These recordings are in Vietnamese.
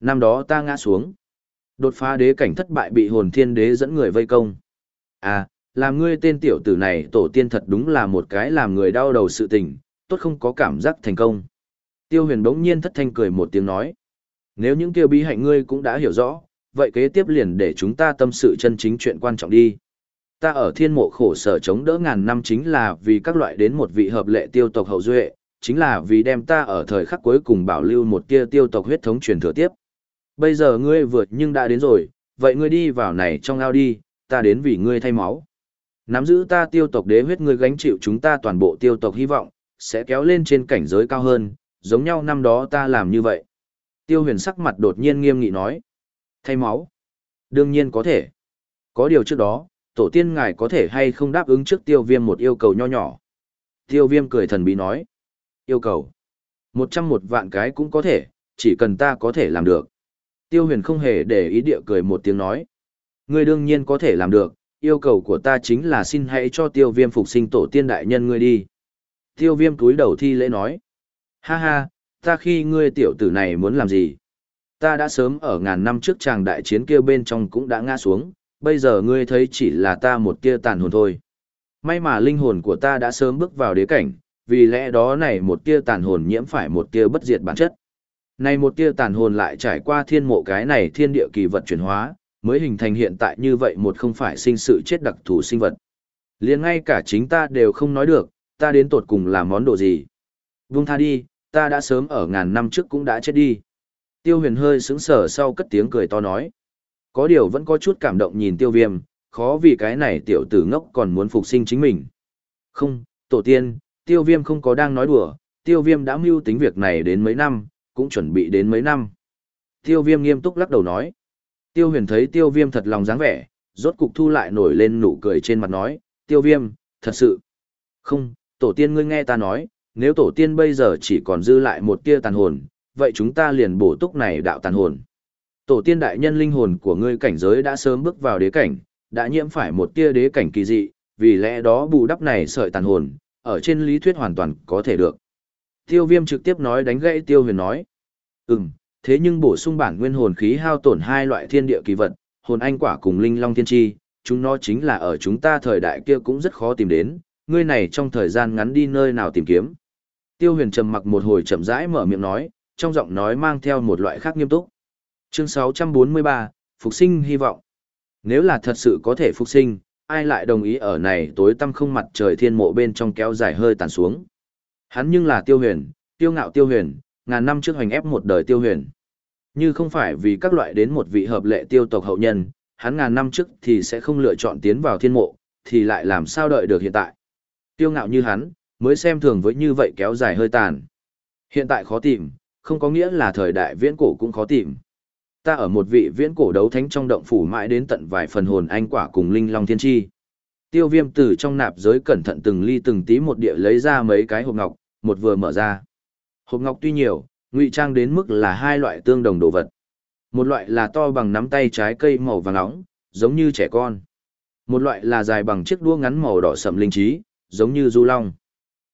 Năm đó ta ngã xuống. Đột phá đế cảnh thất bại bị hồn thiên đế dẫn người vây công. À, làm ngươi tên tiểu tử này tổ tiên thật đúng là một cái làm người đau đầu sự tình, tốt không có cảm giác thành công. Tiêu huyền bỗng nhiên thất thanh cười một tiếng nói. Nếu những kêu bí hạnh ngươi cũng đã hiểu rõ, vậy kế tiếp liền để chúng ta tâm sự chân chính chuyện quan trọng đi. Ta ở thiên mộ khổ sở chống đỡ ngàn năm chính là vì các loại đến một vị hợp lệ tiêu tộc hậu duệ, chính là vì đem ta ở thời khắc cuối cùng bảo lưu một kia tiêu tộc huyết thống truyền thừa tiếp. Bây giờ ngươi vượt nhưng đã đến rồi, vậy ngươi đi vào này trong ao đi, ta đến vì ngươi thay máu. Nắm giữ ta tiêu tộc đế huyết ngươi gánh chịu chúng ta toàn bộ tiêu tộc hy vọng, sẽ kéo lên trên cảnh giới cao hơn, giống nhau năm đó ta làm như vậy. Tiêu huyền sắc mặt đột nhiên nghiêm nghị nói. Thay máu. Đương nhiên có thể. Có điều trước đó, tổ tiên ngài có thể hay không đáp ứng trước tiêu viêm một yêu cầu nho nhỏ. Tiêu viêm cười thần bí nói. Yêu cầu. Một trăm một vạn cái cũng có thể, chỉ cần ta có thể làm được. Tiêu huyền không hề để ý địa cười một tiếng nói. Ngươi đương nhiên có thể làm được, yêu cầu của ta chính là xin hãy cho tiêu viêm phục sinh tổ tiên đại nhân ngươi đi. Tiêu viêm túi đầu thi lễ nói. Ha ha, ta khi ngươi tiểu tử này muốn làm gì? Ta đã sớm ở ngàn năm trước chàng đại chiến kia bên trong cũng đã ngã xuống, bây giờ ngươi thấy chỉ là ta một tia tàn hồn thôi. May mà linh hồn của ta đã sớm bước vào đế cảnh, vì lẽ đó này một tia tàn hồn nhiễm phải một tia bất diệt bản chất. Này một tia tàn hồn lại trải qua thiên mộ cái này thiên địa kỳ vật chuyển hóa, mới hình thành hiện tại như vậy một không phải sinh sự chết đặc thù sinh vật. liền ngay cả chính ta đều không nói được, ta đến tột cùng là món đồ gì. Vung tha đi, ta đã sớm ở ngàn năm trước cũng đã chết đi. Tiêu huyền hơi sững sờ sau cất tiếng cười to nói. Có điều vẫn có chút cảm động nhìn tiêu viêm, khó vì cái này tiểu tử ngốc còn muốn phục sinh chính mình. Không, tổ tiên, tiêu viêm không có đang nói đùa, tiêu viêm đã mưu tính việc này đến mấy năm, cũng chuẩn bị đến mấy năm. Tiêu viêm nghiêm túc lắc đầu nói. Tiêu huyền thấy tiêu viêm thật lòng dáng vẻ, rốt cục thu lại nổi lên nụ cười trên mặt nói, tiêu viêm, thật sự. Không, tổ tiên ngươi nghe ta nói, nếu tổ tiên bây giờ chỉ còn dư lại một tia tàn hồn, vậy chúng ta liền bổ túc này đạo tàn hồn. Tổ tiên đại nhân linh hồn của ngươi cảnh giới đã sớm bước vào đế cảnh, đã nhiễm phải một tia đế cảnh kỳ dị, vì lẽ đó bù đắp này sợi tàn hồn, ở trên lý thuyết hoàn toàn có thể được. Tiêu viêm trực tiếp nói đánh gãy tiêu huyền nói. Ừm, thế nhưng bổ sung bản nguyên hồn khí hao tổn hai loại thiên địa kỳ vật, hồn anh quả cùng linh long thiên chi, chúng nó chính là ở chúng ta thời đại kia cũng rất khó tìm đến, ngươi này trong thời gian ngắn đi nơi nào tìm kiếm. Tiêu huyền trầm mặc một hồi chậm rãi mở miệng nói, trong giọng nói mang theo một loại khác nghiêm túc. Chương 643, Phục sinh hy vọng. Nếu là thật sự có thể phục sinh, ai lại đồng ý ở này tối tăm không mặt trời thiên mộ bên trong kéo dài hơi tàn xuống. Hắn nhưng là tiêu huyền, tiêu ngạo tiêu huyền, ngàn năm trước hoành ép một đời tiêu huyền. Như không phải vì các loại đến một vị hợp lệ tiêu tộc hậu nhân, hắn ngàn năm trước thì sẽ không lựa chọn tiến vào thiên mộ, thì lại làm sao đợi được hiện tại. Tiêu ngạo như hắn, mới xem thường với như vậy kéo dài hơi tàn. Hiện tại khó tìm, không có nghĩa là thời đại viễn cổ cũng khó tìm. Ta ở một vị viễn cổ đấu thánh trong động phủ mãi đến tận vài phần hồn anh quả cùng linh long thiên chi. Tiêu viêm từ trong nạp giới cẩn thận từng ly từng tí một địa lấy ra mấy cái hộp ngọc, một vừa mở ra. Hộp ngọc tuy nhiều, ngụy trang đến mức là hai loại tương đồng đồ vật. Một loại là to bằng nắm tay trái cây màu vàng nóng, giống như trẻ con. Một loại là dài bằng chiếc đua ngắn màu đỏ sậm linh trí, giống như du long.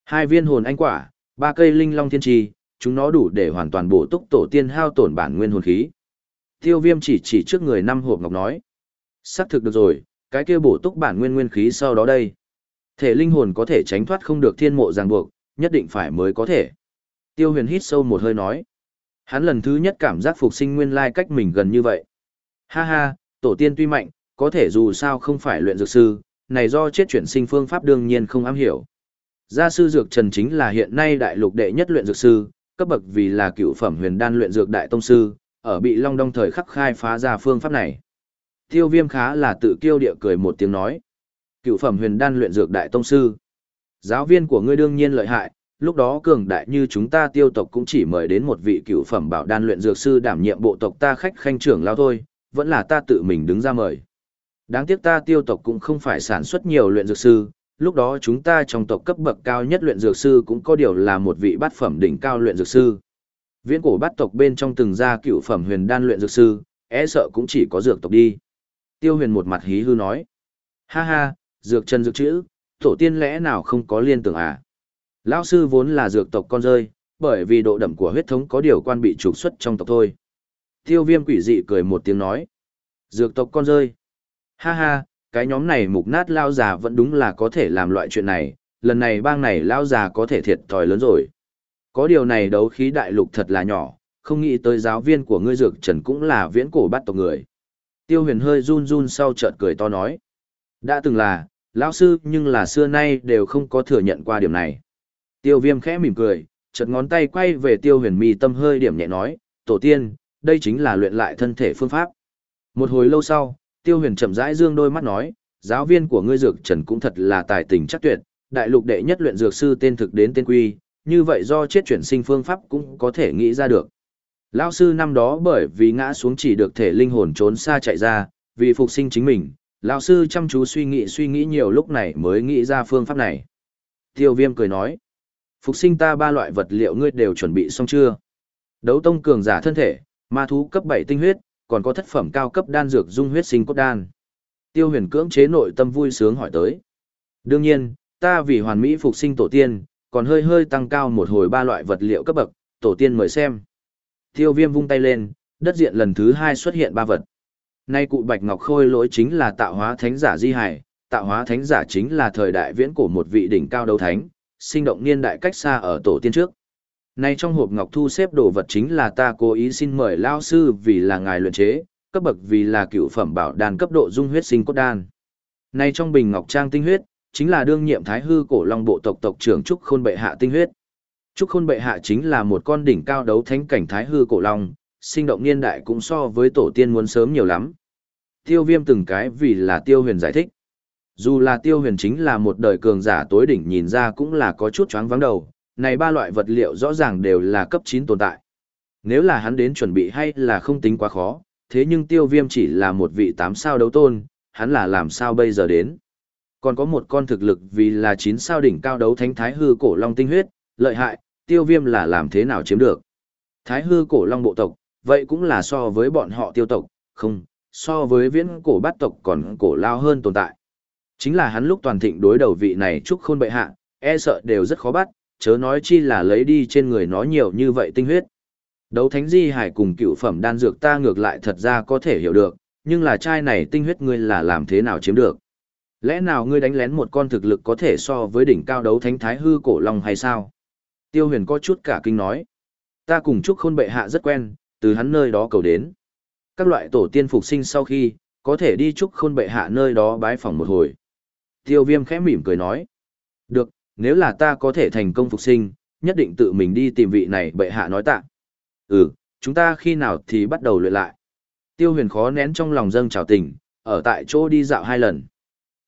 Hai viên hồn anh quả, ba cây linh long thiên trì, chúng nó đủ để hoàn toàn bổ túc tổ tiên hao tổn bản nguyên hồn khí. Tiêu viêm chỉ chỉ trước người năm hộp ngọc nói. Xác thực được rồi, cái kia bổ túc bản nguyên nguyên khí sau đó đây. Thể linh hồn có thể tránh thoát không được thiên mộ ràng buộc, nhất định phải mới có thể. Tiêu huyền hít sâu một hơi nói. Hắn lần thứ nhất cảm giác phục sinh nguyên lai cách mình gần như vậy. Ha ha, tổ tiên tuy mạnh, có thể dù sao không phải luyện dược sư, này do chết chuyển sinh phương pháp đương nhiên không am hiểu. Gia sư dược trần chính là hiện nay đại lục đệ nhất luyện dược sư, cấp bậc vì là cựu phẩm huyền đan luyện dược đại tông sư, ở bị long đong thời khắc khai phá ra phương pháp này. Tiêu viêm khá là tự kiêu địa cười một tiếng nói. Cựu phẩm huyền đan luyện dược đại tông sư. Giáo viên của ngươi đương nhiên lợi hại, lúc đó cường đại như chúng ta tiêu tộc cũng chỉ mời đến một vị cựu phẩm bảo đan luyện dược sư đảm nhiệm bộ tộc ta khách khanh trưởng lao thôi, vẫn là ta tự mình đứng ra mời. Đáng tiếc ta tiêu tộc cũng không phải sản xuất nhiều luyện dược sư, lúc đó chúng ta trong tộc cấp bậc cao nhất luyện dược sư cũng có điều là một vị bát phẩm đỉnh cao luyện dược sư. Viễn cổ bát tộc bên trong từng gia cựu phẩm huyền đan luyện dược sư, e sợ cũng chỉ có dược tộc đi. Tiêu huyền một mặt hí hư nói. Ha ha, dược chân dược chữ, tổ tiên lẽ nào không có liên tưởng à? Lão sư vốn là dược tộc con rơi, bởi vì độ đậm của huyết thống có điều quan bị trục xuất trong tộc thôi. Tiêu viêm quỷ dị cười một tiếng nói. Dược tộc con rơi. Ha ha, cái nhóm này mục nát lao già vẫn đúng là có thể làm loại chuyện này, lần này bang này lao già có thể thiệt thòi lớn rồi. Có điều này đấu khí đại lục thật là nhỏ, không nghĩ tới giáo viên của ngươi dược trần cũng là viễn cổ bắt tộc người. Tiêu huyền hơi run run sau chợt cười to nói. Đã từng là, lão sư nhưng là xưa nay đều không có thừa nhận qua điểm này. Tiêu viêm khẽ mỉm cười, chợt ngón tay quay về tiêu huyền mi tâm hơi điểm nhẹ nói, tổ tiên, đây chính là luyện lại thân thể phương pháp. Một hồi lâu sau, tiêu huyền chậm rãi dương đôi mắt nói, giáo viên của ngươi dược trần cũng thật là tài tình chắc tuyệt, đại lục đệ nhất luyện dược sư tên thực đến tên quy, như vậy do chết chuyển sinh phương pháp cũng có thể nghĩ ra được. Lão sư năm đó bởi vì ngã xuống chỉ được thể linh hồn trốn xa chạy ra, vì phục sinh chính mình, lão sư chăm chú suy nghĩ suy nghĩ nhiều lúc này mới nghĩ ra phương pháp này. Tiêu viêm cười nói, phục sinh ta ba loại vật liệu ngươi đều chuẩn bị xong chưa? Đấu tông cường giả thân thể, ma thú cấp 7 tinh huyết, còn có thất phẩm cao cấp đan dược dung huyết sinh cốt đan. Tiêu huyền cưỡng chế nội tâm vui sướng hỏi tới. Đương nhiên, ta vì hoàn mỹ phục sinh tổ tiên, còn hơi hơi tăng cao một hồi ba loại vật liệu cấp bậc, tổ tiên mời xem. Tiêu viêm vung tay lên, đất diện lần thứ hai xuất hiện ba vật. Nay cụ bạch ngọc khôi lỗi chính là tạo hóa thánh giả di hải, tạo hóa thánh giả chính là thời đại viễn cổ một vị đỉnh cao đấu thánh, sinh động niên đại cách xa ở tổ tiên trước. Nay trong hộp ngọc thu xếp đồ vật chính là ta cố ý xin mời lao sư vì là ngài luyện chế, cấp bậc vì là cựu phẩm bảo đan cấp độ dung huyết sinh cốt đan. Nay trong bình ngọc trang tinh huyết, chính là đương nhiệm thái hư cổ long bộ tộc tộc trưởng Trúc Khôn Bệ Hạ tinh huyết. Trúc Khôn Bệ Hạ chính là một con đỉnh cao đấu thánh cảnh thái hư cổ long, sinh động niên đại cũng so với tổ tiên muốn sớm nhiều lắm. Tiêu viêm từng cái vì là tiêu huyền giải thích. Dù là tiêu huyền chính là một đời cường giả tối đỉnh nhìn ra cũng là có chút choáng vắng đầu, này ba loại vật liệu rõ ràng đều là cấp 9 tồn tại. Nếu là hắn đến chuẩn bị hay là không tính quá khó, thế nhưng tiêu viêm chỉ là một vị 8 sao đấu tôn, hắn là làm sao bây giờ đến. Còn có một con thực lực vì là 9 sao đỉnh cao đấu thánh thái hư cổ long tinh huyết, lợi hại, tiêu viêm là làm thế nào chiếm được. Thái hư cổ long bộ tộc, vậy cũng là so với bọn họ tiêu tộc, không, so với viễn cổ bát tộc còn cổ lao hơn tồn tại. Chính là hắn lúc toàn thịnh đối đầu vị này trúc khôn bệ hạ, e sợ đều rất khó bắt, chớ nói chi là lấy đi trên người nó nhiều như vậy tinh huyết. Đấu thánh di hải cùng cựu phẩm đan dược ta ngược lại thật ra có thể hiểu được, nhưng là trai này tinh huyết ngươi là làm thế nào chiếm được. Lẽ nào ngươi đánh lén một con thực lực có thể so với đỉnh cao đấu thánh thái hư cổ long hay sao? Tiêu huyền có chút cả kinh nói. Ta cùng chúc khôn bệ hạ rất quen, từ hắn nơi đó cầu đến. Các loại tổ tiên phục sinh sau khi, có thể đi chúc khôn bệ hạ nơi đó bái phỏng một hồi. Tiêu viêm khẽ mỉm cười nói. Được, nếu là ta có thể thành công phục sinh, nhất định tự mình đi tìm vị này bệ hạ nói tạ. Ừ, chúng ta khi nào thì bắt đầu luyện lại. Tiêu huyền khó nén trong lòng dâng trào tình, ở tại chỗ đi dạo hai lần.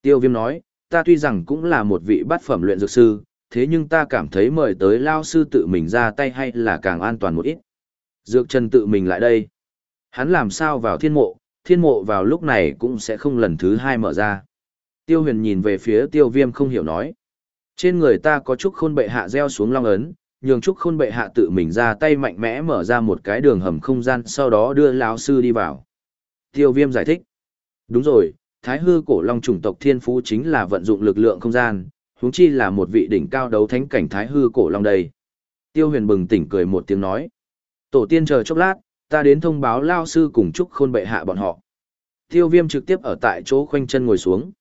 Tiêu viêm nói, ta tuy rằng cũng là một vị bát phẩm luyện dược sư, thế nhưng ta cảm thấy mời tới lao sư tự mình ra tay hay là càng an toàn một ít. Dược trần tự mình lại đây. Hắn làm sao vào thiên mộ, thiên mộ vào lúc này cũng sẽ không lần thứ hai mở ra. Tiêu huyền nhìn về phía tiêu viêm không hiểu nói. Trên người ta có chút khôn bệ hạ gieo xuống long ấn, nhường chút khôn bệ hạ tự mình ra tay mạnh mẽ mở ra một cái đường hầm không gian sau đó đưa lão sư đi vào. Tiêu viêm giải thích. Đúng rồi, thái hư cổ long chủng tộc thiên phú chính là vận dụng lực lượng không gian, huống chi là một vị đỉnh cao đấu thánh cảnh thái hư cổ long đây. Tiêu huyền bừng tỉnh cười một tiếng nói. Tổ tiên chờ chốc lát, ta đến thông báo lao sư cùng chúc khôn bệ hạ bọn họ. Tiêu viêm trực tiếp ở tại chỗ khoanh chân ngồi xuống.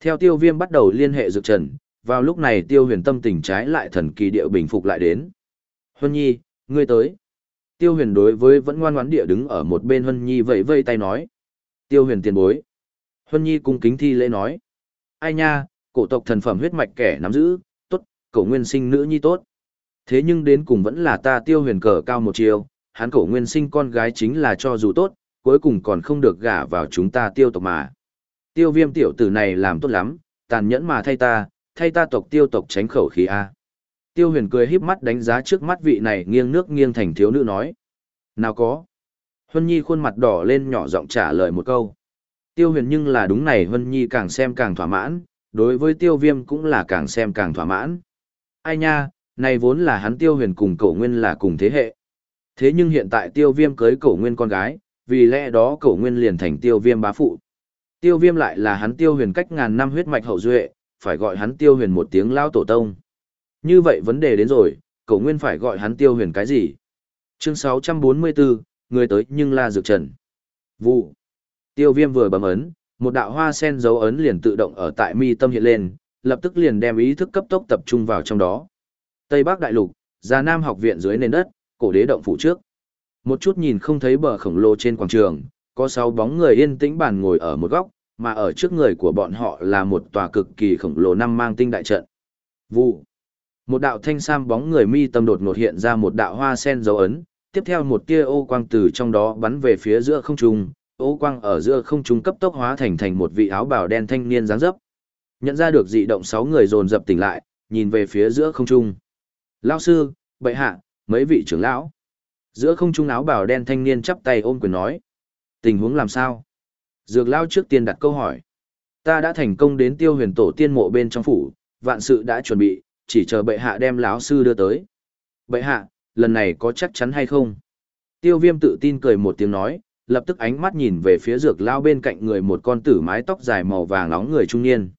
Theo tiêu viêm bắt đầu liên hệ dược trần, vào lúc này tiêu huyền tâm tình trái lại thần kỳ địa bình phục lại đến. Huân Nhi, ngươi tới. Tiêu huyền đối với vẫn ngoan ngoãn địa đứng ở một bên Huân Nhi vẫy vây tay nói. Tiêu huyền tiền bối. Huân Nhi cung kính thi lễ nói. Ai nha, cổ tộc thần phẩm huyết mạch kẻ nắm giữ, tốt, cổ nguyên sinh nữ nhi tốt. Thế nhưng đến cùng vẫn là ta tiêu huyền cờ cao một chiều, hắn cổ nguyên sinh con gái chính là cho dù tốt, cuối cùng còn không được gả vào chúng ta tiêu tộc mà. Tiêu viêm tiểu tử này làm tốt lắm, tàn nhẫn mà thay ta, thay ta tộc tiêu tộc tránh khẩu khí A. Tiêu huyền cười híp mắt đánh giá trước mắt vị này nghiêng nước nghiêng thành thiếu nữ nói. Nào có. Huân Nhi khuôn mặt đỏ lên nhỏ giọng trả lời một câu. Tiêu huyền nhưng là đúng này Huân Nhi càng xem càng thỏa mãn, đối với tiêu viêm cũng là càng xem càng thỏa mãn. Ai nha, này vốn là hắn tiêu huyền cùng cổ nguyên là cùng thế hệ. Thế nhưng hiện tại tiêu viêm cưới cổ nguyên con gái, vì lẽ đó cổ nguyên liền thành tiêu viêm bá phụ. Tiêu viêm lại là hắn tiêu huyền cách ngàn năm huyết mạch hậu duệ, phải gọi hắn tiêu huyền một tiếng lao tổ tông. Như vậy vấn đề đến rồi, cổ nguyên phải gọi hắn tiêu huyền cái gì? Chương 644, người tới nhưng là dược trần. Vụ. Tiêu viêm vừa bấm ấn, một đạo hoa sen dấu ấn liền tự động ở tại mi tâm hiện lên, lập tức liền đem ý thức cấp tốc tập trung vào trong đó. Tây Bắc Đại Lục, Già Nam học viện dưới nền đất, cổ đế động phủ trước. Một chút nhìn không thấy bờ khổng lồ trên quảng trường, có sáu bóng người yên tĩnh bàn ngồi ở một góc, mà ở trước người của bọn họ là một tòa cực kỳ khổng lồ năm mang tinh đại trận. Vụ. Một đạo thanh sam bóng người mi tâm đột ngột hiện ra một đạo hoa sen dấu ấn, tiếp theo một tia ô quang từ trong đó bắn về phía giữa không trung, ô quang ở giữa không trung cấp tốc hóa thành thành một vị áo bào đen thanh niên dáng dấp. Nhận ra được dị động sáu người dồn dập tỉnh lại, nhìn về phía giữa không trung. Lão sư, bệ hạ, mấy vị trưởng lão. Giữa không trung áo bào đen thanh niên chắp tay ôm quyền nói. Tình huống làm sao? Dược lão trước tiên đặt câu hỏi. Ta đã thành công đến tiêu huyền tổ tiên mộ bên trong phủ, vạn sự đã chuẩn bị, chỉ chờ bệ hạ đem lão sư đưa tới. Bệ hạ, lần này có chắc chắn hay không? Tiêu viêm tự tin cười một tiếng nói, lập tức ánh mắt nhìn về phía dược lao bên cạnh người một con tử mái tóc dài màu vàng nóng người trung niên.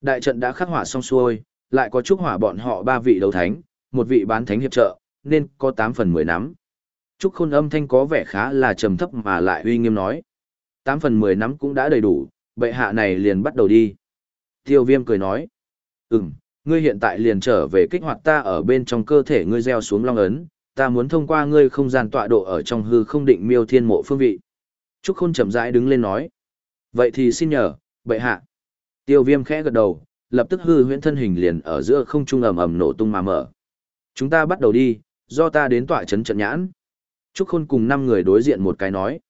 Đại trận đã khắc hỏa xong xuôi, lại có chúc hỏa bọn họ ba vị đấu thánh, một vị bán thánh hiệp trợ, nên có 8 phần 10 nắm. Trúc khôn âm thanh có vẻ khá là trầm thấp mà lại uy nghiêm nói. 8 phần 10 nắm cũng đã đầy đủ, bệ hạ này liền bắt đầu đi. Tiêu viêm cười nói. Ừm, ngươi hiện tại liền trở về kích hoạt ta ở bên trong cơ thể ngươi gieo xuống long ấn, ta muốn thông qua ngươi không gian tọa độ ở trong hư không định miêu thiên mộ phương vị. Trúc Khôn chậm rãi đứng lên nói. Vậy thì xin nhờ, bệ hạ. Tiêu viêm khẽ gật đầu, lập tức hư huyễn thân hình liền ở giữa không trung ầm ầm nổ tung mà mở. Chúng ta bắt đầu đi, do ta đến tọa chấn trận nhãn. Trúc Khôn cùng năm người đối diện một cái nói.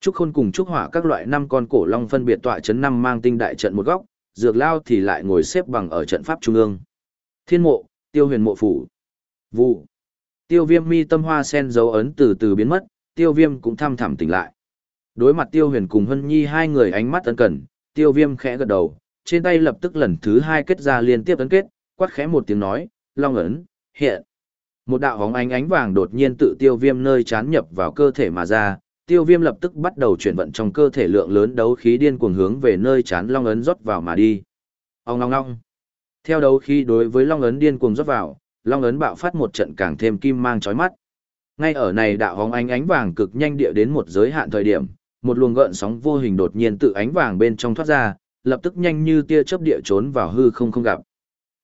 Trúc Khôn cùng Trúc Hỏa các loại năm con cổ long phân biệt tọa chấn năm mang tinh đại trận một góc, dược lao thì lại ngồi xếp bằng ở trận pháp trung ương. Thiên mộ, tiêu huyền mộ phủ. Vụ. Tiêu viêm mi tâm hoa sen dấu ấn từ từ biến mất, tiêu viêm cũng thăm thẳm tỉnh lại. Đối mặt tiêu huyền cùng hân nhi hai người ánh mắt ân cần, tiêu viêm khẽ gật đầu, trên tay lập tức lần thứ hai kết ra liên tiếp ấn kết, quát khẽ một tiếng nói, long ấn, hiện. Một đạo hóng ánh ánh vàng đột nhiên tự tiêu viêm nơi chán nhập vào cơ thể mà ra, tiêu viêm lập tức bắt đầu chuyển vận trong cơ thể lượng lớn đấu khí điên cuồng hướng về nơi chán long ấn rót vào mà đi. Ông long long. Theo đấu khí đối với long ấn điên cuồng rót vào, long ấn bạo phát một trận càng thêm kim mang chói mắt. Ngay ở này đạo hóng ánh ánh vàng cực nhanh địa đến một giới hạn thời điểm, một luồng gợn sóng vô hình đột nhiên tự ánh vàng bên trong thoát ra, lập tức nhanh như tia chớp địa trốn vào hư không không gặp.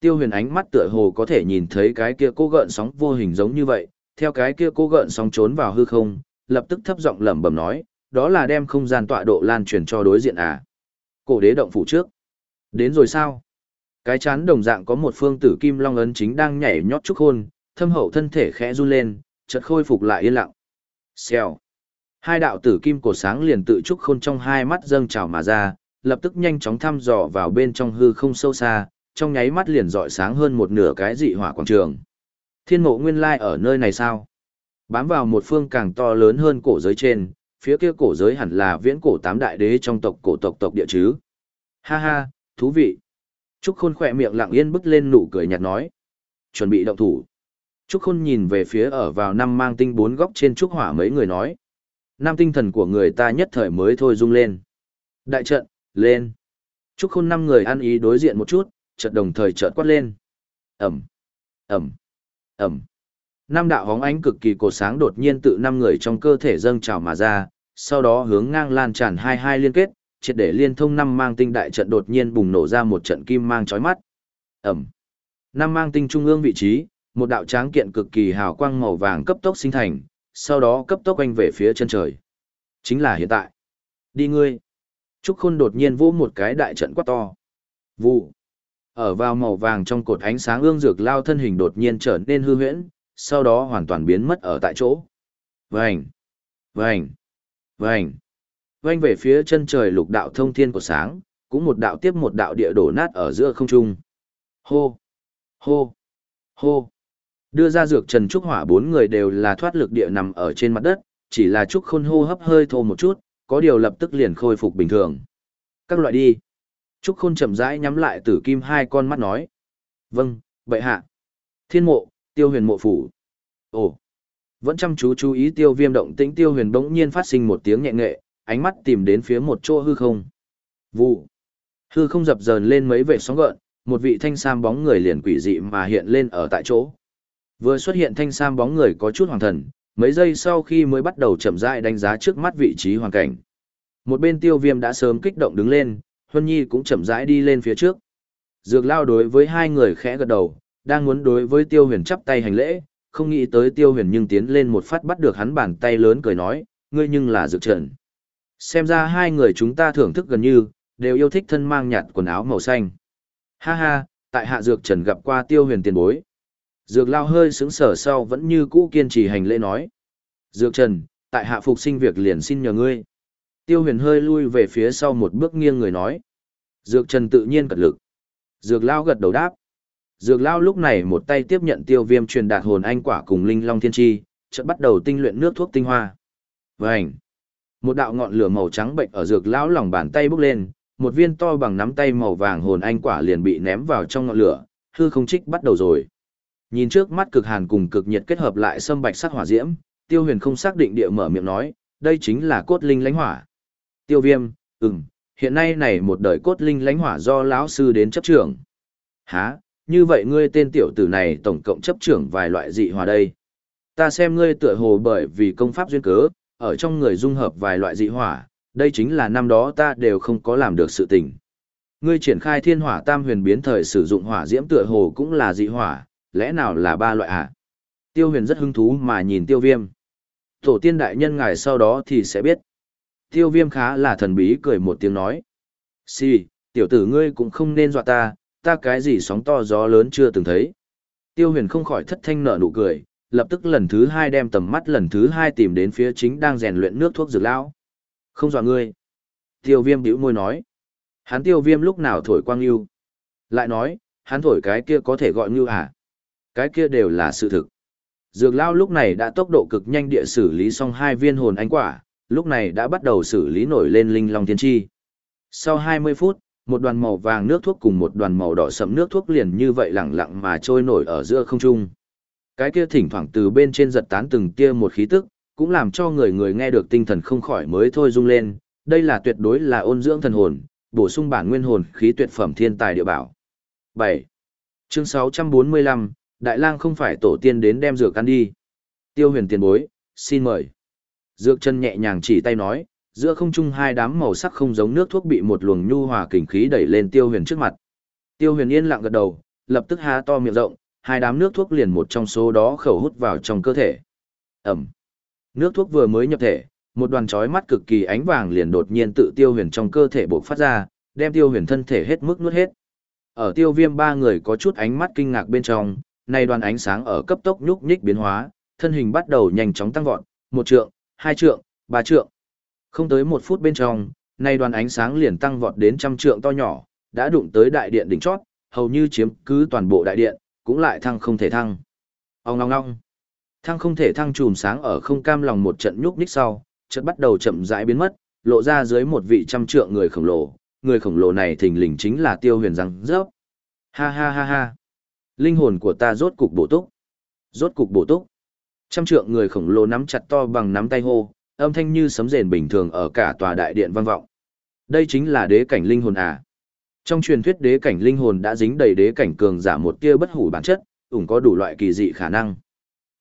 Tiêu huyền ánh mắt tựa hồ có thể nhìn thấy cái kia cô gợn sóng vô hình giống như vậy, theo cái kia cô gợn sóng trốn vào hư không, lập tức thấp giọng lẩm bẩm nói, đó là đem không gian tọa độ lan truyền cho đối diện à. Cổ đế động phủ trước. Đến rồi sao? Cái chán đồng dạng có một phương tử kim long ấn chính đang nhảy nhót trúc hôn, thâm hậu thân thể khẽ run lên, chợt khôi phục lại yên lặng. Xèo. Hai đạo tử kim cổ sáng liền tự trúc khôn trong hai mắt dâng trào mà ra, lập tức nhanh chóng thăm dò vào bên trong hư không sâu xa, trong nháy mắt liền dọi sáng hơn một nửa cái dị hỏa quảng trường. Thiên mộ nguyên lai ở nơi này sao? Bám vào một phương càng to lớn hơn cổ giới trên, phía kia cổ giới hẳn là viễn cổ tám đại đế trong tộc cổ tộc tộc địa chứ. Ha ha, thú vị. Trúc Khôn khỏe miệng lặng yên bứt lên nụ cười nhạt nói. Chuẩn bị động thủ. Trúc Khôn nhìn về phía ở vào năm mang tinh bốn góc trên Trúc Hỏa mấy người nói. Nam tinh thần của người ta nhất thời mới thôi rung lên. Đại trận, lên. Trúc Khôn năm người ăn ý đối diện một chút, chợt đồng thời chợt quát lên. Ẩm, Ẩm, Ẩm. Năm đạo hóng ánh cực kỳ cột sáng đột nhiên tự năm người trong cơ thể dâng trào mà ra, sau đó hướng ngang lan tràn hai hai liên kết, triệt để liên thông năm mang tinh đại trận đột nhiên bùng nổ ra một trận kim mang chói mắt. Ẩm. Năm mang tinh trung ương vị trí, một đạo tráng kiện cực kỳ hào quang màu vàng cấp tốc sinh thành, sau đó cấp tốc anh về phía chân trời. Chính là hiện tại. Đi ngươi. Trúc Khôn đột nhiên vỗ một cái đại trận quát to. Vụ. Ở vào màu vàng trong cột ánh sáng ương dược lao thân hình đột nhiên trở nên hư huyễn, sau đó hoàn toàn biến mất ở tại chỗ. Vành. Vành. Vành Vành về phía chân trời lục đạo thông thiên của sáng, cũng một đạo tiếp một đạo địa đổ nát ở giữa không trung. Hô! Hô! Hô! Đưa ra dược trần trúc hỏa bốn người đều là thoát lực địa nằm ở trên mặt đất, chỉ là trúc khôn hô hấp hơi thô một chút, có điều lập tức liền khôi phục bình thường. Các loại đi. Trúc khôn chậm rãi nhắm lại tử kim hai con mắt nói. Vâng, bệ hạ. Thiên mộ, tiêu huyền mộ phủ. Ồ! Vẫn chăm chú chú ý tiêu viêm động tĩnh tiêu huyền bỗng nhiên phát sinh một tiếng nhẹ nghệ, ánh mắt tìm đến phía một chỗ hư không. Vụ. Hư không dập dờn lên mấy vệ sóng gợn, một vị thanh sam bóng người liền quỷ dị mà hiện lên ở tại chỗ. Vừa xuất hiện thanh sam bóng người có chút hoàng thần, Mấy giây sau khi mới bắt đầu chậm rãi đánh giá trước mắt vị trí hoàn cảnh. Một bên tiêu viêm đã sớm kích động đứng lên, Huân Nhi cũng chậm rãi đi lên phía trước. Dược lao đối với hai người khẽ gật đầu, đang muốn đối với tiêu huyền chắp tay hành lễ, không nghĩ tới tiêu huyền nhưng tiến lên một phát bắt được hắn bàn tay lớn cười nói, ngươi nhưng là dược trần. Xem ra hai người chúng ta thưởng thức gần như, đều yêu thích thân mang nhạt quần áo màu xanh. Ha ha, tại hạ dược trần gặp qua tiêu huyền tiền bối. Dược lao hơi sững sở sau vẫn như cũ kiên trì hành lễ nói. Dược trần, tại hạ phục sinh việc liền xin nhờ ngươi. Tiêu huyền hơi lui về phía sau một bước nghiêng người nói. Dược trần tự nhiên cật lực. Dược lao gật đầu đáp. Dược lao lúc này một tay tiếp nhận tiêu viêm truyền đạt hồn anh quả cùng linh long thiên tri, chợt bắt đầu tinh luyện nước thuốc tinh hoa. Vành. Một đạo ngọn lửa màu trắng bệnh ở dược lão lòng bàn tay bốc lên, một viên to bằng nắm tay màu vàng hồn anh quả liền bị ném vào trong ngọn lửa, hư không trích bắt đầu rồi. Nhìn trước mắt cực hàn cùng cực nhiệt kết hợp lại sâm bạch sắc hỏa diễm, Tiêu Huyền không xác định địa mở miệng nói, đây chính là cốt linh lãnh hỏa. Tiêu Viêm, ừm, hiện nay này một đời cốt linh lãnh hỏa do lão sư đến chấp trưởng. Hả, như vậy ngươi tên tiểu tử này tổng cộng chấp trưởng vài loại dị hỏa đây. Ta xem ngươi tựa hồ bởi vì công pháp duyên cớ, ở trong người dung hợp vài loại dị hỏa, đây chính là năm đó ta đều không có làm được sự tình. Ngươi triển khai thiên hỏa tam huyền biến thời sử dụng hỏa diễm tựa hồ cũng là dị hỏa, lẽ nào là ba loại hả? Tiêu huyền rất hứng thú mà nhìn tiêu viêm. Tổ tiên đại nhân ngài sau đó thì sẽ biết. Tiêu viêm khá là thần bí cười một tiếng nói. Xì, tiểu tử ngươi cũng không nên dọa ta, ta cái gì sóng to gió lớn chưa từng thấy. Tiêu huyền không khỏi thất thanh nở nụ cười, lập tức lần thứ hai đem tầm mắt lần thứ hai tìm đến phía chính đang rèn luyện nước thuốc dược lão. Không dọa ngươi. Tiêu viêm bĩu môi nói. Hắn tiêu viêm lúc nào thổi quang yêu. Lại nói, hắn thổi cái kia có thể gọi như à? Cái kia đều là sự thực. Dược lao lúc này đã tốc độ cực nhanh địa xử lý xong hai viên hồn ánh quả, lúc này đã bắt đầu xử lý nổi lên linh long tiên tri. Sau 20 phút, một đoàn màu vàng nước thuốc cùng một đoàn màu đỏ sẫm nước thuốc liền như vậy lẳng lặng mà trôi nổi ở giữa không trung. Cái kia thỉnh thoảng từ bên trên giật tán từng tia một khí tức, cũng làm cho người người nghe được tinh thần không khỏi mới thôi rung lên, đây là tuyệt đối là ôn dưỡng thần hồn, bổ sung bản nguyên hồn khí tuyệt phẩm thiên tài địa bảo. 7. Chương 645, Đại lang không phải tổ tiên đến đem dược ăn đi. Tiêu huyền tiền bối, xin mời. Dược chân nhẹ nhàng chỉ tay nói, giữa không trung hai đám màu sắc không giống nước thuốc bị một luồng nhu hòa kình khí đẩy lên tiêu huyền trước mặt. Tiêu huyền yên lặng gật đầu, lập tức há to miệng rộng, hai đám nước thuốc liền một trong số đó khẩu hút vào trong cơ thể. Ẩm. Nước thuốc vừa mới nhập thể, một đoàn chói mắt cực kỳ ánh vàng liền đột nhiên tự tiêu huyền trong cơ thể bộc phát ra, đem tiêu huyền thân thể hết mức nuốt hết. Ở tiêu viêm ba người có chút ánh mắt kinh ngạc bên trong, nay đoàn ánh sáng ở cấp tốc nhúc nhích biến hóa, thân hình bắt đầu nhanh chóng tăng vọt, một trượng, hai trượng, ba trượng. Không tới một phút bên trong, nay đoàn ánh sáng liền tăng vọt đến trăm trượng to nhỏ, đã đụng tới đại điện đỉnh chót, hầu như chiếm cứ toàn bộ đại điện, cũng lại thăng không thể thăng. Ông ngong ngong. Thăng không thể thăng chùm sáng ở không cam lòng một trận nhúc nhích sau, chợt bắt đầu chậm rãi biến mất, lộ ra dưới một vị trăm trượng người khổng lồ, người khổng lồ này thình lình chính là Tiêu Huyền răng rớp. Ha ha ha ha. Linh hồn của ta rốt cục bổ túc. Rốt cục bổ túc. Trăm trượng người khổng lồ nắm chặt to bằng nắm tay hô, âm thanh như sấm rền bình thường ở cả tòa đại điện vang vọng. Đây chính là đế cảnh linh hồn à. Trong truyền thuyết đế cảnh linh hồn đã dính đầy đế cảnh cường giả một tia bất hủ bản chất, ủng có đủ loại kỳ dị khả năng.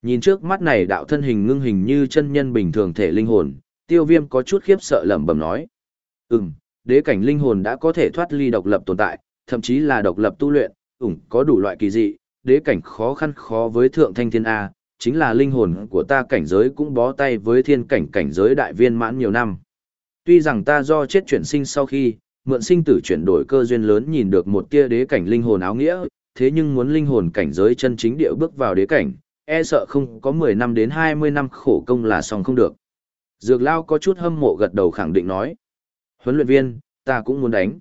Nhìn trước mắt này đạo thân hình ngưng hình như chân nhân bình thường thể linh hồn, tiêu viêm có chút khiếp sợ lẩm bẩm nói. Ừm, đế cảnh linh hồn đã có thể thoát ly độc lập tồn tại, thậm chí là độc lập tu luyện, ủng có đủ loại kỳ dị, đế cảnh khó khăn khó với thượng thanh thiên A, chính là linh hồn của ta cảnh giới cũng bó tay với thiên cảnh cảnh giới đại viên mãn nhiều năm. Tuy rằng ta do chết chuyển sinh sau khi, mượn sinh tử chuyển đổi cơ duyên lớn nhìn được một tia đế cảnh linh hồn áo nghĩa, thế nhưng muốn linh hồn cảnh giới chân chính địa bước vào đế cảnh, e sợ không có 10 năm đến 20 năm khổ công là xong không được. Dược Lao có chút hâm mộ gật đầu khẳng định nói. Huấn luyện viên, ta cũng muốn đánh.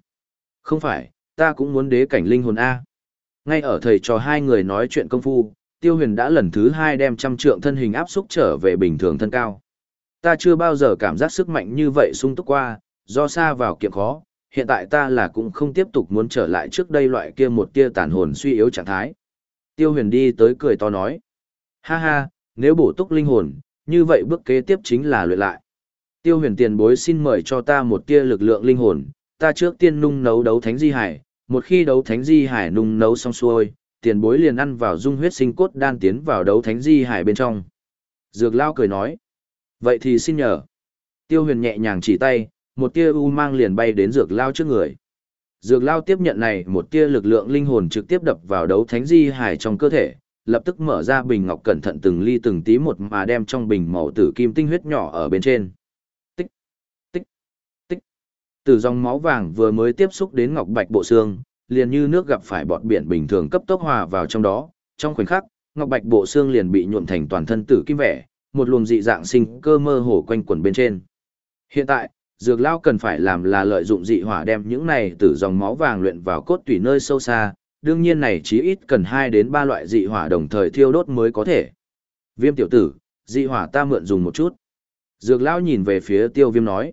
Không phải, ta cũng muốn đế cảnh linh hồn A. Ngay ở thầy trò hai người nói chuyện công phu, tiêu huyền đã lần thứ hai đem trăm trượng thân hình áp xúc trở về bình thường thân cao. Ta chưa bao giờ cảm giác sức mạnh như vậy sung túc qua, do xa vào kiệm khó, hiện tại ta là cũng không tiếp tục muốn trở lại trước đây loại kia một tia tàn hồn suy yếu trạng thái. Tiêu huyền đi tới cười to nói. Ha ha, nếu bổ túc linh hồn, như vậy bước kế tiếp chính là luyện lại. Tiêu huyền tiền bối xin mời cho ta một tia lực lượng linh hồn, ta trước tiên nung nấu đấu thánh di hải, một khi đấu thánh di hải nung nấu xong xuôi, tiền bối liền ăn vào dung huyết sinh cốt đan tiến vào đấu thánh di hải bên trong. Dược lao cười nói. Vậy thì xin nhờ. Tiêu huyền nhẹ nhàng chỉ tay, một tia u mang liền bay đến dược lao trước người. Dược lao tiếp nhận này một tia lực lượng linh hồn trực tiếp đập vào đấu thánh di hải trong cơ thể, lập tức mở ra bình ngọc cẩn thận từng ly từng tí một mà đem trong bình màu tử kim tinh huyết nhỏ ở bên trên. Từ dòng máu vàng vừa mới tiếp xúc đến ngọc bạch bộ xương, liền như nước gặp phải bọt biển bình thường cấp tốc hòa vào trong đó, trong khoảnh khắc, ngọc bạch bộ xương liền bị nhuộm thành toàn thân tử kim vẻ, một luồng dị dạng sinh cơ mơ hồ quanh quẩn bên trên. Hiện tại, dược lao cần phải làm là lợi dụng dị hỏa đem những này từ dòng máu vàng luyện vào cốt tủy nơi sâu xa, đương nhiên này chí ít cần 2 đến 3 loại dị hỏa đồng thời thiêu đốt mới có thể. Viêm tiểu tử, dị hỏa ta mượn dùng một chút. Dược lao nhìn về phía tiêu viêm nói.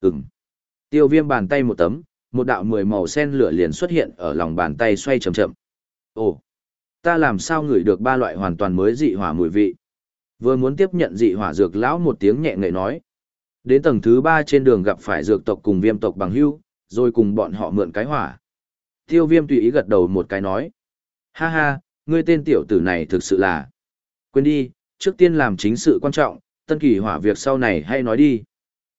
Ừm. Tiêu viêm bàn tay một tấm, một đạo mười màu sen lửa liền xuất hiện ở lòng bàn tay xoay chậm chậm. Ồ, ta làm sao ngửi được ba loại hoàn toàn mới dị hỏa mùi vị? Vừa muốn tiếp nhận dị hỏa dược lão một tiếng nhẹ ngậy nói. Đến tầng thứ ba trên đường gặp phải dược tộc cùng viêm tộc bằng hưu, rồi cùng bọn họ mượn cái hỏa. Tiêu viêm tùy ý gật đầu một cái nói. Ha ha, ngươi tên tiểu tử này thực sự là. Quên đi, trước tiên làm chính sự quan trọng, tân kỳ hỏa việc sau này hay nói đi.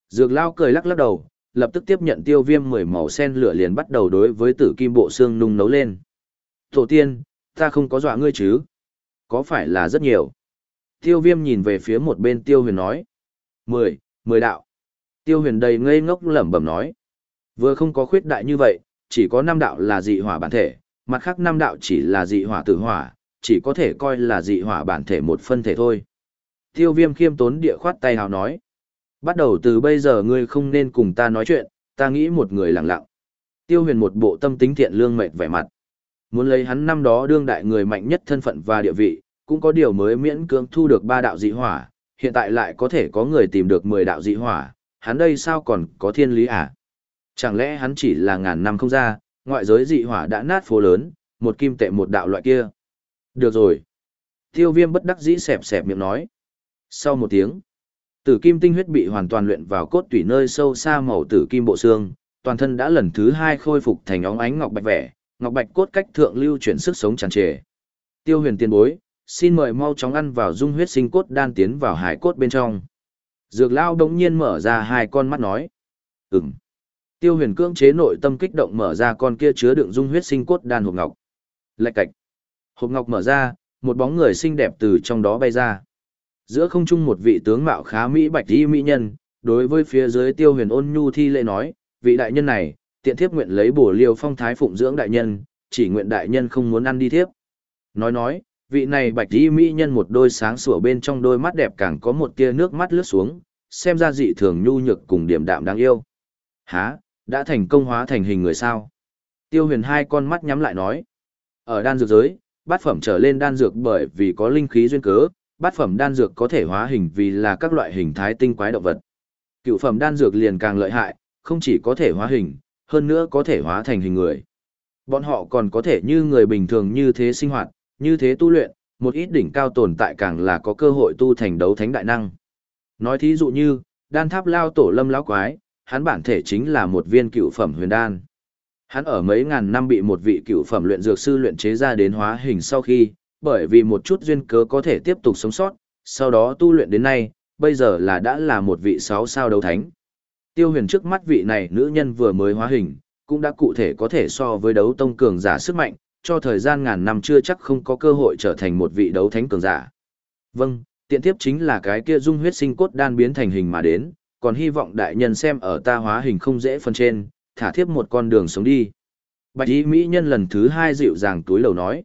Dược lao cười lắc lắc đầu, lập tức tiếp nhận tiêu viêm mười màu sen lửa liền bắt đầu đối với tử kim bộ xương nung nấu lên. Tổ tiên, ta không có dọa ngươi chứ? Có phải là rất nhiều? Tiêu viêm nhìn về phía một bên tiêu huyền nói. Mười, mười đạo. Tiêu huyền đầy ngây ngốc lẩm bẩm nói. Vừa không có khuyết đại như vậy, chỉ có năm đạo là dị hỏa bản thể, mặt khác năm đạo chỉ là dị hỏa tử hỏa, chỉ có thể coi là dị hỏa bản thể một phân thể thôi. Tiêu viêm khiêm tốn địa khoát tay hào nói. Bắt đầu từ bây giờ ngươi không nên cùng ta nói chuyện, ta nghĩ một người lặng lặng. Tiêu huyền một bộ tâm tính thiện lương mệt vẻ mặt. Muốn lấy hắn năm đó đương đại người mạnh nhất thân phận và địa vị, cũng có điều mới miễn cưỡng thu được ba đạo dị hỏa, hiện tại lại có thể có người tìm được mười đạo dị hỏa, hắn đây sao còn có thiên lý à? Chẳng lẽ hắn chỉ là ngàn năm không ra, ngoại giới dị hỏa đã nát phố lớn, một kim tệ một đạo loại kia. Được rồi. Tiêu viêm bất đắc dĩ xẹp xẹp miệng nói. Sau một tiếng, tử kim tinh huyết bị hoàn toàn luyện vào cốt tủy nơi sâu xa màu tử kim bộ xương, toàn thân đã lần thứ hai khôi phục thành óng ánh ngọc bạch vẻ, ngọc bạch cốt cách thượng lưu chuyển sức sống tràn trề. Tiêu huyền tiền bối, xin mời mau chóng ăn vào dung huyết sinh cốt đan tiến vào hải cốt bên trong. Dược lao đống nhiên mở ra hai con mắt nói. Ừm. Tiêu huyền cưỡng chế nội tâm kích động mở ra con kia chứa đựng dung huyết sinh cốt đan hộp ngọc. Lạch cạch. Hộp ngọc mở ra, một bóng người xinh đẹp từ trong đó bay ra. Giữa không trung một vị tướng mạo khá mỹ bạch y mỹ nhân, đối với phía dưới tiêu huyền ôn nhu thi lễ nói, vị đại nhân này, tiện thiếp nguyện lấy bổ liều phong thái phụng dưỡng đại nhân, chỉ nguyện đại nhân không muốn ăn đi thiếp. Nói nói, vị này bạch y mỹ nhân một đôi sáng sủa bên trong đôi mắt đẹp càng có một tia nước mắt lướt xuống, xem ra dị thường nhu nhược cùng điểm đạm đáng yêu. Hả, đã thành công hóa thành hình người sao? Tiêu huyền hai con mắt nhắm lại nói. Ở đan dược giới, bát phẩm trở lên đan dược bởi vì có linh khí duyên cớ, bát phẩm đan dược có thể hóa hình vì là các loại hình thái tinh quái động vật. Cựu phẩm đan dược liền càng lợi hại, không chỉ có thể hóa hình, hơn nữa có thể hóa thành hình người. Bọn họ còn có thể như người bình thường như thế sinh hoạt, như thế tu luyện, một ít đỉnh cao tồn tại càng là có cơ hội tu thành đấu thánh đại năng. Nói thí dụ như, đan tháp lao tổ lâm lão quái, hắn bản thể chính là một viên cựu phẩm huyền đan. Hắn ở mấy ngàn năm bị một vị cựu phẩm luyện dược sư luyện chế ra đến hóa hình sau khi, bởi vì một chút duyên cớ có thể tiếp tục sống sót, sau đó tu luyện đến nay, bây giờ là đã là một vị sáu sao đấu thánh. Tiêu huyền trước mắt vị này nữ nhân vừa mới hóa hình, cũng đã cụ thể có thể so với đấu tông cường giả sức mạnh, cho thời gian ngàn năm chưa chắc không có cơ hội trở thành một vị đấu thánh cường giả. Vâng, tiện tiếp chính là cái kia dung huyết sinh cốt đan biến thành hình mà đến, còn hy vọng đại nhân xem ở ta hóa hình không dễ phân trên, thả thiếp một con đường sống đi. Bạch y mỹ nhân lần thứ hai dịu dàng túi lầu nói.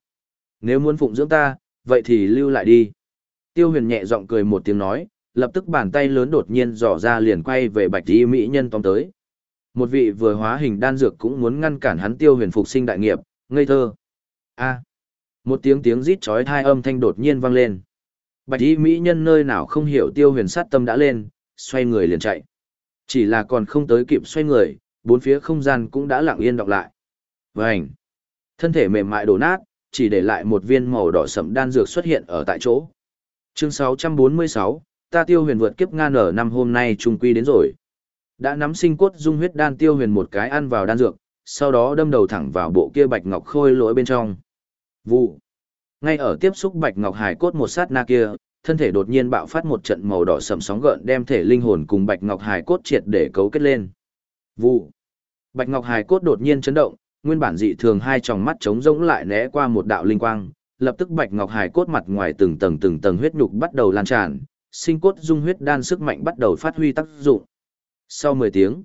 Nếu muốn phụng dưỡng ta, vậy thì lưu lại đi. Tiêu huyền nhẹ giọng cười một tiếng nói, lập tức bàn tay lớn đột nhiên dò ra liền quay về bạch y mỹ nhân tóm tới. Một vị vừa hóa hình đan dược cũng muốn ngăn cản hắn tiêu huyền phục sinh đại nghiệp, ngây thơ. A. Một tiếng tiếng rít chói tai âm thanh đột nhiên vang lên. Bạch y mỹ nhân nơi nào không hiểu tiêu huyền sát tâm đã lên, xoay người liền chạy. Chỉ là còn không tới kịp xoay người, bốn phía không gian cũng đã lặng yên đọc lại. Vành. Thân thể mềm mại đổ nát, chỉ để lại một viên màu đỏ sẫm đan dược xuất hiện ở tại chỗ. Chương 646, ta tiêu huyền vượt kiếp ngan ở năm hôm nay trung quy đến rồi. Đã nắm sinh cốt dung huyết đan tiêu huyền một cái ăn vào đan dược, sau đó đâm đầu thẳng vào bộ kia bạch ngọc khôi lỗi bên trong. Vụ. Ngay ở tiếp xúc bạch ngọc hải cốt một sát na kia, thân thể đột nhiên bạo phát một trận màu đỏ sầm sóng gợn đem thể linh hồn cùng bạch ngọc hải cốt triệt để cấu kết lên. Vụ. Bạch ngọc hải cốt đột nhiên chấn động, nguyên bản dị thường hai tròng mắt trống rỗng lại né qua một đạo linh quang, lập tức bạch ngọc hài cốt mặt ngoài từng tầng từng tầng huyết nhục bắt đầu lan tràn, sinh cốt dung huyết đan sức mạnh bắt đầu phát huy tác dụng. Sau 10 tiếng,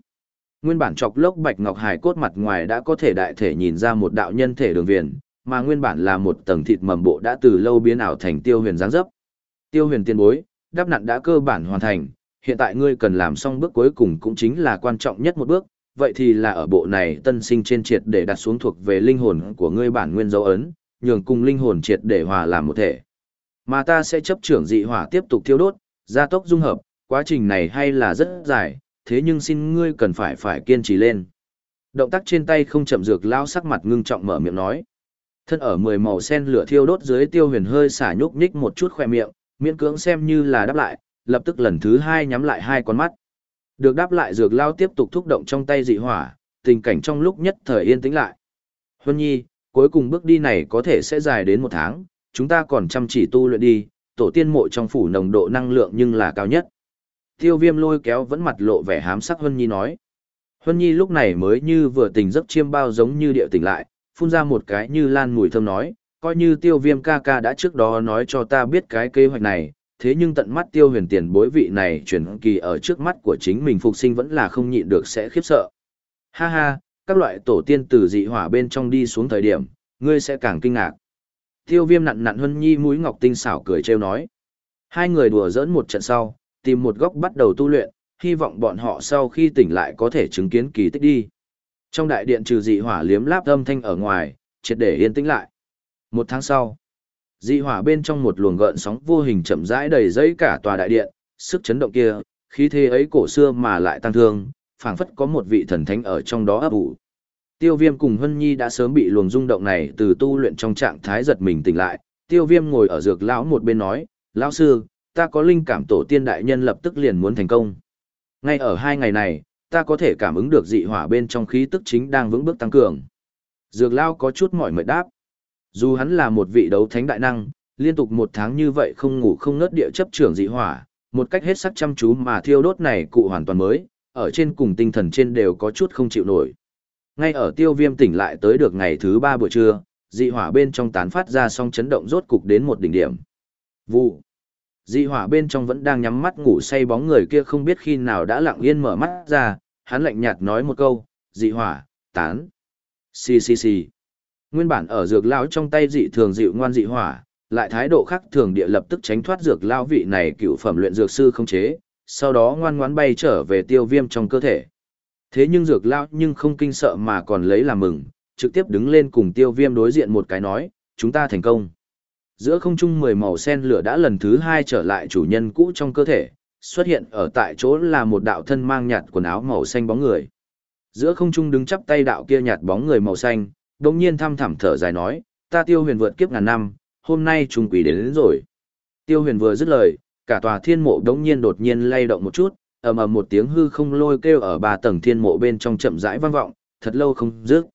nguyên bản chọc lốc bạch ngọc hài cốt mặt ngoài đã có thể đại thể nhìn ra một đạo nhân thể đường viền, mà nguyên bản là một tầng thịt mầm bộ đã từ lâu biến ảo thành tiêu huyền dáng dấp. Tiêu huyền tiên bối, đáp nặn đã cơ bản hoàn thành, hiện tại ngươi cần làm xong bước cuối cùng cũng chính là quan trọng nhất một bước, vậy thì là ở bộ này tân sinh trên triệt để đặt xuống thuộc về linh hồn của ngươi bản nguyên dấu ấn, nhường cùng linh hồn triệt để hòa làm một thể. Mà ta sẽ chấp trưởng dị hỏa tiếp tục thiêu đốt, gia tốc dung hợp, quá trình này hay là rất dài, thế nhưng xin ngươi cần phải phải kiên trì lên. Động tác trên tay không chậm dược lao sắc mặt ngưng trọng mở miệng nói. Thân ở mười màu sen lửa thiêu đốt dưới tiêu huyền hơi xả nhúc nhích một chút khỏe miệng, miễn cưỡng xem như là đáp lại, lập tức lần thứ hai nhắm lại hai con mắt. Được đáp lại dược lao tiếp tục thúc động trong tay dị hỏa, tình cảnh trong lúc nhất thời yên tĩnh lại. Huân nhi, cuối cùng bước đi này có thể sẽ dài đến một tháng, chúng ta còn chăm chỉ tu luyện đi, tổ tiên mộ trong phủ nồng độ năng lượng nhưng là cao nhất. Tiêu viêm lôi kéo vẫn mặt lộ vẻ hám sắc Huân nhi nói. Huân nhi lúc này mới như vừa tỉnh giấc chiêm bao giống như điệu tỉnh lại, phun ra một cái như lan mùi thơm nói, coi như tiêu viêm ca ca đã trước đó nói cho ta biết cái kế hoạch này, thế nhưng tận mắt tiêu huyền tiền bối vị này chuyển kỳ ở trước mắt của chính mình phục sinh vẫn là không nhịn được sẽ khiếp sợ. Ha ha, các loại tổ tiên từ dị hỏa bên trong đi xuống thời điểm, ngươi sẽ càng kinh ngạc. Tiêu viêm nặn nặn huân nhi mũi ngọc tinh xảo cười trêu nói. Hai người đùa giỡn một trận sau, tìm một góc bắt đầu tu luyện, hy vọng bọn họ sau khi tỉnh lại có thể chứng kiến kỳ tích đi. Trong đại điện trừ dị hỏa liếm láp âm thanh ở ngoài, triệt để yên tĩnh lại. Một tháng sau, dị hỏa bên trong một luồng gợn sóng vô hình chậm rãi đầy dẫy cả tòa đại điện, sức chấn động kia, khí thế ấy cổ xưa mà lại tăng thương, phảng phất có một vị thần thánh ở trong đó ấp ủ. Tiêu Viêm cùng Hân Nhi đã sớm bị luồng rung động này từ tu luyện trong trạng thái giật mình tỉnh lại. Tiêu Viêm ngồi ở dược lão một bên nói, lão sư, ta có linh cảm tổ tiên đại nhân lập tức liền muốn thành công. Ngay ở hai ngày này, ta có thể cảm ứng được dị hỏa bên trong khí tức chính đang vững bước tăng cường. Dược lão có chút mỏi mệt đáp. Dù hắn là một vị đấu thánh đại năng, liên tục một tháng như vậy không ngủ không ngớt địa chấp trưởng dị hỏa, một cách hết sắc chăm chú mà thiêu đốt này cụ hoàn toàn mới, ở trên cùng tinh thần trên đều có chút không chịu nổi. Ngay ở tiêu viêm tỉnh lại tới được ngày thứ ba buổi trưa, dị hỏa bên trong tán phát ra song chấn động rốt cục đến một đỉnh điểm. Vụ. Dị hỏa bên trong vẫn đang nhắm mắt ngủ say bóng người kia không biết khi nào đã lặng yên mở mắt ra, hắn lạnh nhạt nói một câu, dị hỏa, tán. Xì xì xì. Nguyên bản ở dược lão trong tay dị thường dịu ngoan dị hỏa, lại thái độ khác thường địa lập tức tránh thoát dược lão vị này cựu phẩm luyện dược sư không chế, sau đó ngoan ngoãn bay trở về tiêu viêm trong cơ thể. Thế nhưng dược lão nhưng không kinh sợ mà còn lấy làm mừng, trực tiếp đứng lên cùng tiêu viêm đối diện một cái nói, chúng ta thành công. Giữa không trung mười màu sen lửa đã lần thứ hai trở lại chủ nhân cũ trong cơ thể, xuất hiện ở tại chỗ là một đạo thân mang nhạt quần áo màu xanh bóng người. Giữa không trung đứng chắp tay đạo kia nhạt bóng người màu xanh, đồng nhiên thăm thẳm thở dài nói, ta tiêu huyền vượt kiếp ngàn năm, hôm nay trùng quỷ đến, đến rồi. Tiêu huyền vừa dứt lời, cả tòa thiên mộ đống nhiên đột nhiên lay động một chút, ầm ầm một tiếng hư không lôi kêu ở ba tầng thiên mộ bên trong chậm rãi vang vọng, thật lâu không dứt.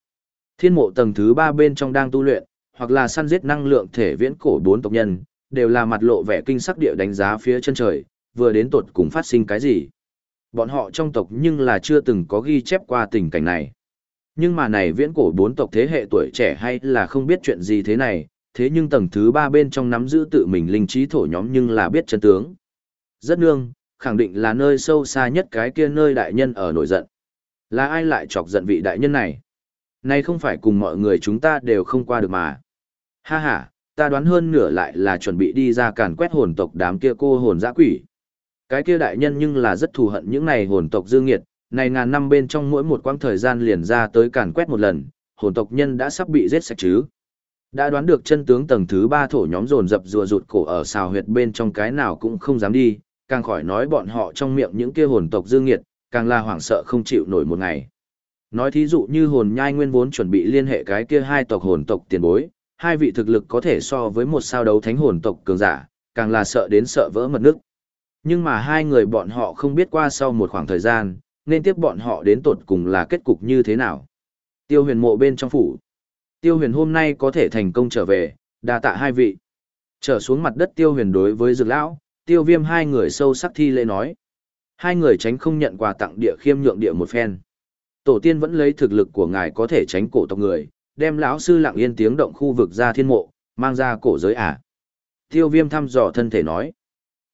Thiên mộ tầng thứ ba bên trong đang tu luyện, hoặc là săn giết năng lượng thể viễn cổ bốn tộc nhân, đều là mặt lộ vẻ kinh sắc địa đánh giá phía chân trời, vừa đến tột cùng phát sinh cái gì. Bọn họ trong tộc nhưng là chưa từng có ghi chép qua tình cảnh này. Nhưng mà này viễn cổ bốn tộc thế hệ tuổi trẻ hay là không biết chuyện gì thế này, thế nhưng tầng thứ ba bên trong nắm giữ tự mình linh trí thổ nhóm nhưng là biết chân tướng. Rất nương, khẳng định là nơi sâu xa nhất cái kia nơi đại nhân ở nổi giận. Là ai lại chọc giận vị đại nhân này? Này không phải cùng mọi người chúng ta đều không qua được mà. Ha ha, ta đoán hơn nửa lại là chuẩn bị đi ra càn quét hồn tộc đám kia cô hồn dã quỷ. Cái kia đại nhân nhưng là rất thù hận những này hồn tộc dương nghiệt, này ngàn năm bên trong mỗi một quãng thời gian liền ra tới càn quét một lần, hồn tộc nhân đã sắp bị giết sạch chứ. Đã đoán được chân tướng tầng thứ ba thổ nhóm dồn dập rùa rụt cổ ở xào huyệt bên trong cái nào cũng không dám đi, càng khỏi nói bọn họ trong miệng những kia hồn tộc dương nghiệt, càng là hoảng sợ không chịu nổi một ngày. Nói thí dụ như hồn nhai nguyên vốn chuẩn bị liên hệ cái kia hai tộc hồn tộc tiền bối, hai vị thực lực có thể so với một sao đấu thánh hồn tộc cường giả, càng là sợ đến sợ vỡ mật nước. Nhưng mà hai người bọn họ không biết qua sau một khoảng thời gian, nên tiếp bọn họ đến tột cùng là kết cục như thế nào. Tiêu huyền mộ bên trong phủ. Tiêu huyền hôm nay có thể thành công trở về, đa tạ hai vị. Trở xuống mặt đất tiêu huyền đối với dược lão, tiêu viêm hai người sâu sắc thi lễ nói. Hai người tránh không nhận quà tặng địa khiêm nhượng địa một phen. Tổ tiên vẫn lấy thực lực của ngài có thể tránh cổ tộc người, đem lão sư lặng yên tiếng động khu vực ra thiên mộ, mang ra cổ giới ả. À. Tiêu viêm thăm dò thân thể nói.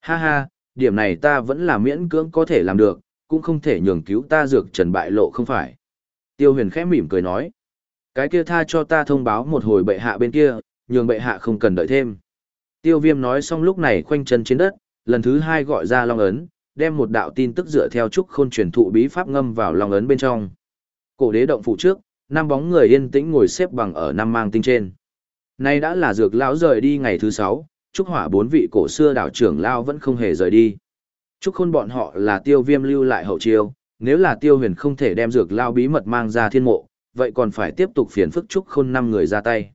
Ha ha, điểm này ta vẫn là miễn cưỡng có thể làm được, cũng không thể nhường cứu ta dược trần bại lộ không phải. Tiêu huyền khẽ mỉm cười nói. Cái kia tha cho ta thông báo một hồi bệ hạ bên kia, nhường bệ hạ không cần đợi thêm. Tiêu viêm nói xong lúc này khoanh chân trên đất, lần thứ hai gọi ra long ấn, đem một đạo tin tức dựa theo trúc khôn truyền thụ bí pháp ngâm vào long ấn bên trong. Cổ đế động phủ trước, năm bóng người yên tĩnh ngồi xếp bằng ở năm mang tinh trên. Nay đã là dược lão rời đi ngày thứ sáu, trúc hỏa bốn vị cổ xưa đảo trưởng lao vẫn không hề rời đi. Trúc khôn bọn họ là tiêu viêm lưu lại hậu chiêu, nếu là tiêu huyền không thể đem dược lao bí mật mang ra thiên mộ, vậy còn phải tiếp tục phiền phức Trúc khôn năm người ra tay.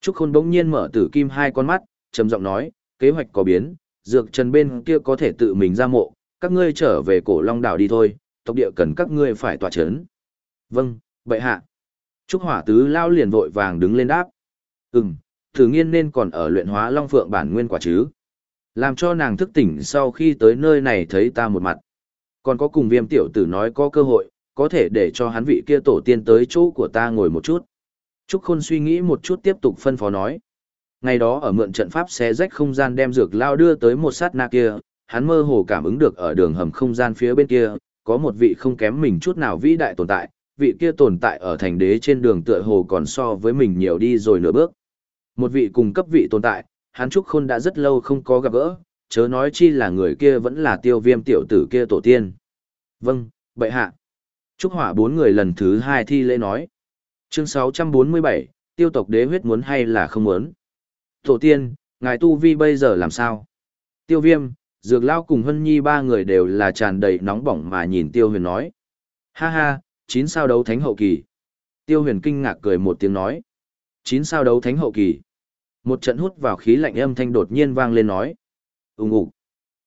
Trúc khôn bỗng nhiên mở tử kim hai con mắt, trầm giọng nói, kế hoạch có biến, dược trần bên kia có thể tự mình ra mộ, các ngươi trở về cổ long đảo đi thôi, tộc địa cần các ngươi phải tỏa chấn. Vâng, bệ hạ. Trúc hỏa tứ lao liền vội vàng đứng lên đáp. Ừm, thử nghiên nên còn ở luyện hóa long phượng bản nguyên quả chứ. Làm cho nàng thức tỉnh sau khi tới nơi này thấy ta một mặt. Còn có cùng viêm tiểu tử nói có cơ hội, có thể để cho hắn vị kia tổ tiên tới chỗ của ta ngồi một chút. Trúc Khôn suy nghĩ một chút tiếp tục phân phó nói. Ngày đó ở mượn trận pháp xé rách không gian đem dược lao đưa tới một sát na kia, hắn mơ hồ cảm ứng được ở đường hầm không gian phía bên kia, có một vị không kém mình chút nào vĩ đại tồn tại, vị kia tồn tại ở thành đế trên đường tựa hồ còn so với mình nhiều đi rồi nửa bước. Một vị cùng cấp vị tồn tại, hắn Trúc Khôn đã rất lâu không có gặp gỡ, chớ nói chi là người kia vẫn là tiêu viêm tiểu tử kia tổ tiên. Vâng, bệ hạ. Trúc Hỏa bốn người lần thứ hai thi lễ nói. Chương 647, tiêu tộc đế huyết muốn hay là không muốn. Tổ tiên, ngài tu vi bây giờ làm sao? Tiêu viêm, dược lao cùng hân nhi ba người đều là tràn đầy nóng bỏng mà nhìn tiêu huyền nói. Ha ha, chín sao đấu thánh hậu kỳ. Tiêu huyền kinh ngạc cười một tiếng nói. Chín sao đấu thánh hậu kỳ. Một trận hút vào khí lạnh âm thanh đột nhiên vang lên nói. Úng ủ.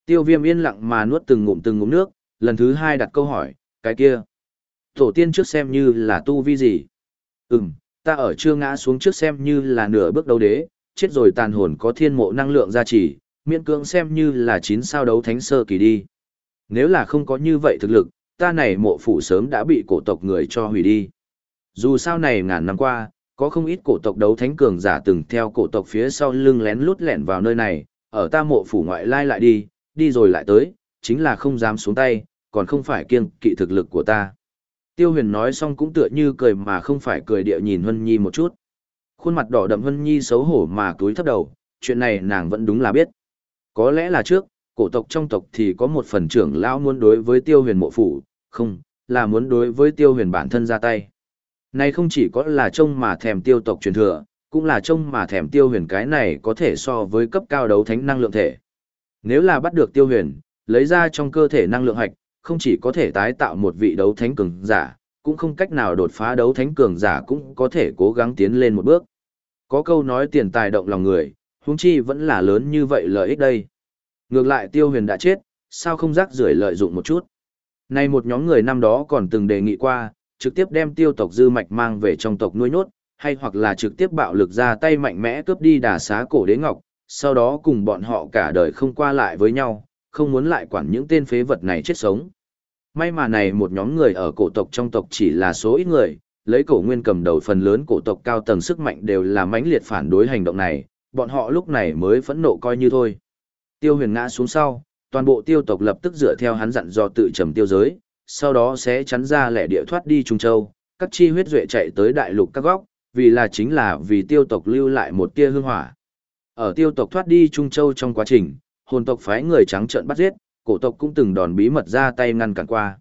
Tiêu viêm yên lặng mà nuốt từng ngụm từng ngụm nước, lần thứ hai đặt câu hỏi, cái kia. Tổ tiên trước xem như là tu vi gì? Ừm, ta ở chưa ngã xuống trước xem như là nửa bước đấu đế, chết rồi tàn hồn có thiên mộ năng lượng gia trì, miễn cưỡng xem như là chín sao đấu thánh sơ kỳ đi. Nếu là không có như vậy thực lực, ta này mộ phủ sớm đã bị cổ tộc người cho hủy đi. Dù sao này ngàn năm qua, có không ít cổ tộc đấu thánh cường giả từng theo cổ tộc phía sau lưng lén lút lẻn vào nơi này, ở ta mộ phủ ngoại lai lại đi, đi rồi lại tới, chính là không dám xuống tay, còn không phải kiêng kỵ thực lực của ta. Tiêu huyền nói xong cũng tựa như cười mà không phải cười địa nhìn Hân Nhi một chút. Khuôn mặt đỏ đậm Hân Nhi xấu hổ mà túi thấp đầu, chuyện này nàng vẫn đúng là biết. Có lẽ là trước, cổ tộc trong tộc thì có một phần trưởng lão muốn đối với tiêu huyền mộ phủ, không, là muốn đối với tiêu huyền bản thân ra tay. Này không chỉ có là trông mà thèm tiêu tộc truyền thừa, cũng là trông mà thèm tiêu huyền cái này có thể so với cấp cao đấu thánh năng lượng thể. Nếu là bắt được tiêu huyền, lấy ra trong cơ thể năng lượng hạch, không chỉ có thể tái tạo một vị đấu thánh cường giả, cũng không cách nào đột phá đấu thánh cường giả cũng có thể cố gắng tiến lên một bước. Có câu nói tiền tài động lòng người, huống chi vẫn là lớn như vậy lợi ích đây. Ngược lại tiêu huyền đã chết, sao không rắc rưởi lợi dụng một chút. Nay một nhóm người năm đó còn từng đề nghị qua, trực tiếp đem tiêu tộc dư mạch mang về trong tộc nuôi nốt, hay hoặc là trực tiếp bạo lực ra tay mạnh mẽ cướp đi đà xá cổ đế ngọc, sau đó cùng bọn họ cả đời không qua lại với nhau, không muốn lại quản những tên phế vật này chết sống. May mà này một nhóm người ở cổ tộc trong tộc chỉ là số ít người, lấy cổ nguyên cầm đầu phần lớn cổ tộc cao tầng sức mạnh đều là mãnh liệt phản đối hành động này, bọn họ lúc này mới phẫn nộ coi như thôi. Tiêu huyền ngã xuống sau, toàn bộ tiêu tộc lập tức dựa theo hắn dặn do tự trầm tiêu giới, sau đó sẽ chắn ra lẻ địa thoát đi Trung Châu, các chi huyết duệ chạy tới đại lục các góc, vì là chính là vì tiêu tộc lưu lại một tia hương hỏa. Ở tiêu tộc thoát đi Trung Châu trong quá trình, hồn tộc phái người trắng trợn bắt giết, cổ tộc cũng từng đòn bí mật ra tay ngăn cản qua.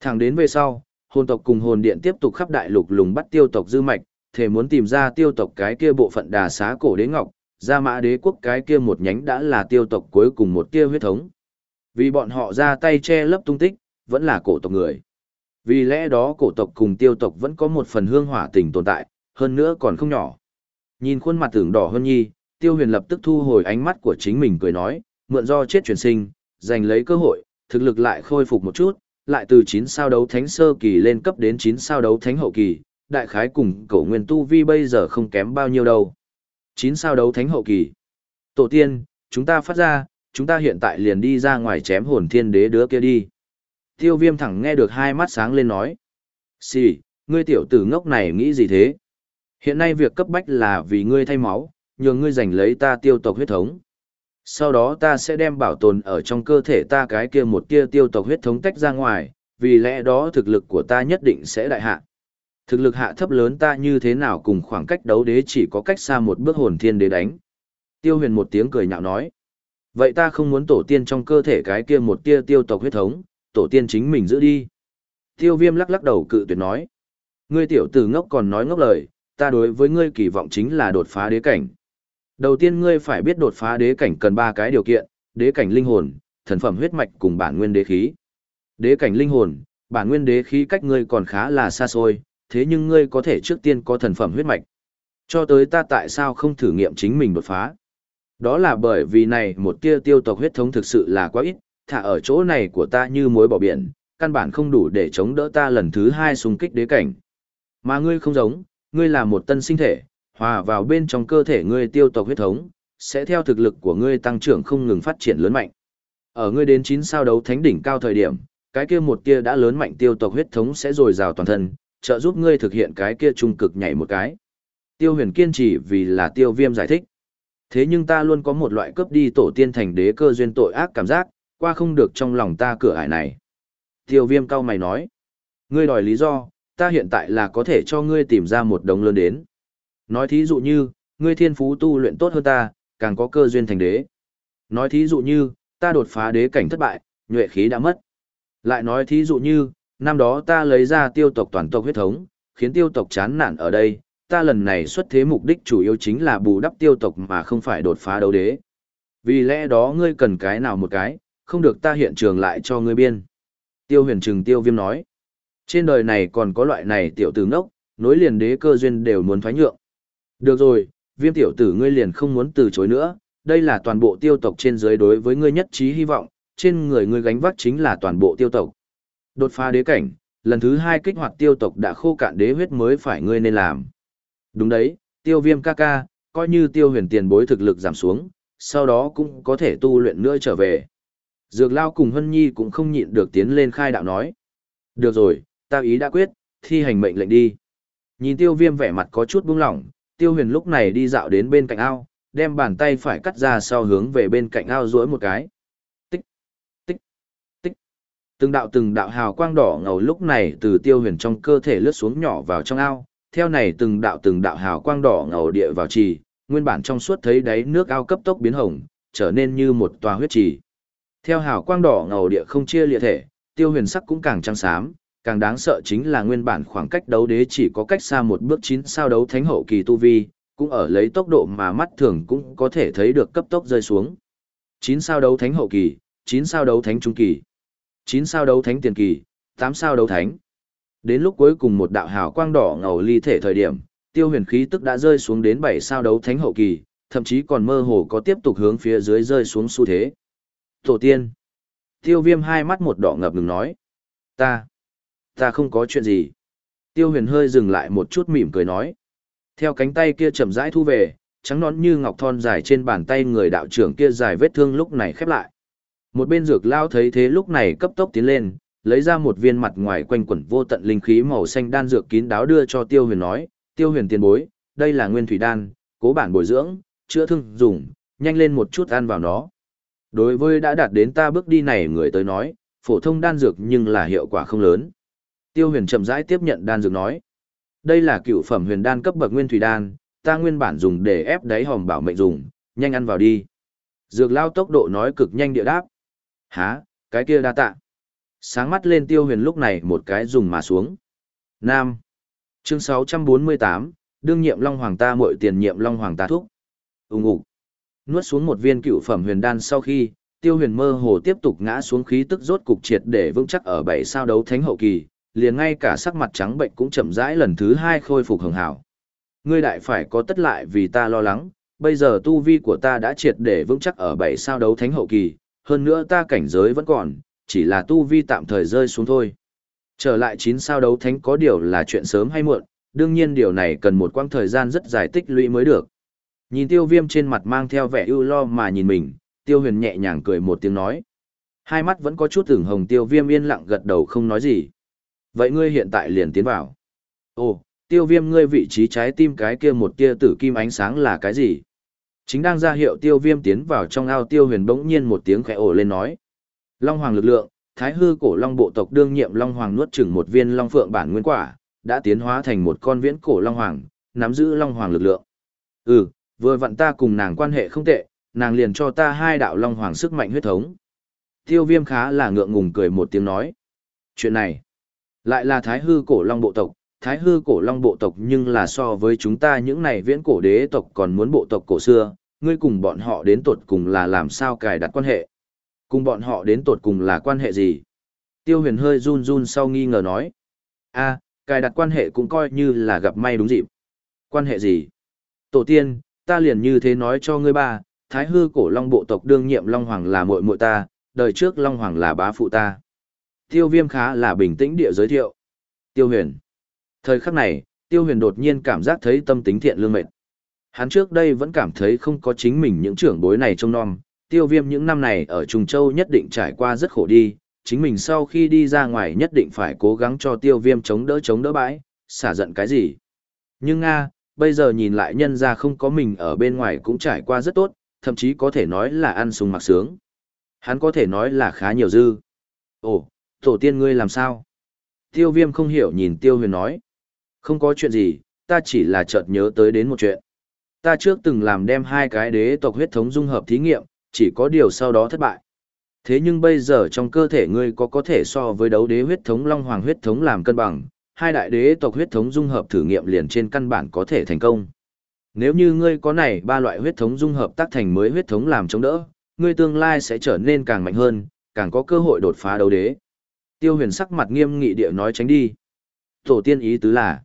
Thẳng đến về sau, hồn tộc cùng hồn điện tiếp tục khắp đại lục lùng bắt tiêu tộc dư mạch, thể muốn tìm ra tiêu tộc cái kia bộ phận đà xá cổ đế ngọc, ra mã đế quốc cái kia một nhánh đã là tiêu tộc cuối cùng một tia huyết thống. Vì bọn họ ra tay che lấp tung tích, vẫn là cổ tộc người. Vì lẽ đó cổ tộc cùng tiêu tộc vẫn có một phần hương hỏa tình tồn tại, hơn nữa còn không nhỏ. Nhìn khuôn mặt tưởng đỏ hơn nhi, tiêu huyền lập tức thu hồi ánh mắt của chính mình cười nói, mượn do chết truyền sinh, giành lấy cơ hội, thực lực lại khôi phục một chút, lại từ 9 sao đấu thánh sơ kỳ lên cấp đến 9 sao đấu thánh hậu kỳ, đại khái cùng cổ nguyên tu vi bây giờ không kém bao nhiêu đâu. 9 sao đấu thánh hậu kỳ. Tổ tiên, chúng ta phát ra, chúng ta hiện tại liền đi ra ngoài chém hồn thiên đế đứa kia đi. Tiêu viêm thẳng nghe được hai mắt sáng lên nói. Xì, ngươi tiểu tử ngốc này nghĩ gì thế? Hiện nay việc cấp bách là vì ngươi thay máu, nhường ngươi giành lấy ta tiêu tộc huyết thống. Sau đó ta sẽ đem bảo tồn ở trong cơ thể ta cái kia một tia tiêu tộc huyết thống tách ra ngoài, vì lẽ đó thực lực của ta nhất định sẽ đại hạ. Thực lực hạ thấp lớn ta như thế nào cùng khoảng cách đấu đế chỉ có cách xa một bước hồn thiên đế đánh. Tiêu huyền một tiếng cười nhạo nói. Vậy ta không muốn tổ tiên trong cơ thể cái kia một tia tiêu tộc huyết thống, tổ tiên chính mình giữ đi. Tiêu viêm lắc lắc đầu cự tuyệt nói. Ngươi tiểu tử ngốc còn nói ngốc lời, ta đối với ngươi kỳ vọng chính là đột phá đế cảnh. Đầu tiên ngươi phải biết đột phá đế cảnh cần ba cái điều kiện, đế cảnh linh hồn, thần phẩm huyết mạch cùng bản nguyên đế khí. Đế cảnh linh hồn, bản nguyên đế khí cách ngươi còn khá là xa xôi, thế nhưng ngươi có thể trước tiên có thần phẩm huyết mạch. Cho tới ta tại sao không thử nghiệm chính mình đột phá? Đó là bởi vì này một tia tiêu tộc huyết thống thực sự là quá ít, thả ở chỗ này của ta như mối bỏ biển, căn bản không đủ để chống đỡ ta lần thứ hai xung kích đế cảnh. Mà ngươi không giống, ngươi là một tân sinh thể, hòa vào bên trong cơ thể ngươi tiêu tộc huyết thống, sẽ theo thực lực của ngươi tăng trưởng không ngừng phát triển lớn mạnh. Ở ngươi đến 9 sao đấu thánh đỉnh cao thời điểm, cái kia một tia đã lớn mạnh tiêu tộc huyết thống sẽ dồi dào toàn thân, trợ giúp ngươi thực hiện cái kia trung cực nhảy một cái. Tiêu huyền kiên trì vì là tiêu viêm giải thích. Thế nhưng ta luôn có một loại cướp đi tổ tiên thành đế cơ duyên tội ác cảm giác, qua không được trong lòng ta cửa ải này. Tiêu viêm cao mày nói. Ngươi đòi lý do, ta hiện tại là có thể cho ngươi tìm ra một đồng lớn đến. Nói thí dụ như, ngươi thiên phú tu luyện tốt hơn ta, càng có cơ duyên thành đế. Nói thí dụ như, ta đột phá đế cảnh thất bại, nhuệ khí đã mất. Lại nói thí dụ như, năm đó ta lấy ra tiêu tộc toàn tộc huyết thống, khiến tiêu tộc chán nản ở đây, ta lần này xuất thế mục đích chủ yếu chính là bù đắp tiêu tộc mà không phải đột phá đấu đế. Vì lẽ đó ngươi cần cái nào một cái, không được ta hiện trường lại cho ngươi biên. Tiêu huyền trừng tiêu viêm nói. Trên đời này còn có loại này tiểu tử ngốc, nối liền đế cơ duyên đều muốn thoái nhượng. Được rồi, viêm tiểu tử ngươi liền không muốn từ chối nữa, đây là toàn bộ tiêu tộc trên dưới đối với ngươi nhất trí hy vọng, trên người ngươi gánh vác chính là toàn bộ tiêu tộc. Đột phá đế cảnh, lần thứ hai kích hoạt tiêu tộc đã khô cạn đế huyết mới phải ngươi nên làm. Đúng đấy, tiêu viêm ca ca, coi như tiêu huyền tiền bối thực lực giảm xuống, sau đó cũng có thể tu luyện nữa trở về. Dược lao cùng Hân Nhi cũng không nhịn được tiến lên khai đạo nói. Được rồi, ta ý đã quyết, thi hành mệnh lệnh đi. Nhìn tiêu viêm vẻ mặt có chút buông lỏng, tiêu huyền lúc này đi dạo đến bên cạnh ao, đem bàn tay phải cắt ra sau hướng về bên cạnh ao duỗi một cái. Tích, tích, tích. Từng đạo từng đạo hào quang đỏ ngầu lúc này từ tiêu huyền trong cơ thể lướt xuống nhỏ vào trong ao, theo này từng đạo từng đạo hào quang đỏ ngầu địa vào trì, nguyên bản trong suốt thấy đáy nước ao cấp tốc biến hồng, trở nên như một tòa huyết trì. Theo hào quang đỏ ngầu địa không chia liệt thể, tiêu huyền sắc cũng càng trắng xám, càng đáng sợ chính là nguyên bản khoảng cách đấu đế chỉ có cách xa một bước chín sao đấu thánh hậu kỳ tu vi, cũng ở lấy tốc độ mà mắt thường cũng có thể thấy được cấp tốc rơi xuống. Chín sao đấu thánh hậu kỳ, chín sao đấu thánh trung kỳ, chín sao đấu thánh tiền kỳ, tám sao đấu thánh. Đến lúc cuối cùng một đạo hào quang đỏ ngầu ly thể thời điểm, tiêu huyền khí tức đã rơi xuống đến bảy sao đấu thánh hậu kỳ, thậm chí còn mơ hồ có tiếp tục hướng phía dưới rơi xuống xu thế. Tổ tiên. Tiêu viêm hai mắt một đỏ ngập ngừng nói. Ta. Ta không có chuyện gì. Tiêu huyền hơi dừng lại một chút mỉm cười nói. Theo cánh tay kia chậm rãi thu về, trắng nón như ngọc thon dài trên bàn tay người đạo trưởng kia dài vết thương lúc này khép lại. Một bên dược lao thấy thế lúc này cấp tốc tiến lên, lấy ra một viên mặt ngoài quanh quẩn vô tận linh khí màu xanh đan dược kín đáo đưa cho tiêu huyền nói, tiêu huyền tiền bối, đây là nguyên thủy đan, cố bản bồi dưỡng, chữa thương dùng, nhanh lên một chút ăn vào nó. Đối với đã đạt đến ta bước đi này người tới nói, phổ thông đan dược nhưng là hiệu quả không lớn. Tiêu huyền chậm rãi tiếp nhận đan dược nói. Đây là cựu phẩm huyền đan cấp bậc nguyên thủy đan, ta nguyên bản dùng để ép đáy hòm bảo mệnh dùng, nhanh ăn vào đi. Dược lao tốc độ nói cực nhanh địa đáp. Hả, cái kia đa tạ. Sáng mắt lên tiêu huyền lúc này một cái dùng mà xuống. Nam. Chương 648, đương nhiệm Long Hoàng ta muội tiền nhiệm Long Hoàng ta thúc. Úng ủ. Nuốt xuống một viên cựu phẩm huyền đan sau khi, tiêu huyền mơ hồ tiếp tục ngã xuống khí tức rốt cục triệt để vững chắc ở bảy sao đấu thánh hậu kỳ, liền ngay cả sắc mặt trắng bệnh cũng chậm rãi lần thứ hai khôi phục hường hảo. Ngươi đại phải có tất lại vì ta lo lắng, bây giờ tu vi của ta đã triệt để vững chắc ở bảy sao đấu thánh hậu kỳ, hơn nữa ta cảnh giới vẫn còn, chỉ là tu vi tạm thời rơi xuống thôi. Trở lại chín sao đấu thánh có điều là chuyện sớm hay muộn, đương nhiên điều này cần một quãng thời gian rất dài tích lũy mới được. Nhìn tiêu viêm trên mặt mang theo vẻ ưu lo mà nhìn mình, tiêu huyền nhẹ nhàng cười một tiếng nói. Hai mắt vẫn có chút tưởng hồng tiêu viêm yên lặng gật đầu không nói gì. Vậy ngươi hiện tại liền tiến vào. Ồ, tiêu viêm ngươi vị trí trái tim cái kia một tia tử kim ánh sáng là cái gì? Chính đang ra hiệu tiêu viêm tiến vào trong ao tiêu huyền bỗng nhiên một tiếng khẽ ồ lên nói. Long hoàng lực lượng, thái hư cổ long bộ tộc đương nhiệm long hoàng nuốt chửng một viên long phượng bản nguyên quả, đã tiến hóa thành một con viễn cổ long hoàng, nắm giữ long hoàng lực lượng. Ừ, vừa vặn ta cùng nàng quan hệ không tệ, nàng liền cho ta hai đạo long hoàng sức mạnh huyết thống. Tiêu viêm khá là ngượng ngùng cười một tiếng nói. Chuyện này, lại là thái hư cổ long bộ tộc, thái hư cổ long bộ tộc nhưng là so với chúng ta những này viễn cổ đế tộc còn muốn bộ tộc cổ xưa, ngươi cùng bọn họ đến tột cùng là làm sao cài đặt quan hệ. Cùng bọn họ đến tột cùng là quan hệ gì? Tiêu huyền hơi run run sau nghi ngờ nói. a cài đặt quan hệ cũng coi như là gặp may đúng dịp. Quan hệ gì? Tổ tiên, ta liền như thế nói cho ngươi ba, thái hư cổ long bộ tộc đương nhiệm long hoàng là muội muội ta, đời trước long hoàng là bá phụ ta. Tiêu viêm khá là bình tĩnh địa giới thiệu. Tiêu huyền. Thời khắc này, tiêu huyền đột nhiên cảm giác thấy tâm tính thiện lương mệt. Hắn trước đây vẫn cảm thấy không có chính mình những trưởng bối này trông nom, tiêu viêm những năm này ở Trung Châu nhất định trải qua rất khổ đi, chính mình sau khi đi ra ngoài nhất định phải cố gắng cho tiêu viêm chống đỡ chống đỡ bãi, xả giận cái gì. Nhưng Nga, bây giờ nhìn lại nhân ra không có mình ở bên ngoài cũng trải qua rất tốt, thậm chí có thể nói là ăn sung mặc sướng. Hắn có thể nói là khá nhiều dư. Ồ, tổ tiên ngươi làm sao? Tiêu viêm không hiểu nhìn tiêu huyền nói. Không có chuyện gì, ta chỉ là chợt nhớ tới đến một chuyện. Ta trước từng làm đem hai cái đế tộc huyết thống dung hợp thí nghiệm, chỉ có điều sau đó thất bại. Thế nhưng bây giờ trong cơ thể ngươi có có thể so với đấu đế huyết thống long hoàng huyết thống làm cân bằng, hai đại đế tộc huyết thống dung hợp thử nghiệm liền trên căn bản có thể thành công. Nếu như ngươi có này ba loại huyết thống dung hợp tác thành mới huyết thống làm chống đỡ, ngươi tương lai sẽ trở nên càng mạnh hơn, càng có cơ hội đột phá đấu đế. Tiêu huyền sắc mặt nghiêm nghị địa nói tránh đi. Tổ tiên ý tứ là,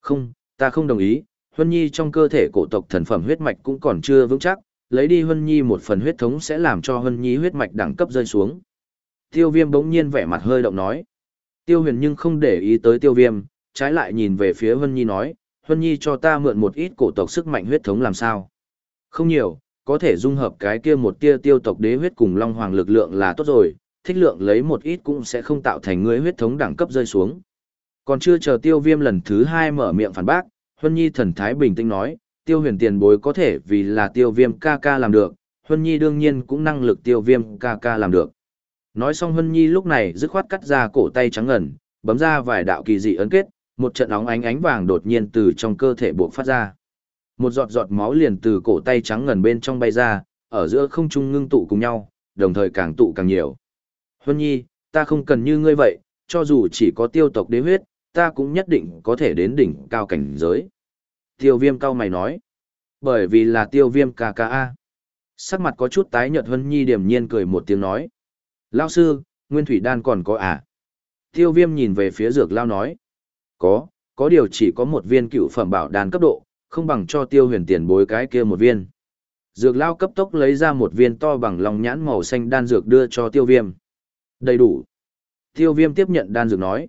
không, ta không đồng ý, Huân Nhi trong cơ thể cổ tộc thần phẩm huyết mạch cũng còn chưa vững chắc, lấy đi Huân Nhi một phần huyết thống sẽ làm cho Huân Nhi huyết mạch đẳng cấp rơi xuống. Tiêu viêm bỗng nhiên vẻ mặt hơi động nói. Tiêu huyền nhưng không để ý tới tiêu viêm, trái lại nhìn về phía Vân Nhi nói, "Vân Nhi cho ta mượn một ít cổ tộc sức mạnh huyết thống làm sao. Không nhiều, có thể dung hợp cái kia một tia tiêu tộc đế huyết cùng long hoàng lực lượng là tốt rồi, thích lượng lấy một ít cũng sẽ không tạo thành người huyết thống đẳng cấp rơi xuống. Còn chưa chờ tiêu viêm lần thứ hai mở miệng phản bác, Huân Nhi thần thái bình tĩnh nói, tiêu huyền tiền bối có thể vì là tiêu viêm ca ca làm được, Huân Nhi đương nhiên cũng năng lực tiêu viêm ca ca làm được. Nói xong Huân Nhi lúc này dứt khoát cắt ra cổ tay trắng ngần, bấm ra vài đạo kỳ dị ấn kết, một trận óng ánh ánh vàng đột nhiên từ trong cơ thể buộc phát ra. Một giọt giọt máu liền từ cổ tay trắng ngần bên trong bay ra, ở giữa không trung ngưng tụ cùng nhau, đồng thời càng tụ càng nhiều. Huân Nhi, ta không cần như ngươi vậy, cho dù chỉ có tiêu tộc đế huyết, ta cũng nhất định có thể đến đỉnh cao cảnh giới. Tiêu viêm cao mày nói. Bởi vì là tiêu viêm ca ca a. Sắc mặt có chút tái nhợt Huân Nhi điểm nhiên cười một tiếng nói. Lao sư, Nguyên Thủy Đan còn có à? Tiêu viêm nhìn về phía dược lao nói. Có, có điều chỉ có một viên cựu phẩm bảo đan cấp độ, không bằng cho tiêu huyền tiền bối cái kia một viên. Dược lao cấp tốc lấy ra một viên to bằng lòng nhãn màu xanh đan dược đưa cho tiêu viêm. Đầy đủ. Tiêu viêm tiếp nhận đan dược nói.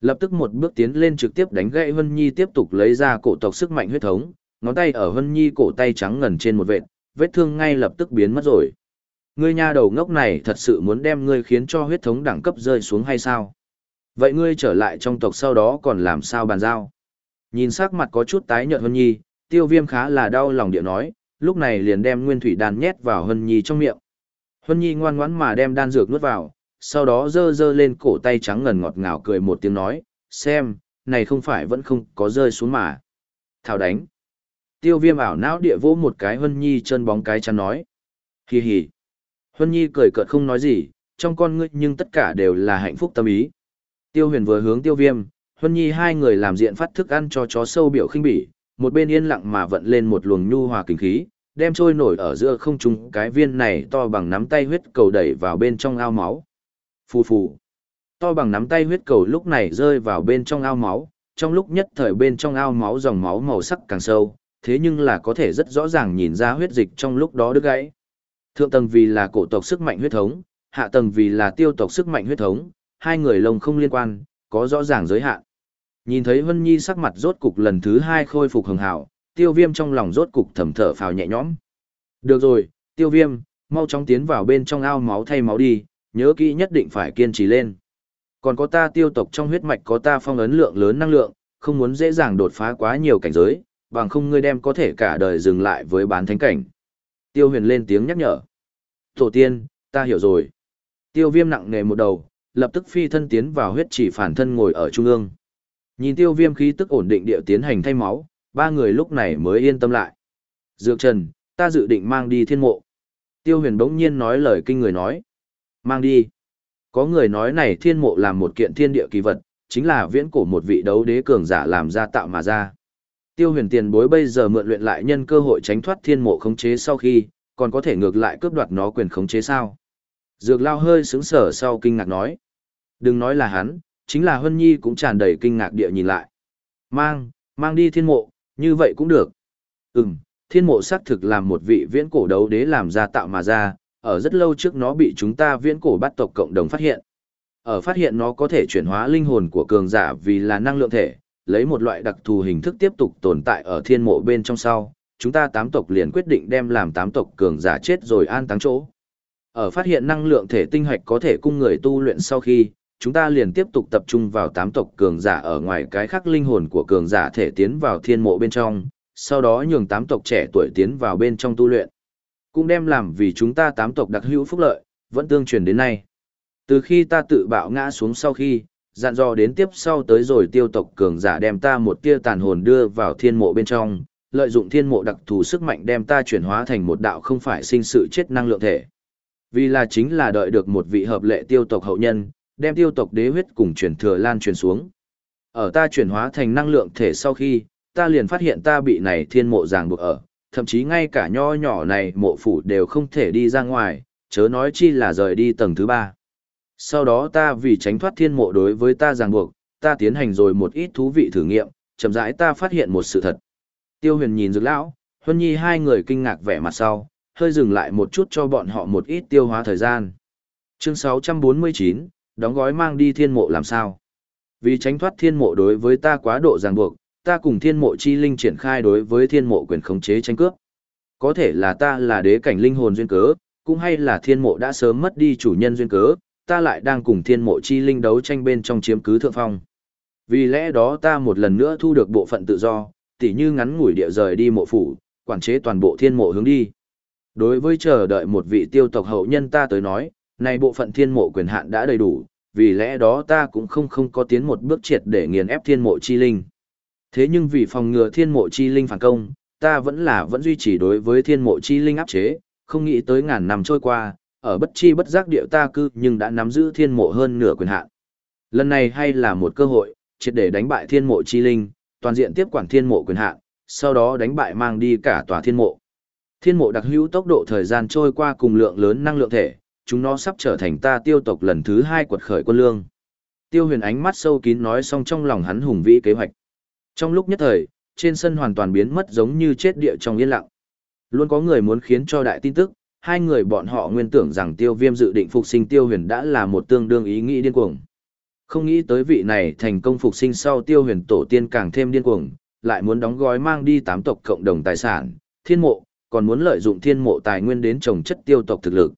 Lập tức một bước tiến lên trực tiếp đánh gãy Hân Nhi tiếp tục lấy ra cổ tộc sức mạnh huyết thống, ngón tay ở Hân Nhi cổ tay trắng ngần trên một vệt, vết thương ngay lập tức biến mất rồi. Ngươi nha đầu ngốc này thật sự muốn đem ngươi khiến cho huyết thống đẳng cấp rơi xuống hay sao? Vậy ngươi trở lại trong tộc sau đó còn làm sao bàn giao? Nhìn sắc mặt có chút tái nhợt Hân Nhi, tiêu viêm khá là đau lòng địa nói, lúc này liền đem nguyên thủy đan nhét vào Hân Nhi trong miệng. Hân Nhi ngoan ngoãn mà đem đan dược nuốt vào, sau đó dơ dơ lên cổ tay trắng ngần ngọt ngào cười một tiếng nói, xem, này không phải vẫn không có rơi xuống mà. Thảo đánh. Tiêu viêm ảo não địa vỗ một cái Hân Nhi chân bóng cái chắn nói. Hì hì. Huân Nhi cười cợt không nói gì, trong con ngươi nhưng tất cả đều là hạnh phúc tâm ý. Tiêu huyền vừa hướng tiêu viêm, Huân Nhi hai người làm diện phát thức ăn cho chó sâu biểu khinh bỉ, một bên yên lặng mà vận lên một luồng nhu hòa kinh khí, đem trôi nổi ở giữa không trung cái viên này to bằng nắm tay huyết cầu đẩy vào bên trong ao máu, phù phù. To bằng nắm tay huyết cầu lúc này rơi vào bên trong ao máu, trong lúc nhất thời bên trong ao máu dòng máu màu sắc càng sâu, thế nhưng là có thể rất rõ ràng nhìn ra huyết dịch trong lúc đó đứt gãy. Thượng tầng vì là cổ tộc sức mạnh huyết thống, hạ tầng vì là tiêu tộc sức mạnh huyết thống, hai người lông không liên quan, có rõ ràng giới hạn. Nhìn thấy Vân Nhi sắc mặt rốt cục lần thứ hai khôi phục hường hảo, tiêu viêm trong lòng rốt cục thầm thở phào nhẹ nhõm. Được rồi, tiêu viêm, mau chóng tiến vào bên trong ao máu thay máu đi, nhớ kỹ nhất định phải kiên trì lên. Còn có ta tiêu tộc trong huyết mạch có ta phong ấn lượng lớn năng lượng, không muốn dễ dàng đột phá quá nhiều cảnh giới, bằng không ngươi đem có thể cả đời dừng lại với bán thánh cảnh. Tiêu huyền lên tiếng nhắc nhở. Tổ tiên, ta hiểu rồi. Tiêu viêm nặng nề một đầu, lập tức phi thân tiến vào huyết chỉ phản thân ngồi ở trung ương. Nhìn tiêu viêm khí tức ổn định địa tiến hành thay máu, ba người lúc này mới yên tâm lại. Dược Trần, ta dự định mang đi thiên mộ. Tiêu huyền bỗng nhiên nói lời kinh người nói. Mang đi. Có người nói này thiên mộ là một kiện thiên địa kỳ vật, chính là viễn cổ một vị đấu đế cường giả làm ra tạo mà ra. Tiêu huyền tiền bối bây giờ mượn luyện lại nhân cơ hội tránh thoát thiên mộ khống chế sau khi, còn có thể ngược lại cướp đoạt nó quyền khống chế sao. Dược lao hơi sững sở sau kinh ngạc nói. Đừng nói là hắn, chính là Hân Nhi cũng tràn đầy kinh ngạc địa nhìn lại. Mang, mang đi thiên mộ, như vậy cũng được. Ừm, thiên mộ xác thực làm một vị viễn cổ đấu đế làm ra tạo mà ra, ở rất lâu trước nó bị chúng ta viễn cổ bắt tộc cộng đồng phát hiện. Ở phát hiện nó có thể chuyển hóa linh hồn của cường giả vì là năng lượng thể, lấy một loại đặc thù hình thức tiếp tục tồn tại ở thiên mộ bên trong sau, chúng ta tám tộc liền quyết định đem làm tám tộc cường giả chết rồi an táng chỗ. Ở phát hiện năng lượng thể tinh hạch có thể cung người tu luyện sau khi, chúng ta liền tiếp tục tập trung vào tám tộc cường giả ở ngoài cái khác linh hồn của cường giả thể tiến vào thiên mộ bên trong, sau đó nhường tám tộc trẻ tuổi tiến vào bên trong tu luyện. Cũng đem làm vì chúng ta tám tộc đặc hữu phúc lợi, vẫn tương truyền đến nay. Từ khi ta tự bạo ngã xuống sau khi, dặn dò đến tiếp sau tới rồi tiêu tộc cường giả đem ta một tia tàn hồn đưa vào thiên mộ bên trong, lợi dụng thiên mộ đặc thù sức mạnh đem ta chuyển hóa thành một đạo không phải sinh sự chết năng lượng thể. Vì là chính là đợi được một vị hợp lệ tiêu tộc hậu nhân, đem tiêu tộc đế huyết cùng truyền thừa lan truyền xuống. Ở ta chuyển hóa thành năng lượng thể sau khi, ta liền phát hiện ta bị này thiên mộ ràng buộc ở, thậm chí ngay cả nho nhỏ này mộ phủ đều không thể đi ra ngoài, chớ nói chi là rời đi tầng thứ ba. Sau đó ta vì tránh thoát thiên mộ đối với ta ràng buộc, ta tiến hành rồi một ít thú vị thử nghiệm, chậm rãi ta phát hiện một sự thật. Tiêu huyền nhìn dược lão, huân nhi hai người kinh ngạc vẻ mặt sau, hơi dừng lại một chút cho bọn họ một ít tiêu hóa thời gian. Chương 649, đóng gói mang đi thiên mộ làm sao? Vì tránh thoát thiên mộ đối với ta quá độ ràng buộc, ta cùng thiên mộ chi linh triển khai đối với thiên mộ quyền khống chế tranh cướp. Có thể là ta là đế cảnh linh hồn duyên cớ, cũng hay là thiên mộ đã sớm mất đi chủ nhân duyên cớ, ta lại đang cùng thiên mộ chi linh đấu tranh bên trong chiếm cứ thượng phong. Vì lẽ đó ta một lần nữa thu được bộ phận tự do, tỉ như ngắn ngủi địa rời đi mộ phủ, quản chế toàn bộ thiên mộ hướng đi. Đối với chờ đợi một vị tiêu tộc hậu nhân ta tới nói, này bộ phận thiên mộ quyền hạn đã đầy đủ, vì lẽ đó ta cũng không không có tiến một bước triệt để nghiền ép thiên mộ chi linh. Thế nhưng vì phòng ngừa thiên mộ chi linh phản công, ta vẫn là vẫn duy trì đối với thiên mộ chi linh áp chế, không nghĩ tới ngàn năm trôi qua, ở bất chi bất giác địa ta cư nhưng đã nắm giữ thiên mộ hơn nửa quyền hạn. Lần này hay là một cơ hội, triệt để đánh bại thiên mộ chi linh, toàn diện tiếp quản thiên mộ quyền hạn, sau đó đánh bại mang đi cả tòa thiên mộ. Thiên mộ đặc hữu tốc độ thời gian trôi qua cùng lượng lớn năng lượng thể, chúng nó sắp trở thành ta tiêu tộc lần thứ hai quật khởi quân lương. Tiêu huyền ánh mắt sâu kín nói xong trong lòng hắn hùng vĩ kế hoạch. Trong lúc nhất thời, trên sân hoàn toàn biến mất giống như chết địa trong yên lặng. Luôn có người muốn khiến cho đại tin tức, hai người bọn họ nguyên tưởng rằng tiêu viêm dự định phục sinh tiêu huyền đã là một tương đương ý nghĩ điên cuồng. Không nghĩ tới vị này thành công phục sinh sau tiêu huyền tổ tiên càng thêm điên cuồng, lại muốn đóng gói mang đi tám tộc cộng đồng tài sản, thiên mộ, còn muốn lợi dụng thiên mộ tài nguyên đến trồng chất tiêu tộc thực lực.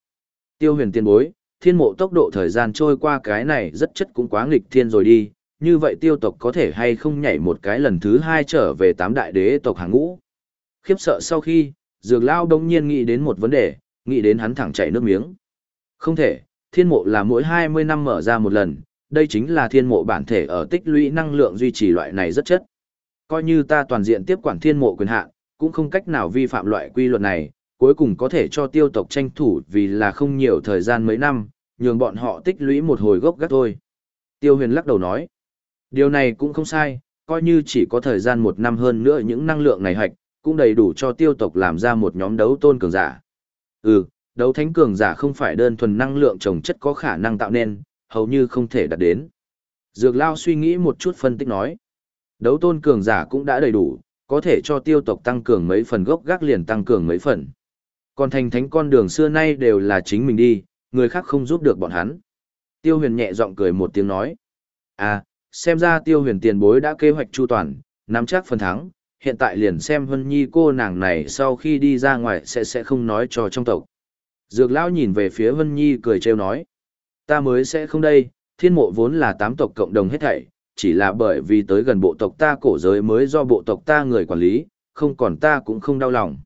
Tiêu huyền tiên bối, thiên mộ tốc độ thời gian trôi qua cái này rất chất cũng quá nghịch thiên rồi đi, như vậy tiêu tộc có thể hay không nhảy một cái lần thứ hai trở về tám đại đế tộc hàng ngũ. Khiếp sợ sau khi, dược lao đông nhiên nghĩ đến một vấn đề, nghĩ đến hắn thẳng chảy nước miếng. Không thể, thiên mộ là mỗi 20 năm mở ra một lần, đây chính là thiên mộ bản thể ở tích lũy năng lượng duy trì loại này rất chất. Coi như ta toàn diện tiếp quản thiên mộ quyền hạn, cũng không cách nào vi phạm loại quy luật này, cuối cùng có thể cho tiêu tộc tranh thủ vì là không nhiều thời gian mấy năm, nhường bọn họ tích lũy một hồi gốc gác thôi. Tiêu huyền lắc đầu nói, điều này cũng không sai, coi như chỉ có thời gian một năm hơn nữa những năng lượng này hạch, cũng đầy đủ cho tiêu tộc làm ra một nhóm đấu tôn cường giả. Ừ, đấu thánh cường giả không phải đơn thuần năng lượng trồng chất có khả năng tạo nên, hầu như không thể đạt đến. Dược Lao suy nghĩ một chút phân tích nói. Đấu tôn cường giả cũng đã đầy đủ, có thể cho tiêu tộc tăng cường mấy phần gốc gác liền tăng cường mấy phần. Còn thành thánh con đường xưa nay đều là chính mình đi, người khác không giúp được bọn hắn. Tiêu huyền nhẹ giọng cười một tiếng nói. À, xem ra tiêu huyền tiền bối đã kế hoạch chu toàn, nắm chắc phần thắng, hiện tại liền xem Hân Nhi cô nàng này sau khi đi ra ngoài sẽ sẽ không nói cho trong tộc. Dược lão nhìn về phía Hân Nhi cười trêu nói. Ta mới sẽ không đây, thiên mộ vốn là tám tộc cộng đồng hết thảy, chỉ là bởi vì tới gần bộ tộc ta cổ giới mới do bộ tộc ta người quản lý, không còn ta cũng không đau lòng.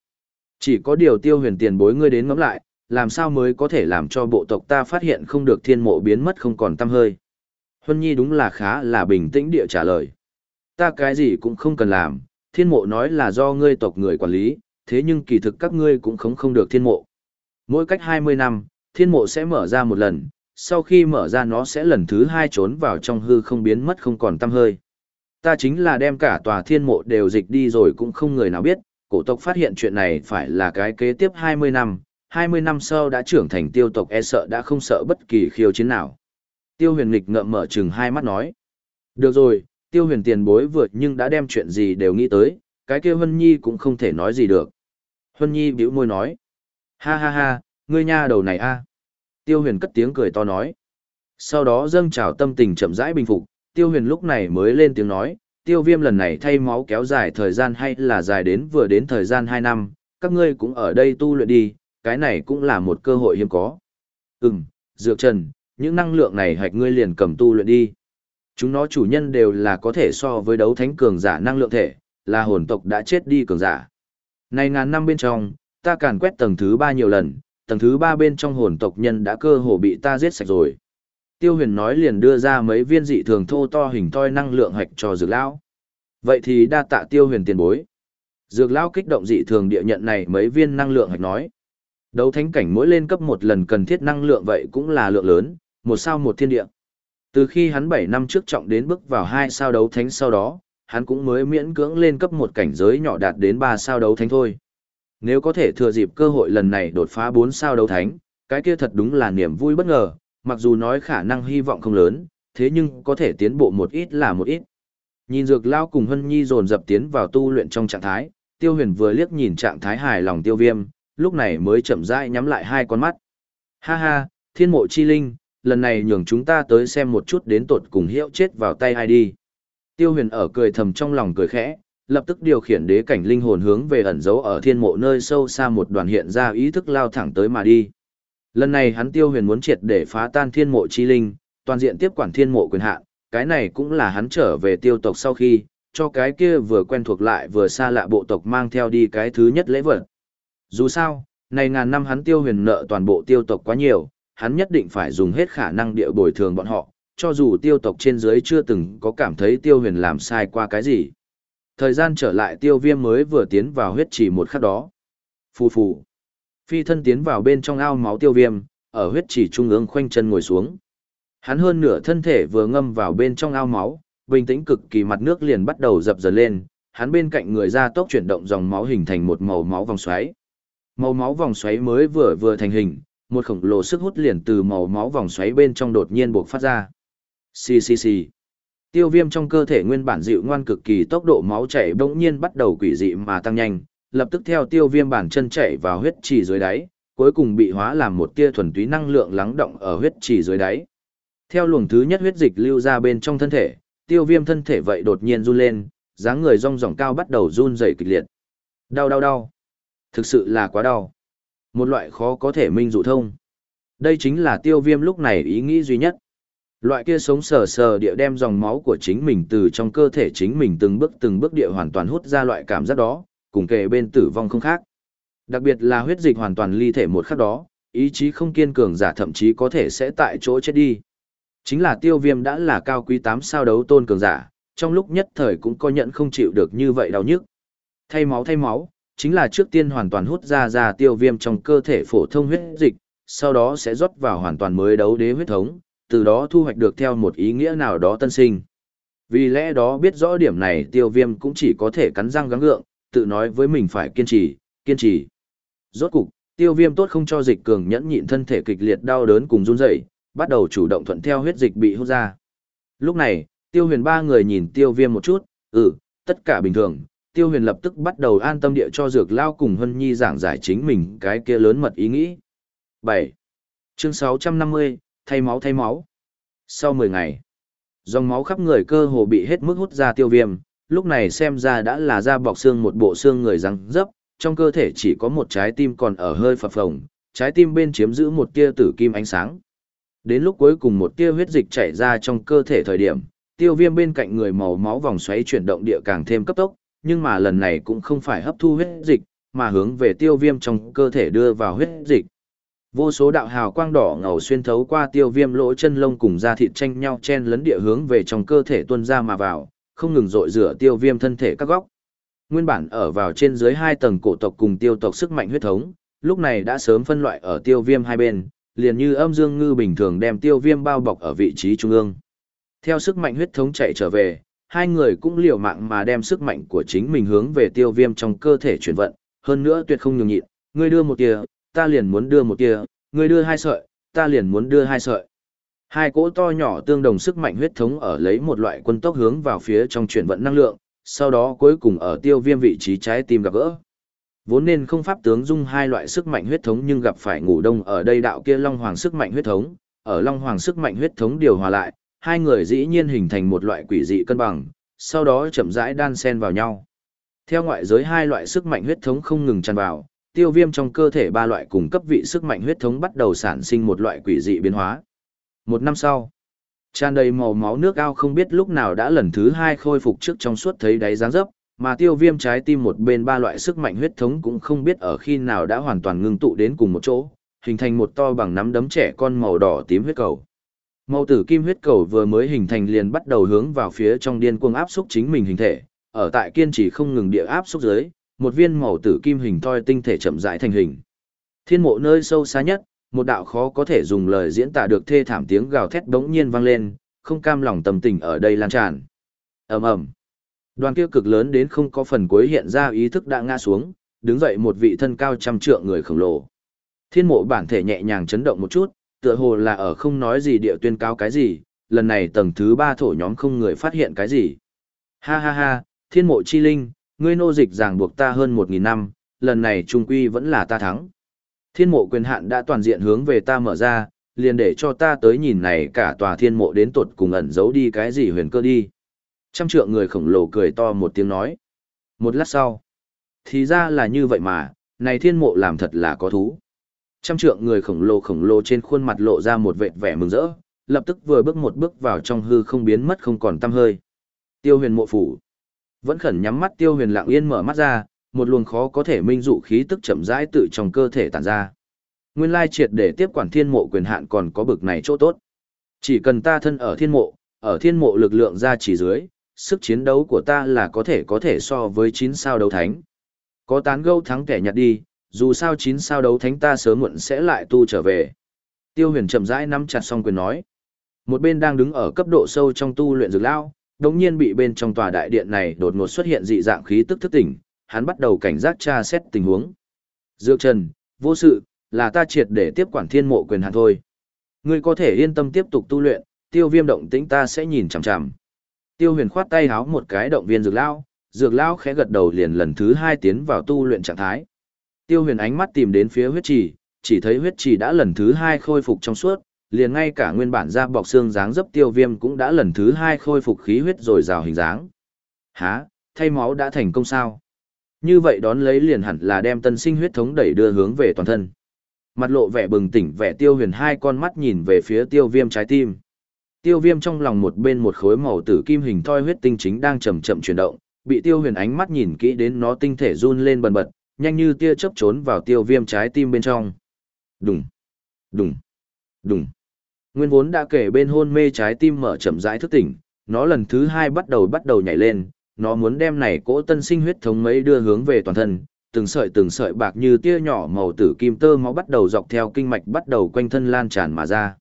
Chỉ có điều tiêu huyền tiền bối ngươi đến ngẫm lại, làm sao mới có thể làm cho bộ tộc ta phát hiện không được thiên mộ biến mất không còn tâm hơi. Huân Nhi đúng là khá là bình tĩnh địa trả lời. Ta cái gì cũng không cần làm, thiên mộ nói là do ngươi tộc người quản lý, thế nhưng kỳ thực các ngươi cũng không không được thiên mộ. Mỗi cách 20 năm, thiên mộ sẽ mở ra một lần, sau khi mở ra nó sẽ lần thứ hai trốn vào trong hư không biến mất không còn tâm hơi. Ta chính là đem cả tòa thiên mộ đều dịch đi rồi cũng không người nào biết, cổ tộc phát hiện chuyện này phải là cái kế tiếp 20 năm, 20 năm sau đã trưởng thành tiêu tộc e sợ đã không sợ bất kỳ khiêu chiến nào. Tiêu huyền nghịch ngậm mở chừng hai mắt nói. Được rồi, tiêu huyền tiền bối vượt nhưng đã đem chuyện gì đều nghĩ tới, cái kia Hân Nhi cũng không thể nói gì được. Hân Nhi bĩu môi nói. Ha ha ha, ngươi nha đầu này a. Tiêu huyền cất tiếng cười to nói. Sau đó dâng trào tâm tình chậm rãi bình phục, tiêu huyền lúc này mới lên tiếng nói, tiêu viêm lần này thay máu kéo dài thời gian hay là dài đến vừa đến thời gian 2 năm, các ngươi cũng ở đây tu luyện đi, cái này cũng là một cơ hội hiếm có. Ừm, Dược Trần, những năng lượng này hạch ngươi liền cầm tu luyện đi. Chúng nó chủ nhân đều là có thể so với đấu thánh cường giả năng lượng thể, là hồn tộc đã chết đi cường giả. Này ngàn năm bên trong, ta càn quét tầng thứ ba nhiều lần, tầng thứ ba bên trong hồn tộc nhân đã cơ hồ bị ta giết sạch rồi. Tiêu huyền nói liền đưa ra mấy viên dị thường thô to hình toi năng lượng hạch cho dược lão. Vậy thì đa tạ tiêu huyền tiền bối. Dược lão kích động dị thường địa nhận này mấy viên năng lượng hạch nói. Đấu thánh cảnh mỗi lên cấp một lần cần thiết năng lượng vậy cũng là lượng lớn, một sao một thiên địa. Từ khi hắn 7 năm trước trọng đến bước vào hai sao đấu thánh sau đó, hắn cũng mới miễn cưỡng lên cấp một cảnh giới nhỏ đạt đến 3 sao đấu thánh thôi. Nếu có thể thừa dịp cơ hội lần này đột phá 4 sao đấu thánh, cái kia thật đúng là niềm vui bất ngờ, mặc dù nói khả năng hy vọng không lớn, thế nhưng có thể tiến bộ một ít là một ít. Nhìn dược lao cùng Hân Nhi dồn dập tiến vào tu luyện trong trạng thái, tiêu huyền vừa liếc nhìn trạng thái hài lòng tiêu viêm, lúc này mới chậm rãi nhắm lại hai con mắt. Ha ha, thiên mộ chi linh, lần này nhường chúng ta tới xem một chút đến tột cùng hiệu chết vào tay ai đi. Tiêu huyền ở cười thầm trong lòng cười khẽ, lập tức điều khiển đế cảnh linh hồn hướng về ẩn dấu ở thiên mộ nơi sâu xa một đoàn hiện ra ý thức lao thẳng tới mà đi. Lần này hắn tiêu huyền muốn triệt để phá tan thiên mộ chi linh, toàn diện tiếp quản thiên mộ quyền hạn, cái này cũng là hắn trở về tiêu tộc sau khi, cho cái kia vừa quen thuộc lại vừa xa lạ bộ tộc mang theo đi cái thứ nhất lễ vật. Dù sao, này ngàn năm hắn tiêu huyền nợ toàn bộ tiêu tộc quá nhiều, hắn nhất định phải dùng hết khả năng địa bồi thường bọn họ, cho dù tiêu tộc trên dưới chưa từng có cảm thấy tiêu huyền làm sai qua cái gì. Thời gian trở lại tiêu viêm mới vừa tiến vào huyết chỉ một khắc đó. Phù phù. Phi thân tiến vào bên trong ao máu tiêu viêm, ở huyết chỉ trung ương khoanh chân ngồi xuống. Hắn hơn nửa thân thể vừa ngâm vào bên trong ao máu, bình tĩnh cực kỳ mặt nước liền bắt đầu dập dần lên, hắn bên cạnh người ra tốc chuyển động dòng máu hình thành một màu máu vòng xoáy. Màu máu vòng xoáy mới vừa vừa thành hình, một khổng lồ sức hút liền từ màu máu vòng xoáy bên trong đột nhiên buộc phát ra. Xì xì xì. Tiêu viêm trong cơ thể nguyên bản dịu ngoan cực kỳ tốc độ máu chảy bỗng nhiên bắt đầu quỷ dị mà tăng nhanh, lập tức theo tiêu viêm bản chân chảy vào huyết trì dưới đáy, cuối cùng bị hóa làm một tia thuần túy năng lượng lắng động ở huyết trì dưới đáy. Theo luồng thứ nhất huyết dịch lưu ra bên trong thân thể, tiêu viêm thân thể vậy đột nhiên run lên, dáng người rong ròng cao bắt đầu run rẩy kịch liệt. Đau đau đau. Thực sự là quá đau. Một loại khó có thể minh dụ thông. Đây chính là tiêu viêm lúc này ý nghĩ duy nhất. Loại kia sống sờ sờ địa đem dòng máu của chính mình từ trong cơ thể chính mình từng bước từng bước địa hoàn toàn hút ra loại cảm giác đó, cùng kề bên tử vong không khác. Đặc biệt là huyết dịch hoàn toàn ly thể một khắc đó, ý chí không kiên cường giả thậm chí có thể sẽ tại chỗ chết đi. Chính là tiêu viêm đã là cao quý tám sao đấu tôn cường giả, trong lúc nhất thời cũng có nhận không chịu được như vậy đau nhức. Thay máu thay máu, chính là trước tiên hoàn toàn hút ra ra tiêu viêm trong cơ thể phổ thông huyết dịch, sau đó sẽ rót vào hoàn toàn mới đấu đế huyết thống, từ đó thu hoạch được theo một ý nghĩa nào đó tân sinh. Vì lẽ đó biết rõ điểm này tiêu viêm cũng chỉ có thể cắn răng gắng gượng, tự nói với mình phải kiên trì, kiên trì. Rốt cục, tiêu viêm tốt không cho dịch cường nhẫn nhịn thân thể kịch liệt đau đớn cùng run rẩy, bắt đầu chủ động thuận theo huyết dịch bị hút ra. Lúc này, tiêu huyền ba người nhìn tiêu viêm một chút, ừ, tất cả bình thường, tiêu huyền lập tức bắt đầu an tâm địa cho dược lao cùng hân nhi giảng giải chính mình cái kia lớn mật ý nghĩ. 7. Chương 650, thay máu thay máu. Sau 10 ngày, dòng máu khắp người cơ hồ bị hết mức hút ra tiêu viêm, lúc này xem ra đã là da bọc xương một bộ xương người răng dấp, trong cơ thể chỉ có một trái tim còn ở hơi phập phồng, trái tim bên chiếm giữ một tia tử kim ánh sáng. Đến lúc cuối cùng một tia huyết dịch chảy ra trong cơ thể thời điểm, tiêu viêm bên cạnh người màu máu vòng xoáy chuyển động địa càng thêm cấp tốc, nhưng mà lần này cũng không phải hấp thu huyết dịch, mà hướng về tiêu viêm trong cơ thể đưa vào huyết dịch. Vô số đạo hào quang đỏ ngầu xuyên thấu qua tiêu viêm lỗ chân lông cùng da thịt tranh nhau chen lấn địa hướng về trong cơ thể tuân ra mà vào, không ngừng rội rửa tiêu viêm thân thể các góc. Nguyên bản ở vào trên dưới hai tầng cổ tộc cùng tiêu tộc sức mạnh huyết thống, lúc này đã sớm phân loại ở tiêu viêm hai bên, liền như âm dương ngư bình thường đem tiêu viêm bao bọc ở vị trí trung ương. Theo sức mạnh huyết thống chạy trở về, hai người cũng liều mạng mà đem sức mạnh của chính mình hướng về tiêu viêm trong cơ thể chuyển vận, hơn nữa tuyệt không nhường nhịn, ngươi đưa một tia, ta liền muốn đưa một tia, ngươi đưa hai sợi, ta liền muốn đưa hai sợi. Hai cỗ to nhỏ tương đồng sức mạnh huyết thống ở lấy một loại quân tốc hướng vào phía trong chuyển vận năng lượng, sau đó cuối cùng ở tiêu viêm vị trí trái tim gặp gỡ. Vốn nên không pháp tướng dung hai loại sức mạnh huyết thống nhưng gặp phải ngủ đông ở đây đạo kia long hoàng sức mạnh huyết thống, ở long hoàng sức mạnh huyết thống điều hòa lại, hai người dĩ nhiên hình thành một loại quỷ dị cân bằng, sau đó chậm rãi đan xen vào nhau. Theo ngoại giới hai loại sức mạnh huyết thống không ngừng tràn vào, tiêu viêm trong cơ thể ba loại cùng cấp vị sức mạnh huyết thống bắt đầu sản sinh một loại quỷ dị biến hóa. Một năm sau, tràn đầy màu máu nước ao không biết lúc nào đã lần thứ hai khôi phục trước trong suốt thấy đáy dáng dấp, mà tiêu viêm trái tim một bên ba loại sức mạnh huyết thống cũng không biết ở khi nào đã hoàn toàn ngưng tụ đến cùng một chỗ, hình thành một to bằng nắm đấm trẻ con màu đỏ tím huyết cầu. Màu tử kim huyết cầu vừa mới hình thành liền bắt đầu hướng vào phía trong điên cuồng áp xúc chính mình hình thể, ở tại kiên trì không ngừng địa áp xúc dưới, một viên màu tử kim hình thoi tinh thể chậm rãi thành hình. Thiên mộ nơi sâu xa nhất, một đạo khó có thể dùng lời diễn tả được thê thảm tiếng gào thét đống nhiên vang lên, không cam lòng tâm tình ở đây lan tràn. ầm ầm, đoàn kia cực lớn đến không có phần cuối hiện ra ý thức đã ngã xuống, đứng dậy một vị thân cao trăm trượng người khổng lồ. Thiên mộ bản thể nhẹ nhàng chấn động một chút, tựa hồ là ở không nói gì địa tuyên cao cái gì, lần này tầng thứ ba thổ nhóm không người phát hiện cái gì. Ha ha ha, thiên mộ chi linh, ngươi nô dịch ràng buộc ta hơn một nghìn năm, lần này trung quy vẫn là ta thắng. Thiên mộ quyền hạn đã toàn diện hướng về ta mở ra, liền để cho ta tới nhìn này cả tòa thiên mộ đến tuột cùng ẩn giấu đi cái gì huyền cơ đi. Trăm trượng người khổng lồ cười to một tiếng nói. Một lát sau. Thì ra là như vậy mà, này thiên mộ làm thật là có thú. Trăm trượng người khổng lồ khổng lồ trên khuôn mặt lộ ra một vệt vẻ mừng rỡ, lập tức vừa bước một bước vào trong hư không biến mất không còn tăm hơi. Tiêu huyền mộ phủ. Vẫn khẩn nhắm mắt tiêu huyền lặng yên mở mắt ra, một luồng khó có thể minh dụ khí tức chậm rãi tự trong cơ thể tản ra. Nguyên lai triệt để tiếp quản thiên mộ quyền hạn còn có bực này chỗ tốt. Chỉ cần ta thân ở thiên mộ, ở thiên mộ lực lượng ra chỉ dưới, sức chiến đấu của ta là có thể có thể so với 9 sao đấu thánh. Có tán gâu thắng kẻ nhặt đi, dù sao 9 sao đấu thánh ta sớm muộn sẽ lại tu trở về. Tiêu huyền chậm rãi nắm chặt song quyền nói. Một bên đang đứng ở cấp độ sâu trong tu luyện dược lao, đống nhiên bị bên trong tòa đại điện này đột ngột xuất hiện dị dạng khí tức thức tỉnh, hắn bắt đầu cảnh giác tra xét tình huống. Dược Trần, vô sự, là ta triệt để tiếp quản thiên mộ quyền hạn thôi. Ngươi có thể yên tâm tiếp tục tu luyện, tiêu viêm động tĩnh ta sẽ nhìn chằm chằm. Tiêu huyền khoát tay háo một cái động viên dược lao, dược lao khẽ gật đầu liền lần thứ hai tiến vào tu luyện trạng thái. Tiêu huyền ánh mắt tìm đến phía huyết trì, chỉ thấy huyết trì đã lần thứ hai khôi phục trong suốt, liền ngay cả nguyên bản da bọc xương dáng dấp tiêu viêm cũng đã lần thứ hai khôi phục khí huyết rồi rào hình dáng. há, thay máu đã thành công sao? Như vậy đón lấy liền hẳn là đem tân sinh huyết thống đẩy đưa hướng về toàn thân. Mặt lộ vẻ bừng tỉnh vẻ tiêu huyền hai con mắt nhìn về phía tiêu viêm trái tim. Tiêu viêm trong lòng một bên một khối màu tử kim hình thoi huyết tinh chính đang chậm chậm chuyển động, bị tiêu huyền ánh mắt nhìn kỹ đến nó tinh thể run lên bần bật, nhanh như tia chớp trốn vào tiêu viêm trái tim bên trong. Đùng, đùng, đùng. Nguyên vốn đã kể bên hôn mê trái tim mở chậm rãi thức tỉnh, nó lần thứ hai bắt đầu bắt đầu nhảy lên, nó muốn đem này cỗ tân sinh huyết thống mấy đưa hướng về toàn thân, từng sợi từng sợi bạc như tia nhỏ màu tử kim tơ máu bắt đầu dọc theo kinh mạch bắt đầu quanh thân lan tràn mà ra.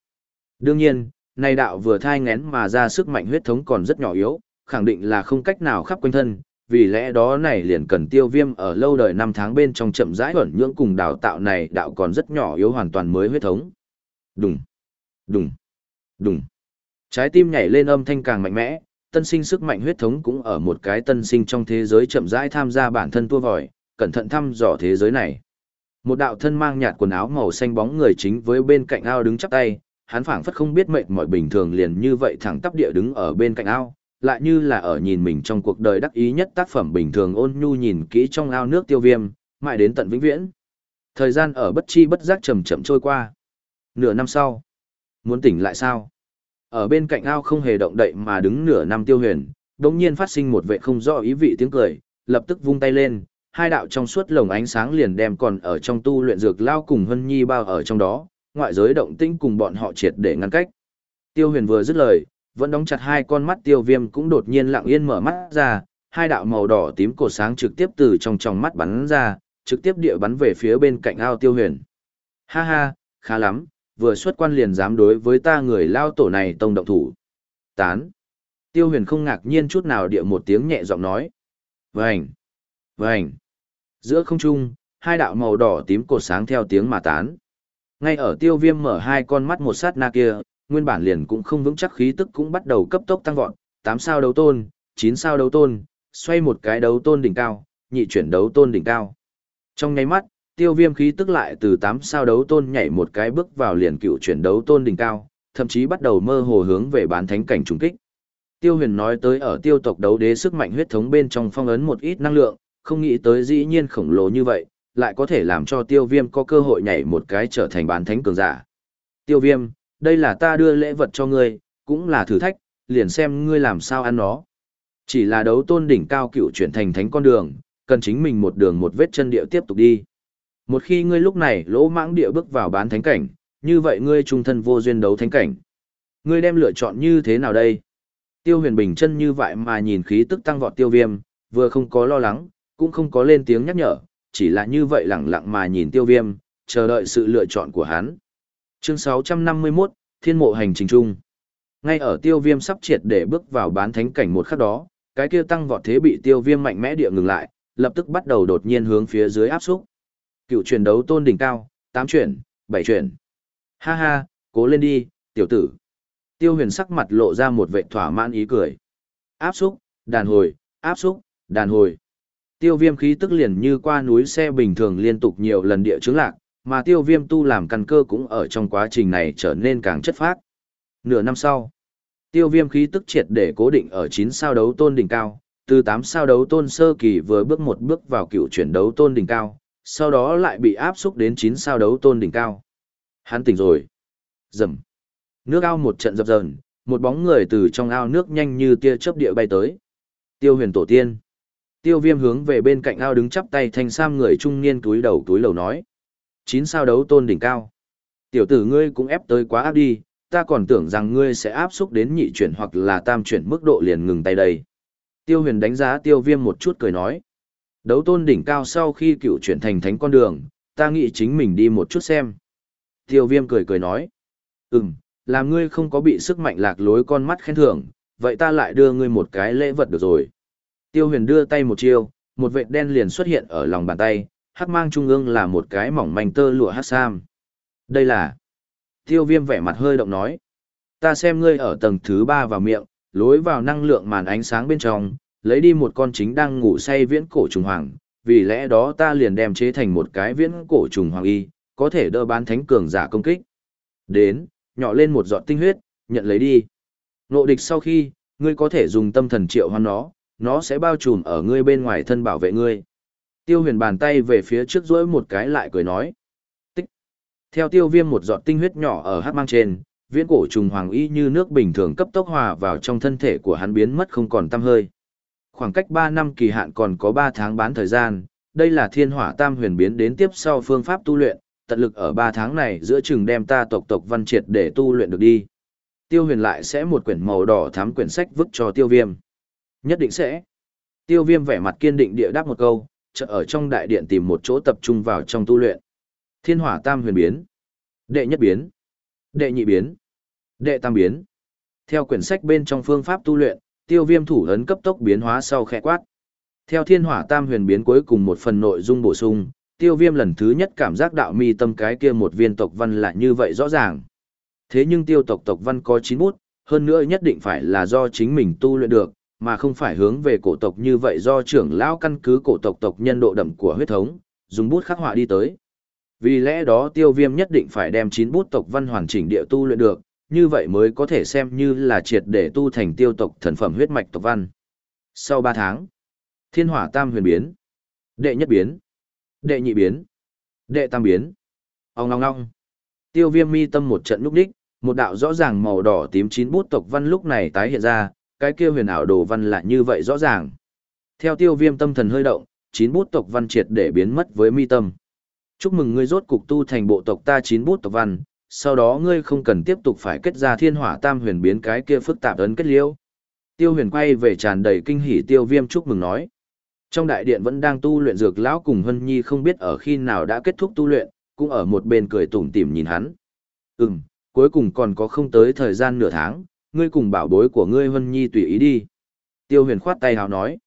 Đương nhiên, này đạo vừa thai ngén mà ra sức mạnh huyết thống còn rất nhỏ yếu, khẳng định là không cách nào khắp quanh thân, vì lẽ đó này liền cần tiêu viêm ở lâu đời năm tháng bên trong chậm rãi ẩn nhưỡng cùng đào tạo này đạo còn rất nhỏ yếu hoàn toàn mới huyết thống. Đúng đùng, đùng. Trái tim nhảy lên âm thanh càng mạnh mẽ, tân sinh sức mạnh huyết thống cũng ở một cái tân sinh trong thế giới chậm rãi tham gia bản thân tua vòi, cẩn thận thăm dò thế giới này. Một đạo thân mang nhạt quần áo màu xanh bóng người chính với bên cạnh ao đứng chắp tay, hắn phảng phất không biết mệt mỏi bình thường liền như vậy thẳng tắp địa đứng ở bên cạnh ao, lại như là ở nhìn mình trong cuộc đời đắc ý nhất tác phẩm bình thường ôn nhu nhìn kỹ trong ao nước tiêu viêm, mãi đến tận vĩnh viễn. Thời gian ở bất chi bất giác chậm chậm trôi qua. Nửa năm sau, muốn tỉnh lại sao? Ở bên cạnh ao không hề động đậy mà đứng nửa năm tiêu huyền, đống nhiên phát sinh một vệ không rõ ý vị tiếng cười, lập tức vung tay lên, hai đạo trong suốt lồng ánh sáng liền đem còn ở trong tu luyện dược lao cùng Hân Nhi bao ở trong đó, ngoại giới động tĩnh cùng bọn họ triệt để ngăn cách. Tiêu huyền vừa dứt lời, vẫn đóng chặt hai con mắt tiêu viêm cũng đột nhiên lặng yên mở mắt ra, hai đạo màu đỏ tím cổ sáng trực tiếp từ trong tròng mắt bắn ra, trực tiếp địa bắn về phía bên cạnh ao tiêu huyền. Ha ha, khá lắm, vừa xuất quan liền dám đối với ta người lao tổ này tông động thủ. Tán. Tiêu huyền không ngạc nhiên chút nào địa một tiếng nhẹ giọng nói. Vành. Vành. Giữa không trung, hai đạo màu đỏ tím cột sáng theo tiếng mà tán. Ngay ở tiêu viêm mở hai con mắt một sát na kia, nguyên bản liền cũng không vững chắc khí tức cũng bắt đầu cấp tốc tăng vọt, tám sao đấu tôn, chín sao đấu tôn, xoay một cái đấu tôn đỉnh cao, nhị chuyển đấu tôn đỉnh cao. Trong nháy mắt, tiêu viêm khí tức lại từ tám sao đấu tôn nhảy một cái bước vào liền cựu chuyển đấu tôn đỉnh cao, thậm chí bắt đầu mơ hồ hướng về bán thánh cảnh trùng kích. Tiêu huyền nói tới ở tiêu tộc đấu đế sức mạnh huyết thống bên trong phong ấn một ít năng lượng, không nghĩ tới dĩ nhiên khổng lồ như vậy, lại có thể làm cho tiêu viêm có cơ hội nhảy một cái trở thành bán thánh cường giả. Tiêu viêm, đây là ta đưa lễ vật cho ngươi, cũng là thử thách, liền xem ngươi làm sao ăn nó. Chỉ là đấu tôn đỉnh cao cựu chuyển thành thánh con đường, cần chính mình một đường một vết chân địa tiếp tục đi. Một khi ngươi lúc này lỗ mãng địa bước vào bán thánh cảnh, như vậy ngươi trung thân vô duyên đấu thánh cảnh. Ngươi đem lựa chọn như thế nào đây? Tiêu huyền bình chân như vậy mà nhìn khí tức tăng vọt tiêu viêm, vừa không có lo lắng, cũng không có lên tiếng nhắc nhở, chỉ là như vậy lặng lặng mà nhìn tiêu viêm, chờ đợi sự lựa chọn của hắn. Chương 651, Thiên mộ hành trình chung. Ngay ở tiêu viêm sắp triệt để bước vào bán thánh cảnh một khắc đó, cái kia tăng vọt thế bị tiêu viêm mạnh mẽ địa ngừng lại, lập tức bắt đầu đột nhiên hướng phía dưới áp xúc. Cựu truyền đấu tôn đỉnh cao, tám chuyển, bảy chuyển. Ha ha, cố lên đi, tiểu tử. Tiêu huyền sắc mặt lộ ra một vệ thỏa mãn ý cười. Áp xúc, đàn hồi, áp xúc, đàn hồi. Tiêu viêm khí tức liền như qua núi xe bình thường liên tục nhiều lần địa chứng lạc, mà tiêu viêm tu làm căn cơ cũng ở trong quá trình này trở nên càng chất phác. Nửa năm sau, tiêu viêm khí tức triệt để cố định ở 9 sao đấu tôn đỉnh cao, từ 8 sao đấu tôn sơ kỳ vừa bước một bước vào cựu chuyển đấu tôn đỉnh cao, sau đó lại bị áp xúc đến 9 sao đấu tôn đỉnh cao. Hắn tỉnh rồi. Rầm. Nước ao một trận dập dờn, một bóng người từ trong ao nước nhanh như tia chớp địa bay tới. Tiêu huyền tổ tiên. Tiêu viêm hướng về bên cạnh ao đứng chắp tay thanh sam người trung niên túi đầu túi lầu nói. Chín sao đấu tôn đỉnh cao. Tiểu tử ngươi cũng ép tới quá áp đi, ta còn tưởng rằng ngươi sẽ áp xúc đến nhị chuyển hoặc là tam chuyển mức độ liền ngừng tay đây. Tiêu huyền đánh giá tiêu viêm một chút cười nói. Đấu tôn đỉnh cao sau khi cựu chuyển thành thánh con đường, ta nghĩ chính mình đi một chút xem. Tiêu viêm cười cười nói. Ừm, làm ngươi không có bị sức mạnh lạc lối con mắt khen thưởng, vậy ta lại đưa ngươi một cái lễ vật được rồi. Tiêu huyền đưa tay một chiêu, một vệt đen liền xuất hiện ở lòng bàn tay, hắc mang trung ương là một cái mỏng manh tơ lụa hắc sam. Đây là... Tiêu viêm vẻ mặt hơi động nói. Ta xem ngươi ở tầng thứ ba vào miệng, lối vào năng lượng màn ánh sáng bên trong, lấy đi một con chính đang ngủ say viễn cổ trùng hoàng, vì lẽ đó ta liền đem chế thành một cái viễn cổ trùng hoàng y, có thể đỡ bán thánh cường giả công kích. Đến, nhỏ lên một giọt tinh huyết, nhận lấy đi. Nộ địch sau khi, ngươi có thể dùng tâm thần triệu hoán nó, nó sẽ bao trùm ở ngươi bên ngoài thân bảo vệ ngươi. Tiêu huyền bàn tay về phía trước rỗi một cái lại cười nói. Tích. Theo tiêu viêm một giọt tinh huyết nhỏ ở hát mang trên, viễn cổ trùng hoàng y như nước bình thường cấp tốc hòa vào trong thân thể của hắn biến mất không còn tăm hơi. Khoảng cách 3 năm kỳ hạn còn có 3 tháng bán thời gian, đây là thiên hỏa tam huyền biến đến tiếp sau phương pháp tu luyện, tận lực ở 3 tháng này giữa chừng đem ta tộc tộc văn triệt để tu luyện được đi. Tiêu huyền lại sẽ một quyển màu đỏ thám quyển sách vứt cho tiêu viêm. Nhất định sẽ. Tiêu viêm vẻ mặt kiên định địa đáp một câu, chợ ở trong đại điện tìm một chỗ tập trung vào trong tu luyện. Thiên hỏa tam huyền biến. Đệ nhất biến. Đệ nhị biến. Đệ tam biến. Theo quyển sách bên trong phương pháp tu luyện, tiêu viêm thủ ấn cấp tốc biến hóa sau khẽ quát. Theo thiên hỏa tam huyền biến cuối cùng một phần nội dung bổ sung, tiêu viêm lần thứ nhất cảm giác đạo mi tâm cái kia một viên tộc văn là như vậy rõ ràng. Thế nhưng tiêu tộc tộc văn có chín bút, hơn nữa nhất định phải là do chính mình tu luyện được, mà không phải hướng về cổ tộc như vậy do trưởng lão căn cứ cổ tộc tộc nhân độ đậm của huyết thống, dùng bút khắc họa đi tới. Vì lẽ đó tiêu viêm nhất định phải đem chín bút tộc văn hoàn chỉnh địa tu luyện được, như vậy mới có thể xem như là triệt để tu thành tiêu tộc thần phẩm huyết mạch tộc văn. Sau 3 tháng, thiên hỏa tam huyền biến, đệ nhất biến, đệ nhị biến, đệ tam biến. Ông ngong ngong. Tiêu viêm mi tâm một trận núp đích, một đạo rõ ràng màu đỏ tím chín bút tộc văn lúc này tái hiện ra, cái kia huyền ảo đồ văn lại như vậy rõ ràng. Theo tiêu viêm tâm thần hơi động, chín bút tộc văn triệt để biến mất với mi tâm. Chúc mừng ngươi rốt cục tu thành bộ tộc ta chín bút tộc văn, sau đó ngươi không cần tiếp tục phải kết ra thiên hỏa tam huyền biến cái kia phức tạp ấn kết liễu. Tiêu huyền quay về tràn đầy kinh hỉ tiêu viêm chúc mừng nói. Trong đại điện vẫn đang tu luyện dược lão cùng Hân Nhi không biết ở khi nào đã kết thúc tu luyện, cũng ở một bên cười tủm tỉm nhìn hắn. Ừm, cuối cùng còn có không tới thời gian nửa tháng, ngươi cùng bảo bối của ngươi Hân Nhi tùy ý đi. Tiêu huyền khoát tay hào nói.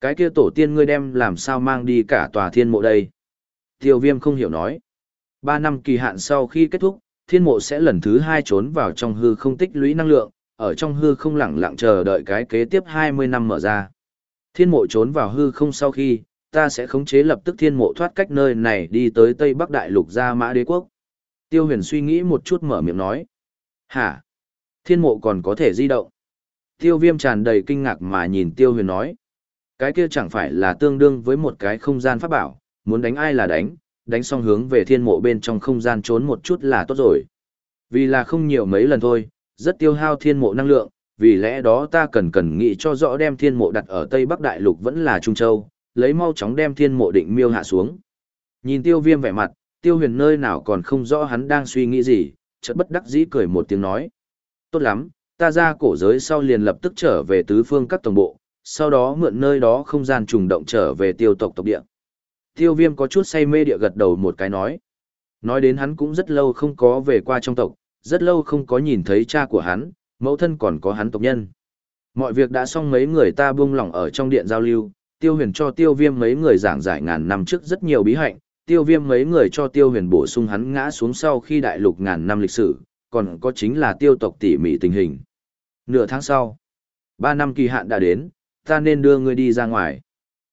Cái kia tổ tiên ngươi đem làm sao mang đi cả tòa thiên mộ đây? Tiêu viêm không hiểu nói. Ba năm kỳ hạn sau khi kết thúc, thiên mộ sẽ lần thứ hai trốn vào trong hư không tích lũy năng lượng, ở trong hư không lẳng lặng chờ đợi cái kế tiếp 20 năm mở ra. Thiên mộ trốn vào hư không sau khi, ta sẽ khống chế lập tức thiên mộ thoát cách nơi này đi tới Tây Bắc Đại Lục ra mã đế quốc. Tiêu huyền suy nghĩ một chút mở miệng nói. Hả? Thiên mộ còn có thể di động. Tiêu viêm tràn đầy kinh ngạc mà nhìn tiêu huyền nói. Cái kia chẳng phải là tương đương với một cái không gian pháp bảo, muốn đánh ai là đánh, đánh xong hướng về thiên mộ bên trong không gian trốn một chút là tốt rồi. Vì là không nhiều mấy lần thôi, rất tiêu hao thiên mộ năng lượng, vì lẽ đó ta cần cần nghĩ cho rõ đem thiên mộ đặt ở Tây Bắc Đại Lục vẫn là Trung Châu, lấy mau chóng đem thiên mộ định miêu hạ xuống. Nhìn tiêu viêm vẻ mặt, tiêu huyền nơi nào còn không rõ hắn đang suy nghĩ gì, chợt bất đắc dĩ cười một tiếng nói. Tốt lắm, ta ra cổ giới sau liền lập tức trở về tứ phương các tổng bộ, sau đó mượn nơi đó không gian trùng động trở về tiêu tộc tộc địa. Tiêu viêm có chút say mê địa gật đầu một cái nói. Nói đến hắn cũng rất lâu không có về qua trong tộc, rất lâu không có nhìn thấy cha của hắn, mẫu thân còn có hắn tộc nhân. Mọi việc đã xong mấy người ta buông lỏng ở trong điện giao lưu, tiêu huyền cho tiêu viêm mấy người giảng giải ngàn năm trước rất nhiều bí hạnh, tiêu viêm mấy người cho tiêu huyền bổ sung hắn ngã xuống sau khi đại lục ngàn năm lịch sử, còn có chính là tiêu tộc tỉ mỉ tình hình. Nửa tháng sau, ba năm kỳ hạn đã đến, ta nên đưa ngươi đi ra ngoài.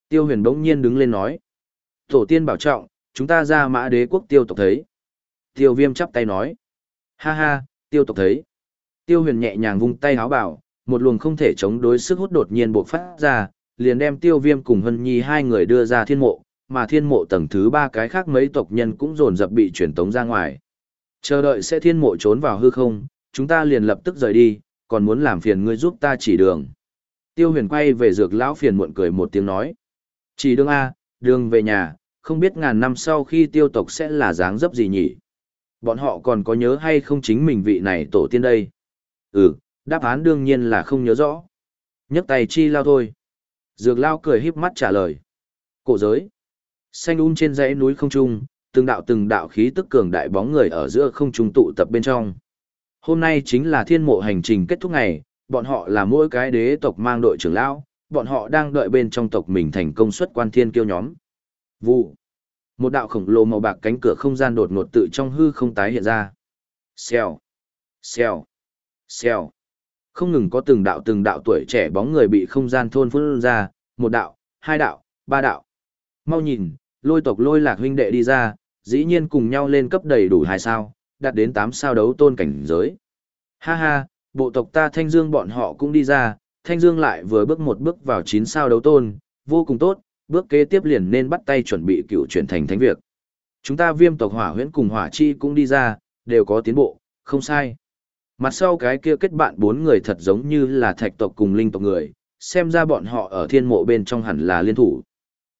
Tiêu huyền bỗng nhiên đứng lên nói. Tổ tiên bảo trọng, chúng ta ra mã đế quốc tiêu tộc thấy. Tiêu viêm chắp tay nói. Ha ha, tiêu tộc thấy. Tiêu huyền nhẹ nhàng vung tay háo bảo, một luồng không thể chống đối sức hút đột nhiên bộc phát ra, liền đem tiêu viêm cùng hân nhi hai người đưa ra thiên mộ, mà thiên mộ tầng thứ ba cái khác mấy tộc nhân cũng dồn dập bị truyền tống ra ngoài. Chờ đợi sẽ thiên mộ trốn vào hư không, chúng ta liền lập tức rời đi, còn muốn làm phiền ngươi giúp ta chỉ đường. Tiêu huyền quay về dược lão phiền muộn cười một tiếng nói. Chỉ đường A, đường về nhà, không biết ngàn năm sau khi tiêu tộc sẽ là dáng dấp gì nhỉ? Bọn họ còn có nhớ hay không chính mình vị này tổ tiên đây? Ừ, đáp án đương nhiên là không nhớ rõ. nhấc tay chi lao thôi. Dược lao cười híp mắt trả lời. Cổ giới. Xanh um trên dãy núi không trung, từng đạo từng đạo khí tức cường đại bóng người ở giữa không trung tụ tập bên trong. Hôm nay chính là thiên mộ hành trình kết thúc ngày, bọn họ là mỗi cái đế tộc mang đội trưởng lão, bọn họ đang đợi bên trong tộc mình thành công xuất quan thiên kiêu nhóm. Vụ. Một đạo khổng lồ màu bạc cánh cửa không gian đột ngột tự trong hư không tái hiện ra. Xèo. Xèo. Xèo. Không ngừng có từng đạo từng đạo tuổi trẻ bóng người bị không gian thôn phun ra, một đạo, hai đạo, ba đạo. Mau nhìn, lôi tộc lôi lạc huynh đệ đi ra, dĩ nhiên cùng nhau lên cấp đầy đủ hai sao, đạt đến tám sao đấu tôn cảnh giới. Ha ha, bộ tộc ta Thanh Dương bọn họ cũng đi ra, Thanh Dương lại vừa bước một bước vào chín sao đấu tôn, vô cùng tốt, bước kế tiếp liền nên bắt tay chuẩn bị cựu chuyển thành thánh việc. Chúng ta viêm tộc hỏa huyễn cùng hỏa chi cũng đi ra, đều có tiến bộ, không sai. Mặt sau cái kia kết bạn bốn người thật giống như là thạch tộc cùng linh tộc người, xem ra bọn họ ở thiên mộ bên trong hẳn là liên thủ.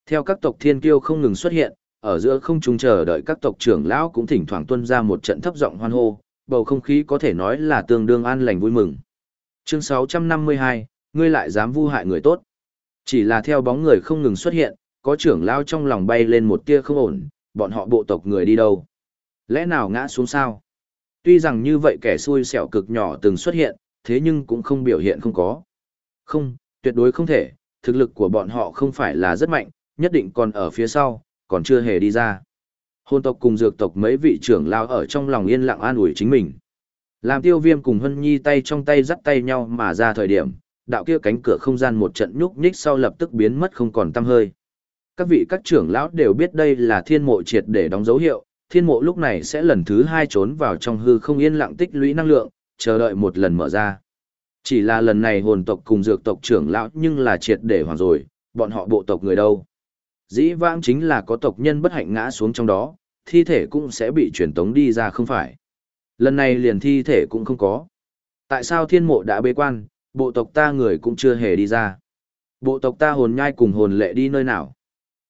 Theo các tộc thiên kiêu không ngừng xuất hiện, ở giữa không trung chờ đợi các tộc trưởng lão cũng thỉnh thoảng tuân ra một trận thấp giọng hoan hô, bầu không khí có thể nói là tương đương an lành vui mừng. Chương 652, ngươi lại dám vu hại người tốt. Chỉ là theo bóng người không ngừng xuất hiện, có trưởng lao trong lòng bay lên một tia không ổn, bọn họ bộ tộc người đi đâu? Lẽ nào ngã xuống sao? Tuy rằng như vậy kẻ xui xẻo cực nhỏ từng xuất hiện, thế nhưng cũng không biểu hiện không có. Không, tuyệt đối không thể, thực lực của bọn họ không phải là rất mạnh, nhất định còn ở phía sau, còn chưa hề đi ra. Hôn tộc cùng dược tộc mấy vị trưởng lao ở trong lòng yên lặng an ủi chính mình. Làm tiêu viêm cùng hân nhi tay trong tay dắt tay nhau mà ra thời điểm, đạo kia cánh cửa không gian một trận nhúc nhích sau lập tức biến mất không còn tăm hơi. Các vị các trưởng lão đều biết đây là thiên mộ triệt để đóng dấu hiệu, thiên mộ lúc này sẽ lần thứ hai trốn vào trong hư không yên lặng tích lũy năng lượng, chờ đợi một lần mở ra. Chỉ là lần này hồn tộc cùng dược tộc trưởng lão nhưng là triệt để hoàn rồi, bọn họ bộ tộc người đâu. Dĩ vãng chính là có tộc nhân bất hạnh ngã xuống trong đó, thi thể cũng sẽ bị truyền tống đi ra không phải. Lần này liền thi thể cũng không có. Tại sao thiên mộ đã bế quan, bộ tộc ta người cũng chưa hề đi ra. Bộ tộc ta hồn nhai cùng hồn lệ đi nơi nào.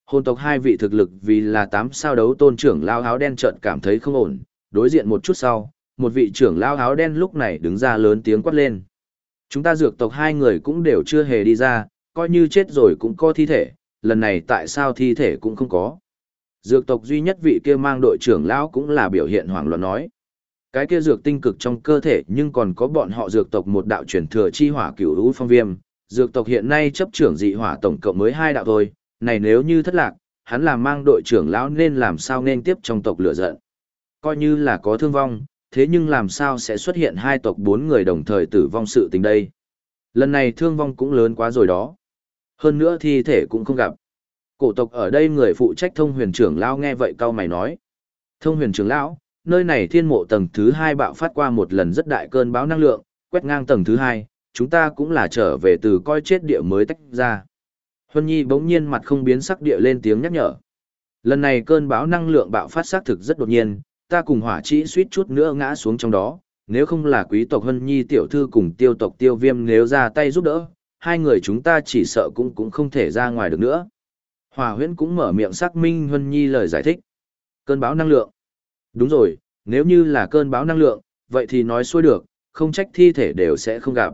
Hồn tộc hai vị thực lực vì là tám sao đấu tôn trưởng lao áo đen trợn cảm thấy không ổn, đối diện một chút sau, một vị trưởng lao áo đen lúc này đứng ra lớn tiếng quát lên. Chúng ta dược tộc hai người cũng đều chưa hề đi ra, coi như chết rồi cũng có thi thể, lần này tại sao thi thể cũng không có. Dược tộc duy nhất vị kia mang đội trưởng lão cũng là biểu hiện hoảng loạn nói. Cái kia dược tinh cực trong cơ thể nhưng còn có bọn họ dược tộc một đạo truyền thừa chi hỏa cửu lũ phong viêm. Dược tộc hiện nay chấp trưởng dị hỏa tổng cộng mới hai đạo thôi, này nếu như thất lạc, hắn là mang đội trưởng lão nên làm sao nên tiếp trong tộc lửa giận. Coi như là có thương vong, thế nhưng làm sao sẽ xuất hiện hai tộc bốn người đồng thời tử vong sự tình đây. Lần này thương vong cũng lớn quá rồi đó. Hơn nữa thi thể cũng không gặp. Cổ tộc ở đây người phụ trách thông huyền trưởng lão nghe vậy cao mày nói. Thông huyền trưởng lão, nơi này thiên mộ tầng thứ hai bạo phát qua một lần rất đại cơn bão năng lượng, quét ngang tầng thứ hai, chúng ta cũng là trở về từ coi chết địa mới tách ra. Huân Nhi bỗng nhiên mặt không biến sắc địa lên tiếng nhắc nhở. Lần này cơn bão năng lượng bạo phát xác thực rất đột nhiên, ta cùng hỏa chỉ suýt chút nữa ngã xuống trong đó, nếu không là quý tộc Huân Nhi tiểu thư cùng tiêu tộc tiêu viêm nếu ra tay giúp đỡ, hai người chúng ta chỉ sợ cũng cũng không thể ra ngoài được nữa. Hỏa huyễn cũng mở miệng xác minh Huân Nhi lời giải thích. Cơn bão năng lượng. Đúng rồi, nếu như là cơn bão năng lượng, vậy thì nói xuôi được, không trách thi thể đều sẽ không gặp.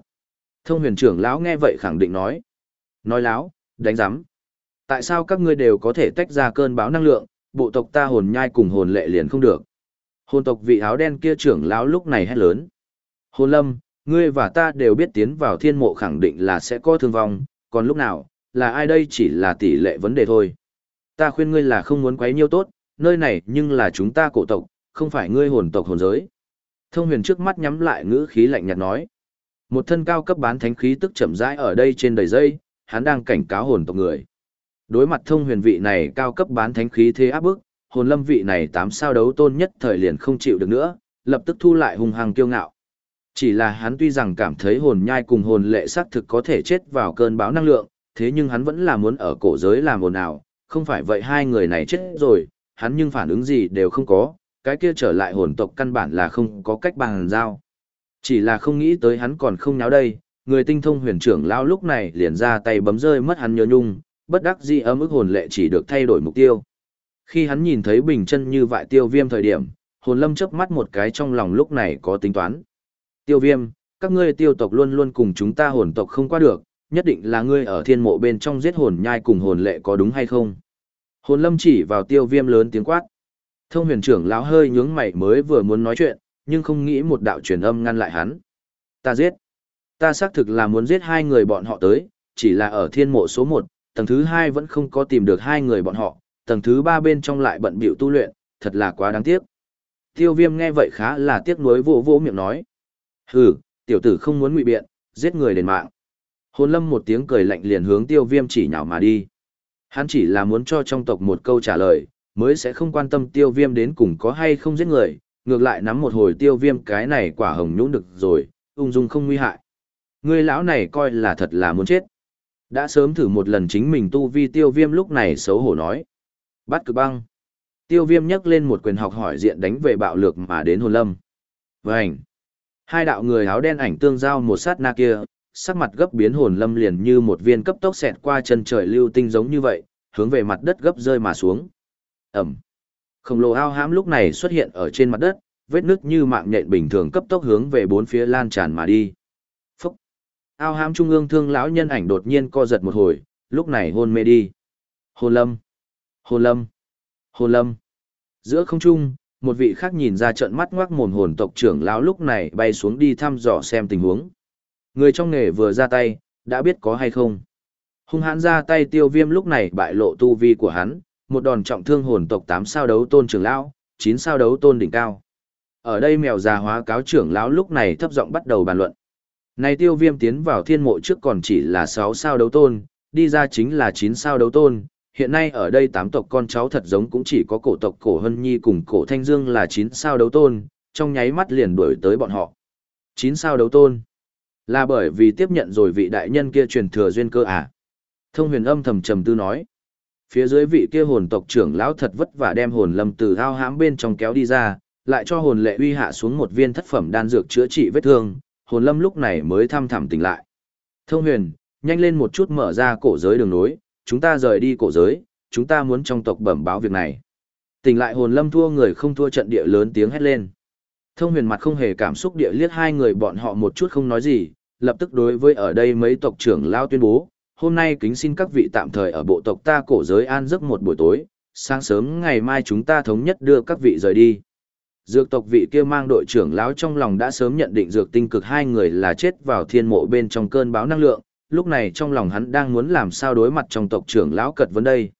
Thông huyền trưởng lão nghe vậy khẳng định nói. Nói láo, đánh giám. Tại sao các ngươi đều có thể tách ra cơn bão năng lượng, bộ tộc ta hồn nhai cùng hồn lệ liền không được. Hồn tộc vị áo đen kia trưởng lão lúc này hét lớn. Hồn lâm, ngươi và ta đều biết tiến vào thiên mộ khẳng định là sẽ có thương vong, còn lúc nào, là ai đây chỉ là tỷ lệ vấn đề thôi. Ta khuyên ngươi là không muốn quấy nhiêu tốt, nơi này nhưng là chúng ta cổ tộc, không phải ngươi hồn tộc hồn giới. Thông huyền trước mắt nhắm lại ngữ khí lạnh nhạt nói. Một thân cao cấp bán thánh khí tức chậm rãi ở đây trên đầy dây, hắn đang cảnh cáo hồn tộc người. Đối mặt thông huyền vị này cao cấp bán thánh khí thế áp bức, hồn lâm vị này tám sao đấu tôn nhất thời liền không chịu được nữa, lập tức thu lại hung hăng kiêu ngạo. Chỉ là hắn tuy rằng cảm thấy hồn nhai cùng hồn lệ xác thực có thể chết vào cơn bão năng lượng, thế nhưng hắn vẫn là muốn ở cổ giới làm ồn ào, không phải vậy hai người này chết rồi, hắn nhưng phản ứng gì đều không có, cái kia trở lại hồn tộc căn bản là không có cách bàn giao. Chỉ là không nghĩ tới hắn còn không nháo đây, người tinh thông huyền trưởng lao lúc này liền ra tay bấm rơi mất hắn nhớ nhung, bất đắc dĩ ấm ức hồn lệ chỉ được thay đổi mục tiêu. Khi hắn nhìn thấy bình chân như vại tiêu viêm thời điểm, hồn lâm chớp mắt một cái trong lòng lúc này có tính toán. Tiêu viêm, các ngươi tiêu tộc luôn luôn cùng chúng ta hồn tộc không qua được, nhất định là ngươi ở thiên mộ bên trong giết hồn nhai cùng hồn lệ có đúng hay không? Hồn lâm chỉ vào tiêu viêm lớn tiếng quát. Thông huyền trưởng lão hơi nhướng mày mới vừa muốn nói chuyện, nhưng không nghĩ một đạo truyền âm ngăn lại hắn. Ta giết. Ta xác thực là muốn giết hai người bọn họ tới, chỉ là ở thiên mộ số một, tầng thứ hai vẫn không có tìm được hai người bọn họ, tầng thứ ba bên trong lại bận bịu tu luyện, thật là quá đáng tiếc. Tiêu viêm nghe vậy khá là tiếc nuối vô vô miệng nói. Hừ, tiểu tử không muốn ngụy biện, giết người đền mạng. Hồn lâm một tiếng cười lạnh liền hướng tiêu viêm chỉ nhào mà đi. Hắn chỉ là muốn cho trong tộc một câu trả lời, mới sẽ không quan tâm tiêu viêm đến cùng có hay không giết người, ngược lại nắm một hồi tiêu viêm cái này quả hồng nhũng được rồi, ung dung không nguy hại. Người lão này coi là thật là muốn chết. Đã sớm thử một lần chính mình tu vi tiêu viêm lúc này xấu hổ nói. Bắt cực băng. Tiêu viêm nhấc lên một quyền học hỏi diện đánh về bạo lược mà đến hồn lâm. Vânh. Hai đạo người áo đen ảnh tương giao một sát na kia, sắc mặt gấp biến hồn lâm liền như một viên cấp tốc xẹt qua chân trời lưu tinh giống như vậy, hướng về mặt đất gấp rơi mà xuống. Ẩm. Khổng lồ ao hãm lúc này xuất hiện ở trên mặt đất, vết nước như mạng nhện bình thường cấp tốc hướng về bốn phía lan tràn mà đi. Phúc. Ao hãm trung ương thương lão nhân ảnh đột nhiên co giật một hồi, lúc này hôn mê đi. Hồn lâm. Hồn lâm. Hồn lâm. Giữa không trung, một vị khác nhìn ra trận mắt ngoác mồm hồn tộc trưởng lão lúc này bay xuống đi thăm dò xem tình huống. Người trong nghề vừa ra tay, đã biết có hay không. Hung hãn ra tay tiêu viêm lúc này bại lộ tu vi của hắn, một đòn trọng thương hồn tộc 8 sao đấu tôn trưởng lão, 9 sao đấu tôn đỉnh cao. Ở đây mèo già hóa cáo trưởng lão lúc này thấp giọng bắt đầu bàn luận. Này tiêu viêm tiến vào thiên mộ trước còn chỉ là 6 sao đấu tôn, đi ra chính là 9 sao đấu tôn. Hiện nay ở đây tám tộc con cháu thật giống cũng chỉ có cổ tộc cổ hân nhi cùng cổ thanh dương là 9 sao đấu tôn, trong nháy mắt liền đuổi tới bọn họ. Chín sao đấu tôn. Là bởi vì tiếp nhận rồi vị đại nhân kia truyền thừa duyên cơ à? Thông huyền âm thầm trầm tư nói. Phía dưới vị kia hồn tộc trưởng lão thật vất vả đem hồn lâm từ ao hãm bên trong kéo đi ra, lại cho hồn lệ uy hạ xuống một viên thất phẩm đan dược chữa trị vết thương, hồn lâm lúc này mới thăm thẳm tỉnh lại. Thông huyền, nhanh lên một chút mở ra cổ giới đường nối, chúng ta rời đi cổ giới, chúng ta muốn trong tộc bẩm báo việc này. Tỉnh lại hồn lâm thua người không thua trận địa lớn tiếng hét lên. Thông huyền mặt không hề cảm xúc địa liếc hai người bọn họ một chút không nói gì, lập tức đối với ở đây mấy tộc trưởng lao tuyên bố, hôm nay kính xin các vị tạm thời ở bộ tộc ta cổ giới an giấc một buổi tối, sáng sớm ngày mai chúng ta thống nhất đưa các vị rời đi. Dược tộc vị kia mang đội trưởng lão trong lòng đã sớm nhận định dược tinh cực hai người là chết vào thiên mộ bên trong cơn báo năng lượng, lúc này trong lòng hắn đang muốn làm sao đối mặt trong tộc trưởng lão cật vấn đây.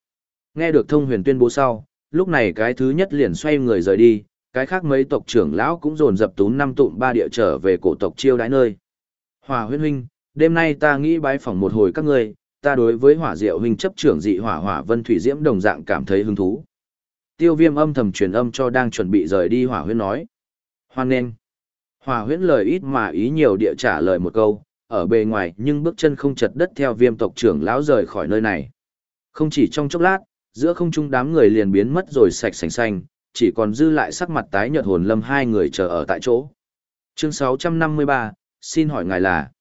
Nghe được thông huyền tuyên bố sau, lúc này cái thứ nhất liền xoay người rời đi, cái khác mấy tộc trưởng lão cũng dồn dập tún năm tụm ba địa trở về cổ tộc chiêu đãi nơi. Hòa huyên huynh, đêm nay ta nghĩ bái phỏng một hồi các ngươi, ta đối với hỏa diệu huynh chấp trưởng dị hỏa hỏa vân thủy diễm đồng dạng cảm thấy hứng thú. Tiêu viêm âm thầm truyền âm cho đang chuẩn bị rời đi hỏa huyên nói. Hoan nghênh. Hỏa huyễn lời ít mà ý nhiều địa trả lời một câu, ở bề ngoài nhưng bước chân không chật đất theo viêm tộc trưởng lão rời khỏi nơi này. Không chỉ trong chốc lát, giữa không trung đám người liền biến mất rồi sạch sành xanh, chỉ còn dư lại sắc mặt tái nhợt hồn lâm hai người chờ ở tại chỗ. Chương 653, xin hỏi ngài là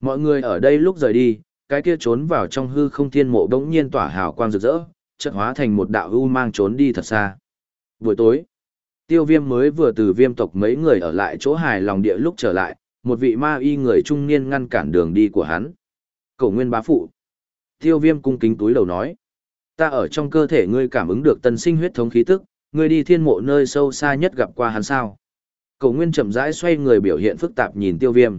Mọi người ở đây lúc rời đi, cái kia trốn vào trong hư không thiên mộ đống nhiên tỏa hào quang rực rỡ, chợt hóa thành một đạo u mang trốn đi thật xa. Buổi tối, tiêu viêm mới vừa từ viêm tộc mấy người ở lại chỗ hài lòng địa lúc trở lại, một vị ma y người trung niên ngăn cản đường đi của hắn. Cổ nguyên bá phụ. Tiêu viêm cung kính túi đầu nói. Ta ở trong cơ thể ngươi cảm ứng được tân sinh huyết thống khí tức, ngươi đi thiên mộ nơi sâu xa nhất gặp qua hắn sao. Cổ nguyên chậm rãi xoay người biểu hiện phức tạp nhìn tiêu viêm.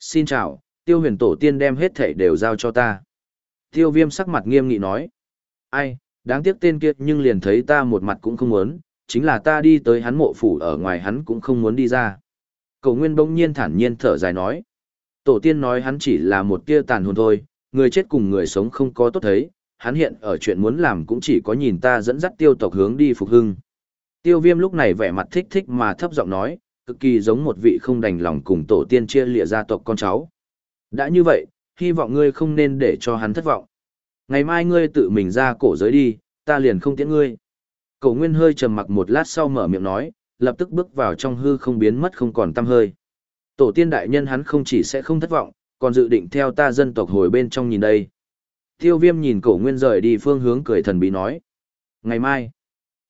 Xin chào, tiêu huyền tổ tiên đem hết thảy đều giao cho ta. Tiêu viêm sắc mặt nghiêm nghị nói. Ai, đáng tiếc tên kia nhưng liền thấy ta một mặt cũng không muốn, chính là ta đi tới hắn mộ phủ ở ngoài hắn cũng không muốn đi ra. Cầu nguyên bỗng nhiên thản nhiên thở dài nói. Tổ tiên nói hắn chỉ là một tia tàn hồn thôi, người chết cùng người sống không có tốt thấy, hắn hiện ở chuyện muốn làm cũng chỉ có nhìn ta dẫn dắt tiêu tộc hướng đi phục hưng. Tiêu viêm lúc này vẻ mặt thích thích mà thấp giọng nói, cực kỳ giống một vị không đành lòng cùng tổ tiên chia lịa gia tộc con cháu. Đã như vậy, hy vọng ngươi không nên để cho hắn thất vọng. Ngày mai ngươi tự mình ra cổ giới đi, ta liền không tiễn ngươi. Cổ Nguyên hơi trầm mặc một lát sau mở miệng nói, lập tức bước vào trong hư không biến mất không còn tăm hơi. Tổ tiên đại nhân hắn không chỉ sẽ không thất vọng, còn dự định theo ta dân tộc hồi bên trong nhìn đây. Tiêu viêm nhìn cổ nguyên rời đi phương hướng cười thần bí nói. Ngày mai,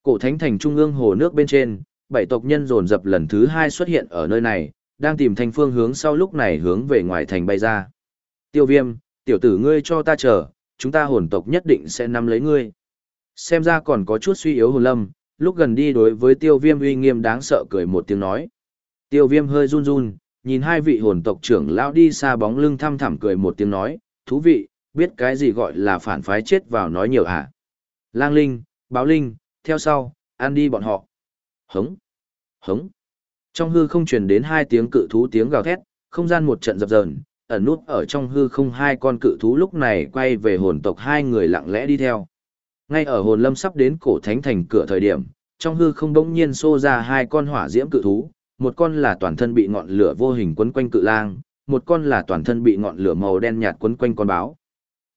cổ thánh thành trung ương hồ nước bên trên, bảy tộc nhân dồn dập lần thứ hai xuất hiện ở nơi này, đang tìm thành phương hướng sau lúc này hướng về ngoài thành bay ra. Tiêu viêm, tiểu tử ngươi cho ta chờ, chúng ta hồn tộc nhất định sẽ nắm lấy ngươi. Xem ra còn có chút suy yếu hồn lâm, lúc gần đi đối với tiêu viêm uy nghiêm đáng sợ cười một tiếng nói. Tiêu viêm hơi run run, nhìn hai vị hồn tộc trưởng lão đi xa bóng lưng thăm thẳm cười một tiếng nói, thú vị, biết cái gì gọi là phản phái chết vào nói nhiều hả? Lang Linh, Báo Linh, theo sau, ăn đi bọn họ. Hống, hống. Trong hư không truyền đến hai tiếng cự thú tiếng gào thét, không gian một trận dập dờn, ẩn nút ở trong hư không hai con cự thú lúc này quay về hồn tộc hai người lặng lẽ đi theo. Ngay ở hồn lâm sắp đến cổ thánh thành cửa thời điểm, trong hư không bỗng nhiên xô ra hai con hỏa diễm cự thú, một con là toàn thân bị ngọn lửa vô hình quấn quanh cự lang, một con là toàn thân bị ngọn lửa màu đen nhạt quấn quanh con báo.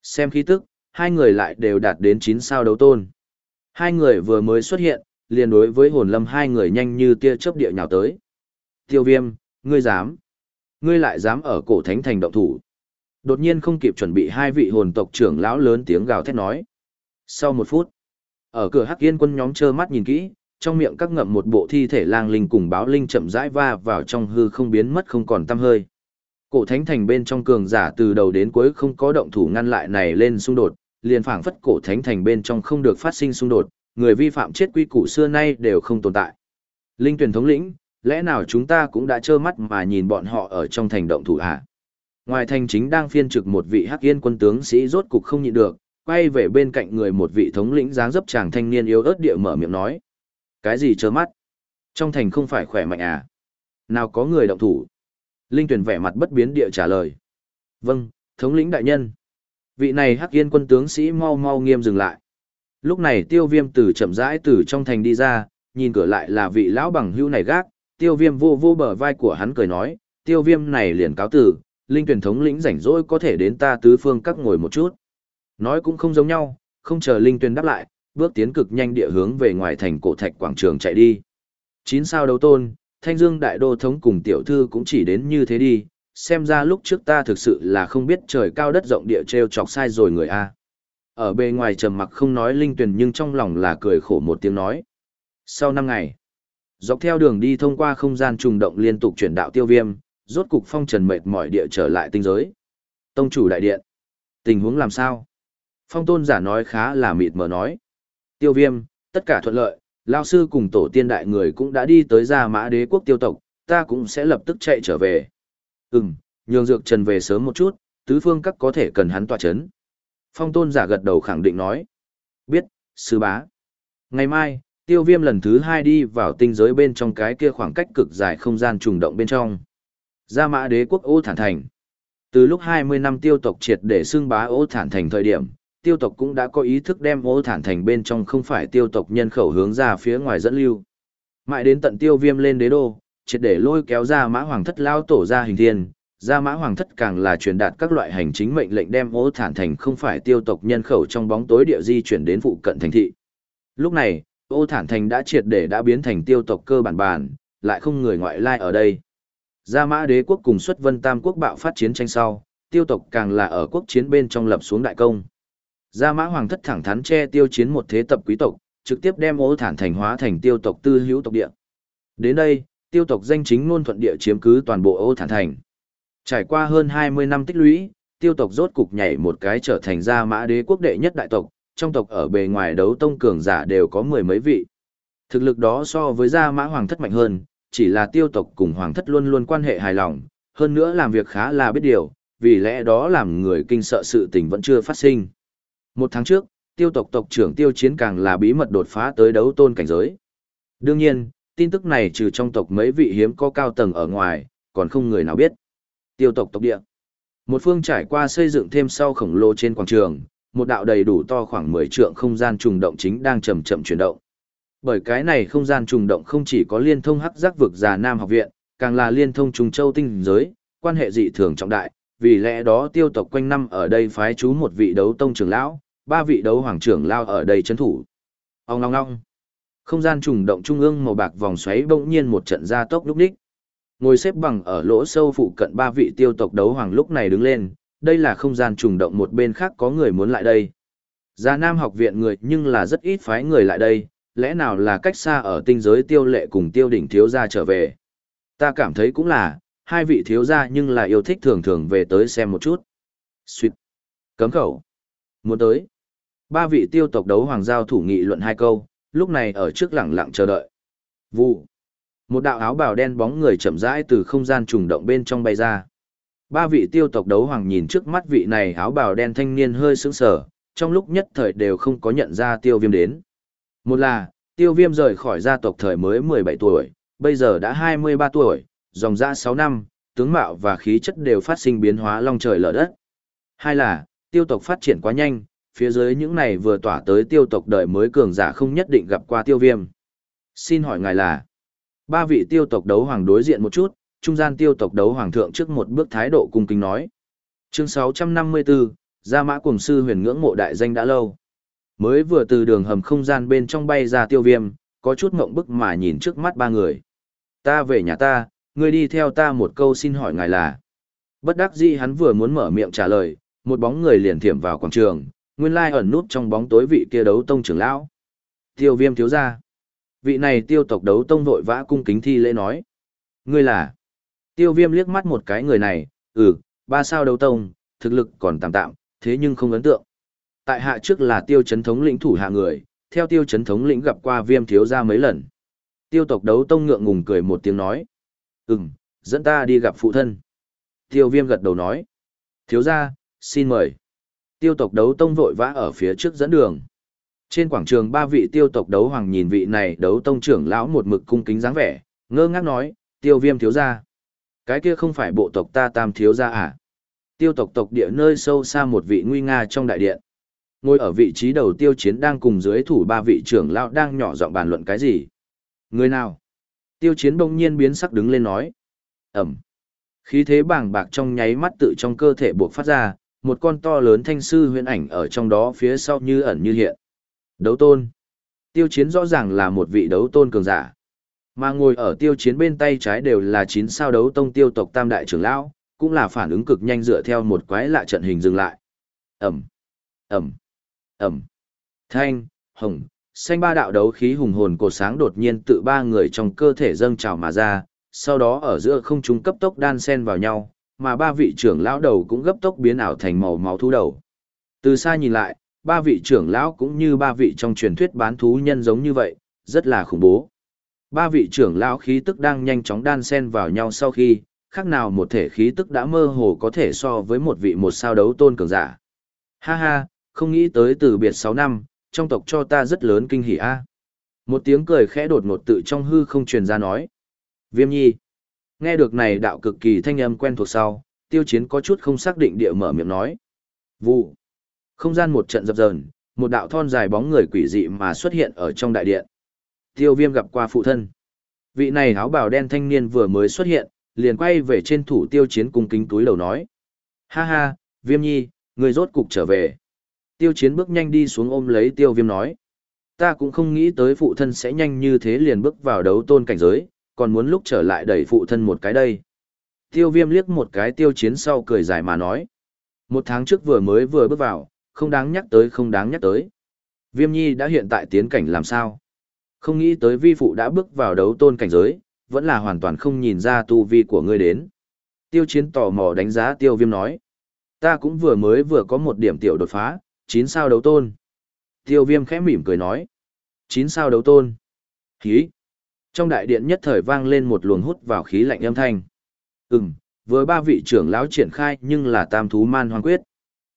Xem khí tức, hai người lại đều đạt đến 9 sao đấu tôn. Hai người vừa mới xuất hiện, liền đối với hồn lâm hai người nhanh như tia chớp địa nhào tới. Tiêu viêm, ngươi dám. Ngươi lại dám ở cổ thánh thành động thủ. Đột nhiên không kịp chuẩn bị hai vị hồn tộc trưởng lão lớn tiếng gào thét nói. Sau một phút, ở cửa hắc yên quân nhóm trơ mắt nhìn kỹ, trong miệng các ngậm một bộ thi thể lang linh cùng báo linh chậm rãi va vào trong hư không biến mất không còn tăm hơi. Cổ thánh thành bên trong cường giả từ đầu đến cuối không có động thủ ngăn lại này lên xung đột, liền phảng phất cổ thánh thành bên trong không được phát sinh xung đột, người vi phạm chết quy củ xưa nay đều không tồn tại. Linh tuyển thống lĩnh, lẽ nào chúng ta cũng đã trơ mắt mà nhìn bọn họ ở trong thành động thủ à? Ngoài thành chính đang phiên trực một vị hắc yên quân tướng sĩ rốt cục không nhịn được, quay về bên cạnh người một vị thống lĩnh dáng dấp chàng thanh niên yếu ớt địa mở miệng nói. Cái gì trơ mắt? Trong thành không phải khỏe mạnh à? Nào có người động thủ? Linh tuyển vẻ mặt bất biến địa trả lời. Vâng, thống lĩnh đại nhân. Vị này hắc yên quân tướng sĩ mau mau nghiêm dừng lại. Lúc này tiêu viêm từ chậm rãi từ trong thành đi ra, nhìn cửa lại là vị lão bằng hưu này gác, tiêu viêm vô vô bờ vai của hắn cười nói, tiêu viêm này liền cáo tử, linh tuyển thống lĩnh rảnh rỗi có thể đến ta tứ phương các ngồi một chút. Nói cũng không giống nhau, không chờ linh tuyển đáp lại, bước tiến cực nhanh địa hướng về ngoài thành cổ thạch quảng trường chạy đi. Chín sao đấu tôn, thanh dương đại đô thống cùng tiểu thư cũng chỉ đến như thế đi, xem ra lúc trước ta thực sự là không biết trời cao đất rộng địa trêu chọc sai rồi người a. Ở bề ngoài trầm mặc không nói linh tuyển nhưng trong lòng là cười khổ một tiếng nói. Sau năm ngày, dọc theo đường đi thông qua không gian trùng động liên tục chuyển đạo tiêu viêm, rốt cục phong trần mệt mỏi địa trở lại tinh giới. Tông chủ đại điện. Tình huống làm sao? Phong tôn giả nói khá là mịt mờ nói. Tiêu viêm, tất cả thuận lợi, lao sư cùng tổ tiên đại người cũng đã đi tới gia mã đế quốc tiêu tộc, ta cũng sẽ lập tức chạy trở về. Ừm, nhường dược trần về sớm một chút, tứ phương các có thể cần hắn tỏa chấn. Phong tôn giả gật đầu khẳng định nói. Biết, sư bá. Ngày mai, tiêu viêm lần thứ hai đi vào tinh giới bên trong cái kia khoảng cách cực dài không gian trùng động bên trong. Gia mã đế quốc ô thản thành. Từ lúc 20 năm tiêu tộc triệt để xưng bá ô thản thành thời điểm, tiêu tộc cũng đã có ý thức đem ô thản thành bên trong không phải tiêu tộc nhân khẩu hướng ra phía ngoài dẫn lưu. Mãi đến tận tiêu viêm lên đế đô, triệt để lôi kéo ra mã hoàng thất lao tổ ra hình thiên, ra mã hoàng thất càng là truyền đạt các loại hành chính mệnh lệnh đem ô thản thành không phải tiêu tộc nhân khẩu trong bóng tối địa di chuyển đến phụ cận thành thị. Lúc này, ô thản thành đã triệt để đã biến thành tiêu tộc cơ bản bản, lại không người ngoại lai ở đây. Gia mã đế quốc cùng xuất vân tam quốc bạo phát chiến tranh sau, tiêu tộc càng là ở quốc chiến bên trong lập xuống đại công. Gia mã hoàng thất thẳng thắn che tiêu chiến một thế tập quý tộc, trực tiếp đem ô thản thành hóa thành tiêu tộc tư hữu tộc địa. Đến đây, tiêu tộc danh chính ngôn thuận địa chiếm cứ toàn bộ ô thản thành. Trải qua hơn 20 năm tích lũy, tiêu tộc rốt cục nhảy một cái trở thành gia mã đế quốc đệ nhất đại tộc, trong tộc ở bề ngoài đấu tông cường giả đều có mười mấy vị. Thực lực đó so với gia mã hoàng thất mạnh hơn, chỉ là tiêu tộc cùng hoàng thất luôn luôn quan hệ hài lòng, hơn nữa làm việc khá là biết điều, vì lẽ đó làm người kinh sợ sự tình vẫn chưa phát sinh. Một tháng trước, tiêu tộc tộc trưởng tiêu chiến càng là bí mật đột phá tới đấu tôn cảnh giới. Đương nhiên, tin tức này trừ trong tộc mấy vị hiếm có cao tầng ở ngoài, còn không người nào biết. Tiêu tộc tộc địa. Một phương trải qua xây dựng thêm sau khổng lồ trên quảng trường, một đạo đầy đủ to khoảng 10 trượng không gian trùng động chính đang chậm chậm chuyển động. Bởi cái này không gian trùng động không chỉ có liên thông hắc giác vực già Nam học viện, càng là liên thông trùng châu tinh giới, quan hệ dị thường trọng đại, vì lẽ đó tiêu tộc quanh năm ở đây phái chú một vị đấu tông trưởng lão, ba vị đấu hoàng trưởng lao ở đây chấn thủ. Ông long long. Không gian trùng động trung ương màu bạc vòng xoáy bỗng nhiên một trận gia tốc lúc đích. Ngồi xếp bằng ở lỗ sâu phụ cận ba vị tiêu tộc đấu hoàng lúc này đứng lên, đây là không gian trùng động một bên khác có người muốn lại đây. Gia Nam học viện người nhưng là rất ít phái người lại đây, lẽ nào là cách xa ở tinh giới tiêu lệ cùng tiêu đỉnh thiếu gia trở về. Ta cảm thấy cũng là, hai vị thiếu gia nhưng là yêu thích thường thường về tới xem một chút. Xuyệt. Cấm khẩu. Muốn tới. Ba vị tiêu tộc đấu hoàng giao thủ nghị luận hai câu, lúc này ở trước lẳng lặng chờ đợi. Vụ. Một đạo áo bào đen bóng người chậm rãi từ không gian trùng động bên trong bay ra. Ba vị tiêu tộc đấu hoàng nhìn trước mắt vị này áo bào đen thanh niên hơi sững sờ, trong lúc nhất thời đều không có nhận ra tiêu viêm đến. Một là, tiêu viêm rời khỏi gia tộc thời mới 17 tuổi, bây giờ đã 23 tuổi, dòng dã 6 năm, tướng mạo và khí chất đều phát sinh biến hóa long trời lở đất. Hai là, tiêu tộc phát triển quá nhanh, phía dưới những này vừa tỏa tới tiêu tộc đời mới cường giả không nhất định gặp qua tiêu viêm. Xin hỏi ngài là, ba vị tiêu tộc đấu hoàng đối diện một chút, trung gian tiêu tộc đấu hoàng thượng trước một bước thái độ cung kính nói. Chương 654, Gia Mã Cùng Sư huyền ngưỡng mộ đại danh đã lâu. Mới vừa từ đường hầm không gian bên trong bay ra tiêu viêm, có chút ngộng bức mà nhìn trước mắt ba người. Ta về nhà ta, ngươi đi theo ta một câu xin hỏi ngài là. Bất đắc dĩ hắn vừa muốn mở miệng trả lời, một bóng người liền thiểm vào quảng trường, nguyên lai ẩn nút trong bóng tối vị kia đấu tông trưởng lão. Tiêu viêm thiếu gia. Vị này tiêu tộc đấu tông vội vã cung kính thi lễ nói. Ngươi là. Tiêu viêm liếc mắt một cái người này, ừ, ba sao đấu tông, thực lực còn tạm tạm, thế nhưng không ấn tượng. Tại hạ trước là tiêu chấn thống lĩnh thủ hạ người, theo tiêu chấn thống lĩnh gặp qua viêm thiếu gia mấy lần. Tiêu tộc đấu tông ngượng ngùng cười một tiếng nói. Ừm, dẫn ta đi gặp phụ thân. Tiêu viêm gật đầu nói. Thiếu gia, xin mời. Tiêu tộc đấu tông vội vã ở phía trước dẫn đường. Trên quảng trường ba vị tiêu tộc đấu hoàng nhìn vị này đấu tông trưởng lão một mực cung kính dáng vẻ, ngơ ngác nói, tiêu viêm thiếu gia. Cái kia không phải bộ tộc ta tam thiếu gia à? Tiêu tộc tộc địa nơi sâu xa một vị nguy nga trong đại điện. Ngồi ở vị trí đầu tiêu chiến đang cùng dưới thủ ba vị trưởng lão đang nhỏ giọng bàn luận cái gì? Người nào? Tiêu chiến bỗng nhiên biến sắc đứng lên nói. Ẩm. Khí thế bàng bạc trong nháy mắt tự trong cơ thể buộc phát ra, một con to lớn thanh sư huyễn ảnh ở trong đó phía sau như ẩn như hiện. Đấu tôn. Tiêu chiến rõ ràng là một vị đấu tôn cường giả. Mà ngồi ở tiêu chiến bên tay trái đều là chín sao đấu tông tiêu tộc tam đại trưởng lão, cũng là phản ứng cực nhanh dựa theo một quái lạ trận hình dừng lại. Ẩm, Ẩm, Ẩm. Thanh, hồng, xanh ba đạo đấu khí hùng hồn cột sáng đột nhiên tự ba người trong cơ thể dâng trào mà ra, sau đó ở giữa không trung cấp tốc đan xen vào nhau, mà ba vị trưởng lão đầu cũng gấp tốc biến ảo thành màu máu thú đầu. Từ xa nhìn lại, ba vị trưởng lão cũng như ba vị trong truyền thuyết bán thú nhân giống như vậy, rất là khủng bố. Ba vị trưởng lão khí tức đang nhanh chóng đan xen vào nhau sau khi, khác nào một thể khí tức đã mơ hồ có thể so với một vị một sao đấu tôn cường giả. Ha ha, không nghĩ tới từ biệt 6 năm, trong tộc cho ta rất lớn kinh hỉ a. À. Một tiếng cười khẽ đột ngột tự trong hư không truyền ra nói. Viêm nhi. Nghe được này đạo cực kỳ thanh âm quen thuộc sau, tiêu chiến có chút không xác định địa mở miệng nói. Vụ. Không gian một trận dập dờn, một đạo thon dài bóng người quỷ dị mà xuất hiện ở trong đại điện. Tiêu viêm gặp qua phụ thân. Vị này áo bào đen thanh niên vừa mới xuất hiện, liền quay về trên thủ tiêu chiến cung kính túi lầu nói. Ha ha, viêm nhi, người rốt cục trở về. Tiêu chiến bước nhanh đi xuống ôm lấy tiêu viêm nói. Ta cũng không nghĩ tới phụ thân sẽ nhanh như thế liền bước vào đấu tôn cảnh giới, còn muốn lúc trở lại đẩy phụ thân một cái đây. Tiêu viêm liếc một cái tiêu chiến sau cười dài mà nói. Một tháng trước vừa mới vừa bước vào, không đáng nhắc tới không đáng nhắc tới. Viêm nhi đã hiện tại tiến cảnh làm sao? Không nghĩ tới vi phụ đã bước vào đấu tôn cảnh giới, vẫn là hoàn toàn không nhìn ra tu vi của ngươi đến. Tiêu chiến tò mò đánh giá tiêu viêm nói. Ta cũng vừa mới vừa có một điểm tiểu đột phá, Chín sao đấu tôn. Tiêu viêm khẽ mỉm cười nói. chín sao đấu tôn. Khí. Trong đại điện nhất thời vang lên một luồng hút vào khí lạnh âm thanh. Ừm, với ba vị trưởng lão triển khai nhưng là tam thú man hoang quyết.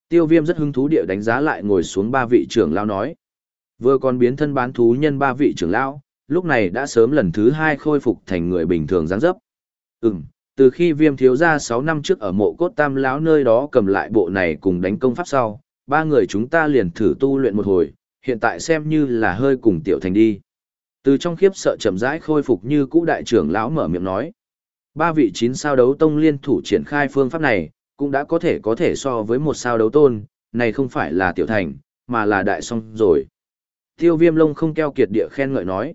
Tiêu viêm rất hứng thú địa đánh giá lại ngồi xuống ba vị trưởng lão nói. Vừa còn biến thân bán thú nhân ba vị trưởng lão, lúc này đã sớm lần thứ hai khôi phục thành người bình thường dáng dấp. Ừm, từ khi viêm thiếu ra 6 năm trước ở mộ cốt tam lão nơi đó cầm lại bộ này cùng đánh công pháp sau, ba người chúng ta liền thử tu luyện một hồi, hiện tại xem như là hơi cùng tiểu thành đi. Từ trong khiếp sợ chậm rãi khôi phục như cũ đại trưởng lão mở miệng nói. Ba vị chín sao đấu tông liên thủ triển khai phương pháp này, cũng đã có thể có thể so với một sao đấu tôn, này không phải là tiểu thành, mà là đại song rồi. Tiêu viêm lông không keo kiệt địa khen ngợi nói.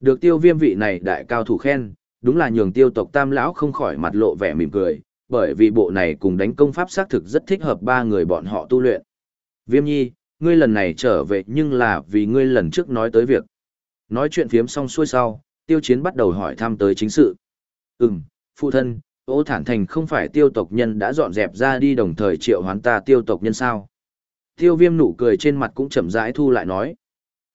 Được tiêu viêm vị này đại cao thủ khen, đúng là nhường tiêu tộc tam lão không khỏi mặt lộ vẻ mỉm cười, bởi vì bộ này cùng đánh công pháp xác thực rất thích hợp ba người bọn họ tu luyện. Viêm nhi, ngươi lần này trở về nhưng là vì ngươi lần trước nói tới việc. Nói chuyện phiếm xong xuôi sau, tiêu chiến bắt đầu hỏi thăm tới chính sự. Ừm, phụ thân, ô thản thành không phải tiêu tộc nhân đã dọn dẹp ra đi đồng thời triệu hoán ta tiêu tộc nhân sao. Tiêu viêm nụ cười trên mặt cũng chậm rãi thu lại nói.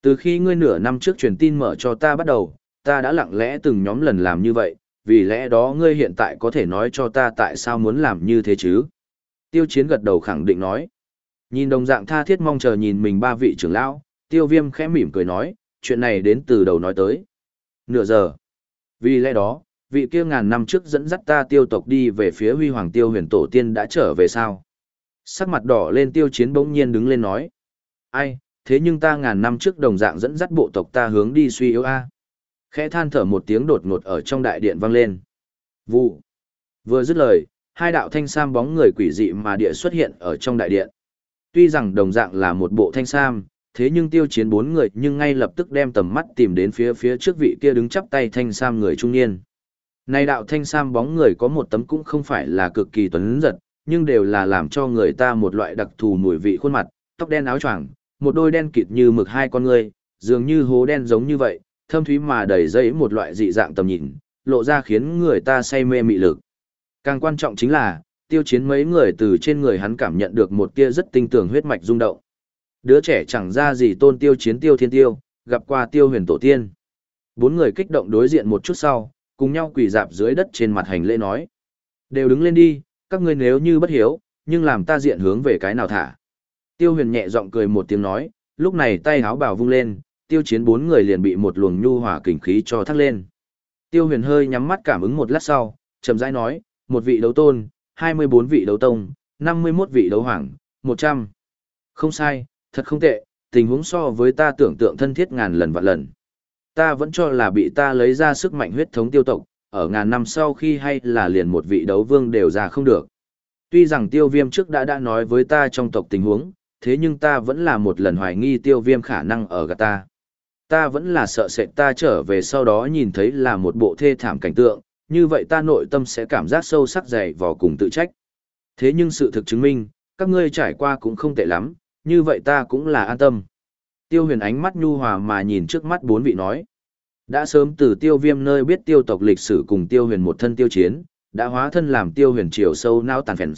Từ khi ngươi nửa năm trước truyền tin mở cho ta bắt đầu, ta đã lặng lẽ từng nhóm lần làm như vậy, vì lẽ đó ngươi hiện tại có thể nói cho ta tại sao muốn làm như thế chứ? Tiêu chiến gật đầu khẳng định nói. Nhìn đồng dạng tha thiết mong chờ nhìn mình ba vị trưởng lão, tiêu viêm khẽ mỉm cười nói, chuyện này đến từ đầu nói tới. Nửa giờ. Vì lẽ đó, vị kia ngàn năm trước dẫn dắt ta tiêu tộc đi về phía huy hoàng tiêu huyền tổ tiên đã trở về sao? Sắc mặt đỏ lên tiêu chiến bỗng nhiên đứng lên nói. Ai, thế nhưng ta ngàn năm trước đồng dạng dẫn dắt bộ tộc ta hướng đi suy yếu a. Khẽ than thở một tiếng đột ngột ở trong đại điện vang lên. Vụ. Vừa dứt lời, hai đạo thanh sam bóng người quỷ dị mà địa xuất hiện ở trong đại điện. Tuy rằng đồng dạng là một bộ thanh sam, thế nhưng tiêu chiến bốn người nhưng ngay lập tức đem tầm mắt tìm đến phía phía trước vị kia đứng chắp tay thanh sam người trung niên. Này đạo thanh sam bóng người có một tấm cũng không phải là cực kỳ tuấn giật, nhưng đều là làm cho người ta một loại đặc thù mùi vị khuôn mặt, tóc đen áo choàng, một đôi đen kịt như mực hai con người, dường như hố đen giống như vậy, thâm thúy mà đầy dẫy một loại dị dạng tầm nhìn, lộ ra khiến người ta say mê mị lực. Càng quan trọng chính là, tiêu chiến mấy người từ trên người hắn cảm nhận được một tia rất tinh tường huyết mạch rung động. Đứa trẻ chẳng ra gì tôn tiêu chiến tiêu thiên tiêu, gặp qua tiêu huyền tổ tiên. Bốn người kích động đối diện một chút sau, cùng nhau quỳ dạp dưới đất trên mặt hành lễ nói. Đều đứng lên đi, các ngươi nếu như bất hiếu, nhưng làm ta diện hướng về cái nào thả. Tiêu huyền nhẹ giọng cười một tiếng nói, lúc này tay háo bào vung lên, tiêu chiến bốn người liền bị một luồng nhu hỏa kình khí cho thắt lên. Tiêu huyền hơi nhắm mắt cảm ứng một lát sau, chậm rãi nói, một vị đấu tôn, 24 vị đấu tông, 51 vị đấu hoàng, 100. Không sai, thật không tệ, tình huống so với ta tưởng tượng thân thiết ngàn lần vạn lần. Ta vẫn cho là bị ta lấy ra sức mạnh huyết thống tiêu tộc, ở ngàn năm sau khi hay là liền một vị đấu vương đều ra không được. Tuy rằng tiêu viêm trước đã đã nói với ta trong tộc tình huống, thế nhưng ta vẫn là một lần hoài nghi tiêu viêm khả năng ở gạt ta. Ta vẫn là sợ sệt ta trở về sau đó nhìn thấy là một bộ thê thảm cảnh tượng, như vậy ta nội tâm sẽ cảm giác sâu sắc dày vò cùng tự trách. Thế nhưng sự thực chứng minh, các ngươi trải qua cũng không tệ lắm, như vậy ta cũng là an tâm. Tiêu huyền ánh mắt nhu hòa mà nhìn trước mắt bốn vị nói. Đã sớm từ tiêu viêm nơi biết tiêu tộc lịch sử cùng tiêu huyền một thân tiêu chiến, đã hóa thân làm tiêu huyền chiều sâu não tàn phèn.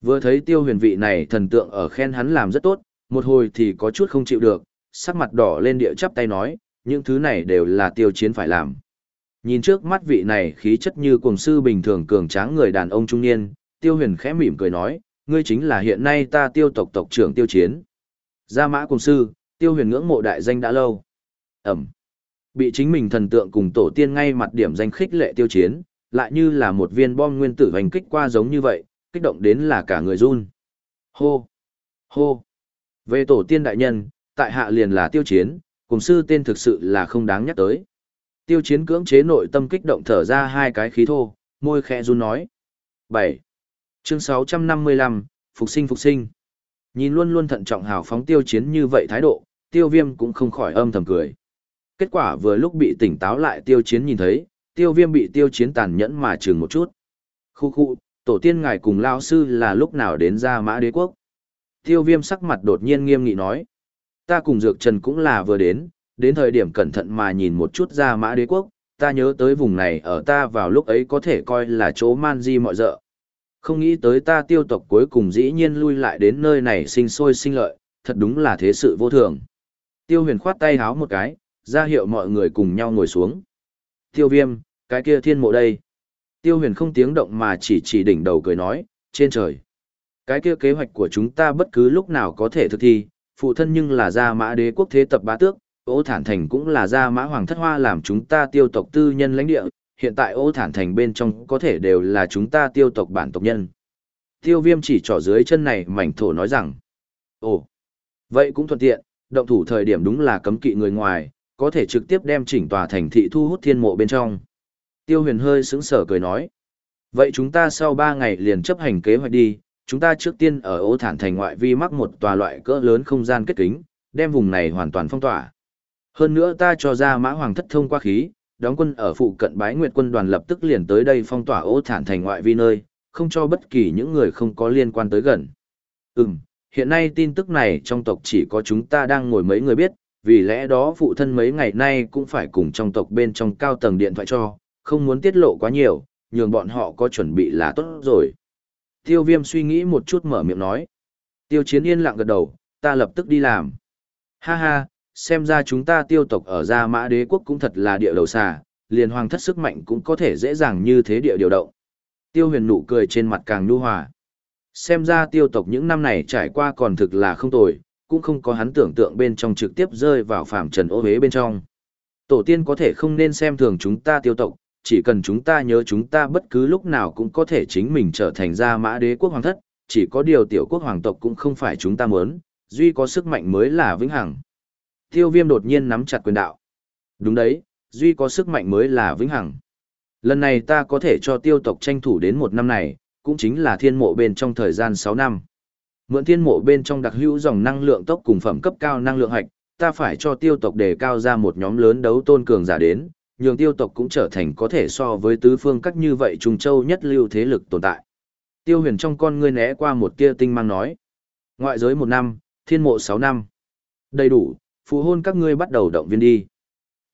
Vừa thấy tiêu huyền vị này thần tượng ở khen hắn làm rất tốt, một hồi thì có chút không chịu được, sắc mặt đỏ lên địa chắp tay nói, những thứ này đều là tiêu chiến phải làm. Nhìn trước mắt vị này khí chất như cùng sư bình thường cường tráng người đàn ông trung niên, tiêu huyền khẽ mỉm cười nói, ngươi chính là hiện nay ta tiêu tộc tộc trưởng tiêu chiến. Gia mã cùng sư, tiêu huyền ngưỡng mộ đại danh đã lâu. Ẩm. Bị chính mình thần tượng cùng tổ tiên ngay mặt điểm danh khích lệ tiêu chiến, lại như là một viên bom nguyên tử hành kích qua giống như vậy, kích động đến là cả người run. Hô! Hô! Về tổ tiên đại nhân, tại hạ liền là tiêu chiến, cùng sư tên thực sự là không đáng nhắc tới. Tiêu chiến cưỡng chế nội tâm kích động thở ra hai cái khí thô, môi khẽ run nói. 7. Chương 655, Phục sinh Phục sinh. Nhìn luôn luôn thận trọng hào phóng tiêu chiến như vậy thái độ, tiêu viêm cũng không khỏi âm thầm cười. Kết quả vừa lúc bị tỉnh táo lại tiêu chiến nhìn thấy, tiêu viêm bị tiêu chiến tàn nhẫn mà chừng một chút. Khu khu, tổ tiên ngài cùng lao sư là lúc nào đến ra mã đế quốc. Tiêu viêm sắc mặt đột nhiên nghiêm nghị nói. Ta cùng Dược Trần cũng là vừa đến, đến thời điểm cẩn thận mà nhìn một chút ra mã đế quốc, ta nhớ tới vùng này ở ta vào lúc ấy có thể coi là chỗ man di mọi dợ. Không nghĩ tới ta tiêu tộc cuối cùng dĩ nhiên lui lại đến nơi này sinh sôi sinh lợi, thật đúng là thế sự vô thường. Tiêu huyền khoát tay háo một cái, ra hiệu mọi người cùng nhau ngồi xuống. Tiêu viêm, cái kia thiên mộ đây. Tiêu huyền không tiếng động mà chỉ chỉ đỉnh đầu cười nói, trên trời. Cái kia kế hoạch của chúng ta bất cứ lúc nào có thể thực thi, phụ thân nhưng là ra mã đế quốc thế tập bá tước, ô thản thành cũng là gia mã hoàng thất hoa làm chúng ta tiêu tộc tư nhân lãnh địa, hiện tại ô thản thành bên trong có thể đều là chúng ta tiêu tộc bản tộc nhân. Tiêu viêm chỉ trỏ dưới chân này mảnh thổ nói rằng, ồ, vậy cũng thuận tiện, động thủ thời điểm đúng là cấm kỵ người ngoài, có thể trực tiếp đem chỉnh tòa thành thị thu hút thiên mộ bên trong. Tiêu huyền hơi sững sờ cười nói, vậy chúng ta sau ba ngày liền chấp hành kế hoạch đi, chúng ta trước tiên ở ô thản thành ngoại vi mắc một tòa loại cỡ lớn không gian kết kính, đem vùng này hoàn toàn phong tỏa. Hơn nữa ta cho ra mã hoàng thất thông qua khí, đóng quân ở phụ cận bái nguyệt quân đoàn lập tức liền tới đây phong tỏa ô thản thành ngoại vi nơi, không cho bất kỳ những người không có liên quan tới gần. Ừm, hiện nay tin tức này trong tộc chỉ có chúng ta đang ngồi mấy người biết, vì lẽ đó phụ thân mấy ngày nay cũng phải cùng trong tộc bên trong cao tầng điện thoại cho, không muốn tiết lộ quá nhiều, nhường bọn họ có chuẩn bị là tốt rồi. Tiêu viêm suy nghĩ một chút mở miệng nói. Tiêu chiến yên lặng gật đầu, ta lập tức đi làm. Ha ha, xem ra chúng ta tiêu tộc ở Gia Mã Đế Quốc cũng thật là địa đầu xà, liền hoàng thất sức mạnh cũng có thể dễ dàng như thế địa điều động. Tiêu huyền nụ cười trên mặt càng nhu hòa. Xem ra tiêu tộc những năm này trải qua còn thực là không tồi, cũng không có hắn tưởng tượng bên trong trực tiếp rơi vào phạm trần ô hế bên trong. Tổ tiên có thể không nên xem thường chúng ta tiêu tộc, chỉ cần chúng ta nhớ chúng ta bất cứ lúc nào cũng có thể chính mình trở thành gia mã đế quốc hoàng thất, chỉ có điều tiểu quốc hoàng tộc cũng không phải chúng ta muốn, duy có sức mạnh mới là vĩnh hằng. Tiêu viêm đột nhiên nắm chặt quyền đạo. Đúng đấy, duy có sức mạnh mới là vĩnh hằng. Lần này ta có thể cho tiêu tộc tranh thủ đến một năm này, cũng chính là thiên mộ bên trong thời gian 6 năm. Mượn thiên mộ bên trong đặc hữu dòng năng lượng tốc cùng phẩm cấp cao năng lượng hạch, ta phải cho tiêu tộc đề cao ra một nhóm lớn đấu tôn cường giả đến, nhường tiêu tộc cũng trở thành có thể so với tứ phương các như vậy trùng châu nhất lưu thế lực tồn tại. Tiêu huyền trong con ngươi né qua một tia tinh mang nói. Ngoại giới một năm, thiên mộ sáu năm. Đầy đủ, phụ hôn các ngươi bắt đầu động viên đi.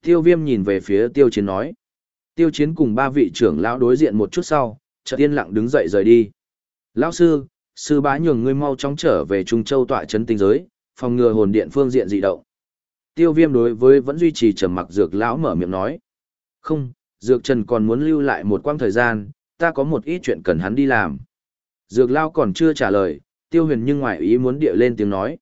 Tiêu viêm nhìn về phía tiêu chiến nói. Tiêu chiến cùng ba vị trưởng lão đối diện một chút sau, chợt tiên lặng đứng dậy rời đi. Lão sư, sư bá nhường ngươi mau chóng trở về Trung Châu tọa chấn tinh giới, phòng ngừa hồn điện phương diện dị động. Tiêu viêm đối với vẫn duy trì trầm mặc dược lão mở miệng nói. Không, dược trần còn muốn lưu lại một quãng thời gian, ta có một ít chuyện cần hắn đi làm. Dược lao còn chưa trả lời, tiêu huyền nhưng ngoài ý muốn địa lên tiếng nói.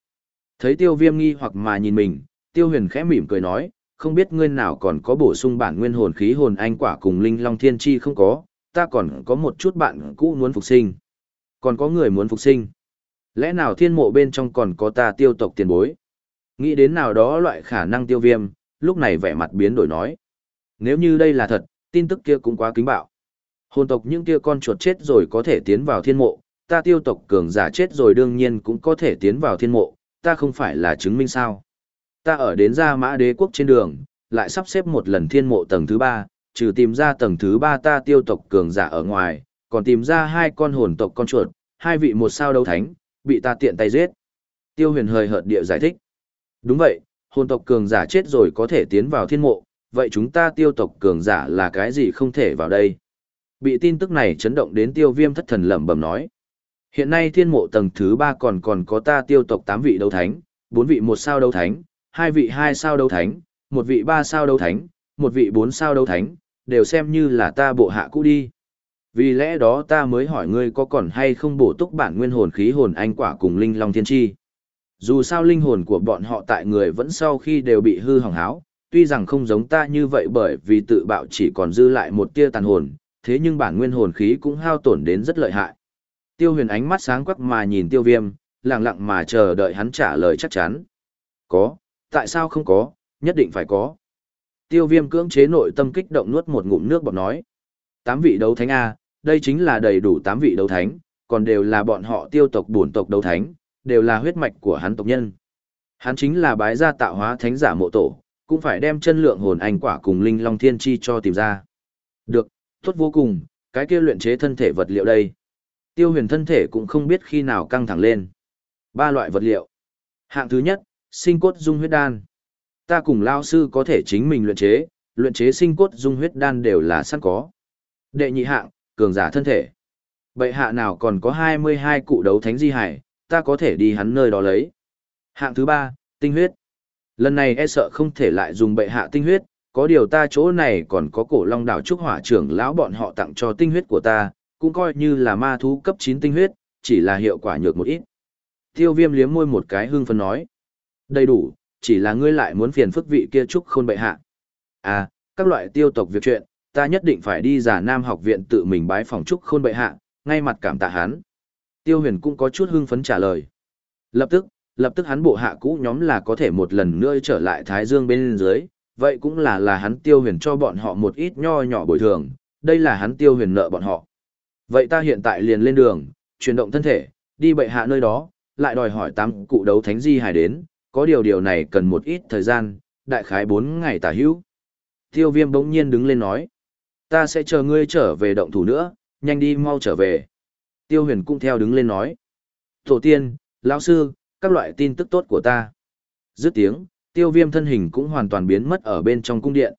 Thấy tiêu viêm nghi hoặc mà nhìn mình, tiêu huyền khẽ mỉm cười nói, không biết ngươi nào còn có bổ sung bản nguyên hồn khí hồn anh quả cùng linh long thiên chi không có, ta còn có một chút bạn cũ muốn phục sinh. Còn có người muốn phục sinh. Lẽ nào thiên mộ bên trong còn có ta tiêu tộc tiền bối? Nghĩ đến nào đó loại khả năng tiêu viêm, lúc này vẻ mặt biến đổi nói. Nếu như đây là thật, tin tức kia cũng quá kính bạo. Hồn tộc những kia con chuột chết rồi có thể tiến vào thiên mộ, ta tiêu tộc cường giả chết rồi đương nhiên cũng có thể tiến vào thiên mộ, ta không phải là chứng minh sao. Ta ở đến ra mã đế quốc trên đường, lại sắp xếp một lần thiên mộ tầng thứ ba, trừ tìm ra tầng thứ ba ta tiêu tộc cường giả ở ngoài, còn tìm ra hai con hồn tộc con chuột, hai vị một sao đấu thánh, bị ta tiện tay giết. Tiêu huyền hơi hợt địa giải thích. Đúng vậy, hồn tộc cường giả chết rồi có thể tiến vào thiên mộ, vậy chúng ta tiêu tộc cường giả là cái gì không thể vào đây? Bị tin tức này chấn động đến tiêu viêm thất thần lẩm bẩm nói. Hiện nay thiên mộ tầng thứ ba còn còn có ta tiêu tộc tám vị đấu thánh, bốn vị một sao đấu thánh, hai vị hai sao đấu thánh, một vị ba sao đấu thánh, một vị bốn sao đấu thánh, đều xem như là ta bộ hạ cũ đi. Vì lẽ đó ta mới hỏi ngươi có còn hay không bổ túc bản nguyên hồn khí hồn anh quả cùng linh long thiên chi. Dù sao linh hồn của bọn họ tại người vẫn sau khi đều bị hư hỏng háo, tuy rằng không giống ta như vậy bởi vì tự bạo chỉ còn dư lại một tia tàn hồn, thế nhưng bản nguyên hồn khí cũng hao tổn đến rất lợi hại. Tiêu huyền ánh mắt sáng quắc mà nhìn tiêu viêm, lặng lặng mà chờ đợi hắn trả lời chắc chắn. Có, tại sao không có, nhất định phải có. Tiêu viêm cưỡng chế nội tâm kích động nuốt một ngụm nước bọt nói. Tám vị đấu thánh A, đây chính là đầy đủ tám vị đấu thánh, còn đều là bọn họ tiêu tộc bổn tộc đấu thánh, đều là huyết mạch của hắn tộc nhân. Hắn chính là bái gia tạo hóa thánh giả mộ tổ, cũng phải đem chân lượng hồn anh quả cùng linh long thiên chi cho tìm ra. Được, tốt vô cùng, cái kia luyện chế thân thể vật liệu đây. Tiêu huyền thân thể cũng không biết khi nào căng thẳng lên. Ba loại vật liệu. Hạng thứ nhất, sinh cốt dung huyết đan. Ta cùng lao sư có thể chính mình luyện chế, luyện chế sinh cốt dung huyết đan đều là sẵn có. Đệ nhị hạng, cường giả thân thể. Bệ hạ nào còn có 22 cụ đấu thánh di hải, ta có thể đi hắn nơi đó lấy. Hạng thứ ba, tinh huyết. Lần này e sợ không thể lại dùng bệ hạ tinh huyết, có điều ta chỗ này còn có cổ long đảo trúc hỏa trưởng lão bọn họ tặng cho tinh huyết của ta, cũng coi như là ma thú cấp 9 tinh huyết, chỉ là hiệu quả nhược một ít. Tiêu viêm liếm môi một cái hưng phấn nói. Đầy đủ, chỉ là ngươi lại muốn phiền phức vị kia trúc khôn bệ hạ. À, các loại tiêu tộc việc chuyện, ta nhất định phải đi giả nam học viện tự mình bái phòng trúc khôn bệ hạ, ngay mặt cảm tạ hắn. Tiêu huyền cũng có chút hưng phấn trả lời. Lập tức, lập tức hắn bộ hạ cũ nhóm là có thể một lần nữa trở lại Thái Dương bên dưới, vậy cũng là là hắn tiêu huyền cho bọn họ một ít nho nhỏ bồi thường, đây là hắn tiêu huyền nợ bọn họ. Vậy ta hiện tại liền lên đường, chuyển động thân thể, đi bệ hạ nơi đó, lại đòi hỏi tám cụ đấu thánh di hải đến, có điều điều này cần một ít thời gian, đại khái 4 ngày tả hữu. Tiêu viêm bỗng nhiên đứng lên nói, ta sẽ chờ ngươi trở về động thủ nữa, nhanh đi mau trở về. Tiêu huyền cũng theo đứng lên nói, tổ tiên, lão sư, các loại tin tức tốt của ta. Dứt tiếng, tiêu viêm thân hình cũng hoàn toàn biến mất ở bên trong cung điện.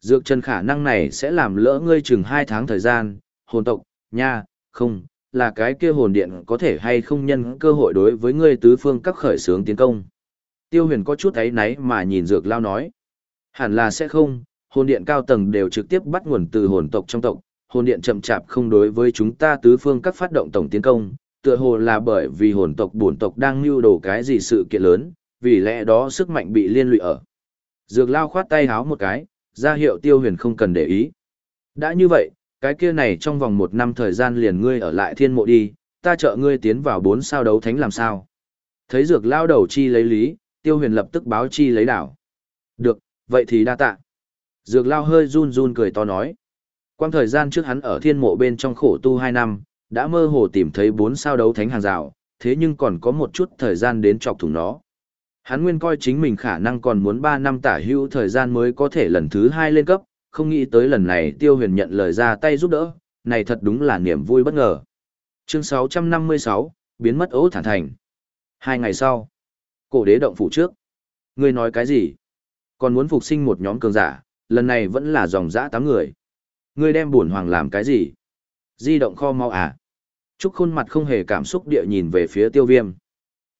Dược chân khả năng này sẽ làm lỡ ngươi chừng 2 tháng thời gian, hồn tộc, nha, không, là cái kia hồn điện có thể hay không nhân cơ hội đối với ngươi tứ phương các khởi sướng tiến công. Tiêu huyền có chút ấy náy mà nhìn dược lao nói. Hẳn là sẽ không, hồn điện cao tầng đều trực tiếp bắt nguồn từ hồn tộc trong tộc, hồn điện chậm chạp không đối với chúng ta tứ phương các phát động tổng tiến công, tựa hồ là bởi vì hồn tộc bổn tộc đang lưu đồ cái gì sự kiện lớn, vì lẽ đó sức mạnh bị liên lụy ở. Dược lao khoát tay háo một cái, ra hiệu tiêu huyền không cần để ý. Đã như vậy, cái kia này trong vòng một năm thời gian liền ngươi ở lại thiên mộ đi, ta trợ ngươi tiến vào bốn sao đấu thánh làm sao. Thấy dược lao đầu chi lấy lý, tiêu huyền lập tức báo chi lấy đảo. Được, vậy thì đa tạ. Dược lao hơi run run cười to nói. Quang thời gian trước hắn ở thiên mộ bên trong khổ tu hai năm, đã mơ hồ tìm thấy bốn sao đấu thánh hàng rào, thế nhưng còn có một chút thời gian đến chọc thủng nó. Hắn nguyên coi chính mình khả năng còn muốn ba năm tả hữu thời gian mới có thể lần thứ hai lên cấp, không nghĩ tới lần này tiêu huyền nhận lời ra tay giúp đỡ, này thật đúng là niềm vui bất ngờ. Chương 656, biến mất ố thản thành. Hai ngày sau, cổ đế động phủ trước. Ngươi nói cái gì? Còn muốn phục sinh một nhóm cường giả, lần này vẫn là dòng dã tám người. Ngươi đem bổn hoàng làm cái gì? Di động kho mau à? Trúc khuôn mặt không hề cảm xúc địa nhìn về phía tiêu viêm.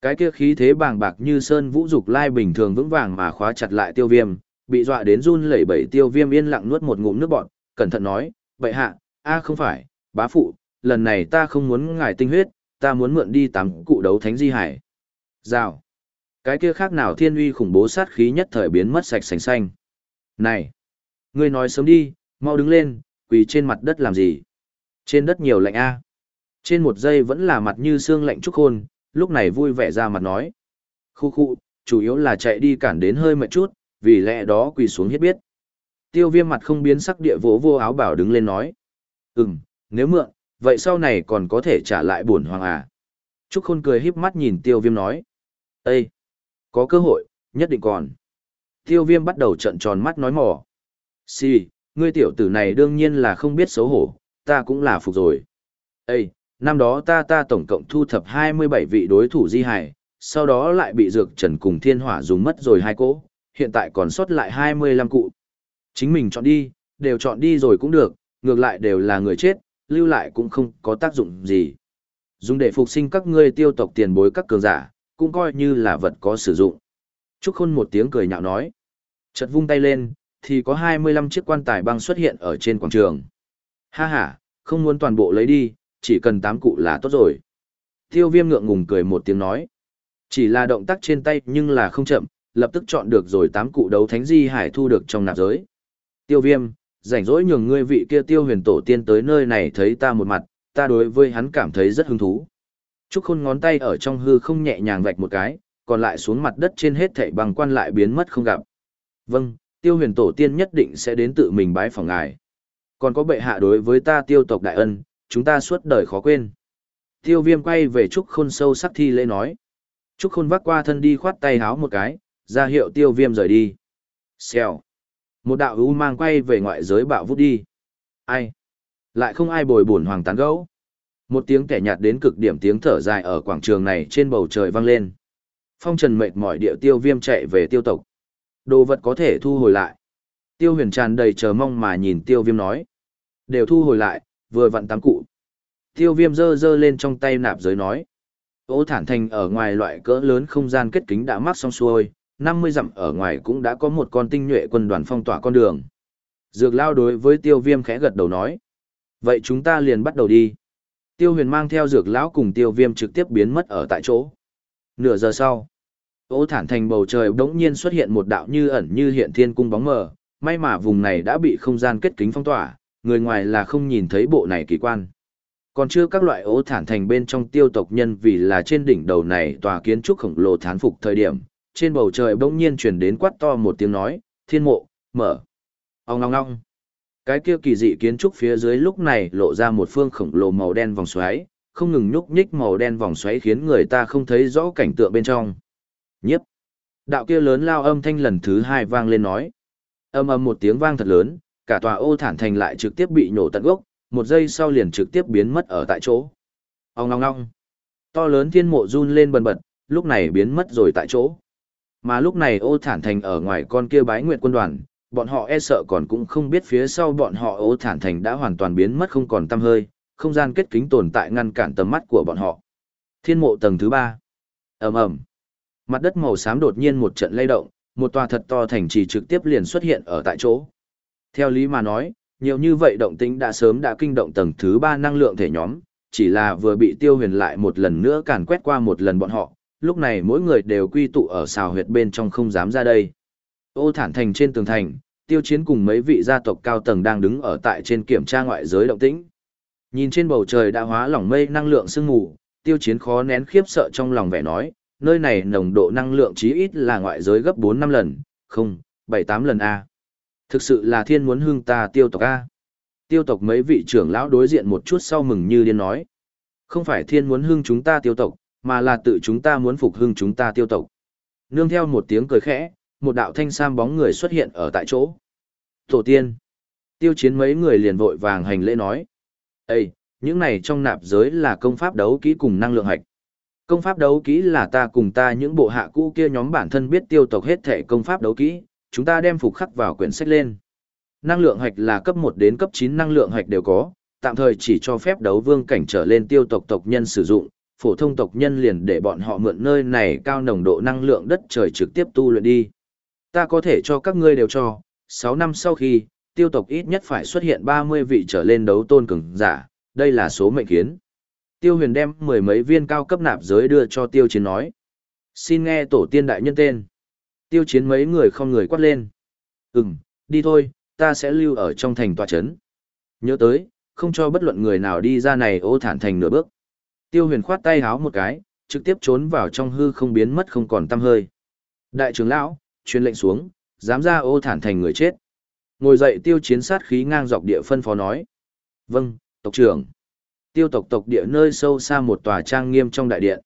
Cái kia khí thế bàng bạc như sơn vũ dục lai bình thường vững vàng mà khóa chặt lại tiêu viêm, bị dọa đến run lẩy bẩy tiêu viêm yên lặng nuốt một ngụm nước bọt, cẩn thận nói, vậy hạ, a không phải, bá phụ, lần này ta không muốn ngài tinh huyết, ta muốn mượn đi tắm cụ đấu thánh di hải. Rào. Cái kia khác nào thiên uy khủng bố sát khí nhất thời biến mất sạch sành xanh. Này! Ngươi nói sớm đi, mau đứng lên, quỳ trên mặt đất làm gì? Trên đất nhiều lạnh a. Trên một giây vẫn là mặt như xương lạnh trúc khôn, lúc này vui vẻ ra mặt nói. Khu khu, chủ yếu là chạy đi cản đến hơi mệt chút, vì lẽ đó quỳ xuống hết biết. Tiêu viêm mặt không biến sắc địa vỗ vô áo bảo đứng lên nói. Ừm, nếu mượn, vậy sau này còn có thể trả lại buồn hoàng à. Trúc Khôn cười híp mắt nhìn tiêu viêm nói. Ê! Có cơ hội, nhất định còn. Tiêu viêm bắt đầu trận tròn mắt nói mỏ. Xì, ngươi tiểu tử này đương nhiên là không biết xấu hổ, ta cũng là phục rồi. Ê, năm đó ta ta tổng cộng thu thập 27 vị đối thủ di hải, sau đó lại bị dược trần cùng thiên hỏa dùng mất rồi hai cỗ, hiện tại còn sót lại 25 cụ. Chính mình chọn đi, đều chọn đi rồi cũng được, ngược lại đều là người chết, lưu lại cũng không có tác dụng gì. Dùng để phục sinh các ngươi tiêu tộc tiền bối các cường giả, cũng coi như là vật có sử dụng. Trúc Khôn một tiếng cười nhạo nói. Chợt vung tay lên, thì có 25 chiếc quan tài băng xuất hiện ở trên quảng trường. Ha ha, không muốn toàn bộ lấy đi, chỉ cần 8 cụ là tốt rồi. Tiêu viêm ngượng ngùng cười một tiếng nói. Chỉ là động tác trên tay nhưng là không chậm, lập tức chọn được rồi tám cụ đấu thánh di hải thu được trong nạp giới. Tiêu viêm, rảnh rỗi nhường ngươi vị kia tiêu huyền tổ tiên tới nơi này thấy ta một mặt, ta đối với hắn cảm thấy rất hứng thú. Trúc Khôn ngón tay ở trong hư không nhẹ nhàng vạch một cái, còn lại xuống mặt đất trên hết thảy bằng quan lại biến mất không gặp. Vâng, tiêu huyền tổ tiên nhất định sẽ đến tự mình bái phòng ngài. Còn có bệ hạ đối với ta tiêu tộc đại ân, chúng ta suốt đời khó quên. Tiêu viêm quay về Trúc Khôn sâu sắc thi lễ nói. Trúc Khôn vác qua thân đi khoát tay háo một cái, ra hiệu tiêu viêm rời đi. Xèo. Một đạo ưu mang quay về ngoại giới bạo vút đi. Ai? Lại không ai bồi buồn hoàng tán gẫu. Một tiếng kẻ nhạt đến cực điểm tiếng thở dài ở quảng trường này trên bầu trời vang lên. Phong trần mệt mỏi địa tiêu viêm chạy về tiêu tộc. Đồ vật có thể thu hồi lại. Tiêu huyền tràn đầy chờ mong mà nhìn tiêu viêm nói. Đều thu hồi lại, vừa vặn tám cụ. Tiêu viêm giơ giơ lên trong tay nạp giới nói. Ô thản thành ở ngoài loại cỡ lớn không gian kết kính đã mắc xong xuôi, 50 dặm ở ngoài cũng đã có một con tinh nhuệ quân đoàn phong tỏa con đường. Dược lao đối với tiêu viêm khẽ gật đầu nói. Vậy chúng ta liền bắt đầu đi. Tiêu huyền mang theo dược lão cùng tiêu viêm trực tiếp biến mất ở tại chỗ. Nửa giờ sau, ô thản thành bầu trời đống nhiên xuất hiện một đạo như ẩn như hiện thiên cung bóng mờ. May mà vùng này đã bị không gian kết kính phong tỏa, người ngoài là không nhìn thấy bộ này kỳ quan. Còn chưa các loại ố thản thành bên trong tiêu tộc nhân vì là trên đỉnh đầu này tòa kiến trúc khổng lồ thán phục thời điểm, trên bầu trời bỗng nhiên truyền đến quát to một tiếng nói, thiên mộ, mở. Ông ngong ngong. Cái kia kỳ dị kiến trúc phía dưới lúc này lộ ra một phương khổng lồ màu đen vòng xoáy, không ngừng nhúc nhích màu đen vòng xoáy khiến người ta không thấy rõ cảnh tượng bên trong. Nhiếp. Đạo kia lớn lao âm thanh lần thứ hai vang lên nói. Âm âm một tiếng vang thật lớn, cả tòa ô thản thành lại trực tiếp bị nổ tận gốc, một giây sau liền trực tiếp biến mất ở tại chỗ. Ông ngong ngong. To lớn thiên mộ run lên bần bật, lúc này biến mất rồi tại chỗ. Mà lúc này ô thản thành ở ngoài con kia bái nguyện quân đoàn, bọn họ e sợ còn cũng không biết phía sau bọn họ ô thản thành đã hoàn toàn biến mất không còn tăm hơi, không gian kết kính tồn tại ngăn cản tầm mắt của bọn họ. Thiên mộ tầng thứ ba ầm ầm Mặt đất màu xám đột nhiên một trận lay động, một tòa thật to thành trì trực tiếp liền xuất hiện ở tại chỗ. Theo lý mà nói, nhiều như vậy động tĩnh đã sớm đã kinh động tầng thứ ba năng lượng thể nhóm, chỉ là vừa bị tiêu huyền lại một lần nữa càn quét qua một lần bọn họ, lúc này mỗi người đều quy tụ ở xào huyệt bên trong không dám ra đây. Ô thản thành trên tường thành, tiêu chiến cùng mấy vị gia tộc cao tầng đang đứng ở tại trên kiểm tra ngoại giới động tĩnh. Nhìn trên bầu trời đã hóa lỏng mây năng lượng sương mù, tiêu chiến khó nén khiếp sợ trong lòng vẻ nói, nơi này nồng độ năng lượng chí ít là ngoại giới gấp 4 năm lần, không, 7-8 lần A. Thực sự là thiên muốn hương ta tiêu tộc A. Tiêu tộc mấy vị trưởng lão đối diện một chút sau mừng như điên nói. Không phải thiên muốn hương chúng ta tiêu tộc, mà là tự chúng ta muốn phục hưng chúng ta tiêu tộc. Nương theo một tiếng cười khẽ, một đạo thanh sam bóng người xuất hiện ở tại chỗ. Tổ tiên. Tiêu chiến mấy người liền vội vàng hành lễ nói. Ê, những này trong nạp giới là công pháp đấu kỹ cùng năng lượng hạch. Công pháp đấu kỹ là ta cùng ta những bộ hạ cũ kia nhóm bản thân biết tiêu tộc hết thể công pháp đấu kỹ, chúng ta đem phục khắc vào quyển sách lên. Năng lượng hạch là cấp 1 đến cấp 9 năng lượng hạch đều có, tạm thời chỉ cho phép đấu vương cảnh trở lên tiêu tộc tộc nhân sử dụng, phổ thông tộc nhân liền để bọn họ mượn nơi này cao nồng độ năng lượng đất trời trực tiếp tu luyện đi. Ta có thể cho các ngươi đều cho, 6 năm sau khi, tiêu tộc ít nhất phải xuất hiện 30 vị trở lên đấu tôn cường giả, đây là số mệnh kiến. Tiêu huyền đem mười mấy viên cao cấp nạp giới đưa cho tiêu chiến nói. Xin nghe tổ tiên đại nhân tên. Tiêu chiến mấy người không người quát lên. Ừm, đi thôi, ta sẽ lưu ở trong thành tòa chấn. Nhớ tới, không cho bất luận người nào đi ra này ô thản thành nửa bước. Tiêu huyền khoát tay háo một cái, trực tiếp trốn vào trong hư không biến mất không còn tăm hơi. Đại trưởng lão, truyền lệnh xuống, dám ra ô thản thành người chết. Ngồi dậy tiêu chiến sát khí ngang dọc địa phân phó nói. Vâng, tộc trưởng. Tiêu tộc tộc địa nơi sâu xa một tòa trang nghiêm trong đại điện.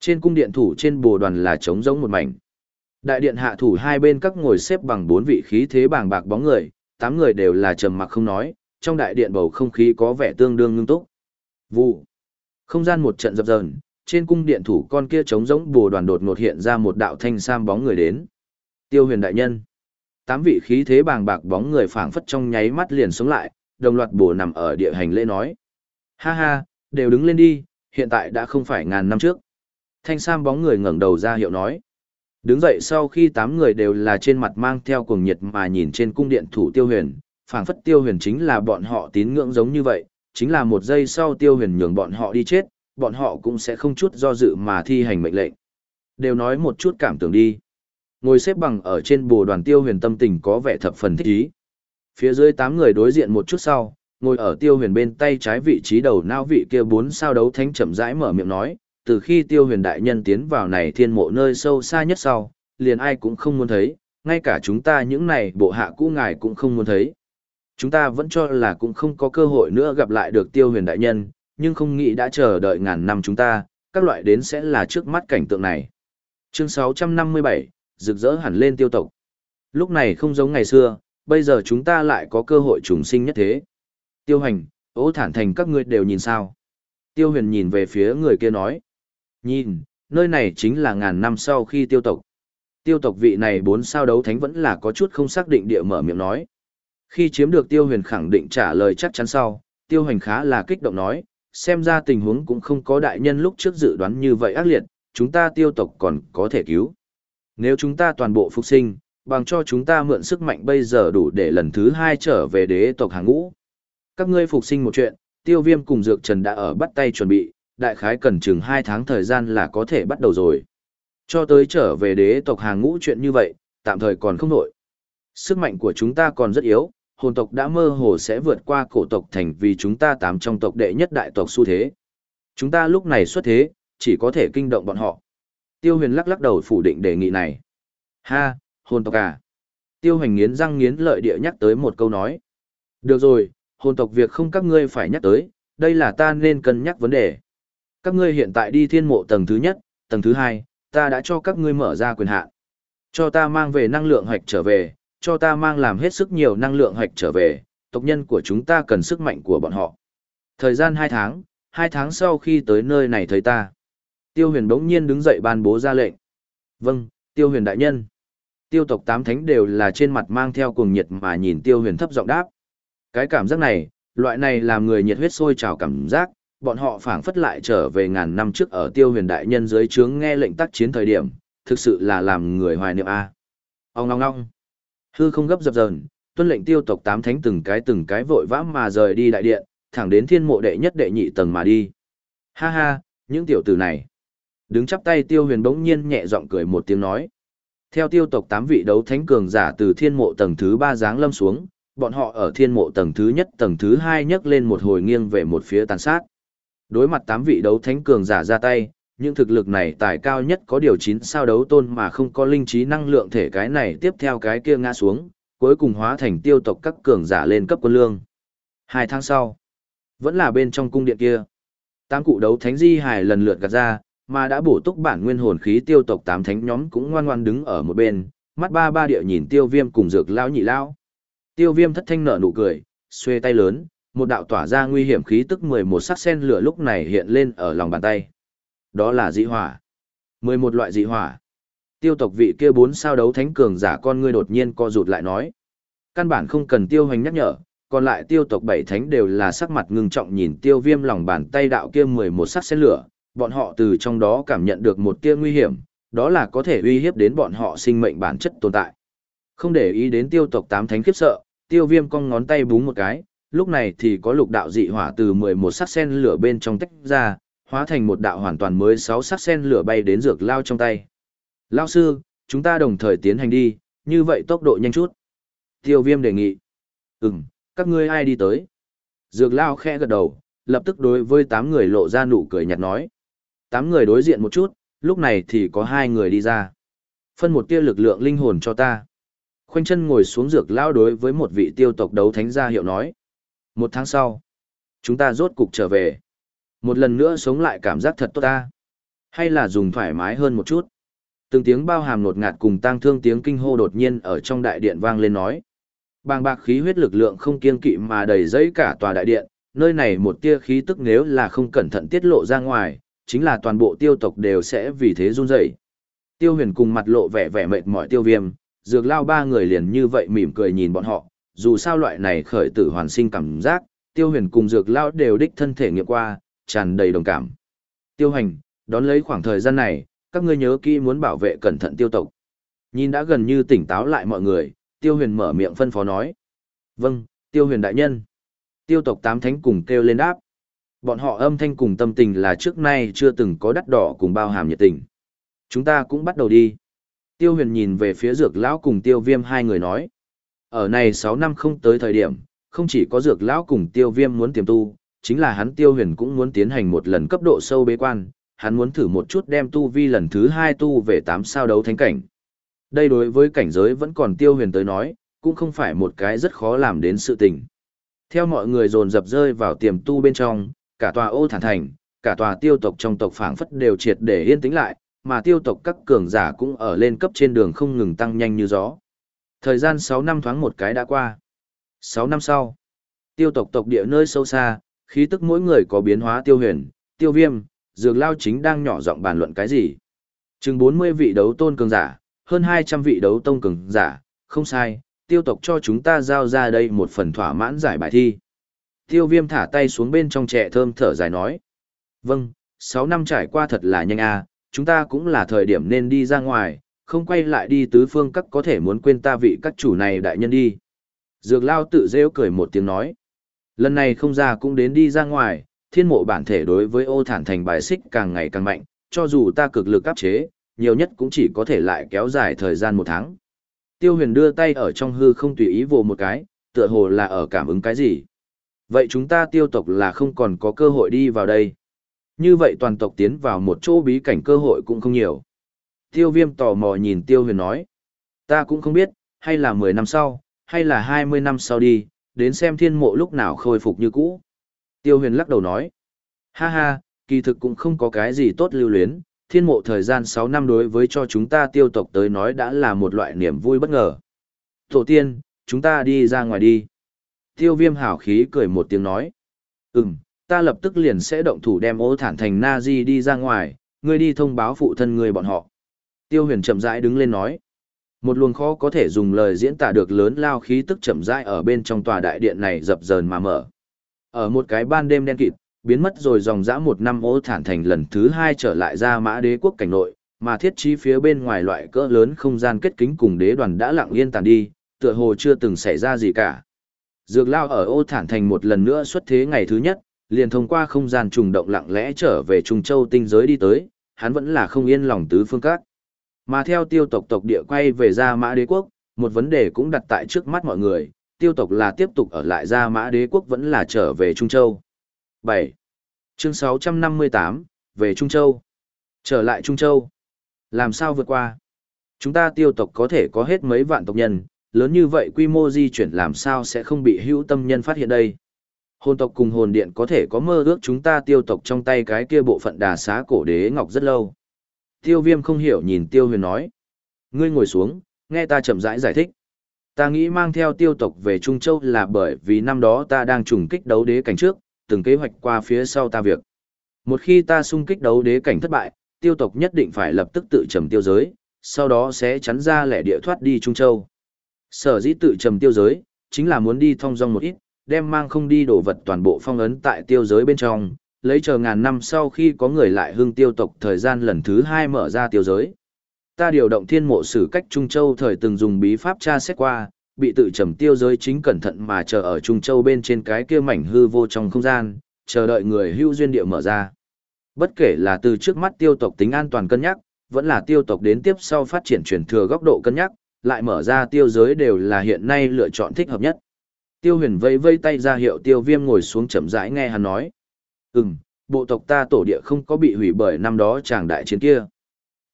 Trên cung điện thủ trên bồ đoàn là trống rỗng một mảnh. Đại điện hạ thủ hai bên các ngồi xếp bằng bốn vị khí thế bàng bạc bóng người, tám người đều là trầm mặc không nói, trong đại điện bầu không khí có vẻ tương đương ngưng túc. Vụ. Không gian một trận dập dờn, trên cung điện thủ con kia trống rỗng bồ đoàn đột ngột hiện ra một đạo thanh sam bóng người đến. Tiêu huyền đại nhân. Tám vị khí thế bàng bạc bóng người phảng phất trong nháy mắt liền xuống lại, đồng loạt bổ nằm ở địa hành lễ nói. Ha ha, đều đứng lên đi, hiện tại đã không phải ngàn năm trước. Thanh sam bóng người ngẩng đầu ra hiệu nói. Đứng dậy sau khi tám người đều là trên mặt mang theo cuồng nhiệt mà nhìn trên cung điện thủ tiêu huyền, phảng phất tiêu huyền chính là bọn họ tín ngưỡng giống như vậy, chính là một giây sau tiêu huyền nhường bọn họ đi chết, bọn họ cũng sẽ không chút do dự mà thi hành mệnh lệnh. Đều nói một chút cảm tưởng đi. Ngồi xếp bằng ở trên bồ đoàn tiêu huyền tâm tình có vẻ thập phần thích ý. Phía dưới tám người đối diện một chút sau, ngồi ở tiêu huyền bên tay trái vị trí đầu não vị kia bốn sao đấu thánh chậm rãi mở miệng nói, từ khi tiêu huyền đại nhân tiến vào này thiên mộ nơi sâu xa nhất sau, liền ai cũng không muốn thấy, ngay cả chúng ta những này bộ hạ cũ ngài cũng không muốn thấy. Chúng ta vẫn cho là cũng không có cơ hội nữa gặp lại được tiêu huyền đại nhân, nhưng không nghĩ đã chờ đợi ngàn năm chúng ta, các loại đến sẽ là trước mắt cảnh tượng này. Chương 657, rực rỡ hẳn lên tiêu tộc. Lúc này không giống ngày xưa, bây giờ chúng ta lại có cơ hội trùng sinh nhất thế. Tiêu hành, ố thản thành các ngươi đều nhìn sao. Tiêu huyền nhìn về phía người kia nói. Nhìn, nơi này chính là ngàn năm sau khi tiêu tộc. Tiêu tộc vị này bốn sao đấu thánh vẫn là có chút không xác định địa mở miệng nói. Khi chiếm được tiêu huyền khẳng định trả lời chắc chắn sau, tiêu hành khá là kích động nói, xem ra tình huống cũng không có đại nhân lúc trước dự đoán như vậy ác liệt, chúng ta tiêu tộc còn có thể cứu. Nếu chúng ta toàn bộ phục sinh, bằng cho chúng ta mượn sức mạnh bây giờ đủ để lần thứ hai trở về đế tộc hàng ngũ. Các ngươi phục sinh một chuyện, tiêu viêm cùng dược trần đã ở bắt tay chuẩn bị, đại khái cần chừng hai tháng thời gian là có thể bắt đầu rồi. Cho tới trở về đế tộc hàng ngũ chuyện như vậy, tạm thời còn không nổi. Sức mạnh của chúng ta còn rất yếu, hồn tộc đã mơ hồ sẽ vượt qua cổ tộc thành vì chúng ta tám trong tộc đệ nhất đại tộc xu thế. Chúng ta lúc này xuất thế, chỉ có thể kinh động bọn họ. Tiêu huyền lắc lắc đầu phủ định đề nghị này. Ha, hồn tộc à. Tiêu hành nghiến răng nghiến lợi địa nhắc tới một câu nói. Được rồi, hồn tộc việc không các ngươi phải nhắc tới, đây là ta nên cân nhắc vấn đề. Các ngươi hiện tại đi thiên mộ tầng thứ nhất, tầng thứ hai, ta đã cho các ngươi mở ra quyền hạn. Cho ta mang về năng lượng hoạch trở về, cho ta mang làm hết sức nhiều năng lượng hoạch trở về, tộc nhân của chúng ta cần sức mạnh của bọn họ. Thời gian 2 tháng, 2 tháng sau khi tới nơi này thấy ta. Tiêu huyền đống nhiên đứng dậy ban bố ra lệnh. Vâng, tiêu huyền đại nhân. Tiêu tộc tám thánh đều là trên mặt mang theo cuồng nhiệt mà nhìn tiêu huyền thấp giọng đáp. Cái cảm giác này, loại này làm người nhiệt huyết sôi trào cảm giác, bọn họ phảng phất lại trở về ngàn năm trước ở tiêu huyền đại nhân dưới trướng nghe lệnh tác chiến thời điểm, thực sự là làm người hoài niệm A. Ông ngong ngong. Hư không gấp dập dờn, tuân lệnh tiêu tộc tám thánh từng cái từng cái vội vã mà rời đi đại điện, thẳng đến thiên mộ đệ nhất đệ nhị tầng mà đi. Ha ha, những tiểu tử này. Đứng chắp tay tiêu huyền bỗng nhiên nhẹ giọng cười một tiếng nói. Theo tiêu tộc tám vị đấu thánh cường giả từ thiên mộ tầng thứ ba giáng lâm xuống, bọn họ ở thiên mộ tầng thứ nhất tầng thứ hai nhấc lên một hồi nghiêng về một phía tàn sát. Đối mặt tám vị đấu thánh cường giả ra tay, những thực lực này tài cao nhất có điều chín sao đấu tôn mà không có linh trí năng lượng thể cái này tiếp theo cái kia ngã xuống, cuối cùng hóa thành tiêu tộc các cường giả lên cấp quân lương. Hai tháng sau, vẫn là bên trong cung điện kia. Tám cụ đấu thánh di hải lần lượt gạt ra, mà đã bổ túc bản nguyên hồn khí tiêu tộc tám thánh nhóm cũng ngoan ngoan đứng ở một bên, mắt ba ba địa nhìn tiêu viêm cùng dược lão nhị lão. Tiêu viêm thất thanh nở nụ cười, xuê tay lớn, một đạo tỏa ra nguy hiểm khí tức mười một sắc sen lửa lúc này hiện lên ở lòng bàn tay. Đó là dị hỏa. mười một loại dị hỏa. Tiêu tộc vị kia bốn sao đấu thánh cường giả con ngươi đột nhiên co rụt lại nói. Căn bản không cần tiêu hoành nhắc nhở, còn lại tiêu tộc bảy thánh đều là sắc mặt ngưng trọng nhìn tiêu viêm lòng bàn tay đạo kia mười một sắc sen lửa, bọn họ từ trong đó cảm nhận được một tia nguy hiểm, đó là có thể uy hiếp đến bọn họ sinh mệnh bản chất tồn tại. Không để ý đến tiêu tộc tám thánh khiếp sợ, tiêu viêm cong ngón tay búng một cái, lúc này thì có lục đạo dị hỏa từ 11 sắc sen lửa bên trong tách ra, hóa thành một đạo hoàn toàn mới sáu sắc sen lửa bay đến dược lao trong tay. Lao sư, chúng ta đồng thời tiến hành đi, như vậy tốc độ nhanh chút. Tiêu viêm đề nghị. Ừm, các ngươi ai đi tới? Dược lao khẽ gật đầu, lập tức đối với tám người lộ ra nụ cười nhạt nói. tám người đối diện một chút, lúc này thì có hai người đi ra. Phân một tia lực lượng linh hồn cho ta. Khoanh chân ngồi xuống dược lao đối với một vị tiêu tộc đấu thánh gia hiệu nói. Một tháng sau, chúng ta rốt cục trở về. Một lần nữa sống lại cảm giác thật tốt ta. Hay là dùng thoải mái hơn một chút. Từng tiếng bao hàm nột ngạt cùng tang thương tiếng kinh hô đột nhiên ở trong đại điện vang lên nói. Bàng bạc khí huyết lực lượng không kiên kỵ mà đầy dẫy cả tòa đại điện, nơi này một tia khí tức nếu là không cẩn thận tiết lộ ra ngoài, chính là toàn bộ tiêu tộc đều sẽ vì thế run rẩy. Tiêu huyền cùng mặt lộ vẻ vẻ mệt mỏi tiêu viêm, dược lao ba người liền như vậy mỉm cười nhìn bọn họ, dù sao loại này khởi tử hoàn sinh cảm giác, tiêu huyền cùng dược lao đều đích thân thể nghiệm qua, tràn đầy đồng cảm. Tiêu hành, đón lấy khoảng thời gian này, các ngươi nhớ kỹ muốn bảo vệ cẩn thận tiêu tộc. Nhìn đã gần như tỉnh táo lại mọi người, tiêu huyền mở miệng phân phó nói. Vâng, tiêu huyền đại nhân. Tiêu tộc tám thánh cùng kêu lên đáp. Bọn họ âm thanh cùng tâm tình là trước nay chưa từng có đắt đỏ cùng bao hàm nhiệt tình. Chúng ta cũng bắt đầu đi. Tiêu huyền nhìn về phía dược lão cùng tiêu viêm hai người nói. Ở này 6 năm không tới thời điểm, không chỉ có dược lão cùng tiêu viêm muốn tiềm tu, chính là hắn tiêu huyền cũng muốn tiến hành một lần cấp độ sâu bế quan, hắn muốn thử một chút đem tu vi lần thứ hai tu về tám sao đấu thánh cảnh. Đây đối với cảnh giới vẫn còn tiêu huyền tới nói, cũng không phải một cái rất khó làm đến sự tình. Theo mọi người dồn dập rơi vào tiềm tu bên trong, cả tòa ô thản thành, cả tòa tiêu tộc trong tộc phảng phất đều triệt để yên tĩnh lại, mà tiêu tộc các cường giả cũng ở lên cấp trên đường không ngừng tăng nhanh như gió. Thời gian 6 năm thoáng một cái đã qua. 6 năm sau, tiêu tộc tộc địa nơi sâu xa, khí tức mỗi người có biến hóa tiêu huyền, tiêu viêm, dược lao chính đang nhỏ giọng bàn luận cái gì. Chừng 40 vị đấu tôn cường giả, hơn 200 vị đấu tông cường giả, không sai, tiêu tộc cho chúng ta giao ra đây một phần thỏa mãn giải bài thi. Tiêu viêm thả tay xuống bên trong trẻ thơm thở dài nói. Vâng, 6 năm trải qua thật là nhanh à, chúng ta cũng là thời điểm nên đi ra ngoài, không quay lại đi tứ phương các có thể muốn quên ta vị các chủ này đại nhân đi. Dược lao tự rêu cười một tiếng nói. Lần này không ra cũng đến đi ra ngoài, thiên mộ bản thể đối với ô thản thành bài xích càng ngày càng mạnh, cho dù ta cực lực áp chế, nhiều nhất cũng chỉ có thể lại kéo dài thời gian một tháng. Tiêu huyền đưa tay ở trong hư không tùy ý vồ một cái, tựa hồ là ở cảm ứng cái gì. Vậy chúng ta tiêu tộc là không còn có cơ hội đi vào đây. Như vậy toàn tộc tiến vào một chỗ bí cảnh cơ hội cũng không nhiều. Tiêu viêm tò mò nhìn tiêu huyền nói. Ta cũng không biết, hay là 10 năm sau, hay là 20 năm sau đi, đến xem thiên mộ lúc nào khôi phục như cũ. Tiêu huyền lắc đầu nói. Ha ha, kỳ thực cũng không có cái gì tốt lưu luyến, thiên mộ thời gian 6 năm đối với cho chúng ta tiêu tộc tới nói đã là một loại niềm vui bất ngờ. Tổ tiên, chúng ta đi ra ngoài đi. Tiêu viêm hảo khí cười một tiếng nói. Ừm, ta lập tức liền sẽ động thủ đem ô thản thành na di đi ra ngoài, ngươi đi thông báo phụ thân ngươi bọn họ. Tiêu huyền chậm rãi đứng lên nói. Một luồng khó có thể dùng lời diễn tả được lớn lao khí tức chậm rãi ở bên trong tòa đại điện này dập dờn mà mở. Ở một cái ban đêm đen kịt, biến mất rồi dòng dã một năm ô thản thành lần thứ hai trở lại ra mã đế quốc cảnh nội, mà thiết trí phía bên ngoài loại cỡ lớn không gian kết kính cùng đế đoàn đã lặng yên tàn đi, tựa hồ chưa từng xảy ra gì cả. Dược lao ở ô thản thành một lần nữa xuất thế ngày thứ nhất, liền thông qua không gian trùng động lặng lẽ trở về Trung Châu tinh giới đi tới, hắn vẫn là không yên lòng tứ phương các. Mà theo tiêu tộc tộc địa quay về ra mã đế quốc, một vấn đề cũng đặt tại trước mắt mọi người, tiêu tộc là tiếp tục ở lại ra mã đế quốc vẫn là trở về Trung Châu. 7. Chương 658, về Trung Châu. Trở lại Trung Châu. Làm sao vượt qua? Chúng ta tiêu tộc có thể có hết mấy vạn tộc nhân, lớn như vậy quy mô di chuyển làm sao sẽ không bị hữu tâm nhân phát hiện đây. Hồn tộc cùng hồn điện có thể có mơ ước chúng ta tiêu tộc trong tay cái kia bộ phận đà xá cổ đế ngọc rất lâu. Tiêu viêm không hiểu nhìn tiêu huyền nói. Ngươi ngồi xuống, nghe ta chậm rãi giải, giải thích. Ta nghĩ mang theo tiêu tộc về Trung Châu là bởi vì năm đó ta đang trùng kích đấu đế cảnh trước, từng kế hoạch qua phía sau ta việc. Một khi ta xung kích đấu đế cảnh thất bại, tiêu tộc nhất định phải lập tức tự trầm tiêu giới, sau đó sẽ chắn ra lẻ địa thoát đi Trung Châu. Sở dĩ tự trầm tiêu giới, chính là muốn đi thong dong một ít, đem mang không đi đổ vật toàn bộ phong ấn tại tiêu giới bên trong, lấy chờ ngàn năm sau khi có người lại hương tiêu tộc thời gian lần thứ hai mở ra tiêu giới. Ta điều động thiên mộ sử cách Trung Châu thời từng dùng bí pháp tra xét qua, bị tự trầm tiêu giới chính cẩn thận mà chờ ở Trung Châu bên trên cái kia mảnh hư vô trong không gian, chờ đợi người hưu duyên địa mở ra. Bất kể là từ trước mắt tiêu tộc tính an toàn cân nhắc, vẫn là tiêu tộc đến tiếp sau phát triển chuyển thừa góc độ cân nhắc, lại mở ra tiêu giới đều là hiện nay lựa chọn thích hợp nhất. Tiêu huyền vây vây tay ra hiệu tiêu viêm ngồi xuống chậm rãi nghe hắn nói. Ừm, bộ tộc ta tổ địa không có bị hủy bởi năm đó chàng đại chiến kia.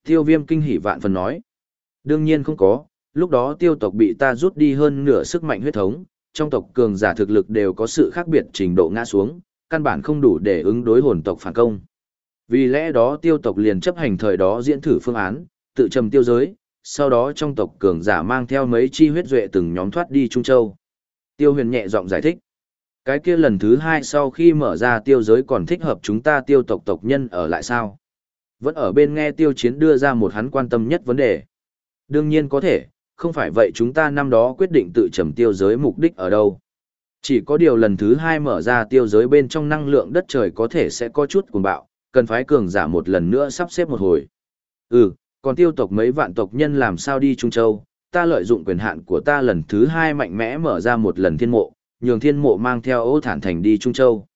Tiêu viêm kinh hỉ vạn phần nói. Đương nhiên không có, lúc đó tiêu tộc bị ta rút đi hơn nửa sức mạnh huyết thống, trong tộc cường giả thực lực đều có sự khác biệt trình độ ngã xuống, căn bản không đủ để ứng đối hồn tộc phản công. Vì lẽ đó tiêu tộc liền chấp hành thời đó diễn thử phương án, tự trầm tiêu giới, sau đó trong tộc cường giả mang theo mấy chi huyết duệ từng nhóm thoát đi Trung Châu. Tiêu huyền nhẹ giọng giải thích. Cái kia lần thứ hai sau khi mở ra tiêu giới còn thích hợp chúng ta tiêu tộc tộc nhân ở lại sao? Vẫn ở bên nghe tiêu chiến đưa ra một hắn quan tâm nhất vấn đề. Đương nhiên có thể, không phải vậy chúng ta năm đó quyết định tự trầm tiêu giới mục đích ở đâu. Chỉ có điều lần thứ hai mở ra tiêu giới bên trong năng lượng đất trời có thể sẽ có chút cuồng bạo, cần phái cường giả một lần nữa sắp xếp một hồi. Ừ, còn tiêu tộc mấy vạn tộc nhân làm sao đi Trung Châu, ta lợi dụng quyền hạn của ta lần thứ hai mạnh mẽ mở ra một lần thiên mộ, nhường thiên mộ mang theo ô thản thành đi Trung Châu.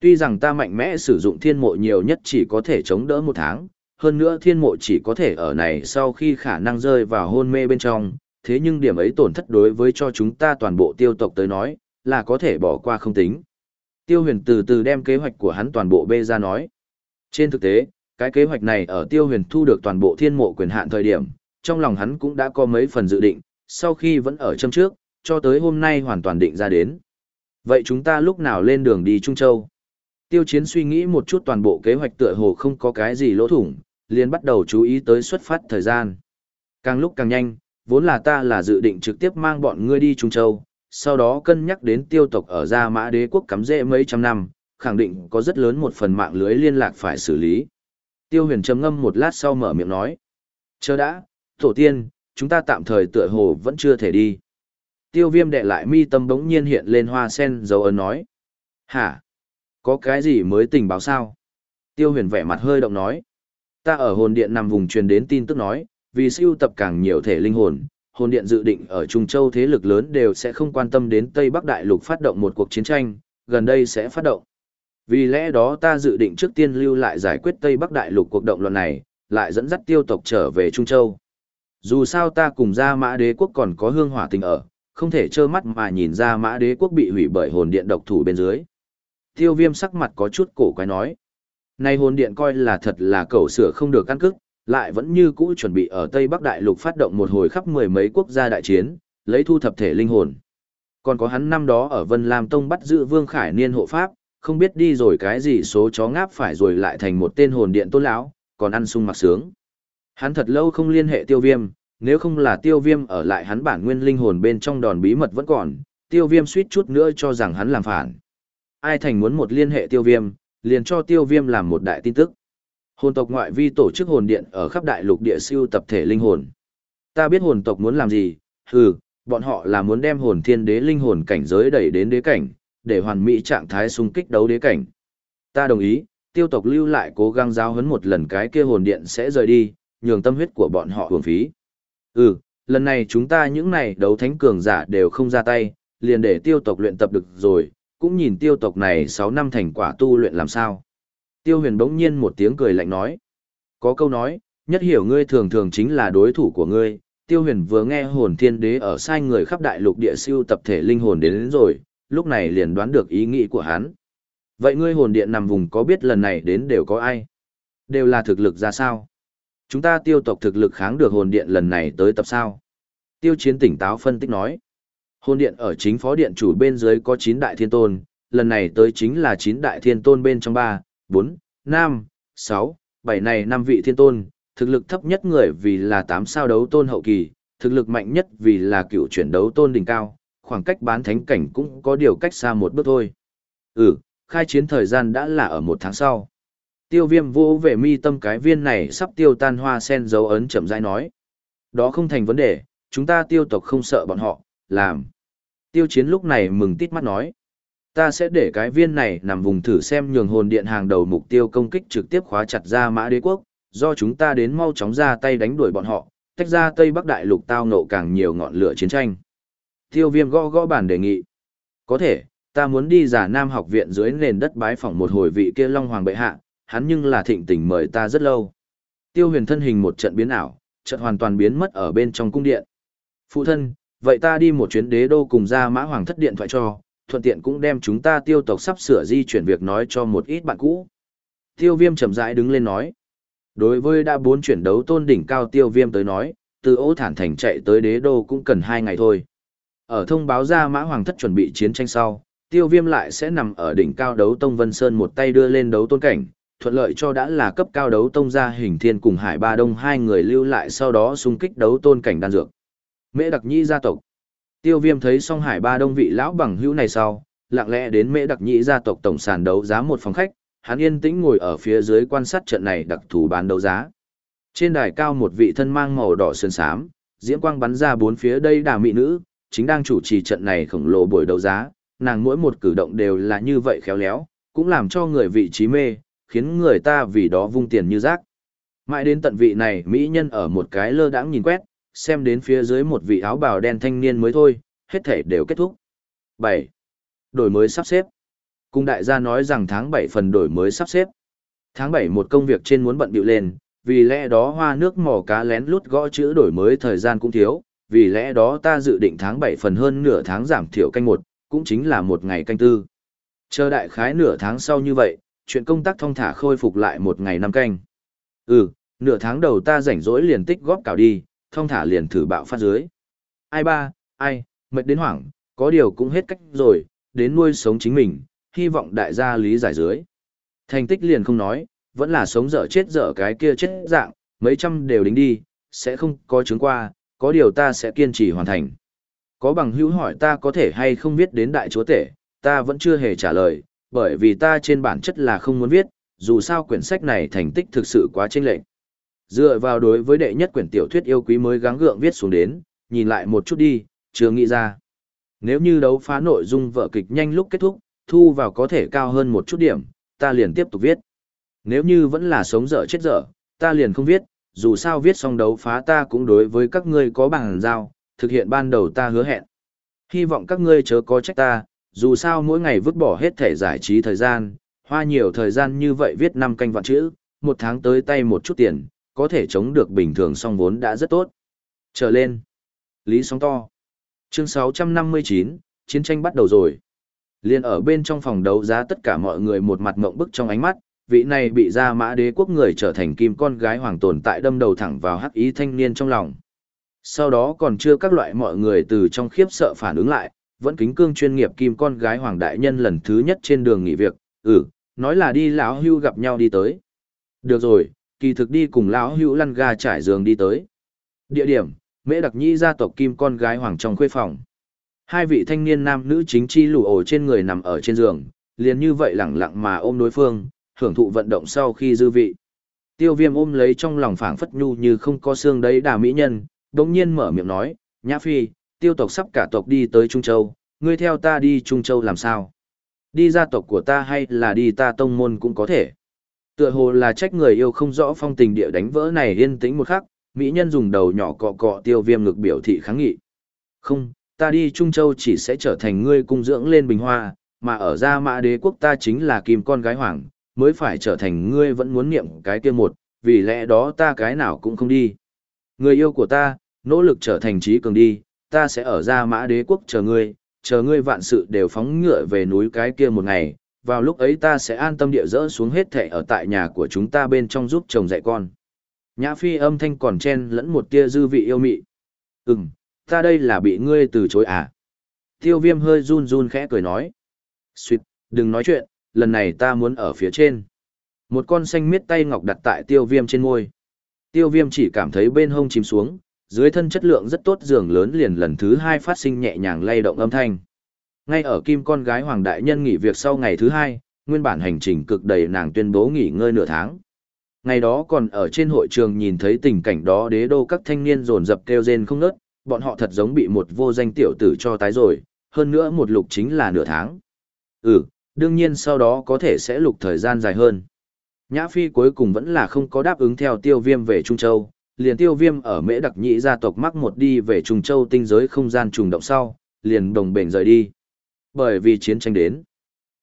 Tuy rằng ta mạnh mẽ sử dụng thiên mộ nhiều nhất chỉ có thể chống đỡ một tháng, hơn nữa thiên mộ chỉ có thể ở này sau khi khả năng rơi vào hôn mê bên trong, thế nhưng điểm ấy tổn thất đối với cho chúng ta toàn bộ tiêu tộc tới nói, là có thể bỏ qua không tính. Tiêu huyền từ từ đem kế hoạch của hắn toàn bộ bê ra nói. Trên thực tế, cái kế hoạch này ở tiêu huyền thu được toàn bộ thiên mộ quyền hạn thời điểm, trong lòng hắn cũng đã có mấy phần dự định, sau khi vẫn ở châm trước, cho tới hôm nay hoàn toàn định ra đến. Vậy chúng ta lúc nào lên đường đi Trung Châu? Tiêu chiến suy nghĩ một chút toàn bộ kế hoạch tựa hồ không có cái gì lỗ thủng, liền bắt đầu chú ý tới xuất phát thời gian. Càng lúc càng nhanh, vốn là ta là dự định trực tiếp mang bọn ngươi đi Trung Châu, sau đó cân nhắc đến tiêu tộc ở Gia Mã Đế quốc cắm rễ mấy trăm năm, khẳng định có rất lớn một phần mạng lưới liên lạc phải xử lý. Tiêu huyền trầm ngâm một lát sau mở miệng nói. Chờ đã, tổ tiên, chúng ta tạm thời tựa hồ vẫn chưa thể đi. Tiêu viêm đệ lại mi tâm bỗng nhiên hiện lên hoa sen dấu ấn nói. Hả? Có cái gì mới tình báo sao? Tiêu huyền vẻ mặt hơi động nói. Ta ở hồn điện nằm vùng truyền đến tin tức nói, vì siêu tập càng nhiều thể linh hồn, hồn điện dự định ở Trung Châu thế lực lớn đều sẽ không quan tâm đến Tây Bắc Đại Lục phát động một cuộc chiến tranh, gần đây sẽ phát động. Vì lẽ đó ta dự định trước tiên lưu lại giải quyết Tây Bắc Đại Lục cuộc động loạn này, lại dẫn dắt tiêu tộc trở về Trung Châu. Dù sao ta cùng ra mã đế quốc còn có hương hỏa tình ở, không thể trơ mắt mà nhìn ra mã đế quốc bị hủy bởi hồn điện độc thủ bên dưới. Tiêu viêm sắc mặt có chút cổ quái nói. Này hồn điện coi là thật là cẩu sửa không được căn cức, lại vẫn như cũ chuẩn bị ở Tây Bắc Đại Lục phát động một hồi khắp mười mấy quốc gia đại chiến, lấy thu thập thể linh hồn. Còn có hắn năm đó ở Vân Lam Tông bắt giữ Vương Khải Niên hộ pháp, không biết đi rồi cái gì số chó ngáp phải rồi lại thành một tên hồn điện tôn lão, còn ăn sung mặc sướng. Hắn thật lâu không liên hệ tiêu viêm, nếu không là tiêu viêm ở lại hắn bản nguyên linh hồn bên trong đòn bí mật vẫn còn, tiêu viêm suýt chút nữa cho rằng hắn làm phản. Ai thành muốn một liên hệ tiêu viêm, liền cho tiêu viêm làm một đại tin tức. Hồn tộc ngoại vi tổ chức hồn điện ở khắp đại lục địa siêu tập thể linh hồn. Ta biết hồn tộc muốn làm gì, hừ, bọn họ là muốn đem hồn thiên đế linh hồn cảnh giới đẩy đến đế cảnh, để hoàn mỹ trạng thái xung kích đấu đế cảnh. Ta đồng ý, tiêu tộc lưu lại cố gắng giáo huấn một lần cái kia hồn điện sẽ rời đi, nhường tâm huyết của bọn họ hưởng phí. Ừ, lần này chúng ta những này đấu thánh cường giả đều không ra tay, liền để tiêu tộc luyện tập được rồi, cũng nhìn tiêu tộc này 6 năm thành quả tu luyện làm sao. Tiêu huyền bỗng nhiên một tiếng cười lạnh nói. Có câu nói, nhất hiểu ngươi thường thường chính là đối thủ của ngươi. Tiêu huyền vừa nghe hồn thiên đế ở sai người khắp đại lục địa siêu tập thể linh hồn đến, đến rồi, lúc này liền đoán được ý nghĩ của hắn. Vậy ngươi hồn điện nằm vùng có biết lần này đến đều có ai? Đều là thực lực ra sao? Chúng ta tiêu tộc thực lực kháng được hồn điện lần này tới tập sao? Tiêu chiến tỉnh táo phân tích nói. Hồn điện ở chính phó điện chủ bên dưới có 9 đại thiên tôn, lần này tới chính là 9 đại thiên tôn bên trong 3, 4, 5, 6, 7 này 5 vị thiên tôn, thực lực thấp nhất người vì là 8 sao đấu tôn hậu kỳ, thực lực mạnh nhất vì là cựu chuyển đấu tôn đỉnh cao, khoảng cách bán thánh cảnh cũng có điều cách xa một bước thôi. Ừ, khai chiến thời gian đã là ở một tháng sau. Tiêu viêm vô về mi tâm cái viên này sắp tiêu tan hoa sen dấu ấn chậm rãi nói. Đó không thành vấn đề, chúng ta tiêu tộc không sợ bọn họ, làm. Tiêu chiến lúc này mừng tít mắt nói. Ta sẽ để cái viên này nằm vùng thử xem nhường hồn điện hàng đầu mục tiêu công kích trực tiếp khóa chặt ra mã đế quốc, do chúng ta đến mau chóng ra tay đánh đuổi bọn họ, tách ra Tây Bắc Đại Lục tao nộ càng nhiều ngọn lửa chiến tranh. Tiêu viêm gõ gõ bản đề nghị. Có thể, ta muốn đi giả nam học viện dưới nền đất bái phỏng một hồi vị kia Long Hoàng bệ hạ, hắn nhưng là thịnh tình mời ta rất lâu. Tiêu huyền thân hình một trận biến ảo, trận hoàn toàn biến mất ở bên trong cung điện. Phụ thân, vậy ta đi một chuyến đế đô cùng ra mã hoàng thất điện thoại cho, thuận tiện cũng đem chúng ta tiêu tộc sắp sửa di chuyển việc nói cho một ít bạn cũ. Tiêu viêm chậm rãi đứng lên nói. Đối với đã bốn chuyển đấu tôn đỉnh cao tiêu viêm tới nói, từ ô thản thành chạy tới đế đô cũng cần hai ngày thôi. Ở thông báo ra mã hoàng thất chuẩn bị chiến tranh sau, tiêu viêm lại sẽ nằm ở đỉnh cao đấu tông Vân Sơn một tay đưa lên đấu tôn cảnh, thuận lợi cho đã là cấp cao đấu tông gia hình thiên cùng hải ba đông hai người lưu lại sau đó xung kích đấu tôn cảnh đan dược. Mễ đặc nhĩ gia tộc Tiêu viêm thấy song hải ba đông vị lão bằng hữu này sau, lặng lẽ đến mễ đặc nhĩ gia tộc tổng sàn đấu giá một phòng khách, hắn yên tĩnh ngồi ở phía dưới quan sát trận này đặc thù bán đấu giá. Trên đài cao một vị thân mang màu đỏ sơn sám, diễm quang bắn ra bốn phía đây đà mỹ nữ, chính đang chủ trì trận này khổng lồ buổi đấu giá, nàng mỗi một cử động đều là như vậy khéo léo, cũng làm cho người vị trí mê, khiến người ta vì đó vung tiền như rác. Mãi đến tận vị này mỹ nhân ở một cái lơ đãng nhìn quét, xem đến phía dưới một vị áo bào đen thanh niên mới thôi, hết thể đều kết thúc. 7. Đổi mới sắp xếp. Cung đại gia nói rằng tháng 7 phần đổi mới sắp xếp. Tháng 7 một công việc trên muốn bận bịu lên, vì lẽ đó hoa nước mò cá lén lút gõ chữ đổi mới thời gian cũng thiếu, vì lẽ đó ta dự định tháng 7 phần hơn nửa tháng giảm thiểu canh một, cũng chính là một ngày canh tư. Chờ đại khái nửa tháng sau như vậy, chuyện công tác thông thả khôi phục lại một ngày năm canh. Ừ, nửa tháng đầu ta rảnh rỗi liền tích góp cào đi, thông thả liền thử bạo phát dưới. Ai ba, ai, mệt đến hoảng, có điều cũng hết cách rồi, đến nuôi sống chính mình, hy vọng đại gia lý giải dưới. Thành tích liền không nói, vẫn là sống dở chết dở cái kia chết dạng, mấy trăm đều đính đi, sẽ không có chứng qua, có điều ta sẽ kiên trì hoàn thành. Có bằng hữu hỏi ta có thể hay không viết đến đại chúa tể, ta vẫn chưa hề trả lời, bởi vì ta trên bản chất là không muốn viết, dù sao quyển sách này thành tích thực sự quá chênh lệch. Dựa vào đối với đệ nhất quyển tiểu thuyết yêu quý mới gắng gượng viết xuống đến, nhìn lại một chút đi, chưa nghĩ ra. Nếu như đấu phá nội dung vở kịch nhanh lúc kết thúc, thu vào có thể cao hơn một chút điểm, ta liền tiếp tục viết. Nếu như vẫn là sống dở chết dở, ta liền không viết, dù sao viết xong đấu phá ta cũng đối với các ngươi có bằng giao, thực hiện ban đầu ta hứa hẹn. Hy vọng các ngươi chớ có trách ta, dù sao mỗi ngày vứt bỏ hết thể giải trí thời gian, hoa nhiều thời gian như vậy viết năm canh vạn chữ, một tháng tới tay một chút tiền, có thể chống được bình thường song vốn đã rất tốt. Trở lên. Lý sóng to. Chương 659, chiến tranh bắt đầu rồi. Liên ở bên trong phòng đấu giá tất cả mọi người một mặt ngộng bức trong ánh mắt, vị này bị ra mã đế quốc người trở thành kim con gái hoàng tồn tại đâm đầu thẳng vào hắc ý thanh niên trong lòng. Sau đó còn chưa các loại mọi người từ trong khiếp sợ phản ứng lại, vẫn kính cương chuyên nghiệp kim con gái hoàng đại nhân lần thứ nhất trên đường nghỉ việc, ừ, nói là đi lão hưu gặp nhau đi tới. Được rồi, kỳ thực đi cùng lão hưu lăn ga trải giường đi tới. Địa điểm, mễ đặc nhi gia tộc kim con gái hoàng trong khuê phòng. Hai vị thanh niên nam nữ chính chi lù ổ trên người nằm ở trên giường, liền như vậy lẳng lặng mà ôm đối phương, hưởng thụ vận động sau khi dư vị. Tiêu viêm ôm lấy trong lòng phảng phất nhu như không có xương đấy đà mỹ nhân, đồng nhiên mở miệng nói, Nhã Phi, tiêu tộc sắp cả tộc đi tới Trung Châu, ngươi theo ta đi Trung Châu làm sao? Đi gia tộc của ta hay là đi ta tông môn cũng có thể. Tựa hồ là trách người yêu không rõ phong tình địa đánh vỡ này yên tĩnh một khắc, mỹ nhân dùng đầu nhỏ cọ cọ tiêu viêm ngực biểu thị kháng nghị. Không, ta đi Trung Châu chỉ sẽ trở thành ngươi cung dưỡng lên bình hoa, mà ở gia mã đế quốc ta chính là kim con gái hoàng, mới phải trở thành ngươi vẫn muốn niệm cái kia một, vì lẽ đó ta cái nào cũng không đi. Người yêu của ta, nỗ lực trở thành trí cường đi, ta sẽ ở ra mã đế quốc chờ ngươi, chờ ngươi vạn sự đều phóng ngựa về núi cái kia một ngày, vào lúc ấy ta sẽ an tâm địa dỡ xuống hết thẻ ở tại nhà của chúng ta bên trong giúp chồng dạy con. Nhã phi âm thanh còn chen lẫn một tia dư vị yêu mị. Ừm, ta đây là bị ngươi từ chối à? Tiêu viêm hơi run run khẽ cười nói. Xuyệt, đừng nói chuyện, lần này ta muốn ở phía trên. Một con xanh miết tay ngọc đặt tại tiêu viêm trên ngôi. Tiêu viêm chỉ cảm thấy bên hông chìm xuống, dưới thân chất lượng rất tốt giường lớn liền lần thứ hai phát sinh nhẹ nhàng lay động âm thanh. Ngay ở kim con gái Hoàng Đại Nhân nghỉ việc sau ngày thứ hai, nguyên bản hành trình cực đầy nàng tuyên bố nghỉ ngơi nửa tháng. Ngày đó còn ở trên hội trường nhìn thấy tình cảnh đó đế đô các thanh niên rồn dập kêu rên không nớt, bọn họ thật giống bị một vô danh tiểu tử cho tái rồi, hơn nữa một lục chính là nửa tháng. Ừ, đương nhiên sau đó có thể sẽ lục thời gian dài hơn. Nhã Phi cuối cùng vẫn là không có đáp ứng theo tiêu viêm về Trung Châu, liền tiêu viêm ở mễ đặc nhĩ gia tộc mắc một đi về trùng Châu tinh giới không gian trùng động sau, liền đồng bền rời đi. Bởi vì chiến tranh đến.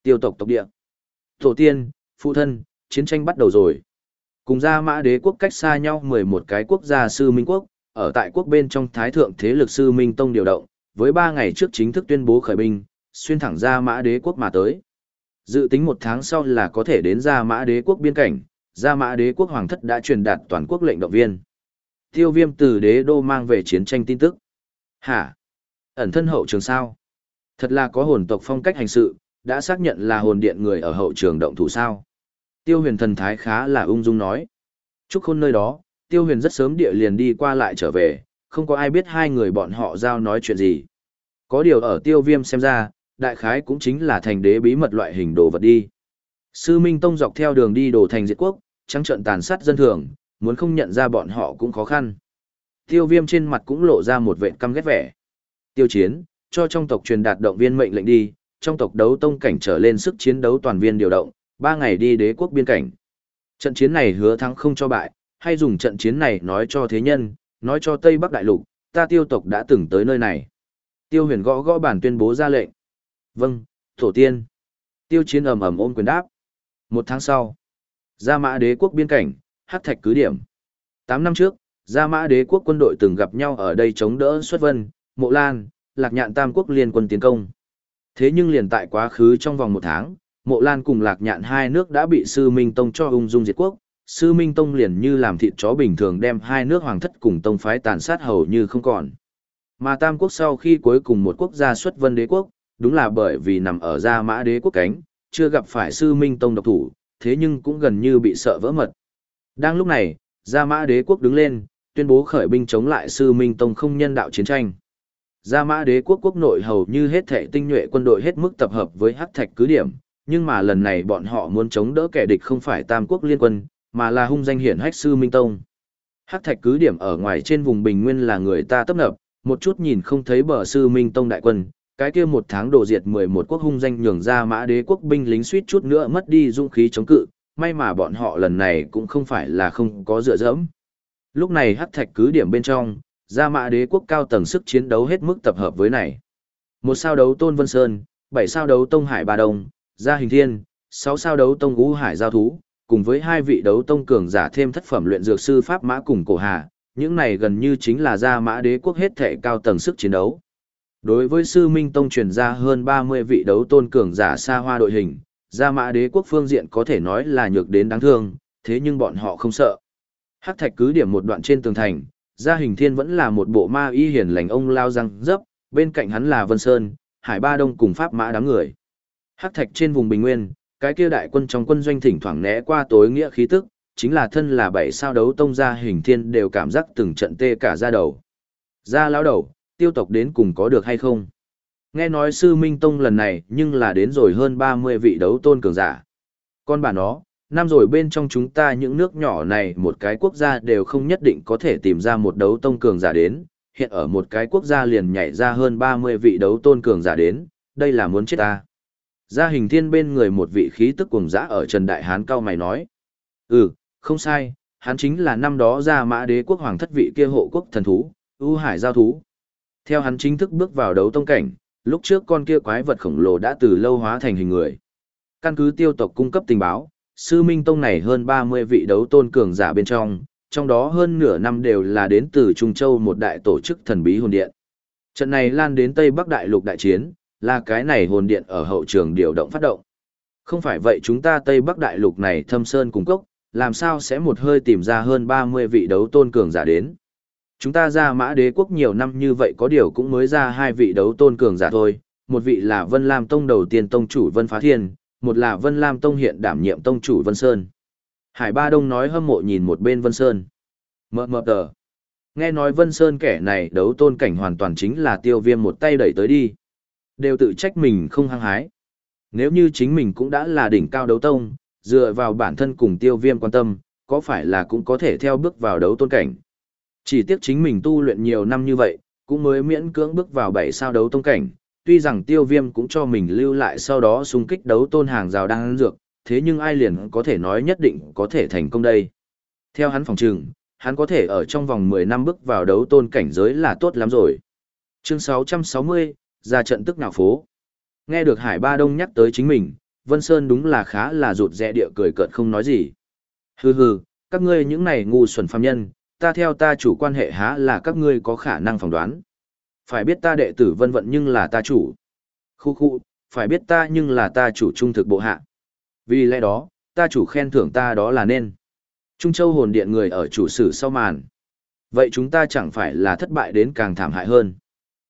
Tiêu tộc tộc địa. Tổ tiên, phụ thân, chiến tranh bắt đầu rồi. Cùng ra mã đế quốc cách xa nhau 11 cái quốc gia sư minh quốc, ở tại quốc bên trong thái thượng thế lực sư minh tông điều động, với 3 ngày trước chính thức tuyên bố khởi binh, xuyên thẳng ra mã đế quốc mà tới. Dự tính một tháng sau là có thể đến ra mã đế quốc biên cảnh, ra mã đế quốc hoàng thất đã truyền đạt toàn quốc lệnh động viên. Tiêu viêm từ đế đô mang về chiến tranh tin tức. Hả? Ẩn thân hậu trường sao? Thật là có hồn tộc phong cách hành sự, đã xác nhận là hồn điện người ở hậu trường động thủ sao. Tiêu huyền thần thái khá là ung dung nói. Chúc khôn nơi đó, tiêu huyền rất sớm địa liền đi qua lại trở về, không có ai biết hai người bọn họ giao nói chuyện gì. Có điều ở tiêu viêm xem ra, đại khái cũng chính là thành đế bí mật loại hình đồ vật đi. Sư Minh Tông dọc theo đường đi đồ thành diệt quốc, trắng trận tàn sát dân thường, muốn không nhận ra bọn họ cũng khó khăn. Tiêu viêm trên mặt cũng lộ ra một vệ căm ghét vẻ. Tiêu chiến, cho trong tộc truyền đạt động viên mệnh lệnh đi, trong tộc đấu tông cảnh trở lên sức chiến đấu toàn viên điều động, ba ngày đi đế quốc biên cảnh. Trận chiến này hứa thắng không cho bại, hay dùng trận chiến này nói cho thế nhân, nói cho Tây Bắc Đại Lục, ta tiêu tộc đã từng tới nơi này. Tiêu huyền gõ gõ bản tuyên bố ra lệnh. Vâng, tổ tiên. Tiêu chiến ầm ầm ôm quyền đáp. Một tháng sau, ra Mã Đế quốc biên cảnh, Hắc Thạch cứ điểm. Tám năm trước, Gia Mã Đế quốc quân đội từng gặp nhau ở đây chống đỡ xuất vân, Mộ Lan, Lạc Nhạn Tam quốc liên quân tiến công. Thế nhưng liền tại quá khứ trong vòng một tháng, Mộ Lan cùng Lạc Nhạn hai nước đã bị Sư Minh Tông cho ung dung diệt quốc. Sư Minh Tông liền như làm thịt chó bình thường đem hai nước hoàng thất cùng tông phái tàn sát hầu như không còn. Mà Tam quốc sau khi cuối cùng một quốc gia xuất vân đế quốc, đúng là bởi vì nằm ở Gia Mã Đế quốc cánh, chưa gặp phải Sư Minh Tông độc thủ, thế nhưng cũng gần như bị sợ vỡ mật. Đang lúc này, Gia Mã Đế quốc đứng lên, tuyên bố khởi binh chống lại Sư Minh Tông không nhân đạo chiến tranh. Gia Mã Đế quốc quốc nội hầu như hết thể tinh nhuệ quân đội hết mức tập hợp với Hắc Thạch cứ điểm, nhưng mà lần này bọn họ muốn chống đỡ kẻ địch không phải Tam quốc liên quân, mà là hung danh hiển hách Sư Minh Tông. Hắc Thạch cứ điểm ở ngoài trên vùng bình nguyên là người ta tấp nập, một chút nhìn không thấy bờ Sư Minh Tông đại quân, cái kia một tháng đổ diệt 11 quốc hung danh nhường ra mã đế quốc binh lính suýt chút nữa mất đi dũng khí chống cự, may mà bọn họ lần này cũng không phải là không có dựa dẫm. Lúc này hắc thạch cứ điểm bên trong, gia mã đế quốc cao tầng sức chiến đấu hết mức tập hợp với này. Một sao đấu Tôn Vân Sơn, bảy sao đấu Tông Hải Ba Đông, Gia Hình Thiên, sáu sao đấu Tông Ngũ Hải Giao Thú, cùng với hai vị đấu Tông Cường giả thêm thất phẩm luyện dược sư Pháp Mã cùng Cổ Hà, những này gần như chính là gia mã đế quốc hết thể cao tầng sức chiến đấu. Đối với sư Minh Tông truyền ra hơn 30 vị đấu tôn cường giả xa hoa đội hình, Gia Mã Đế quốc phương diện có thể nói là nhược đến đáng thương, thế nhưng bọn họ không sợ. Hắc Thạch cứ điểm một đoạn trên tường thành, Gia Hình Thiên vẫn là một bộ ma y hiền lành ông lao răng dấp, bên cạnh hắn là Vân Sơn, Hải Ba Đông cùng Pháp Mã đám người. Hắc Thạch trên vùng Bình Nguyên, cái kia đại quân trong quân doanh thỉnh thoảng né qua tối nghĩa khí tức, chính là thân là bảy sao đấu tông Gia Hình Thiên đều cảm giác từng trận tê cả da đầu. Gia lão đầu, tiêu tộc đến cùng có được hay không. Nghe nói sư Minh Tông lần này nhưng là đến rồi hơn 30 vị đấu tôn cường giả. Con bà nó, năm rồi bên trong chúng ta những nước nhỏ này một cái quốc gia đều không nhất định có thể tìm ra một đấu tông cường giả đến, hiện ở một cái quốc gia liền nhảy ra hơn 30 vị đấu tôn cường giả đến, đây là muốn chết ta. Gia hình thiên bên người một vị khí tức cùng giã ở Trần Đại Hán cao mày nói. Ừ, không sai, hắn chính là năm đó ra mã đế quốc hoàng thất vị kia hộ quốc thần thú, ưu hải giao thú. Theo hắn chính thức bước vào đấu tông cảnh, lúc trước con kia quái vật khổng lồ đã từ lâu hóa thành hình người. Căn cứ tiêu tộc cung cấp tình báo, sư minh tông này hơn 30 vị đấu tôn cường giả bên trong, trong đó hơn nửa năm đều là đến từ Trung Châu một đại tổ chức thần bí hồn điện. Trận này lan đến Tây Bắc Đại lục đại chiến, là cái này hồn điện ở hậu trường điều động phát động. Không phải vậy chúng ta Tây Bắc Đại lục này thâm sơn cung cốc, làm sao sẽ một hơi tìm ra hơn 30 vị đấu tôn cường giả đến. Chúng ta ra mã đế quốc nhiều năm như vậy có điều cũng mới ra hai vị đấu tôn cường giả thôi, một vị là Vân Lam Tông đầu tiên tông chủ Vân Phá Thiên, một là Vân Lam Tông hiện đảm nhiệm tông chủ Vân Sơn. Hải Ba Đông nói hâm mộ nhìn một bên Vân Sơn. Mờ mờ tờ. Nghe nói Vân Sơn kẻ này đấu tôn cảnh hoàn toàn chính là tiêu viêm một tay đẩy tới đi. Đều tự trách mình không hăng hái. Nếu như chính mình cũng đã là đỉnh cao đấu tông, dựa vào bản thân cùng tiêu viêm quan tâm, có phải là cũng có thể theo bước vào đấu tôn cảnh. Chỉ tiếc chính mình tu luyện nhiều năm như vậy, cũng mới miễn cưỡng bước vào bảy sao đấu tông cảnh, tuy rằng tiêu viêm cũng cho mình lưu lại sau đó xung kích đấu tôn hàng rào đang ăn dược, thế nhưng ai liền có thể nói nhất định có thể thành công đây. Theo hắn phòng trừng, hắn có thể ở trong vòng 10 năm bước vào đấu tôn cảnh giới là tốt lắm rồi. Chương 660, ra trận tức nào phố. Nghe được Hải Ba Đông nhắc tới chính mình, Vân Sơn đúng là khá là rụt rẽ địa cười cợt không nói gì. Hừ hừ, các ngươi những này ngu xuẩn phàm nhân, ta theo ta chủ quan hệ há là các ngươi có khả năng phỏng đoán. Phải biết ta đệ tử vân vận nhưng là ta chủ. Khu khu, phải biết ta nhưng là ta chủ trung thực bộ hạ. Vì lẽ đó, ta chủ khen thưởng ta đó là nên. Trung Châu hồn điện người ở chủ sử sau màn. Vậy chúng ta chẳng phải là thất bại đến càng thảm hại hơn.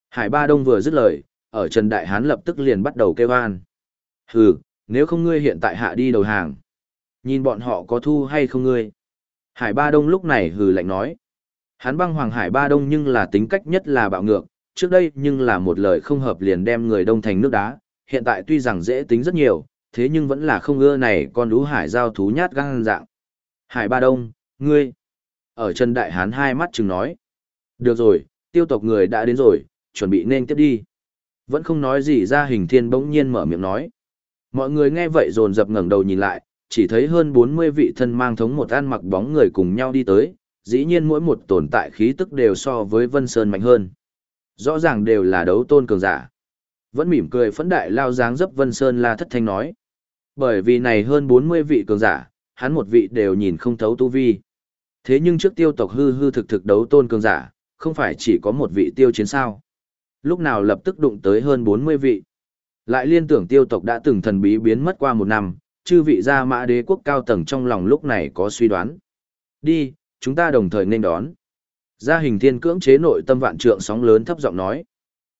Hải Ba Đông vừa dứt lời, ở Trần Đại Hán lập tức liền bắt đầu kêu an. Hừ, nếu không ngươi hiện tại hạ đi đầu hàng. Nhìn bọn họ có thu hay không ngươi. Hải Ba Đông lúc này hừ lạnh nói. Hắn băng hoàng Hải Ba Đông nhưng là tính cách nhất là bạo ngược, trước đây nhưng là một lời không hợp liền đem người đông thành nước đá, hiện tại tuy rằng dễ tính rất nhiều, thế nhưng vẫn là không ưa này con lũ hải giao thú nhát gan dạng. Hải Ba Đông, ngươi. Ở chân Đại Hán hai mắt chừng nói. Được rồi, tiêu tộc người đã đến rồi, chuẩn bị nên tiếp đi. Vẫn không nói gì ra hình thiên bỗng nhiên mở miệng nói. Mọi người nghe vậy dồn dập ngẩng đầu nhìn lại, chỉ thấy hơn 40 vị thân mang thống một ăn mặc bóng người cùng nhau đi tới, dĩ nhiên mỗi một tồn tại khí tức đều so với Vân Sơn mạnh hơn. Rõ ràng đều là đấu tôn cường giả. Vẫn mỉm cười phẫn đại lao dáng dấp Vân Sơn la thất thanh nói. Bởi vì này hơn 40 vị cường giả, hắn một vị đều nhìn không thấu tu vi. Thế nhưng trước tiêu tộc hư hư thực thực đấu tôn cường giả, không phải chỉ có một vị tiêu chiến sao. Lúc nào lập tức đụng tới hơn 40 vị. Lại liên tưởng tiêu tộc đã từng thần bí biến mất qua một năm, chư vị gia mã đế quốc cao tầng trong lòng lúc này có suy đoán. Đi, chúng ta đồng thời nên đón. Gia hình thiên cưỡng chế nội tâm vạn trượng sóng lớn thấp giọng nói.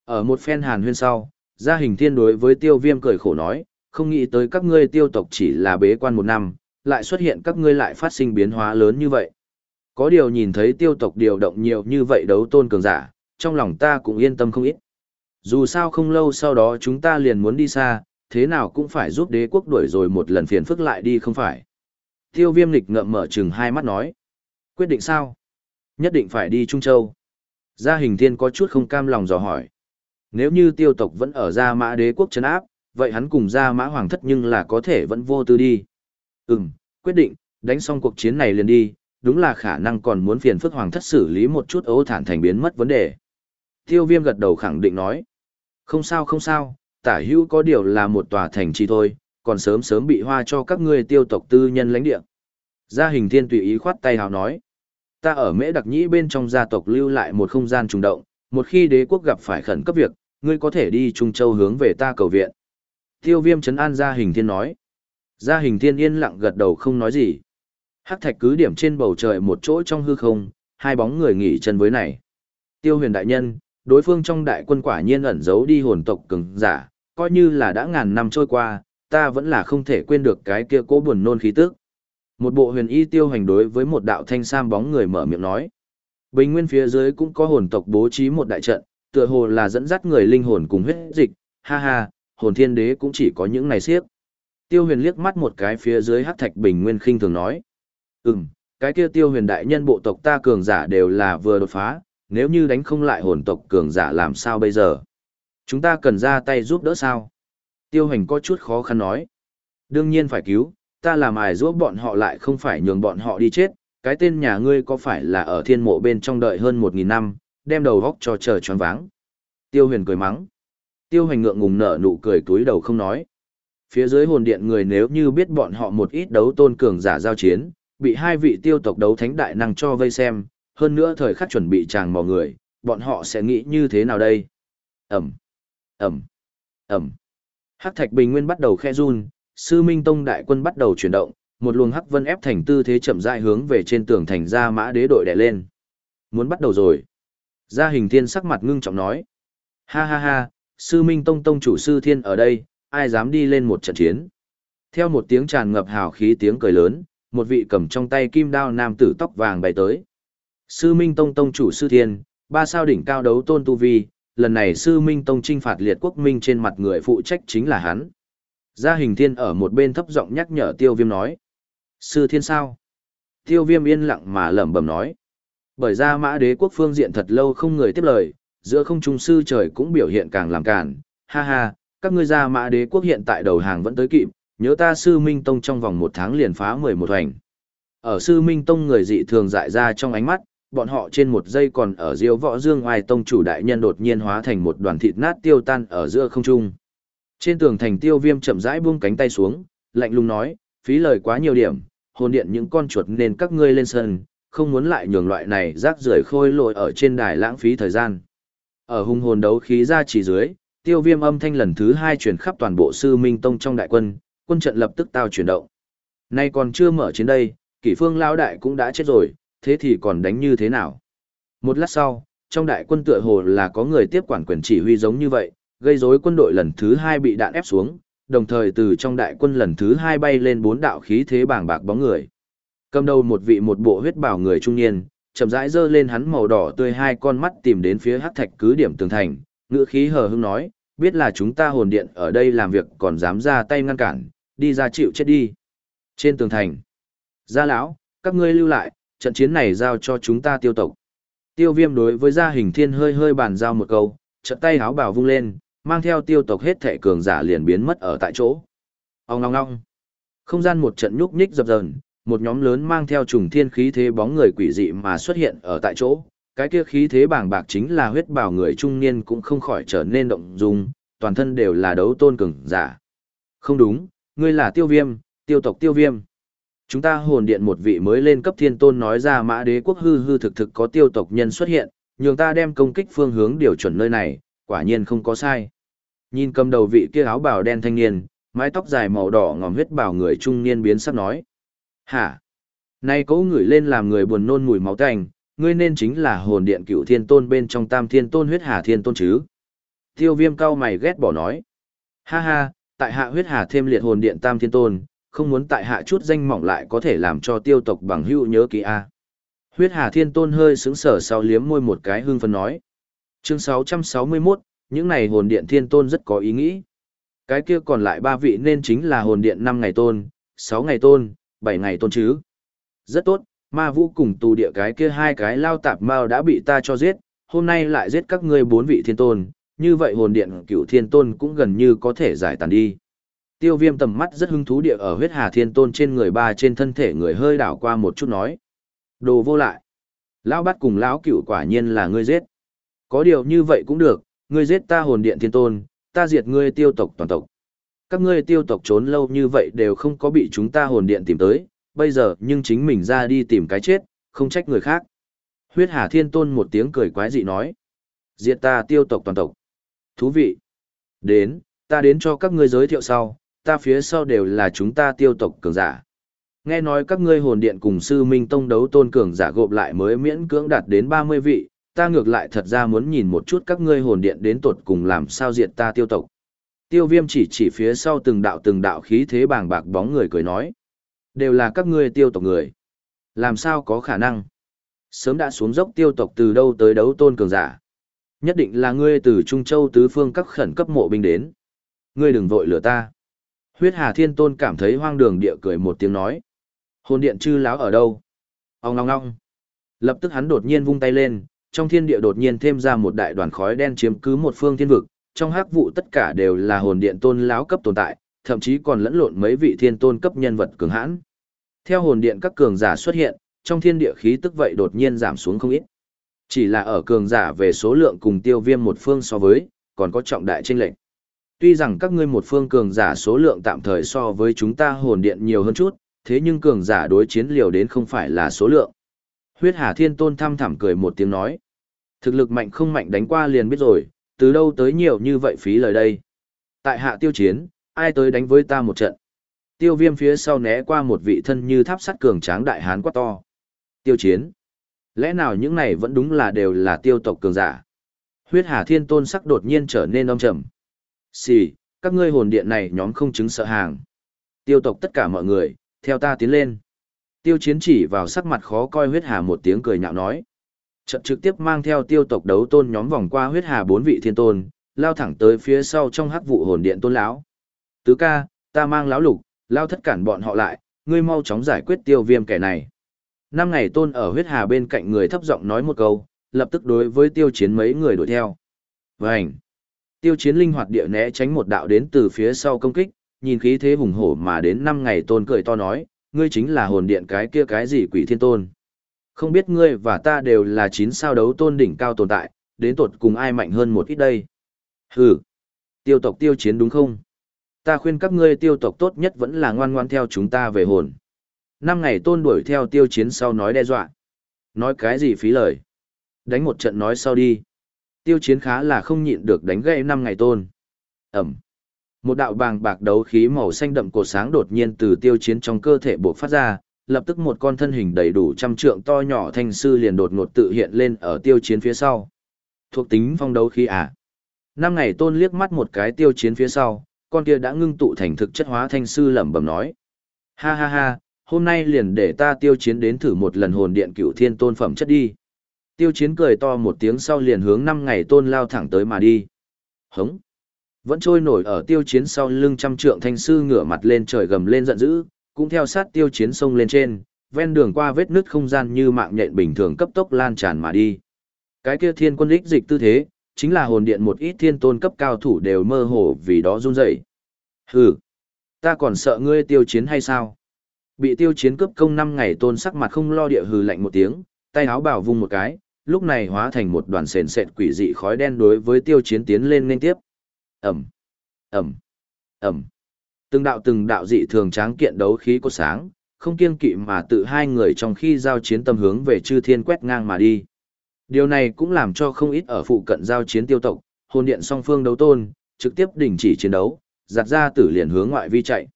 Ở một phen hàn huyên sau, gia hình thiên đối với tiêu viêm cười khổ nói, không nghĩ tới các ngươi tiêu tộc chỉ là bế quan một năm, lại xuất hiện các ngươi lại phát sinh biến hóa lớn như vậy. Có điều nhìn thấy tiêu tộc điều động nhiều như vậy đấu tôn cường giả, trong lòng ta cũng yên tâm không ít. Dù sao không lâu sau đó chúng ta liền muốn đi xa, thế nào cũng phải giúp đế quốc đuổi rồi một lần phiền phức lại đi không phải. Tiêu viêm lịch ngậm mở chừng hai mắt nói. Quyết định sao? Nhất định phải đi Trung Châu. Gia hình thiên có chút không cam lòng dò hỏi. Nếu như tiêu tộc vẫn ở gia mã đế quốc chấn áp, vậy hắn cùng gia mã hoàng thất nhưng là có thể vẫn vô tư đi. Ừm, quyết định, đánh xong cuộc chiến này liền đi, đúng là khả năng còn muốn phiền phức hoàng thất xử lý một chút ấu thản thành biến mất vấn đề. Tiêu viêm gật đầu khẳng định nói. Không sao không sao, tả hữu có điều là một tòa thành trì thôi, còn sớm sớm bị hoa cho các ngươi tiêu tộc tư nhân lãnh địa. Gia hình thiên tùy ý khoát tay hào nói. Ta ở mễ đặc nhĩ bên trong gia tộc lưu lại một không gian trùng động, một khi đế quốc gặp phải khẩn cấp việc, ngươi có thể đi Trung Châu hướng về ta cầu viện. Tiêu viêm chấn an gia hình thiên nói. Gia hình thiên yên lặng gật đầu không nói gì. Hắc thạch cứ điểm trên bầu trời một chỗ trong hư không, hai bóng người nghỉ chân với này. Tiêu huyền đại nhân, đối phương trong đại quân quả nhiên ẩn giấu đi hồn tộc cứng giả, coi như là đã ngàn năm trôi qua, ta vẫn là không thể quên được cái kia cố buồn nôn khí tức. Một bộ huyền y tiêu hành đối với một đạo thanh sam bóng người mở miệng nói. Bình nguyên phía dưới cũng có hồn tộc bố trí một đại trận, tựa hồ là dẫn dắt người linh hồn cùng huyết dịch, ha ha, hồn thiên đế cũng chỉ có những này siếc. Tiêu huyền liếc mắt một cái phía dưới hắc thạch bình nguyên khinh thường nói. Ừm, cái kia tiêu huyền đại nhân bộ tộc ta cường giả đều là vừa đột phá, nếu như đánh không lại hồn tộc cường giả làm sao bây giờ? Chúng ta cần ra tay giúp đỡ sao? Tiêu hành có chút khó khăn nói. Đương nhiên phải cứu, ta làm ai giúp bọn họ lại không phải nhường bọn họ đi chết, cái tên nhà ngươi có phải là ở thiên mộ bên trong đợi hơn một nghìn năm, đem đầu góc cho chờ choáng váng. Tiêu huyền cười mắng. Tiêu hành ngượng ngùng nở nụ cười túi đầu không nói. Phía dưới hồn điện người nếu như biết bọn họ một ít đấu tôn cường giả giao chiến, bị hai vị tiêu tộc đấu thánh đại năng cho vây xem, hơn nữa thời khắc chuẩn bị chàng mò người, bọn họ sẽ nghĩ như thế nào đây? Ẩm, Ẩm, Ẩm. Hắc Thạch Bình Nguyên bắt đầu khe run, Sư Minh Tông đại quân bắt đầu chuyển động, một luồng hắc vân ép thành tư thế chậm rãi hướng về trên tường thành ra mã đế đội đè lên. Muốn bắt đầu rồi. Gia hình thiên sắc mặt ngưng trọng nói. Ha ha ha, Sư Minh Tông Tông chủ Sư Thiên ở đây, ai dám đi lên một trận chiến. Theo một tiếng tràn ngập hào khí tiếng cười lớn, một vị cầm trong tay kim đao nam tử tóc vàng bay tới. Sư Minh Tông Tông chủ Sư Thiên, ba sao đỉnh cao đấu tôn tu vi, lần này Sư Minh Tông trinh phạt liệt quốc minh trên mặt người phụ trách chính là hắn. Gia hình thiên ở một bên thấp giọng nhắc nhở tiêu viêm nói. Sư Thiên sao? Tiêu viêm yên lặng mà lẩm bẩm nói. Bởi ra mã đế quốc phương diện thật lâu không người tiếp lời, giữa không trung sư trời cũng biểu hiện càng làm cản. Ha ha, các ngươi ra mã đế quốc hiện tại đầu hàng vẫn tới kịp, nhớ ta sư Minh Tông trong vòng một tháng liền phá mười một hoành. Ở sư Minh Tông người dị thường dại ra trong ánh mắt, bọn họ trên một giây còn ở diêu võ dương oai tông chủ đại nhân đột nhiên hóa thành một đoàn thịt nát tiêu tan ở giữa không trung. Trên tường thành tiêu viêm chậm rãi buông cánh tay xuống, lạnh lùng nói, phí lời quá nhiều điểm, hồn điện những con chuột nên các ngươi lên sân, không muốn lại nhường loại này rác rưởi khôi lội ở trên đài lãng phí thời gian. Ở hung hồn đấu khí ra chỉ dưới, tiêu viêm âm thanh lần thứ hai chuyển khắp toàn bộ sư minh tông trong đại quân, quân trận lập tức tao chuyển động. Nay còn chưa mở chiến đây, kỷ phương lao đại cũng đã chết rồi, thế thì còn đánh như thế nào? Một lát sau, trong đại quân tựa hồ là có người tiếp quản quyền chỉ huy giống như vậy, gây rối quân đội lần thứ hai bị đạn ép xuống, đồng thời từ trong đại quân lần thứ hai bay lên bốn đạo khí thế bàng bạc bóng người. Cầm đầu một vị một bộ huyết bào người trung niên, chậm rãi giơ lên hắn màu đỏ tươi hai con mắt tìm đến phía hắc thạch cứ điểm tường thành, ngữ khí hờ hững nói, biết là chúng ta hồn điện ở đây làm việc còn dám ra tay ngăn cản, đi ra chịu chết đi. Trên tường thành, gia lão, các ngươi lưu lại, trận chiến này giao cho chúng ta tiêu tộc. Tiêu viêm đối với gia hình thiên hơi hơi bàn giao một câu, trận tay háo bảo vung lên, mang theo tiêu tộc hết thể cường giả liền biến mất ở tại chỗ. Ông ngong ngong. Không gian một trận nhúc nhích dập dờn, một nhóm lớn mang theo trùng thiên khí thế bóng người quỷ dị mà xuất hiện ở tại chỗ. Cái kia khí thế bàng bạc chính là huyết bảo người trung niên cũng không khỏi trở nên động dung, toàn thân đều là đấu tôn cường giả. Không đúng, ngươi là tiêu viêm, tiêu tộc tiêu viêm. Chúng ta hồn điện một vị mới lên cấp thiên tôn nói ra mã đế quốc hư hư thực thực có tiêu tộc nhân xuất hiện, nhường ta đem công kích phương hướng điều chuẩn nơi này, quả nhiên không có sai. Nhìn cầm đầu vị kia áo bào đen thanh niên, mái tóc dài màu đỏ ngòm huyết bảo người trung niên biến sắc nói. Hả? nay cố ngửi lên làm người buồn nôn mùi máu tanh, ngươi nên chính là hồn điện cựu thiên tôn bên trong tam thiên tôn huyết hà thiên tôn chứ. Tiêu viêm cao mày ghét bỏ nói. Ha ha, tại hạ huyết hà thêm liệt hồn điện tam thiên tôn, không muốn tại hạ chút danh mỏng lại có thể làm cho tiêu tộc bằng hữu nhớ kỹ a. Huyết hà thiên tôn hơi sững sờ sau liếm môi một cái hương phân nói. Chương 661, những này hồn điện thiên tôn rất có ý nghĩ. Cái kia còn lại ba vị nên chính là hồn điện năm ngày tôn, sáu ngày tôn, bảy ngày tôn chứ. Rất tốt, ma vũ cùng tù địa cái kia hai cái lao tạp mao đã bị ta cho giết, hôm nay lại giết các ngươi bốn vị thiên tôn, như vậy hồn điện cửu thiên tôn cũng gần như có thể giải tàn đi. Tiêu viêm tầm mắt rất hứng thú địa ở huyết hà thiên tôn trên người ba trên thân thể người hơi đảo qua một chút nói. Đồ vô lại. Lão bắt cùng lão cửu quả nhiên là ngươi giết. Có điều như vậy cũng được, ngươi giết ta hồn điện thiên tôn, ta diệt ngươi tiêu tộc toàn tộc. Các ngươi tiêu tộc trốn lâu như vậy đều không có bị chúng ta hồn điện tìm tới, bây giờ nhưng chính mình ra đi tìm cái chết, không trách người khác. Huyết Hà Thiên Tôn một tiếng cười quái dị nói. Diệt ta tiêu tộc toàn tộc. Thú vị. Đến, ta đến cho các ngươi giới thiệu sau, ta phía sau đều là chúng ta tiêu tộc cường giả. Nghe nói các ngươi hồn điện cùng sư minh tông đấu tôn cường giả gộp lại mới miễn cưỡng đạt đến 30 vị, ta ngược lại thật ra muốn nhìn một chút các ngươi hồn điện đến tột cùng làm sao diệt ta tiêu tộc. Tiêu viêm chỉ chỉ phía sau từng đạo từng đạo khí thế bàng bạc bóng người cười nói. Đều là các ngươi tiêu tộc người. Làm sao có khả năng? Sớm đã xuống dốc tiêu tộc từ đâu tới đấu tôn cường giả. Nhất định là ngươi từ Trung Châu tứ phương các khẩn cấp mộ binh đến. Ngươi đừng vội lừa ta. Huyết Hà Thiên Tôn cảm thấy hoang đường địa cười một tiếng nói. Hồn điện chư láo ở đâu? Ông ngong ngong. Lập tức hắn đột nhiên vung tay lên, trong thiên địa đột nhiên thêm ra một đại đoàn khói đen chiếm cứ một phương thiên vực, trong hắc vụ tất cả đều là hồn điện tôn láo cấp tồn tại, thậm chí còn lẫn lộn mấy vị thiên tôn cấp nhân vật cường hãn. Theo hồn điện các cường giả xuất hiện, trong thiên địa khí tức vậy đột nhiên giảm xuống không ít. Chỉ là ở cường giả về số lượng cùng tiêu viêm một phương so với, còn có trọng đại chênh lệnh. Tuy rằng các ngươi một phương cường giả số lượng tạm thời so với chúng ta hồn điện nhiều hơn chút, thế nhưng cường giả đối chiến liều đến không phải là số lượng. Huyết Hà Thiên Tôn thăm thẳm cười một tiếng nói. Thực lực mạnh không mạnh đánh qua liền biết rồi, từ đâu tới nhiều như vậy phí lời đây. Tại hạ tiêu chiến, ai tới đánh với ta một trận. Tiêu viêm phía sau né qua một vị thân như tháp sắt cường tráng đại hán quá to. Tiêu chiến. Lẽ nào những này vẫn đúng là đều là tiêu tộc cường giả. Huyết Hà Thiên Tôn sắc đột nhiên trở nên âm trầm. Xì, các ngươi hồn điện này nhóm không chứng sợ hàng. Tiêu tộc tất cả mọi người, theo ta tiến lên. Tiêu chiến chỉ vào sắc mặt khó coi huyết hà một tiếng cười nhạo nói. Trận trực tiếp mang theo tiêu tộc đấu tôn nhóm vòng qua huyết hà bốn vị thiên tôn, lao thẳng tới phía sau trong hắc vụ hồn điện tôn lão. Tứ ca, ta mang lão lục, lao thất cản bọn họ lại, ngươi mau chóng giải quyết tiêu viêm kẻ này. Năm ngày tôn ở huyết hà bên cạnh người thấp giọng nói một câu, lập tức đối với tiêu chiến mấy người đuổi theo. Vânh! Tiêu chiến linh hoạt địa né tránh một đạo đến từ phía sau công kích, nhìn khí thế hùng hổ mà đến năm ngày tôn cười to nói, ngươi chính là hồn điện cái kia cái gì quỷ thiên tôn. Không biết ngươi và ta đều là chín sao đấu tôn đỉnh cao tồn tại, đến tột cùng ai mạnh hơn một ít đây. Hừ, tiêu tộc tiêu chiến đúng không? Ta khuyên các ngươi tiêu tộc tốt nhất vẫn là ngoan ngoan theo chúng ta về hồn. Năm ngày tôn đuổi theo tiêu chiến sau nói đe dọa. Nói cái gì phí lời? Đánh một trận nói sau đi. Tiêu chiến khá là không nhịn được đánh gãy năm ngày tôn. Ẩm. Một đạo bàng bạc đấu khí màu xanh đậm cột sáng đột nhiên từ tiêu chiến trong cơ thể buộc phát ra, lập tức một con thân hình đầy đủ trăm trượng to nhỏ thanh sư liền đột ngột tự hiện lên ở tiêu chiến phía sau. Thuộc tính phong đấu khí à. Năm ngày tôn liếc mắt một cái tiêu chiến phía sau, con kia đã ngưng tụ thành thực chất hóa thanh sư lẩm bẩm nói. Ha ha ha, hôm nay liền để ta tiêu chiến đến thử một lần hồn điện cựu thiên tôn phẩm chất đi. Tiêu chiến cười to một tiếng sau liền hướng năm ngày tôn lao thẳng tới mà đi. Hống. Vẫn trôi nổi ở tiêu chiến sau lưng trăm trượng thanh sư ngửa mặt lên trời gầm lên giận dữ, cũng theo sát tiêu chiến sông lên trên, ven đường qua vết nứt không gian như mạng nhện bình thường cấp tốc lan tràn mà đi. Cái kia thiên quân ích dịch tư thế, chính là hồn điện một ít thiên tôn cấp cao thủ đều mơ hồ vì đó run rẩy. Hừ, ta còn sợ ngươi tiêu chiến hay sao? Bị tiêu chiến cướp công năm ngày tôn sắc mặt không lo địa hừ lạnh một tiếng, tay áo bảo vung một cái, lúc này hóa thành một đoàn sền sệt quỷ dị khói đen đối với tiêu chiến tiến lên nên tiếp. Ẩm, Ẩm, Ẩm. Từng đạo từng đạo dị thường tráng kiện đấu khí có sáng, không kiêng kỵ mà tự hai người trong khi giao chiến tâm hướng về chư thiên quét ngang mà đi. Điều này cũng làm cho không ít ở phụ cận giao chiến tiêu tộc, hồn điện song phương đấu tôn, trực tiếp đình chỉ chiến đấu, giặt ra tử liền hướng ngoại vi chạy.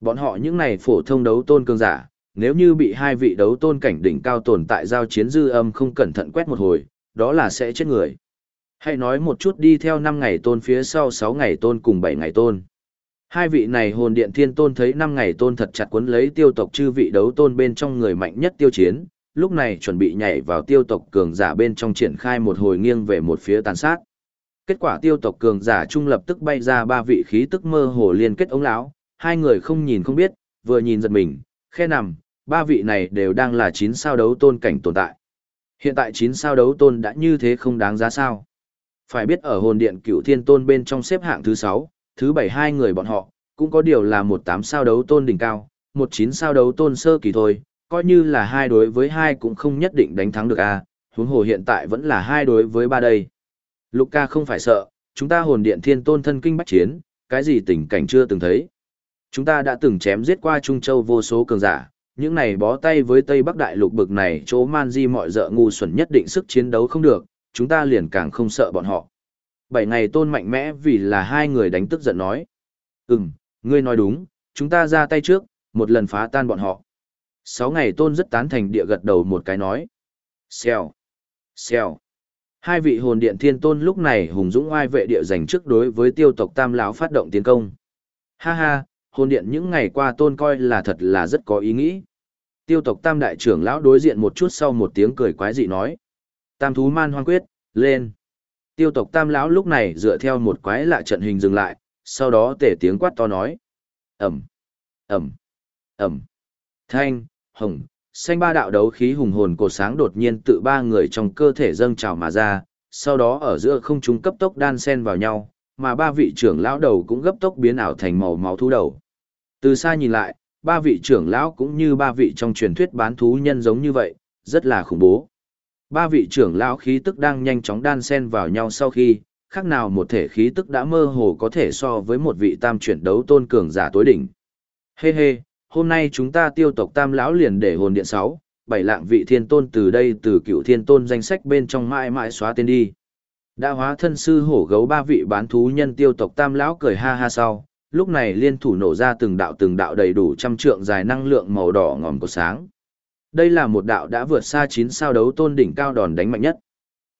Bọn họ những này phổ thông đấu tôn cường giả, nếu như bị hai vị đấu tôn cảnh đỉnh cao tồn tại giao chiến dư âm không cẩn thận quét một hồi, đó là sẽ chết người. Hãy nói một chút đi theo 5 ngày tôn phía sau 6 ngày tôn cùng 7 ngày tôn. Hai vị này hồn điện thiên tôn thấy 5 ngày tôn thật chặt cuốn lấy tiêu tộc chư vị đấu tôn bên trong người mạnh nhất tiêu chiến, lúc này chuẩn bị nhảy vào tiêu tộc cường giả bên trong triển khai một hồi nghiêng về một phía tàn sát. Kết quả tiêu tộc cường giả trung lập tức bay ra ba vị khí tức mơ hồ liên kết ống lão, hai người không nhìn không biết, vừa nhìn giật mình, khe nằm, ba vị này đều đang là chín sao đấu tôn cảnh tồn tại. Hiện tại chín sao đấu tôn đã như thế không đáng giá sao. Phải biết ở hồn điện cựu thiên tôn bên trong xếp hạng thứ sáu, thứ bảy hai người bọn họ, cũng có điều là một tám sao đấu tôn đỉnh cao, một chín sao đấu tôn sơ kỳ thôi, coi như là hai đối với hai cũng không nhất định đánh thắng được a huống hồ hiện tại vẫn là hai đối với ba đây. Luca không phải sợ, chúng ta hồn điện thiên tôn thân kinh bách chiến, cái gì tình cảnh chưa từng thấy. Chúng ta đã từng chém giết qua Trung Châu vô số cường giả, những này bó tay với Tây Bắc Đại lục bực này chỗ man di mọi dợ ngu xuẩn nhất định sức chiến đấu không được, chúng ta liền càng không sợ bọn họ. Bảy ngày tôn mạnh mẽ vì là hai người đánh tức giận nói. Ừm, ngươi nói đúng, chúng ta ra tay trước, một lần phá tan bọn họ. Sáu ngày tôn rất tán thành địa gật đầu một cái nói. Xèo, xèo. Hai vị hồn điện thiên tôn lúc này hùng dũng oai vệ địa giành trước đối với tiêu tộc tam lão phát động tiến công. Ha ha, hồn điện những ngày qua tôn coi là thật là rất có ý nghĩ. Tiêu tộc tam đại trưởng lão đối diện một chút sau một tiếng cười quái dị nói. Tam thú man hoang quyết, lên. Tiêu tộc tam lão lúc này dựa theo một quái lạ trận hình dừng lại, sau đó tể tiếng quát to nói. Ẩm, Ẩm, Ẩm. Thanh, hồng, xanh ba đạo đấu khí hùng hồn cột sáng đột nhiên tự ba người trong cơ thể dâng trào mà ra, sau đó ở giữa không trung cấp tốc đan xen vào nhau, mà ba vị trưởng lão đầu cũng gấp tốc biến ảo thành màu máu thú đầu. Từ xa nhìn lại, ba vị trưởng lão cũng như ba vị trong truyền thuyết bán thú nhân giống như vậy, rất là khủng bố. Ba vị trưởng lão khí tức đang nhanh chóng đan xen vào nhau sau khi, khác nào một thể khí tức đã mơ hồ có thể so với một vị tam chuyển đấu tôn cường giả tối đỉnh. Hê hê, hôm nay chúng ta tiêu tộc tam lão liền để hồn điện 6, bảy lạng vị thiên tôn từ đây từ cựu thiên tôn danh sách bên trong mãi mãi xóa tên đi. Đã hóa thân sư hổ gấu ba vị bán thú nhân tiêu tộc tam lão cười ha ha sau, lúc này liên thủ nổ ra từng đạo từng đạo đầy đủ trăm trượng dài năng lượng màu đỏ ngòm của sáng. Đây là một đạo đã vượt xa chín sao đấu tôn đỉnh cao đòn đánh mạnh nhất.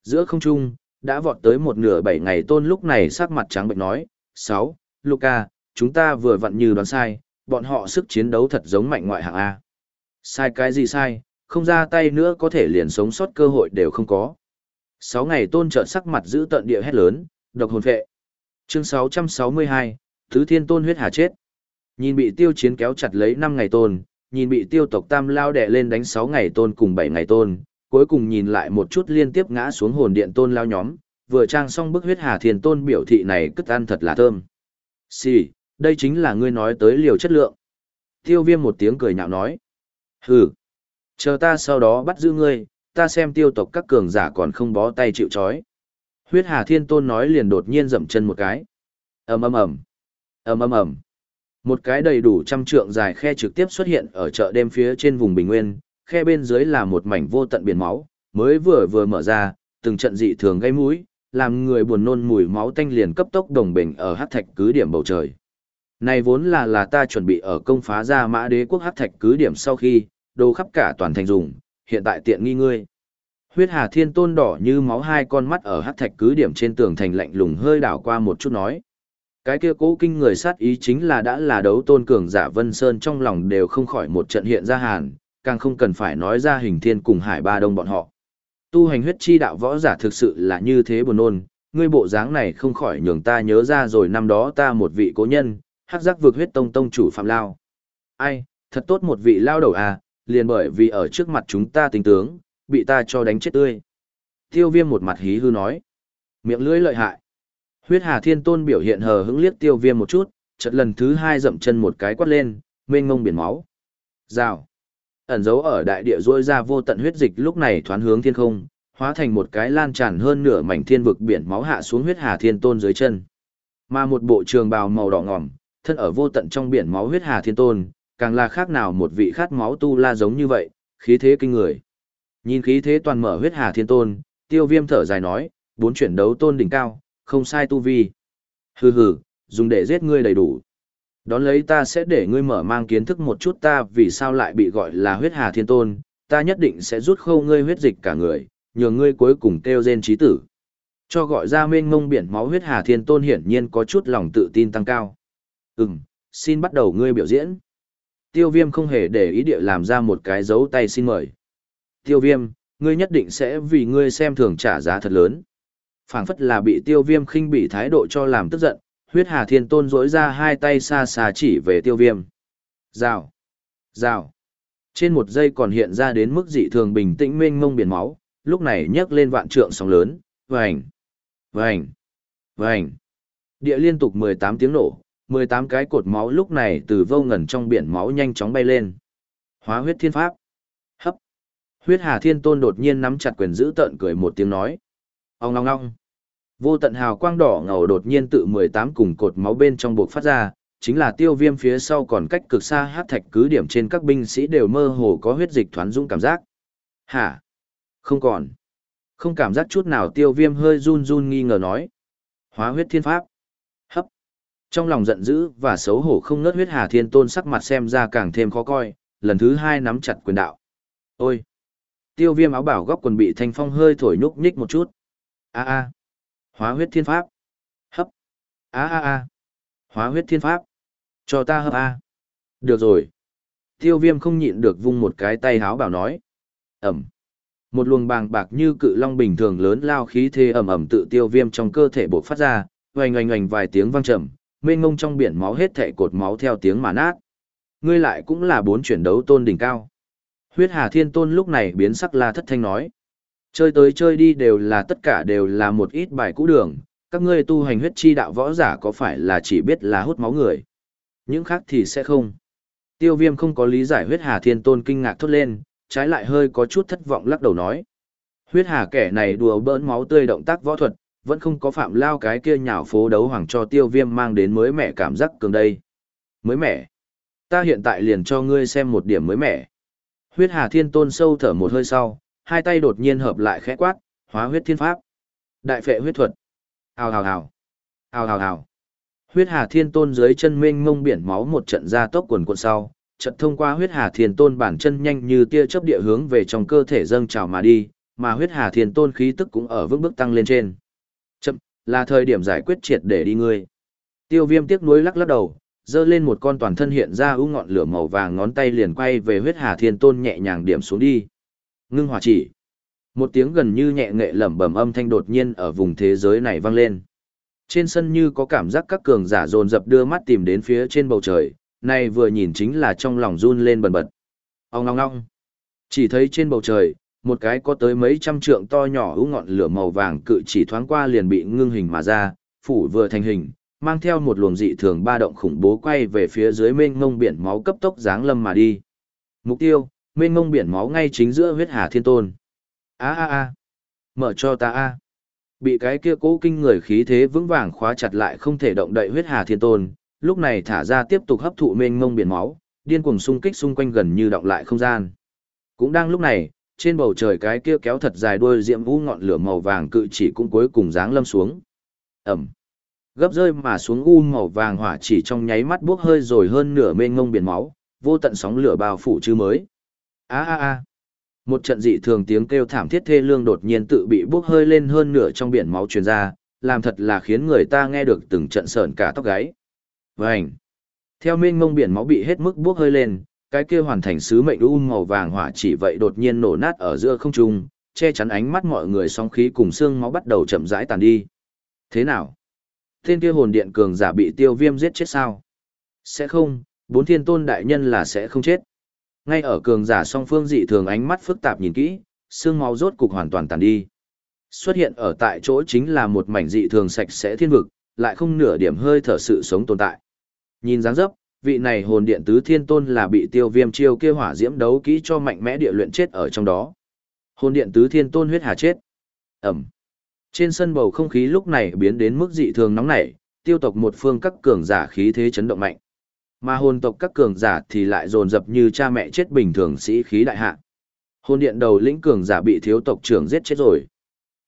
Giữa không trung, đã vọt tới một nửa bảy ngày tôn lúc này sắc mặt trắng bệnh nói, sáu, Luca, chúng ta vừa vặn như đoán sai, bọn họ sức chiến đấu thật giống mạnh ngoại hạng A. Sai cái gì sai, không ra tay nữa có thể liền sống sót cơ hội đều không có. Sáu ngày tôn trợ sắc mặt giữ tận địa hét lớn, độc hồn vệ Chương 662, Thứ Thiên Tôn huyết hà chết. Nhìn bị tiêu chiến kéo chặt lấy năm ngày tôn, nhìn bị tiêu tộc tam lao đẻ lên đánh sáu ngày tôn cùng bảy ngày tôn, cuối cùng nhìn lại một chút liên tiếp ngã xuống hồn điện tôn lao nhóm, vừa trang xong bức huyết hà thiên tôn biểu thị này cất ăn thật là thơm. Xì, đây chính là ngươi nói tới liều chất lượng. Tiêu viêm một tiếng cười nhạo nói. Hừ, chờ ta sau đó bắt giữ ngươi, ta xem tiêu tộc các cường giả còn không bó tay chịu chói. Huyết Hà Thiên Tôn nói liền đột nhiên dậm chân một cái. ầm ầm ầm, ầm ầm ầm. Một cái đầy đủ trăm trượng dài khe trực tiếp xuất hiện ở chợ đêm phía trên vùng Bình Nguyên, khe bên dưới là một mảnh vô tận biển máu, mới vừa vừa mở ra, từng trận dị thường gây mũi, làm người buồn nôn mùi máu tanh liền cấp tốc đồng bình ở Hát thạch cứ điểm bầu trời. Này vốn là là ta chuẩn bị ở công phá ra mã đế quốc Hát thạch cứ điểm sau khi, đồ khắp cả toàn thành dùng, hiện tại tiện nghi ngươi. Huyết Hà Thiên Tôn đỏ như máu hai con mắt ở Hát thạch cứ điểm trên tường thành lạnh lùng hơi đảo qua một chút nói. Cái kia cố kinh người sát ý chính là đã là đấu tôn cường giả Vân Sơn trong lòng đều không khỏi một trận hiện ra hàn, càng không cần phải nói ra hình thiên cùng hải ba đông bọn họ. Tu hành huyết chi đạo võ giả thực sự là như thế buồn nôn, ngươi bộ dáng này không khỏi nhường ta nhớ ra rồi năm đó ta một vị cố nhân, hắc giác vượt huyết tông tông chủ Phạm Lao. Ai, thật tốt một vị lao đầu à, liền bởi vì ở trước mặt chúng ta tình tướng, bị ta cho đánh chết tươi. Tiêu viêm một mặt hí hư nói. Miệng lưỡi lợi hại. Huyết Hà Thiên Tôn biểu hiện hờ hững liếc tiêu viêm một chút, chợt lần thứ hai dậm chân một cái quát lên, mênh ngông biển máu. Rào. Ẩn dấu ở đại địa rôi ra vô tận huyết dịch lúc này thoán hướng thiên không, hóa thành một cái lan tràn hơn nửa mảnh thiên vực biển máu hạ xuống huyết Hà Thiên Tôn dưới chân. Mà một bộ trường bào màu đỏ ngòm, thân ở vô tận trong biển máu huyết Hà Thiên Tôn, càng là khác nào một vị khát máu tu la giống như vậy, khí thế kinh người. Nhìn khí thế toàn mở huyết Hà Thiên Tôn, Tiêu Viêm thở dài nói, bốn chuyển đấu tôn đỉnh cao, không sai tu vi. Hừ hừ, dùng để giết ngươi đầy đủ. Đón lấy ta sẽ để ngươi mở mang kiến thức một chút ta vì sao lại bị gọi là huyết hà thiên tôn, ta nhất định sẽ rút khâu ngươi huyết dịch cả người, nhờ ngươi cuối cùng kêu rên trí tử. Cho gọi ra mênh mông biển máu huyết hà thiên tôn hiển nhiên có chút lòng tự tin tăng cao. Ừm, xin bắt đầu ngươi biểu diễn. Tiêu viêm không hề để ý địa làm ra một cái dấu tay xin mời. Tiêu viêm, ngươi nhất định sẽ vì ngươi xem thường trả giá thật lớn phảng phất là bị tiêu viêm khinh bị thái độ cho làm tức giận, huyết hà thiên tôn dỗi ra hai tay xa xa chỉ về tiêu viêm. Rào! Rào! Trên một giây còn hiện ra đến mức dị thường bình tĩnh mênh mông biển máu, lúc này nhấc lên vạn trượng sóng lớn, vành, vành, vành. Địa liên tục 18 tiếng nổ, 18 cái cột máu lúc này từ vô ngần trong biển máu nhanh chóng bay lên. Hóa huyết thiên pháp. Hấp. Huyết hà thiên tôn đột nhiên nắm chặt quyền giữ tợn cười một tiếng nói. Ông ngong ngong. Vô tận hào quang đỏ ngầu đột nhiên tự 18 cùng cột máu bên trong buộc phát ra, chính là tiêu viêm phía sau còn cách cực xa hát thạch cứ điểm trên các binh sĩ đều mơ hồ có huyết dịch thoán dũng cảm giác. Hả? Không còn. Không cảm giác chút nào tiêu viêm hơi run run nghi ngờ nói. Hóa huyết thiên pháp. Hấp. Trong lòng giận dữ và xấu hổ không ngớt huyết hà thiên tôn sắc mặt xem ra càng thêm khó coi, lần thứ hai nắm chặt quyền đạo. Ôi! Tiêu viêm áo bảo góc quần bị thanh phong hơi thổi nhúc nhích một chút. a a Hóa huyết thiên pháp. Hấp. A a a. Hóa huyết thiên pháp. Cho ta hấp a. Được rồi. Tiêu viêm không nhịn được vung một cái tay háo bảo nói. Ẩm. Một luồng bàng bạc như cự long bình thường lớn lao khí thế ẩm ẩm tự tiêu viêm trong cơ thể bộc phát ra, oành oành oành vài tiếng vang trầm, mênh ngông trong biển máu hết thảy cột máu theo tiếng mà nát. Ngươi lại cũng là bốn chuyển đấu tôn đỉnh cao. Huyết Hà Thiên Tôn lúc này biến sắc la thất thanh nói. Chơi tới chơi đi đều là tất cả đều là một ít bài cũ đường, các ngươi tu hành huyết chi đạo võ giả có phải là chỉ biết là hút máu người. Những khác thì sẽ không. Tiêu viêm không có lý giải huyết hà thiên tôn kinh ngạc thốt lên, trái lại hơi có chút thất vọng lắc đầu nói. Huyết hà kẻ này đùa bỡn máu tươi động tác võ thuật, vẫn không có phạm lao cái kia nhào phố đấu hoàng cho tiêu viêm mang đến mới mẻ cảm giác cường đây. Mới mẻ. Ta hiện tại liền cho ngươi xem một điểm mới mẻ. Huyết hà thiên tôn sâu thở một hơi sau, hai tay đột nhiên hợp lại khẽ quát, hóa huyết thiên pháp. Đại phệ huyết thuật. Hào hào hào. Hào hào hào. Huyết Hà Thiên Tôn dưới chân mênh mông biển máu một trận ra tốc quần cuộn sau, trận thông qua huyết Hà Thiên Tôn bản chân nhanh như tia chớp địa hướng về trong cơ thể dâng trào mà đi, mà huyết Hà Thiên Tôn khí tức cũng ở vững bước tăng lên trên. Chậm, là thời điểm giải quyết triệt để đi ngươi. Tiêu Viêm tiếc nuối lắc lắc đầu, giơ lên một con toàn thân hiện ra u ngọn lửa màu vàng ngón tay liền quay về huyết Hà Thiên Tôn nhẹ nhàng điểm xuống đi. Ngưng hỏa chỉ. Một tiếng gần như nhẹ nghệ lẩm bẩm âm thanh đột nhiên ở vùng thế giới này vang lên. Trên sân như có cảm giác các cường giả dồn dập đưa mắt tìm đến phía trên bầu trời, này vừa nhìn chính là trong lòng run lên bần bật. Ông ngong ngong. Chỉ thấy trên bầu trời, một cái có tới mấy trăm trượng to nhỏ hữu ngọn lửa màu vàng cự chỉ thoáng qua liền bị ngưng hình mà ra, phủ vừa thành hình, mang theo một luồng dị thường ba động khủng bố quay về phía dưới mênh mông biển máu cấp tốc giáng lâm mà đi. Mục tiêu, mênh mông biển máu ngay chính giữa huyết hà thiên tôn. A a a, mở cho ta a. Bị cái kia cố kinh người khí thế vững vàng khóa chặt lại không thể động đậy huyết hà thiên tôn, lúc này thả ra tiếp tục hấp thụ mênh mông biển máu, điên cuồng xung kích xung quanh gần như động lại không gian. Cũng đang lúc này, trên bầu trời cái kia kéo thật dài đuôi diệm vũ ngọn lửa màu vàng cự chỉ cũng cuối cùng giáng lâm xuống. Ẩm. Gấp rơi mà xuống u màu vàng hỏa chỉ trong nháy mắt bốc hơi rồi hơn nửa mênh mông biển máu, vô tận sóng lửa bao phủ chứ mới a a a. Một trận dị thường tiếng kêu thảm thiết thê lương đột nhiên tự bị bốc hơi lên hơn nửa trong biển máu truyền ra, làm thật là khiến người ta nghe được từng trận sợn cả tóc gáy. Vảnh theo mênh mông biển máu bị hết mức bốc hơi lên, cái kia hoàn thành sứ mệnh u màu vàng hỏa chỉ vậy đột nhiên nổ nát ở giữa không trung, che chắn ánh mắt mọi người sóng khí cùng xương máu bắt đầu chậm rãi tàn đi. Thế nào? Tên kia hồn điện cường giả bị tiêu viêm giết chết sao? Sẽ không, bốn thiên tôn đại nhân là sẽ không chết ngay ở cường giả song phương dị thường ánh mắt phức tạp nhìn kỹ, xương máu rốt cục hoàn toàn tàn đi. Xuất hiện ở tại chỗ chính là một mảnh dị thường sạch sẽ thiên vực, lại không nửa điểm hơi thở sự sống tồn tại. Nhìn dáng dấp, vị này hồn điện tứ thiên tôn là bị tiêu viêm chiêu kia hỏa diễm đấu kỹ cho mạnh mẽ địa luyện chết ở trong đó. Hồn điện tứ thiên tôn huyết hà chết. Ẩm. Trên sân bầu không khí lúc này biến đến mức dị thường nóng nảy, tiêu tộc một phương các cường giả khí thế chấn động mạnh. Mà hồn tộc các cường giả thì lại dồn dập như cha mẹ chết bình thường sĩ khí đại hạ. Hồn điện đầu lĩnh cường giả bị thiếu tộc trưởng giết chết rồi.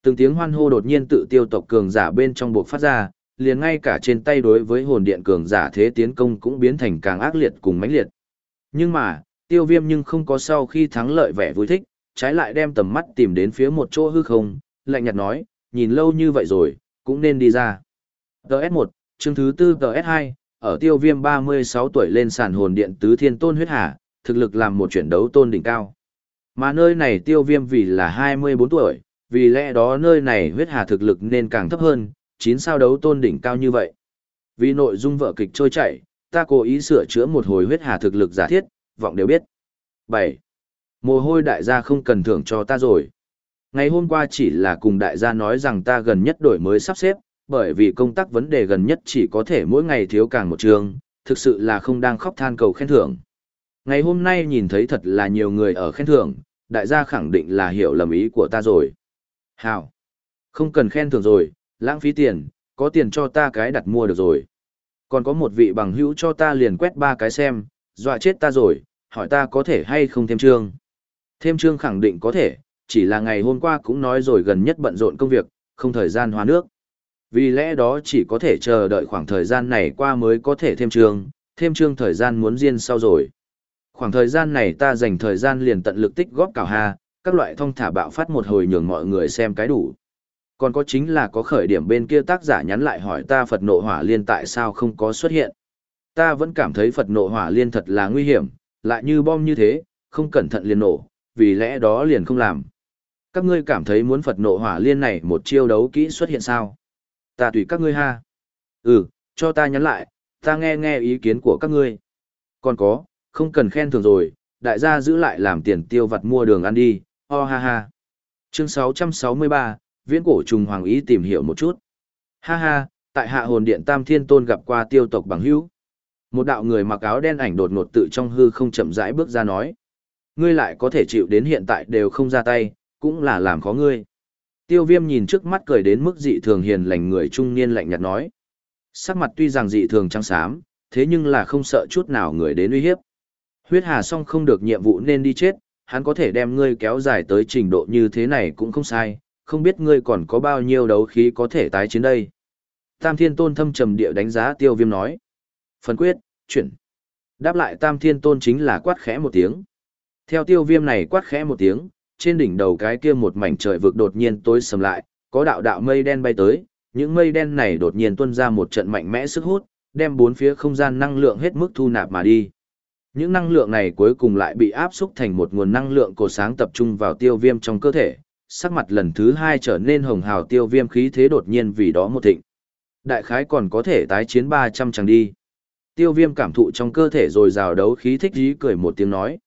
Từng tiếng hoan hô đột nhiên tự tiêu tộc cường giả bên trong buộc phát ra, liền ngay cả trên tay đối với hồn điện cường giả thế tiến công cũng biến thành càng ác liệt cùng mãnh liệt. Nhưng mà, tiêu viêm nhưng không có sau khi thắng lợi vẻ vui thích, trái lại đem tầm mắt tìm đến phía một chỗ hư không, lạnh nhạt nói, nhìn lâu như vậy rồi, cũng nên đi ra. TS1, chương thứ tư TS2, ở tiêu viêm 36 tuổi lên sàn hồn điện tứ thiên tôn huyết hà, thực lực làm một chuyển đấu tôn đỉnh cao. Mà nơi này tiêu viêm vì là 24 tuổi, vì lẽ đó nơi này huyết hà thực lực nên càng thấp hơn, 9 sao đấu tôn đỉnh cao như vậy. Vì nội dung vợ kịch trôi chảy, ta cố ý sửa chữa một hồi huyết hà thực lực giả thiết, vọng đều biết. 7. Mồ hôi đại gia không cần thưởng cho ta rồi. Ngày hôm qua chỉ là cùng đại gia nói rằng ta gần nhất đổi mới sắp xếp, bởi vì công tác vấn đề gần nhất chỉ có thể mỗi ngày thiếu càng một trường, thực sự là không đang khóc than cầu khen thưởng. Ngày hôm nay nhìn thấy thật là nhiều người ở khen thưởng, đại gia khẳng định là hiểu lầm ý của ta rồi. Hảo! Không cần khen thưởng rồi, lãng phí tiền, có tiền cho ta cái đặt mua được rồi. Còn có một vị bằng hữu cho ta liền quét ba cái xem, dọa chết ta rồi, hỏi ta có thể hay không thêm trương. Thêm trương khẳng định có thể, chỉ là ngày hôm qua cũng nói rồi gần nhất bận rộn công việc, không thời gian hóa nước. Vì lẽ đó chỉ có thể chờ đợi khoảng thời gian này qua mới có thể thêm chương, thêm chương thời gian muốn riêng sau rồi. Khoảng thời gian này ta dành thời gian liền tận lực tích góp cào ha, các loại thông thả bạo phát một hồi nhường mọi người xem cái đủ. Còn có chính là có khởi điểm bên kia tác giả nhắn lại hỏi ta Phật nộ hỏa liên tại sao không có xuất hiện. Ta vẫn cảm thấy Phật nộ hỏa liên thật là nguy hiểm, lại như bom như thế, không cẩn thận liền nổ, vì lẽ đó liền không làm. Các ngươi cảm thấy muốn Phật nộ hỏa liên này một chiêu đấu kỹ xuất hiện sao? Ta tùy các ngươi ha. Ừ, cho ta nhắn lại, ta nghe nghe ý kiến của các ngươi. Còn có, không cần khen thường rồi, đại gia giữ lại làm tiền tiêu vặt mua đường ăn đi, ho ha ha. Chương 663, Viễn cổ trùng hoàng ý tìm hiểu một chút. Ha ha, tại hạ hồn điện Tam Thiên Tôn gặp qua tiêu tộc bằng hữu. Một đạo người mặc áo đen ảnh đột ngột tự trong hư không chậm rãi bước ra nói. Ngươi lại có thể chịu đến hiện tại đều không ra tay, cũng là làm khó ngươi. Tiêu viêm nhìn trước mắt cười đến mức dị thường hiền lành người trung niên lạnh nhạt nói. Sắc mặt tuy rằng dị thường trắng xám, thế nhưng là không sợ chút nào người đến uy hiếp. Huyết hà song không được nhiệm vụ nên đi chết, hắn có thể đem ngươi kéo dài tới trình độ như thế này cũng không sai, không biết ngươi còn có bao nhiêu đấu khí có thể tái chiến đây. Tam Thiên Tôn thâm trầm địa đánh giá tiêu viêm nói. Phần quyết, chuyển. Đáp lại Tam Thiên Tôn chính là quát khẽ một tiếng. Theo tiêu viêm này quát khẽ một tiếng, trên đỉnh đầu cái kia một mảnh trời vực đột nhiên tối sầm lại, có đạo đạo mây đen bay tới, những mây đen này đột nhiên tuôn ra một trận mạnh mẽ sức hút, đem bốn phía không gian năng lượng hết mức thu nạp mà đi. Những năng lượng này cuối cùng lại bị áp xúc thành một nguồn năng lượng cổ sáng tập trung vào tiêu viêm trong cơ thể, sắc mặt lần thứ hai trở nên hồng hào tiêu viêm khí thế đột nhiên vì đó một thịnh. Đại khái còn có thể tái chiến 300 chẳng đi. Tiêu viêm cảm thụ trong cơ thể rồi rào đấu khí thích dí cười một tiếng nói.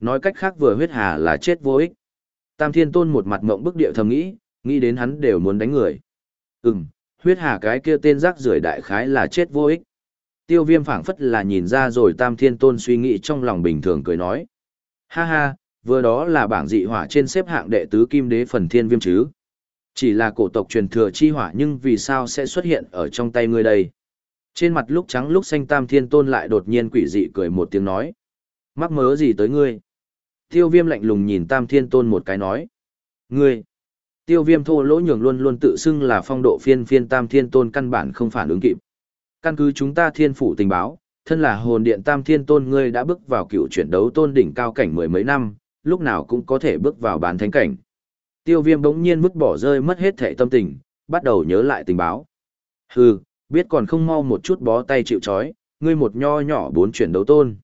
Nói cách khác vừa huyết hà là chết vô ích. Tam Thiên Tôn một mặt mộng bức địa thầm nghĩ, nghĩ đến hắn đều muốn đánh người. Ừm, huyết hà cái kia tên rác rưởi đại khái là chết vô ích. Tiêu viêm phảng phất là nhìn ra rồi Tam Thiên Tôn suy nghĩ trong lòng bình thường cười nói. Ha ha, vừa đó là bảng dị hỏa trên xếp hạng đệ tứ kim đế phần thiên viêm chứ. Chỉ là cổ tộc truyền thừa chi hỏa nhưng vì sao sẽ xuất hiện ở trong tay ngươi đây? Trên mặt lúc trắng lúc xanh Tam Thiên Tôn lại đột nhiên quỷ dị cười một tiếng nói. Mắc mớ gì tới ngươi? Tiêu viêm lạnh lùng nhìn Tam Thiên Tôn một cái nói. Ngươi! Tiêu viêm thô lỗ nhường luôn luôn tự xưng là phong độ phiên phiên Tam Thiên Tôn căn bản không phản ứng kịp. Căn cứ chúng ta thiên phủ tình báo, thân là hồn điện Tam Thiên Tôn ngươi đã bước vào cựu chuyển đấu tôn đỉnh cao cảnh mười mấy năm, lúc nào cũng có thể bước vào bán thánh cảnh. Tiêu viêm bỗng nhiên vứt bỏ rơi mất hết thể tâm tình, bắt đầu nhớ lại tình báo. Hừ, biết còn không mau một chút bó tay chịu chói, ngươi một nho nhỏ bốn chuyển đấu tôn.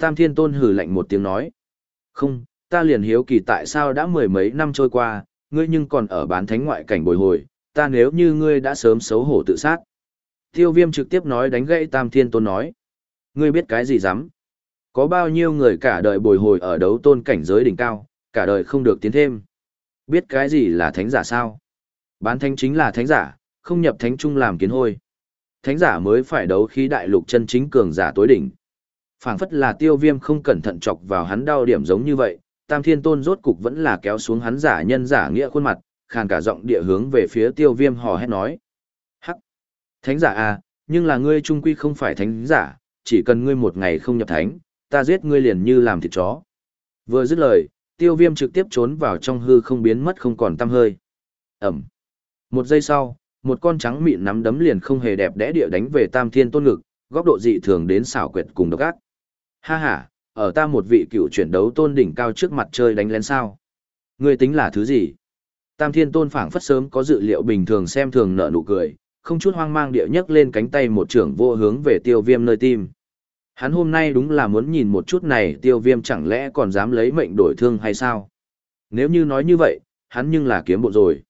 Tam thiên tôn hừ lạnh một tiếng nói. Không, ta liền hiếu kỳ tại sao đã mười mấy năm trôi qua, ngươi nhưng còn ở bán thánh ngoại cảnh bồi hồi, ta nếu như ngươi đã sớm xấu hổ tự sát. Tiêu viêm trực tiếp nói đánh gãy tam thiên tôn nói. Ngươi biết cái gì dám? Có bao nhiêu người cả đời bồi hồi ở đấu tôn cảnh giới đỉnh cao, cả đời không được tiến thêm. Biết cái gì là thánh giả sao? Bán thánh chính là thánh giả, không nhập thánh trung làm kiến hôi. Thánh giả mới phải đấu khí đại lục chân chính cường giả tối đỉnh phảng phất là tiêu viêm không cẩn thận chọc vào hắn đau điểm giống như vậy, tam thiên tôn rốt cục vẫn là kéo xuống hắn giả nhân giả nghĩa khuôn mặt, khàn cả giọng địa hướng về phía tiêu viêm hò hét nói. Hắc! Thánh giả à, nhưng là ngươi trung quy không phải thánh giả, chỉ cần ngươi một ngày không nhập thánh, ta giết ngươi liền như làm thịt chó. Vừa dứt lời, tiêu viêm trực tiếp trốn vào trong hư không biến mất không còn tăm hơi. Ẩm! Một giây sau, một con trắng mịn nắm đấm liền không hề đẹp đẽ địa đánh về tam thiên tôn ngực, góc độ dị thường đến xảo quyệt cùng độc ác. Ha ha, ở ta một vị cựu chuyển đấu tôn đỉnh cao trước mặt chơi đánh lén sao. Ngươi tính là thứ gì? Tam thiên tôn phảng phất sớm có dự liệu bình thường xem thường nở nụ cười, không chút hoang mang địa nhấc lên cánh tay một trưởng vô hướng về tiêu viêm nơi tim. Hắn hôm nay đúng là muốn nhìn một chút này tiêu viêm chẳng lẽ còn dám lấy mệnh đổi thương hay sao? Nếu như nói như vậy, hắn nhưng là kiếm bộ rồi.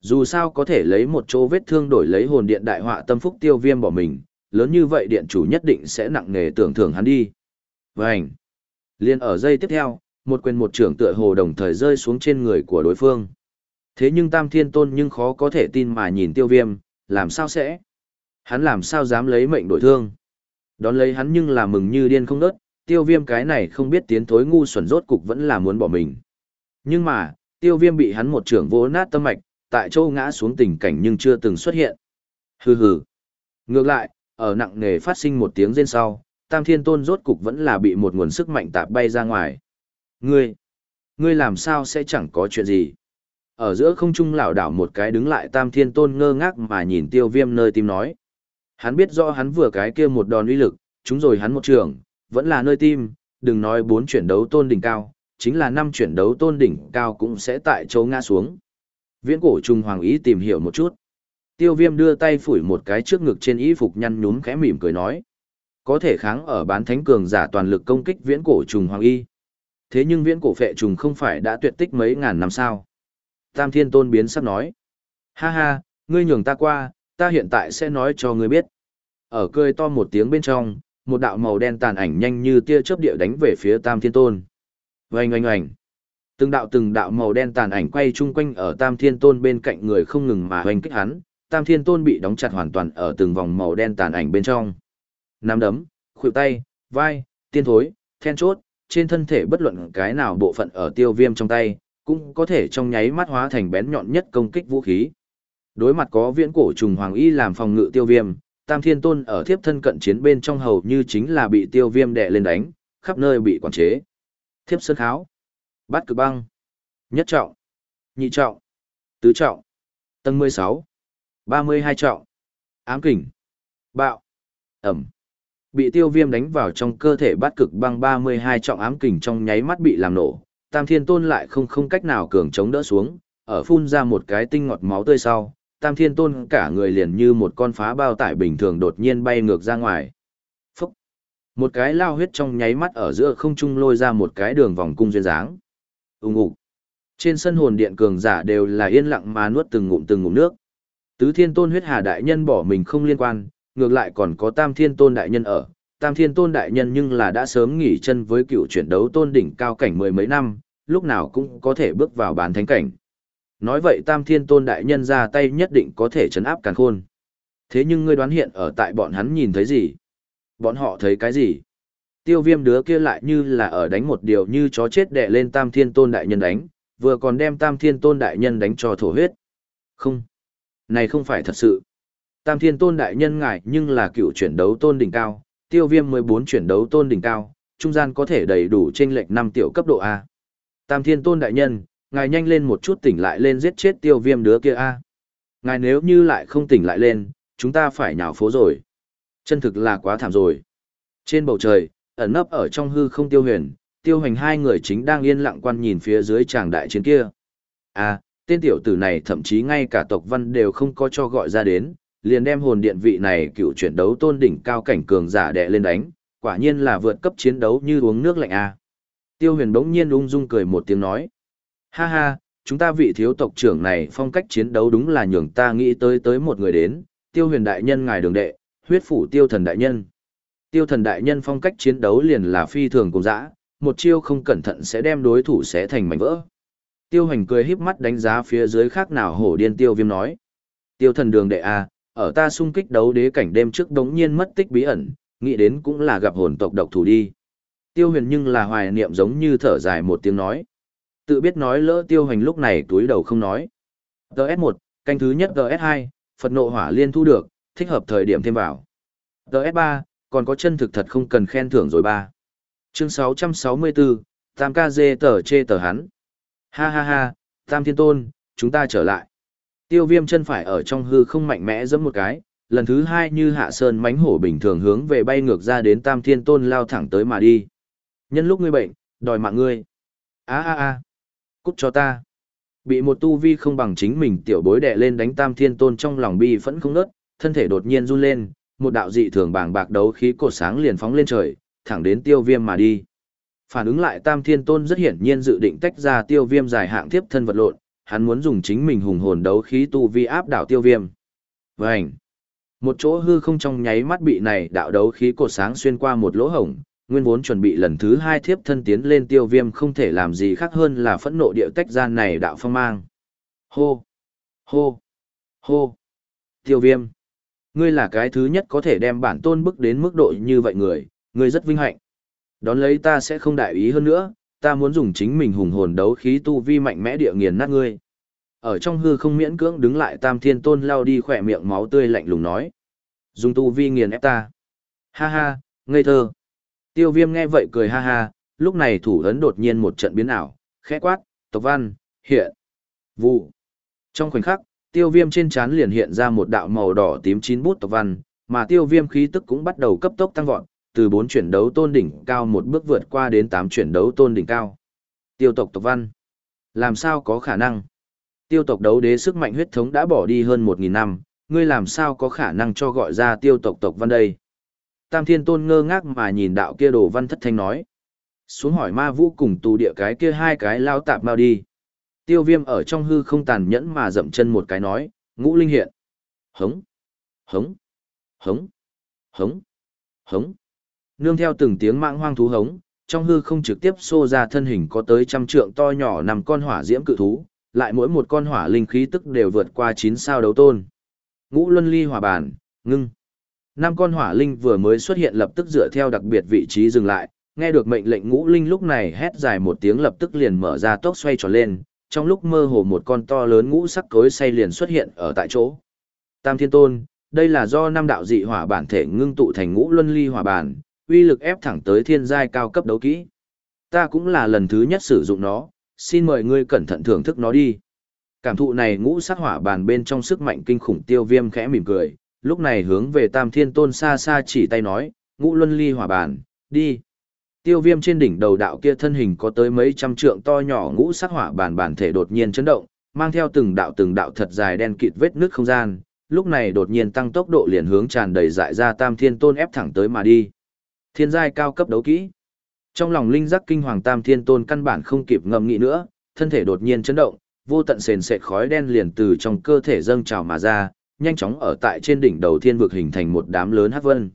Dù sao có thể lấy một chỗ vết thương đổi lấy hồn điện đại họa tâm phúc tiêu viêm bỏ mình, lớn như vậy điện chủ nhất định sẽ nặng nề tưởng thưởng hắn đi. Vânh! Liên ở giây tiếp theo, một quyền một trưởng tựa hồ đồng thời rơi xuống trên người của đối phương. Thế nhưng Tam Thiên Tôn nhưng khó có thể tin mà nhìn tiêu viêm, làm sao sẽ? Hắn làm sao dám lấy mệnh đổi thương? Đón lấy hắn nhưng là mừng như điên không đớt, tiêu viêm cái này không biết tiến thối ngu xuẩn rốt cục vẫn là muốn bỏ mình. Nhưng mà, tiêu viêm bị hắn một trưởng vỗ nát tâm mạch, tại châu ngã xuống tình cảnh nhưng chưa từng xuất hiện. Hừ hừ. Ngược lại, ở nặng nề phát sinh một tiếng rên sau, Tam Thiên Tôn rốt cục vẫn là bị một nguồn sức mạnh tạp bay ra ngoài. Ngươi, ngươi làm sao sẽ chẳng có chuyện gì? Ở giữa không trung lảo đảo một cái đứng lại Tam Thiên Tôn ngơ ngác mà nhìn Tiêu Viêm nơi tim nói. Hắn biết rõ hắn vừa cái kia một đòn uy lực, chúng rồi hắn một trường, vẫn là nơi tim, đừng nói bốn chuyển đấu tôn đỉnh cao, chính là năm chuyển đấu tôn đỉnh cao cũng sẽ tại chỗ ngã xuống. Viễn cổ trùng hoàng ý tìm hiểu một chút. Tiêu viêm đưa tay phủi một cái trước ngực trên y phục nhăn nhúm khẽ mỉm cười nói. Có thể kháng ở bán thánh cường giả toàn lực công kích viễn cổ trùng hoàng y. Thế nhưng viễn cổ phệ trùng không phải đã tuyệt tích mấy ngàn năm sao. Tam thiên tôn biến sắp nói. Ha ha, ngươi nhường ta qua, ta hiện tại sẽ nói cho ngươi biết. Ở cười to một tiếng bên trong, một đạo màu đen tàn ảnh nhanh như tia chớp địa đánh về phía Tam Thiên Tôn. Oanh oanh oanh. Từng đạo từng đạo màu đen tàn ảnh quay chung quanh ở Tam Thiên Tôn bên cạnh người không ngừng mà hoành kích hắn, Tam Thiên Tôn bị đóng chặt hoàn toàn ở từng vòng màu đen tàn ảnh bên trong. Nắm đấm, khuỷu tay, vai, tiên thối, then chốt, trên thân thể bất luận cái nào bộ phận ở tiêu viêm trong tay, cũng có thể trong nháy mắt hóa thành bén nhọn nhất công kích vũ khí. Đối mặt có viễn cổ trùng hoàng y làm phòng ngự tiêu viêm, Tam Thiên Tôn ở thiếp thân cận chiến bên trong hầu như chính là bị tiêu viêm đè lên đánh, khắp nơi bị quản chế. Thiếp sơn kháo. Bát cực băng. Nhất trọng. Nhị trọng. Tứ trọng. Tầng 16. 32 trọng. Ám kình. Bạo. Ẩm. Bị tiêu viêm đánh vào trong cơ thể bát cực băng 32 trọng ám kình trong nháy mắt bị làm nổ. Tam thiên tôn lại không không cách nào cường chống đỡ xuống, ở phun ra một cái tinh ngọt máu tươi sau. Tam thiên tôn cả người liền như một con phá bao tải bình thường đột nhiên bay ngược ra ngoài. Phúc. Một cái lao huyết trong nháy mắt ở giữa không trung lôi ra một cái đường vòng cung duyên dáng Úng ục trên sân hồn điện cường giả đều là yên lặng mà nuốt từng ngụm từng ngụm nước tứ thiên tôn huyết hà đại nhân bỏ mình không liên quan ngược lại còn có tam thiên tôn đại nhân ở. Tam thiên tôn đại nhân nhưng là đã sớm nghỉ chân với cựu chuyển đấu tôn đỉnh cao cảnh mười mấy năm lúc nào cũng có thể bước vào bán thánh cảnh. Nói vậy tam thiên tôn đại nhân ra tay nhất định có thể chấn áp càn khôn. Thế nhưng ngươi đoán hiện ở tại bọn hắn nhìn thấy gì? Bọn họ thấy cái gì? Tiêu viêm đứa kia lại như là ở đánh một điều như chó chết đệ lên tam thiên tôn đại nhân đánh, vừa còn đem tam thiên tôn đại nhân đánh cho thổ huyết. Không, này không phải thật sự. Tam thiên tôn đại nhân ngại nhưng là cựu chuyển đấu tôn đỉnh cao, tiêu viêm 14 chuyển đấu tôn đỉnh cao, trung gian có thể đầy đủ trên lệch 5 tiểu cấp độ A. Tam thiên tôn đại nhân, ngài nhanh lên một chút tỉnh lại lên giết chết tiêu viêm đứa kia A. Ngài nếu như lại không tỉnh lại lên, chúng ta phải nhào phố rồi. Chân thực là quá thảm rồi. Trên bầu trời, ẩn nấp ở trong hư không tiêu huyền, tiêu hành hai người chính đang yên lặng quan nhìn phía dưới tràng đại chiến kia. À, tên tiểu tử này thậm chí ngay cả tộc văn đều không có cho gọi ra đến, liền đem hồn điện vị này cựu chuyển đấu tôn đỉnh cao cảnh cường giả đè lên đánh, quả nhiên là vượt cấp chiến đấu như uống nước lạnh a. Tiêu huyền bỗng nhiên ung dung cười một tiếng nói. Ha ha, chúng ta vị thiếu tộc trưởng này phong cách chiến đấu đúng là nhường ta nghĩ tới tới một người đến, tiêu huyền đại nhân ngài đường đệ, huyết phủ tiêu thần đại nhân. Tiêu thần đại nhân phong cách chiến đấu liền là phi thường cùng dã, một chiêu không cẩn thận sẽ đem đối thủ sẽ thành mảnh vỡ. Tiêu hành cười híp mắt đánh giá phía dưới khác nào hổ điên tiêu viêm nói. Tiêu thần đường đệ A, ở ta xung kích đấu đế cảnh đêm trước đống nhiên mất tích bí ẩn, nghĩ đến cũng là gặp hồn tộc độc thủ đi. Tiêu huyền nhưng là hoài niệm giống như thở dài một tiếng nói. Tự biết nói lỡ tiêu hành lúc này túi đầu không nói. GS1, canh thứ nhất GS2, Phật nộ hỏa liên thu được, thích hợp thời điểm thêm vào. GS3, còn có chân thực thật không cần khen thưởng rồi ba. Chương 664, Tam ca dê tờ chê tờ hắn. Ha ha ha, Tam Thiên Tôn, chúng ta trở lại. Tiêu viêm chân phải ở trong hư không mạnh mẽ giẫm một cái, lần thứ hai như hạ sơn mánh hổ bình thường hướng về bay ngược ra đến Tam Thiên Tôn lao thẳng tới mà đi. Nhân lúc ngươi bệnh, đòi mạng ngươi. a a a cút cho ta. Bị một tu vi không bằng chính mình tiểu bối đè lên đánh Tam Thiên Tôn trong lòng bi phẫn không nớt, thân thể đột nhiên run lên, một đạo dị thường bàng bạc đấu khí cột sáng liền phóng lên trời, thẳng đến tiêu viêm mà đi. Phản ứng lại Tam Thiên Tôn rất hiển nhiên dự định tách ra tiêu viêm dài hạng tiếp thân vật lộn, hắn muốn dùng chính mình hùng hồn đấu khí tu vi áp đảo tiêu viêm. Vành! Một chỗ hư không trong nháy mắt bị này đạo đấu khí cột sáng xuyên qua một lỗ hổng, nguyên vốn chuẩn bị lần thứ hai thiếp thân tiến lên tiêu viêm không thể làm gì khác hơn là phẫn nộ điệu tách gian này đạo phong mang. Hô! Hô! Hô! Tiêu viêm! Ngươi là cái thứ nhất có thể đem bản tôn bức đến mức độ như vậy người, ngươi rất vinh hạnh. Đón lấy ta sẽ không đại ý hơn nữa, ta muốn dùng chính mình hùng hồn đấu khí tu vi mạnh mẽ địa nghiền nát ngươi. Ở trong hư không miễn cưỡng đứng lại Tam Thiên Tôn lao đi khỏe miệng máu tươi lạnh lùng nói. Dùng tu vi nghiền ép ta. Ha ha, ngây thơ. Tiêu viêm nghe vậy cười ha ha, lúc này thủ ấn đột nhiên một trận biến ảo, khẽ quát, tộc văn, hiện, vụ. Trong khoảnh khắc, tiêu viêm trên trán liền hiện ra một đạo màu đỏ tím chín bút tộc văn, mà tiêu viêm khí tức cũng bắt đầu cấp tốc tăng vọt, từ bốn chuyển đấu tôn đỉnh cao một bước vượt qua đến tám chuyển đấu tôn đỉnh cao. Tiêu tộc tộc văn. Làm sao có khả năng? Tiêu tộc đấu đế sức mạnh huyết thống đã bỏ đi hơn một nghìn năm, ngươi làm sao có khả năng cho gọi ra tiêu tộc tộc văn đây? Tam thiên tôn ngơ ngác mà nhìn đạo kia đồ văn thất thanh nói. Xuống hỏi ma vũ cùng tù địa cái kia hai cái lao tạp mau đi. Tiêu viêm ở trong hư không tàn nhẫn mà dậm chân một cái nói, ngũ linh hiện. Hống, hống, hống, hống, hống. Nương theo từng tiếng mạng hoang thú hống, trong hư không trực tiếp xô ra thân hình có tới trăm trượng to nhỏ nằm con hỏa diễm cự thú, lại mỗi một con hỏa linh khí tức đều vượt qua chín sao đấu tôn. Ngũ luân ly hỏa bản, ngưng. Năm con hỏa linh vừa mới xuất hiện lập tức dựa theo đặc biệt vị trí dừng lại, nghe được mệnh lệnh ngũ linh lúc này hét dài một tiếng lập tức liền mở ra tốc xoay tròn lên, trong lúc mơ hồ một con to lớn ngũ sắc cối say liền xuất hiện ở tại chỗ. Tam Thiên Tôn, đây là do năm đạo dị hỏa bản thể ngưng tụ thành ngũ luân ly hỏa bản, uy lực ép thẳng tới thiên giai cao cấp đấu kỹ. Ta cũng là lần thứ nhất sử dụng nó, xin mời ngươi cẩn thận thưởng thức nó đi. Cảm thụ này ngũ sát hỏa bàn bên trong sức mạnh kinh khủng tiêu viêm khẽ mỉm cười, lúc này hướng về tam thiên tôn xa xa chỉ tay nói, ngũ luân ly hỏa bàn, đi. Tiêu viêm trên đỉnh đầu đạo kia thân hình có tới mấy trăm trượng to nhỏ ngũ sát hỏa bàn bản thể đột nhiên chấn động, mang theo từng đạo từng đạo thật dài đen kịt vết nước không gian, lúc này đột nhiên tăng tốc độ liền hướng tràn đầy dại ra tam thiên tôn ép thẳng tới mà đi. Thiên giai cao cấp đấu kỹ. Trong lòng linh giác kinh hoàng tam thiên tôn căn bản không kịp ngầm nghĩ nữa, thân thể đột nhiên chấn động, vô tận sền sệt khói đen liền từ trong cơ thể dâng trào mà ra, nhanh chóng ở tại trên đỉnh đầu thiên vực hình thành một đám lớn hắc vân.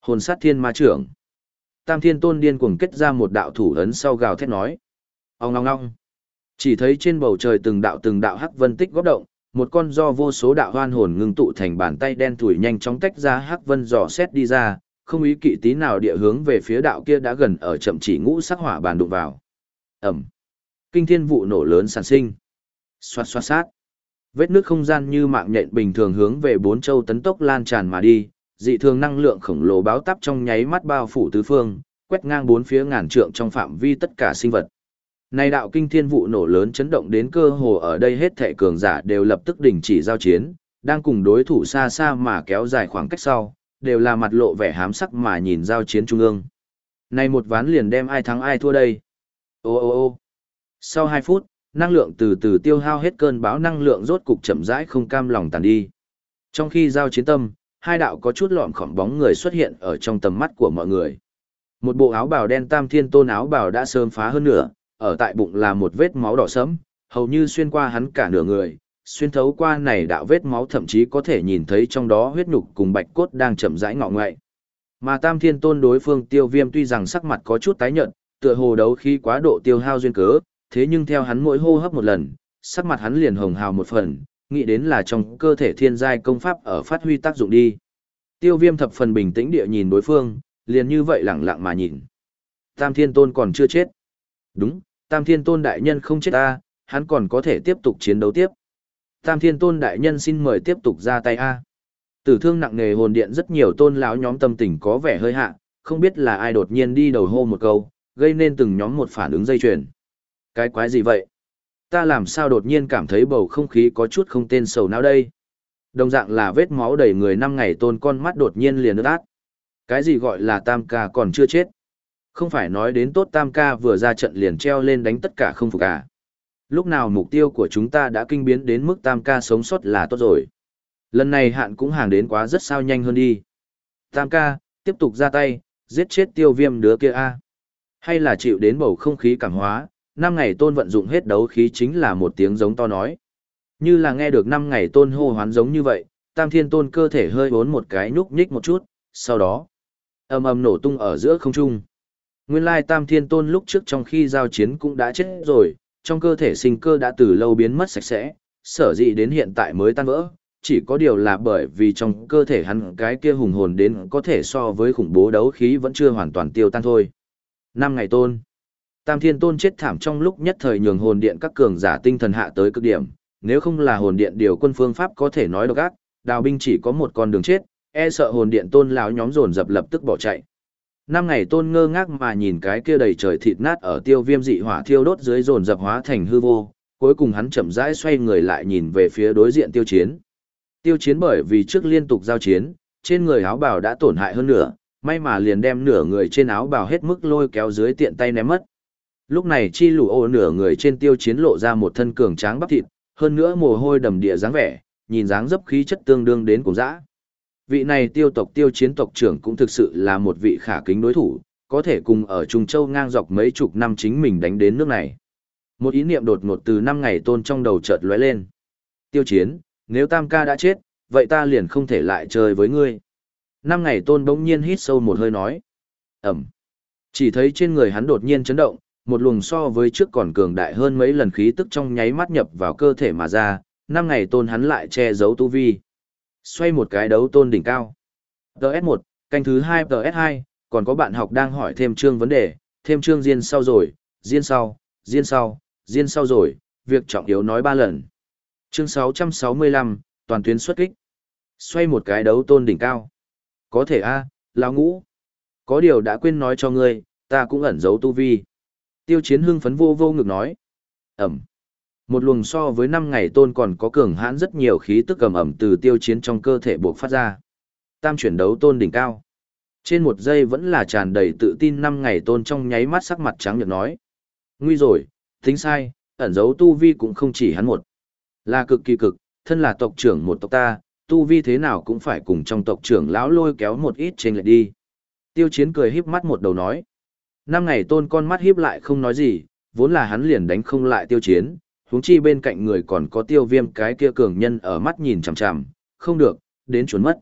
Hồn sát thiên ma trưởng. Tam thiên tôn điên cuồng kết ra một đạo thủ ấn sau gào thét nói. Ông ngong ngong. Chỉ thấy trên bầu trời từng đạo từng đạo hắc vân tích góp động, một con do vô số đạo hoan hồn ngưng tụ thành bàn tay đen thủi nhanh chóng tách ra hắc vân dò xét đi ra, không ý kỵ tí nào địa hướng về phía đạo kia đã gần ở chậm chỉ ngũ sắc hỏa bàn đụng vào. Ẩm. Kinh thiên vụ nổ lớn sản sinh. Xoát xoát sát. Vết nước không gian như mạng nhện bình thường hướng về bốn châu tấn tốc lan tràn mà đi, dị thường năng lượng khổng lồ báo tắp trong nháy mắt bao phủ tứ phương, quét ngang bốn phía ngàn trượng trong phạm vi tất cả sinh vật. Này đạo kinh thiên vụ nổ lớn chấn động đến cơ hồ ở đây hết thệ cường giả đều lập tức đình chỉ giao chiến, đang cùng đối thủ xa xa mà kéo dài khoảng cách sau, đều là mặt lộ vẻ hám sắc mà nhìn giao chiến trung ương. Này một ván liền đem ai thắng ai thua đây. Ô ô ô sau 2 phút, năng lượng từ từ tiêu hao hết cơn bão năng lượng rốt cục chậm rãi không cam lòng tàn đi. Trong khi giao chiến tâm, hai đạo có chút lọm khỏng bóng người xuất hiện ở trong tầm mắt của mọi người. Một bộ áo bào đen tam thiên tôn áo bào đã sớm phá hơn nửa, ở tại bụng là một vết máu đỏ sẫm, hầu như xuyên qua hắn cả nửa người, xuyên thấu qua này đạo vết máu thậm chí có thể nhìn thấy trong đó huyết nhục cùng bạch cốt đang chậm rãi ngọ ngoại. Mà Tam Thiên Tôn đối phương Tiêu Viêm tuy rằng sắc mặt có chút tái nhợt, tựa hồ đấu khí quá độ tiêu hao duyên cớ, thế nhưng theo hắn mỗi hô hấp một lần, sắc mặt hắn liền hồng hào một phần, nghĩ đến là trong cơ thể thiên giai công pháp ở phát huy tác dụng đi. Tiêu Viêm thập phần bình tĩnh địa nhìn đối phương, liền như vậy lặng lặng mà nhìn. Tam Thiên Tôn còn chưa chết. Đúng, Tam Thiên Tôn đại nhân không chết ta, hắn còn có thể tiếp tục chiến đấu tiếp. Tam Thiên Tôn đại nhân xin mời tiếp tục ra tay a. Tử thương nặng nề hồn điện rất nhiều tôn lão nhóm tâm tình có vẻ hơi hạ, không biết là ai đột nhiên đi đầu hô một câu, gây nên từng nhóm một phản ứng dây chuyền. Cái quái gì vậy? Ta làm sao đột nhiên cảm thấy bầu không khí có chút không tên sầu não đây? Đồng dạng là vết máu đầy người năm ngày tôn con mắt đột nhiên liền ướt át. Cái gì gọi là tam ca còn chưa chết? Không phải nói đến tốt tam ca vừa ra trận liền treo lên đánh tất cả không phục à? Lúc nào mục tiêu của chúng ta đã kinh biến đến mức tam ca sống sót là tốt rồi. Lần này hạn cũng hàng đến quá rất sao nhanh hơn đi. Tam ca, tiếp tục ra tay, giết chết tiêu viêm đứa kia a Hay là chịu đến bầu không khí cảm hóa, năm ngày tôn vận dụng hết đấu khí chính là một tiếng giống to nói. Như là nghe được năm ngày tôn hô hoán giống như vậy, tam thiên tôn cơ thể hơi bốn một cái nhúc nhích một chút, sau đó, ầm ầm nổ tung ở giữa không trung. Nguyên lai tam thiên tôn lúc trước trong khi giao chiến cũng đã chết rồi, trong cơ thể sinh cơ đã từ lâu biến mất sạch sẽ, sở dĩ đến hiện tại mới tan vỡ, chỉ có điều là bởi vì trong cơ thể hắn cái kia hùng hồn đến có thể so với khủng bố đấu khí vẫn chưa hoàn toàn tiêu tan thôi. Năm ngày tôn. Tam thiên tôn chết thảm trong lúc nhất thời nhường hồn điện các cường giả tinh thần hạ tới cực điểm, nếu không là hồn điện điều quân phương pháp có thể nói độc ác, đào binh chỉ có một con đường chết, e sợ hồn điện tôn lão nhóm dồn dập lập tức bỏ chạy. Năm ngày tôn ngơ ngác mà nhìn cái kia đầy trời thịt nát ở tiêu viêm dị hỏa thiêu đốt dưới dồn dập hóa thành hư vô, cuối cùng hắn chậm rãi xoay người lại nhìn về phía đối diện tiêu chiến. Tiêu chiến bởi vì trước liên tục giao chiến, trên người áo bào đã tổn hại hơn nửa, may mà liền đem nửa người trên áo bào hết mức lôi kéo dưới tiện tay ném mất. Lúc này chi lù ô nửa người trên tiêu chiến lộ ra một thân cường tráng bắp thịt, hơn nữa mồ hôi đầm địa dáng vẻ, nhìn dáng dấp khí chất tương đương đến cùng dã. Vị này tiêu tộc tiêu chiến tộc trưởng cũng thực sự là một vị khả kính đối thủ, có thể cùng ở Trung Châu ngang dọc mấy chục năm chính mình đánh đến nước này. Một ý niệm đột ngột từ năm ngày tôn trong đầu chợt lóe lên. Tiêu chiến, nếu tam ca đã chết, vậy ta liền không thể lại chơi với ngươi. Năm ngày tôn bỗng nhiên hít sâu một hơi nói. Ẩm. Chỉ thấy trên người hắn đột nhiên chấn động, một luồng so với trước còn cường đại hơn mấy lần khí tức trong nháy mắt nhập vào cơ thể mà ra, năm ngày tôn hắn lại che giấu tu vi. Xoay một cái đấu tôn đỉnh cao. TS1, canh thứ 2 TS2, còn có bạn học đang hỏi thêm chương vấn đề, thêm chương riêng sau rồi, riêng sau, riêng sau, riêng sau rồi, việc trọng yếu nói ba lần. Chương 665, toàn tuyến xuất kích. Xoay một cái đấu tôn đỉnh cao. Có thể a, lão ngũ. Có điều đã quên nói cho ngươi, ta cũng ẩn giấu tu vi. Tiêu chiến hưng phấn vô vô ngực nói. Ẩm. Một luồng so với năm ngày tôn còn có cường hãn rất nhiều khí tức cầm ẩm từ tiêu chiến trong cơ thể buộc phát ra. Tam chuyển đấu tôn đỉnh cao. Trên một giây vẫn là tràn đầy tự tin năm ngày tôn trong nháy mắt sắc mặt trắng nhợt nói. Nguy rồi, tính sai, ẩn giấu tu vi cũng không chỉ hắn một. Là cực kỳ cực, thân là tộc trưởng một tộc ta, tu vi thế nào cũng phải cùng trong tộc trưởng lão lôi kéo một ít trên lệ đi. Tiêu chiến cười híp mắt một đầu nói. Năm ngày tôn con mắt híp lại không nói gì, vốn là hắn liền đánh không lại tiêu chiến, huống chi bên cạnh người còn có tiêu viêm cái kia cường nhân ở mắt nhìn chằm chằm, không được, đến trốn mất.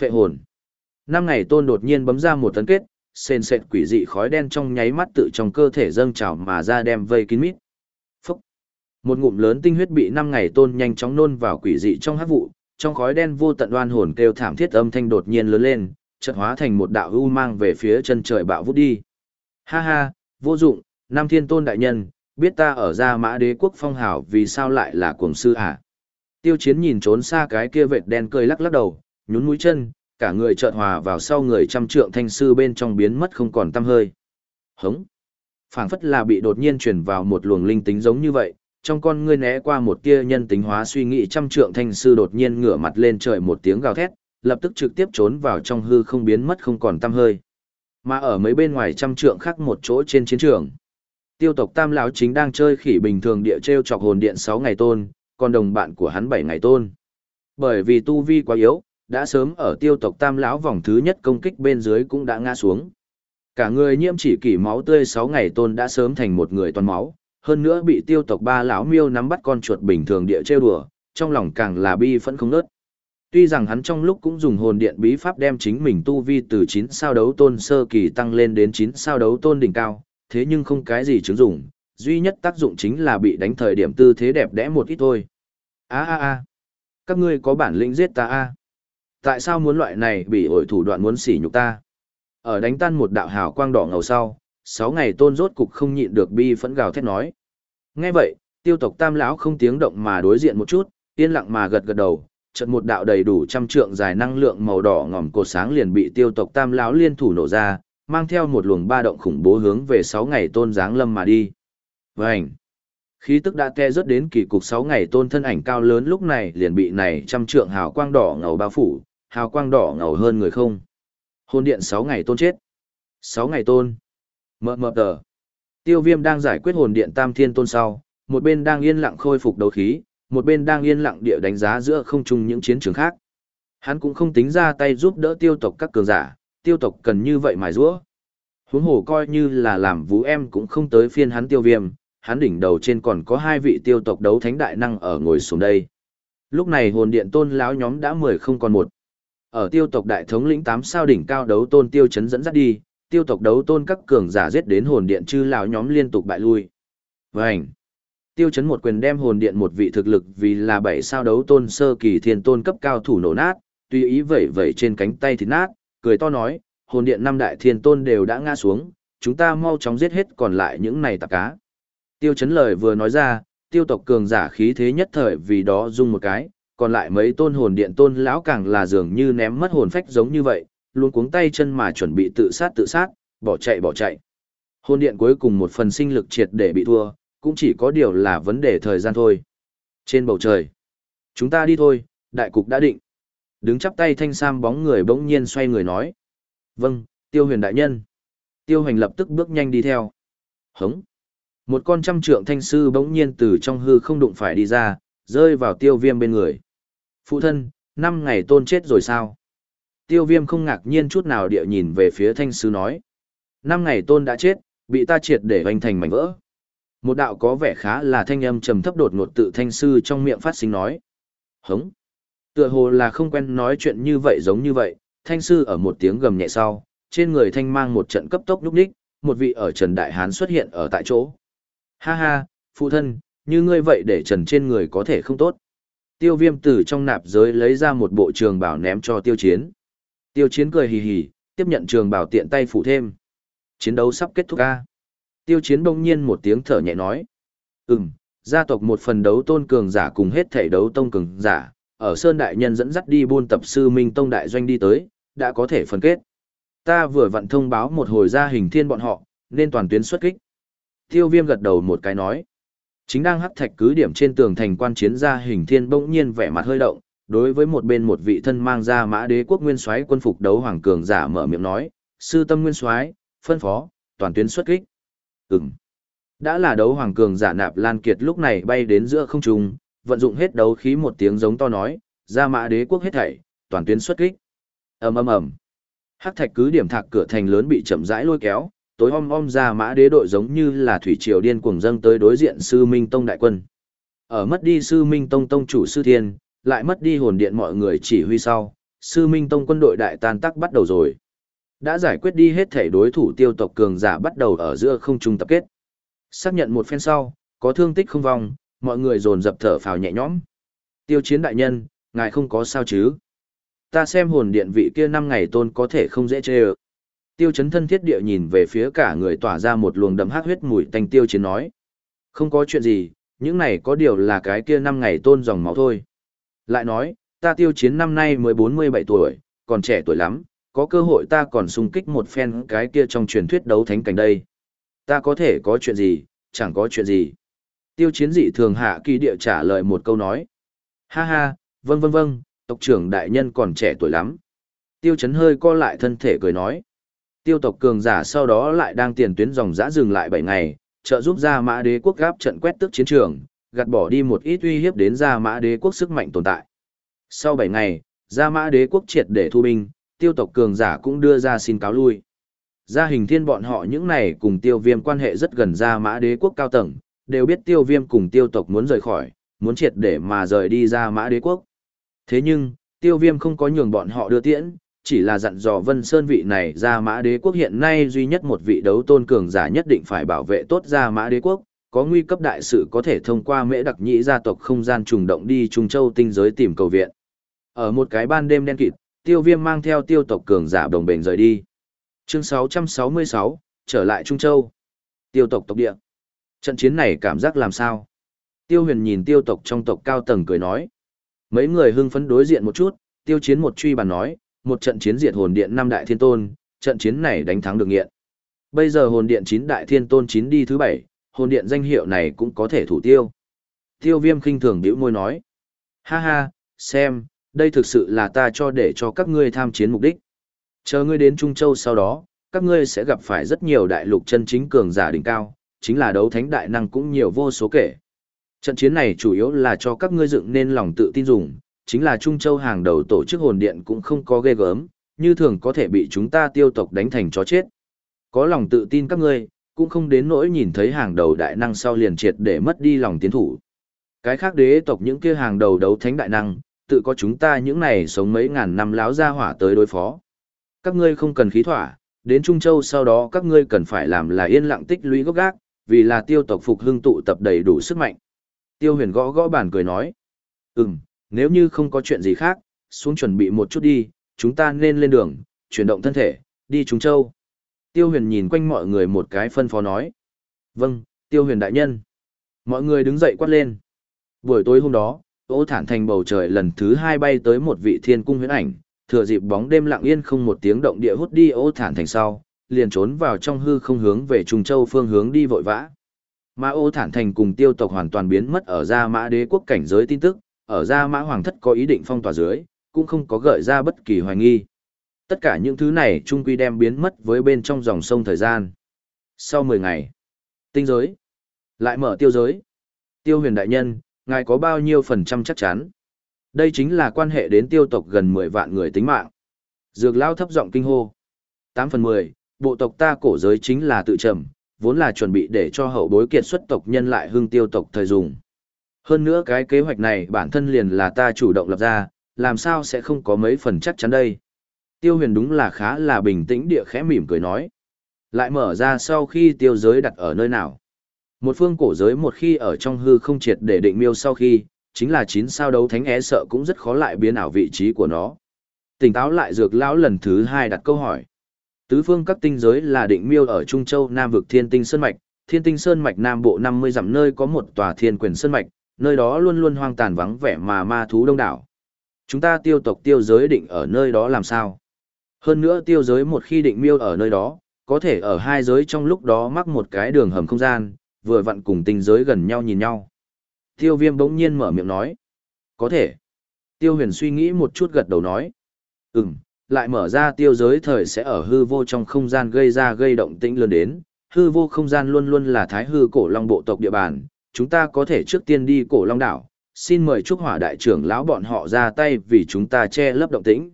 Phệ hồn. Năm ngày tôn đột nhiên bấm ra một tấn kết, sền sệt quỷ dị khói đen trong nháy mắt tự trong cơ thể dâng trào mà ra đem vây kín mít. Phúc. Một ngụm lớn tinh huyết bị năm ngày tôn nhanh chóng nôn vào quỷ dị trong hắc vụ, trong khói đen vô tận đoan hồn kêu thảm thiết âm thanh đột nhiên lớn lên, chợt hóa thành một đạo u mang về phía chân trời bạo vút đi. Ha ha, vô dụng, Nam Thiên Tôn đại nhân, biết ta ở gia mã đế quốc phong hào vì sao lại là cuồng sư à? Tiêu chiến nhìn trốn xa cái kia vệt đen cười lắc lắc đầu, nhún mũi chân, cả người chợt hòa vào sau người trăm trượng thanh sư bên trong biến mất không còn tăm hơi. Hống! phảng phất là bị đột nhiên chuyển vào một luồng linh tính giống như vậy, trong con ngươi né qua một tia nhân tính hóa suy nghĩ trăm trượng thanh sư đột nhiên ngửa mặt lên trời một tiếng gào thét, lập tức trực tiếp trốn vào trong hư không biến mất không còn tăm hơi. Mà ở mấy bên ngoài trăm trượng khác một chỗ trên chiến trường. Tiêu tộc Tam lão chính đang chơi khỉ bình thường địa treo chọc hồn điện 6 ngày tôn, còn đồng bạn của hắn 7 ngày tôn. Bởi vì tu vi quá yếu, đã sớm ở tiêu tộc Tam lão vòng thứ nhất công kích bên dưới cũng đã ngã xuống. Cả người nhiễm chỉ kỷ máu tươi 6 ngày tôn đã sớm thành một người toàn máu, hơn nữa bị tiêu tộc ba lão miêu nắm bắt con chuột bình thường địa trêu đùa, trong lòng càng là bi phẫn không nớt. Tuy rằng hắn trong lúc cũng dùng hồn điện bí pháp đem chính mình tu vi từ 9 sao đấu tôn sơ kỳ tăng lên đến 9 sao đấu tôn đỉnh cao, thế nhưng không cái gì chứng dụng, duy nhất tác dụng chính là bị đánh thời điểm tư thế đẹp đẽ một ít thôi. A a a, các ngươi có bản lĩnh giết ta a. Tại sao muốn loại này bị ổi thủ đoạn muốn xỉ nhục ta? Ở đánh tan một đạo hào quang đỏ ngầu sau, 6 ngày tôn rốt cục không nhịn được bi phẫn gào thét nói. Nghe vậy, tiêu tộc tam lão không tiếng động mà đối diện một chút, yên lặng mà gật gật đầu, chợt một đạo đầy đủ trăm trượng dài năng lượng màu đỏ ngòm cột sáng liền bị tiêu tộc tam lão liên thủ nổ ra, mang theo một luồng ba động khủng bố hướng về 6 ngày tôn giáng lâm mà đi. Vành! Khí tức đã te rớt đến kỳ cục 6 ngày tôn thân ảnh cao lớn lúc này liền bị này trăm trượng hào quang đỏ ngầu bao phủ, hào quang đỏ ngầu hơn người không. Hôn điện 6 ngày tôn chết. 6 ngày tôn. Mờ mờ tờ. Tiêu viêm đang giải quyết hồn điện tam thiên tôn sau, một bên đang yên lặng khôi phục đấu khí, một bên đang yên lặng địa đánh giá giữa không trung những chiến trường khác. Hắn cũng không tính ra tay giúp đỡ tiêu tộc các cường giả, tiêu tộc cần như vậy mài rũa. Huống hồ coi như là làm vũ em cũng không tới phiên hắn tiêu viêm, hắn đỉnh đầu trên còn có hai vị tiêu tộc đấu thánh đại năng ở ngồi xuống đây. Lúc này hồn điện tôn lão nhóm đã mười không còn một. Ở tiêu tộc đại thống lĩnh tám sao đỉnh cao đấu tôn tiêu chấn dẫn dắt đi, tiêu tộc đấu tôn các cường giả giết đến hồn điện chư lão nhóm liên tục bại lui. Vành. Tiêu chấn một quyền đem hồn điện một vị thực lực vì là bảy sao đấu tôn sơ kỳ thiên tôn cấp cao thủ nổ nát, tùy ý vẩy vẩy trên cánh tay thì nát, cười to nói, hồn điện năm đại thiên tôn đều đã ngã xuống, chúng ta mau chóng giết hết còn lại những này tạp cá. Tiêu chấn lời vừa nói ra, tiêu tộc cường giả khí thế nhất thời vì đó dung một cái, còn lại mấy tôn hồn điện tôn lão càng là dường như ném mất hồn phách giống như vậy, luôn cuống tay chân mà chuẩn bị tự sát tự sát, bỏ chạy bỏ chạy. Hồn điện cuối cùng một phần sinh lực triệt để bị thua, cũng chỉ có điều là vấn đề thời gian thôi. Trên bầu trời, chúng ta đi thôi, đại cục đã định. Đứng chắp tay thanh sam bóng người bỗng nhiên xoay người nói. Vâng, tiêu huyền đại nhân. Tiêu hành lập tức bước nhanh đi theo. Hống. Một con trăm trượng thanh sư bỗng nhiên từ trong hư không đụng phải đi ra, rơi vào tiêu viêm bên người. Phụ thân, năm ngày tôn chết rồi sao? Tiêu viêm không ngạc nhiên chút nào địa nhìn về phía thanh sư nói. Năm ngày tôn đã chết, bị ta triệt để hoành thành mảnh vỡ. Một đạo có vẻ khá là thanh âm trầm thấp đột ngột tự thanh sư trong miệng phát sinh nói. Hống. Tựa hồ là không quen nói chuyện như vậy giống như vậy, thanh sư ở một tiếng gầm nhẹ sau, trên người thanh mang một trận cấp tốc lúc đích, một vị ở Trần Đại Hán xuất hiện ở tại chỗ. Ha ha, phụ thân, như ngươi vậy để trần trên người có thể không tốt. Tiêu viêm từ trong nạp giới lấy ra một bộ trường bảo ném cho tiêu chiến. Tiêu chiến cười hì hì, tiếp nhận trường bảo tiện tay phủ thêm. Chiến đấu sắp kết thúc ca. Tiêu chiến bỗng nhiên một tiếng thở nhẹ nói. Ừm, gia tộc một phần đấu tôn cường giả cùng hết thể đấu tông cường giả, ở Sơn Đại Nhân dẫn dắt đi buôn tập sư Minh Tông Đại Doanh đi tới, đã có thể phân kết. Ta vừa vặn thông báo một hồi ra hình thiên bọn họ, nên toàn tuyến xuất kích. Tiêu viêm gật đầu một cái nói. Chính đang hắc thạch cứ điểm trên tường thành quan chiến ra hình thiên bỗng nhiên vẻ mặt hơi động, đối với một bên một vị thân mang ra mã đế quốc nguyên soái quân phục đấu hoàng cường giả mở miệng nói, sư tâm nguyên soái phân phó, toàn tuyến xuất kích. Ừm. Đã là đấu hoàng cường giả nạp lan kiệt lúc này bay đến giữa không trung, vận dụng hết đấu khí một tiếng giống to nói, ra mã đế quốc hết thảy, toàn tuyến xuất kích. ầm ầm ầm. Hắc thạch cứ điểm thạc cửa thành lớn bị chậm rãi lôi kéo, tối om om ra mã đế đội giống như là thủy triều điên cuồng dâng tới đối diện sư minh tông đại quân. Ở mất đi sư minh tông tông chủ sư thiên, lại mất đi hồn điện mọi người chỉ huy sau, sư minh tông quân đội đại tan tác bắt đầu rồi. Đã giải quyết đi hết thể đối thủ tiêu tộc cường giả bắt đầu ở giữa không trung tập kết. Xác nhận một phen sau, có thương tích không vong, mọi người dồn dập thở phào nhẹ nhõm. Tiêu chiến đại nhân, ngài không có sao chứ? Ta xem hồn điện vị kia năm ngày tôn có thể không dễ chê ợ. Tiêu chấn thân thiết địa nhìn về phía cả người tỏa ra một luồng đậm hát huyết mùi tanh tiêu chiến nói. Không có chuyện gì, những này có điều là cái kia năm ngày tôn dòng máu thôi. Lại nói, ta tiêu chiến năm nay mới 47 tuổi, còn trẻ tuổi lắm, có cơ hội ta còn xung kích một phen cái kia trong truyền thuyết đấu thánh cảnh đây. Ta có thể có chuyện gì, chẳng có chuyện gì. Tiêu chiến dị thường hạ kỳ địa trả lời một câu nói. Ha ha, vâng vâng vâng, tộc trưởng đại nhân còn trẻ tuổi lắm. Tiêu chấn hơi co lại thân thể cười nói. Tiêu tộc cường giả sau đó lại đang tiền tuyến dòng dã dừng lại 7 ngày, trợ giúp ra mã đế quốc gáp trận quét tước chiến trường, gạt bỏ đi một ít uy hiếp đến ra mã đế quốc sức mạnh tồn tại. Sau 7 ngày, ra mã đế quốc triệt để thu binh, tiêu tộc cường giả cũng đưa ra xin cáo lui. Gia hình thiên bọn họ những này cùng tiêu viêm quan hệ rất gần ra mã đế quốc cao tầng, đều biết tiêu viêm cùng tiêu tộc muốn rời khỏi, muốn triệt để mà rời đi ra mã đế quốc. Thế nhưng, tiêu viêm không có nhường bọn họ đưa tiễn, chỉ là dặn dò Vân Sơn vị này ra mã đế quốc hiện nay duy nhất một vị đấu tôn cường giả nhất định phải bảo vệ tốt ra mã đế quốc, có nguy cấp đại sự có thể thông qua mễ đặc nhĩ gia tộc không gian trùng động đi Trung Châu tinh giới tìm cầu viện. Ở một cái ban đêm đen kịt, tiêu viêm mang theo tiêu tộc cường giả đồng bền rời đi. Chương 666, trở lại Trung Châu. Tiêu tộc tộc địa. Trận chiến này cảm giác làm sao? Tiêu huyền nhìn tiêu tộc trong tộc cao tầng cười nói. Mấy người hưng phấn đối diện một chút, tiêu chiến một truy bàn nói, một trận chiến diệt hồn điện năm đại thiên tôn, trận chiến này đánh thắng được nghiện. Bây giờ hồn điện chín đại thiên tôn chín đi thứ bảy, hồn điện danh hiệu này cũng có thể thủ tiêu. Tiêu viêm khinh thường bĩu môi nói. Ha ha, xem, đây thực sự là ta cho để cho các ngươi tham chiến mục đích. Chờ ngươi đến Trung Châu sau đó, các ngươi sẽ gặp phải rất nhiều đại lục chân chính cường giả đỉnh cao, chính là đấu thánh đại năng cũng nhiều vô số kể. Trận chiến này chủ yếu là cho các ngươi dựng nên lòng tự tin dùng, chính là Trung Châu hàng đầu tổ chức hồn điện cũng không có ghê gớm, như thường có thể bị chúng ta tiêu tộc đánh thành chó chết. Có lòng tự tin các ngươi, cũng không đến nỗi nhìn thấy hàng đầu đại năng sau liền triệt để mất đi lòng tiến thủ. Cái khác đế tộc những kia hàng đầu đấu thánh đại năng, tự có chúng ta những này sống mấy ngàn năm láo ra hỏa tới đối phó. Các ngươi không cần khí thỏa, đến Trung Châu sau đó các ngươi cần phải làm là yên lặng tích lũy gốc gác, vì là tiêu tộc phục hưng tụ tập đầy đủ sức mạnh. Tiêu huyền gõ gõ bàn cười nói. Ừm, nếu như không có chuyện gì khác, xuống chuẩn bị một chút đi, chúng ta nên lên đường, chuyển động thân thể, đi Trung Châu. Tiêu huyền nhìn quanh mọi người một cái phân phó nói. Vâng, tiêu huyền đại nhân. Mọi người đứng dậy quát lên. Buổi tối hôm đó, ô thản thành bầu trời lần thứ hai bay tới một vị thiên cung huyễn ảnh, thừa dịp bóng đêm lặng yên không một tiếng động địa hút đi ô thản thành sau, liền trốn vào trong hư không hướng về Trung Châu phương hướng đi vội vã. mã ô thản thành cùng tiêu tộc hoàn toàn biến mất ở Gia Mã đế quốc cảnh giới tin tức, ở Gia Mã Hoàng thất có ý định phong tỏa dưới, cũng không có gợi ra bất kỳ hoài nghi. Tất cả những thứ này trung quy đem biến mất với bên trong dòng sông thời gian. Sau 10 ngày, tinh giới, lại mở tiêu giới. Tiêu huyền đại nhân, ngài có bao nhiêu phần trăm chắc chắn? Đây chính là quan hệ đến tiêu tộc gần 10 vạn người tính mạng. Dược lao thấp giọng kinh hô. 8 phần 10, bộ tộc ta cổ giới chính là tự trầm, vốn là chuẩn bị để cho hậu bối kiệt xuất tộc nhân lại hương tiêu tộc thời dùng. Hơn nữa cái kế hoạch này bản thân liền là ta chủ động lập ra, làm sao sẽ không có mấy phần chắc chắn đây. Tiêu huyền đúng là khá là bình tĩnh địa khẽ mỉm cười nói. Lại mở ra sau khi tiêu giới đặt ở nơi nào. Một phương cổ giới một khi ở trong hư không triệt để định miêu sau khi, chính là chín sao đấu thánh é sợ cũng rất khó lại biến ảo vị trí của nó. Tỉnh táo lại dược lão lần thứ hai đặt câu hỏi. Tứ phương các tinh giới là định miêu ở Trung Châu Nam vực Thiên Tinh Sơn Mạch, Thiên Tinh Sơn Mạch Nam Bộ 50 dặm nơi có một tòa Thiên Quyền Sơn Mạch, nơi đó luôn luôn hoang tàn vắng vẻ mà ma thú đông đảo. Chúng ta tiêu tộc tiêu giới định ở nơi đó làm sao? Hơn nữa tiêu giới một khi định miêu ở nơi đó, có thể ở hai giới trong lúc đó mắc một cái đường hầm không gian, vừa vặn cùng tinh giới gần nhau nhìn nhau. Tiêu viêm bỗng nhiên mở miệng nói. Có thể. Tiêu huyền suy nghĩ một chút gật đầu nói. Ừm, lại mở ra tiêu giới thời sẽ ở hư vô trong không gian gây ra gây động tĩnh lớn đến. Hư vô không gian luôn luôn là thái hư cổ long bộ tộc địa bàn, chúng ta có thể trước tiên đi cổ long đảo. Xin mời Trúc Hỏa đại trưởng lão bọn họ ra tay vì chúng ta che lấp động tĩnh.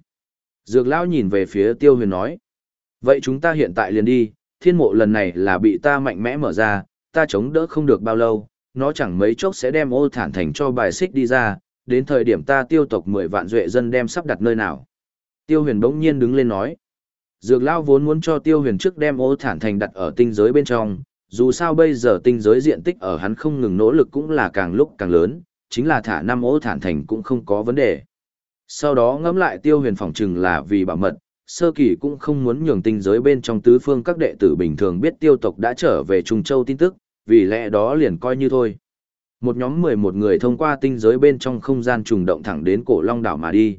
Dược lão nhìn về phía tiêu huyền nói. Vậy chúng ta hiện tại liền đi, thiên mộ lần này là bị ta mạnh mẽ mở ra, ta chống đỡ không được bao lâu, nó chẳng mấy chốc sẽ đem ô thản thành cho bài xích đi ra, đến thời điểm ta tiêu tộc 10 vạn duệ dân đem sắp đặt nơi nào. Tiêu huyền bỗng nhiên đứng lên nói. Dược lao vốn muốn cho tiêu huyền trước đem ô thản thành đặt ở tinh giới bên trong, dù sao bây giờ tinh giới diện tích ở hắn không ngừng nỗ lực cũng là càng lúc càng lớn, chính là thả năm ô thản thành cũng không có vấn đề. Sau đó ngẫm lại tiêu huyền phỏng chừng là vì bảo mật, sơ kỳ cũng không muốn nhường tinh giới bên trong tứ phương các đệ tử bình thường biết tiêu tộc đã trở về Trung Châu tin tức, vì lẽ đó liền coi như thôi. Một nhóm 11 người thông qua tinh giới bên trong không gian trùng động thẳng đến cổ Long đảo mà đi.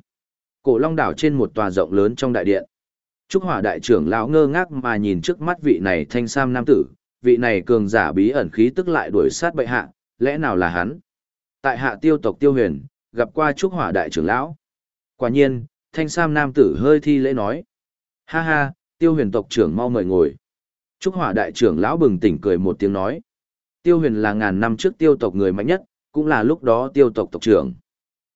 Cổ Long đảo trên một tòa rộng lớn trong đại điện. Trúc Hỏa đại trưởng lão ngơ ngác mà nhìn trước mắt vị này thanh sam nam tử, vị này cường giả bí ẩn khí tức lại đuổi sát bệ hạ, lẽ nào là hắn? Tại hạ tiêu tộc tiêu huyền, gặp qua Trúc Hỏa đại trưởng lão. Quả nhiên, thanh sam nam tử hơi thi lễ nói. Ha ha, Tiêu huyền tộc trưởng mau mời ngồi. Trúc hỏa đại trưởng lão bừng tỉnh cười một tiếng nói. Tiêu huyền là ngàn năm trước tiêu tộc người mạnh nhất, cũng là lúc đó tiêu tộc tộc trưởng.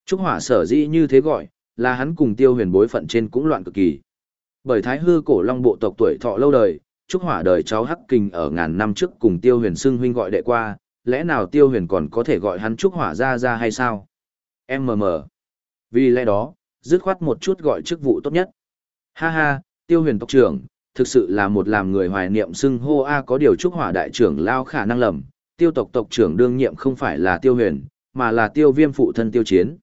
Trúc hỏa sở dĩ như thế gọi, là hắn cùng tiêu huyền bối phận trên cũng loạn cực kỳ. Bởi thái hư cổ long bộ tộc tuổi thọ lâu đời, Trúc hỏa đời cháu Hắc Kình ở ngàn năm trước cùng tiêu huyền xưng huynh gọi đệ qua, lẽ nào tiêu huyền còn có thể gọi hắn Trúc hỏa ra ra hay sao? MM. Vì lẽ đó, dứt khoát một chút gọi chức vụ tốt nhất. Ha ha, tiêu huyền tộc trưởng, thực sự là một làm người hoài niệm xưng hô A có điều Trúc hỏa đại trưởng lao khả năng lầm, tiêu tộc tộc trưởng đương nhiệm không phải là tiêu huyền, mà là tiêu viêm phụ thân tiêu chiến.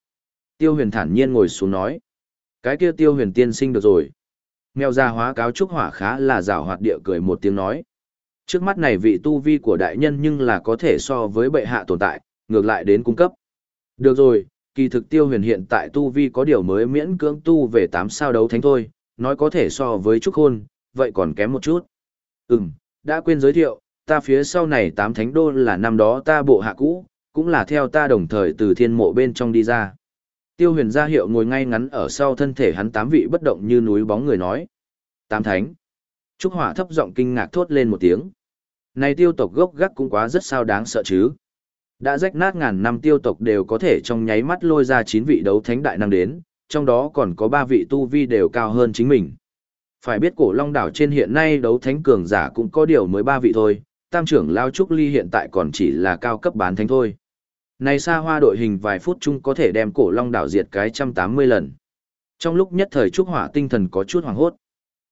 Tiêu huyền thản nhiên ngồi xuống nói. Cái kia tiêu huyền tiên sinh được rồi. Mèo già hóa cáo trúc hỏa khá là rào hoạt địa cười một tiếng nói. Trước mắt này vị tu vi của đại nhân nhưng là có thể so với bệ hạ tồn tại, ngược lại đến cung cấp. Được rồi, kỳ thực tiêu huyền hiện tại tu vi có điều mới miễn cưỡng tu về 8 sao đấu thánh thôi, nói có thể so với trúc hôn, vậy còn kém một chút. Ừm, đã quên giới thiệu, ta phía sau này tám thánh đô là năm đó ta bộ hạ cũ, cũng là theo ta đồng thời từ thiên mộ bên trong đi ra. Tiêu huyền Gia hiệu ngồi ngay ngắn ở sau thân thể hắn tám vị bất động như núi bóng người nói. Tám thánh. Trúc hỏa thấp giọng kinh ngạc thốt lên một tiếng. Này tiêu tộc gốc gác cũng quá rất sao đáng sợ chứ. Đã rách nát ngàn năm tiêu tộc đều có thể trong nháy mắt lôi ra chín vị đấu thánh đại năng đến, trong đó còn có ba vị tu vi đều cao hơn chính mình. Phải biết cổ long đảo trên hiện nay đấu thánh cường giả cũng có điều mới ba vị thôi, tam trưởng lao trúc ly hiện tại còn chỉ là cao cấp bán thánh thôi. Này xa hoa đội hình vài phút chung có thể đem cổ long đảo diệt cái trăm tám mươi lần. Trong lúc nhất thời trúc hỏa tinh thần có chút hoảng hốt.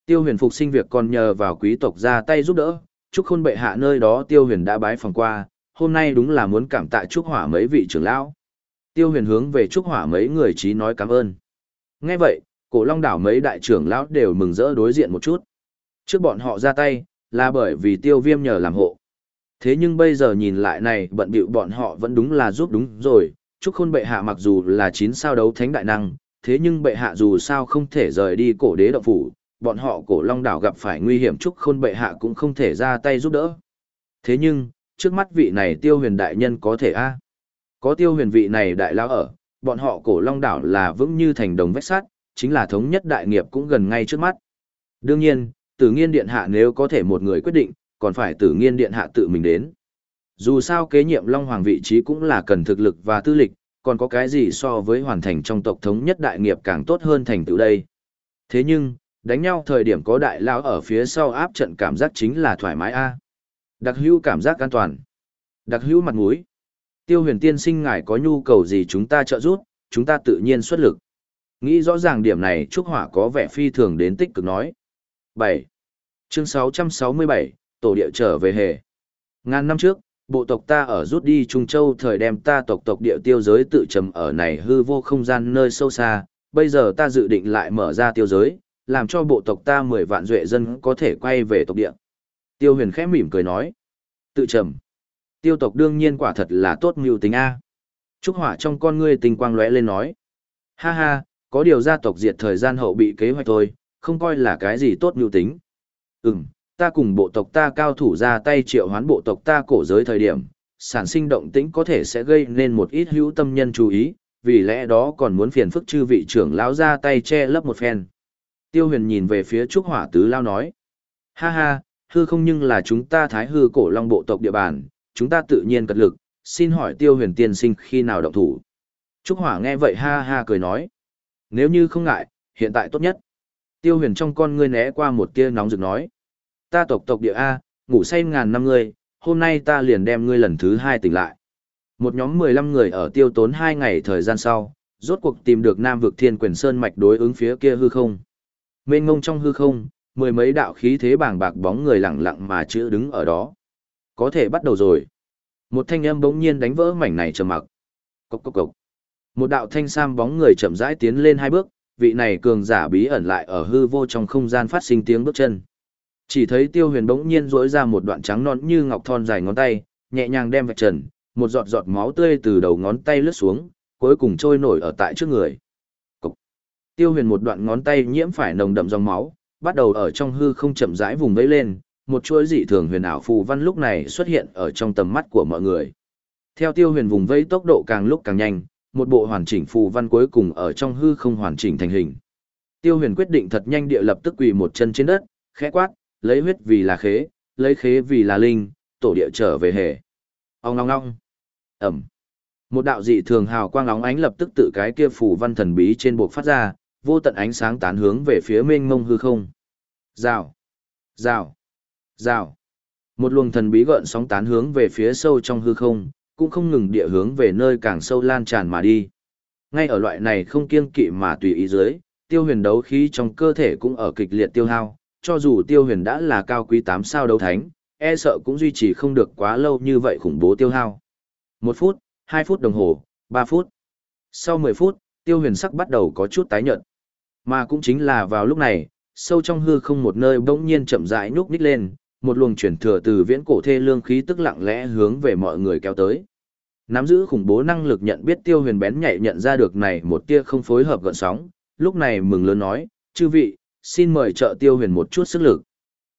Tiêu huyền phục sinh việc còn nhờ vào quý tộc ra tay giúp đỡ, trúc khôn bệ hạ nơi đó tiêu huyền đã bái phòng qua, hôm nay đúng là muốn cảm tạ trúc hỏa mấy vị trưởng lão. Tiêu huyền hướng về trúc hỏa mấy người trí nói cảm ơn. Nghe vậy, cổ long đảo mấy đại trưởng lão đều mừng rỡ đối diện một chút. Trước bọn họ ra tay, là bởi vì tiêu viêm nhờ làm hộ. Thế nhưng bây giờ nhìn lại này bận bịu bọn họ vẫn đúng là giúp đúng rồi, chúc khôn bệ hạ mặc dù là chín sao đấu thánh đại năng, thế nhưng bệ hạ dù sao không thể rời đi cổ đế động phủ, bọn họ cổ long đảo gặp phải nguy hiểm chúc khôn bệ hạ cũng không thể ra tay giúp đỡ. Thế nhưng, trước mắt vị này tiêu huyền đại nhân có thể a à? Có tiêu huyền vị này đại lao ở, bọn họ cổ long đảo là vững như thành đồng vách sắt, chính là thống nhất đại nghiệp cũng gần ngay trước mắt. Đương nhiên, tử nghiên điện hạ nếu có thể một người quyết định, còn phải tử nghiên điện hạ tự mình đến. Dù sao kế nhiệm Long Hoàng vị trí cũng là cần thực lực và tư lịch, còn có cái gì so với hoàn thành trong tộc thống nhất đại nghiệp càng tốt hơn thành tựu đây. Thế nhưng, đánh nhau thời điểm có đại lão ở phía sau áp trận cảm giác chính là thoải mái a. Đặc hữu cảm giác an toàn. Đặc hữu mặt mũi. Tiêu huyền tiên sinh ngài có nhu cầu gì chúng ta trợ giúp, chúng ta tự nhiên xuất lực. Nghĩ rõ ràng điểm này Trúc Hỏa có vẻ phi thường đến tích cực nói. 7. Chương 667, Tổ địa trở về hề. Ngàn năm trước, bộ tộc ta ở rút đi Trung Châu thời đem ta tộc tộc địa tiêu giới tự trầm ở này hư vô không gian nơi sâu xa, bây giờ ta dự định lại mở ra tiêu giới, làm cho bộ tộc ta 10 vạn duệ dân có thể quay về tộc địa. Tiêu huyền khẽ mỉm cười nói. Tự trầm. Tiêu tộc đương nhiên quả thật là tốt mưu tính A. Trúc hỏa trong con ngươi tình quang lóe lên nói. Ha ha, có điều gia tộc diệt thời gian hậu bị kế hoạch thôi, không coi là cái gì tốt mưu tính. Ừm, ta cùng bộ tộc ta cao thủ ra tay triệu hoán bộ tộc ta cổ giới thời điểm, sản sinh động tĩnh có thể sẽ gây nên một ít hữu tâm nhân chú ý, vì lẽ đó còn muốn phiền phức chư vị trưởng lão ra tay che lấp một phen. Tiêu huyền nhìn về phía Trúc Hỏa Tứ Lao nói, ha ha, hư không nhưng là chúng ta thái hư cổ long bộ tộc địa bàn, chúng ta tự nhiên cật lực, xin hỏi tiêu huyền tiên sinh khi nào động thủ. Trúc Hỏa nghe vậy ha ha cười nói, nếu như không ngại, hiện tại tốt nhất. Tiêu huyền trong con ngươi né qua một tia nóng rực nói. Ta tộc tộc địa A, ngủ say ngàn năm ngươi, hôm nay ta liền đem ngươi lần thứ hai tỉnh lại. Một nhóm mười lăm người ở tiêu tốn hai ngày thời gian sau, rốt cuộc tìm được Nam vực Thiên Quyền Sơn mạch đối ứng phía kia hư không. Mênh ngông trong hư không, mười mấy đạo khí thế bàng bạc bóng người lặng lặng mà chữ đứng ở đó. Có thể bắt đầu rồi. Một thanh âm bỗng nhiên đánh vỡ mảnh này trầm mặc. Cốc cốc cốc. Một đạo thanh sam bóng người chậm rãi tiến lên hai bước, vị này cường giả bí ẩn lại ở hư vô trong không gian phát sinh tiếng bước chân. Chỉ thấy Tiêu Huyền bỗng nhiên rỗi ra một đoạn trắng non như ngọc thon dài ngón tay, nhẹ nhàng đem vạch trần, một giọt giọt máu tươi từ đầu ngón tay lướt xuống, cuối cùng trôi nổi ở tại trước người. Cục. Tiêu Huyền một đoạn ngón tay nhiễm phải nồng đậm dòng máu, bắt đầu ở trong hư không chậm rãi vùng vẫy lên, một chuỗi dị thường huyền ảo phù văn lúc này xuất hiện ở trong tầm mắt của mọi người. Theo Tiêu Huyền vùng vẫy tốc độ càng lúc càng nhanh, một bộ hoàn chỉnh phù văn cuối cùng ở trong hư không hoàn chỉnh thành hình. Tiêu huyền quyết định thật nhanh địa lập tức quỳ một chân trên đất, khẽ quát, lấy huyết vì là khế, lấy khế vì là linh, tổ địa trở về hề. Ông ngong ngong. Ẩm. Một đạo dị thường hào quang óng ánh lập tức tự cái kia phủ văn thần bí trên buộc phát ra, vô tận ánh sáng tán hướng về phía mênh mông hư không. Rào. Rào. Rào. Một luồng thần bí gợn sóng tán hướng về phía sâu trong hư không, cũng không ngừng địa hướng về nơi càng sâu lan tràn mà đi. Ngay ở loại này không kiêng kỵ mà tùy ý dưới, tiêu huyền đấu khí trong cơ thể cũng ở kịch liệt tiêu hao, cho dù tiêu huyền đã là cao quý tám sao đấu thánh, e sợ cũng duy trì không được quá lâu như vậy khủng bố tiêu hao. Một phút, hai phút đồng hồ, ba phút. Sau mười phút, tiêu huyền sắc bắt đầu có chút tái nhợt. Mà cũng chính là vào lúc này, sâu trong hư không một nơi bỗng nhiên chậm rãi nhúc nhích lên, một luồng chuyển thừa từ viễn cổ thê lương khí tức lặng lẽ hướng về mọi người kéo tới. Nắm giữ khủng bố năng lực nhận biết tiêu huyền bén nhạy nhận ra được này một tia không phối hợp gợn sóng, lúc này mừng lớn nói, chư vị, xin mời trợ tiêu huyền một chút sức lực.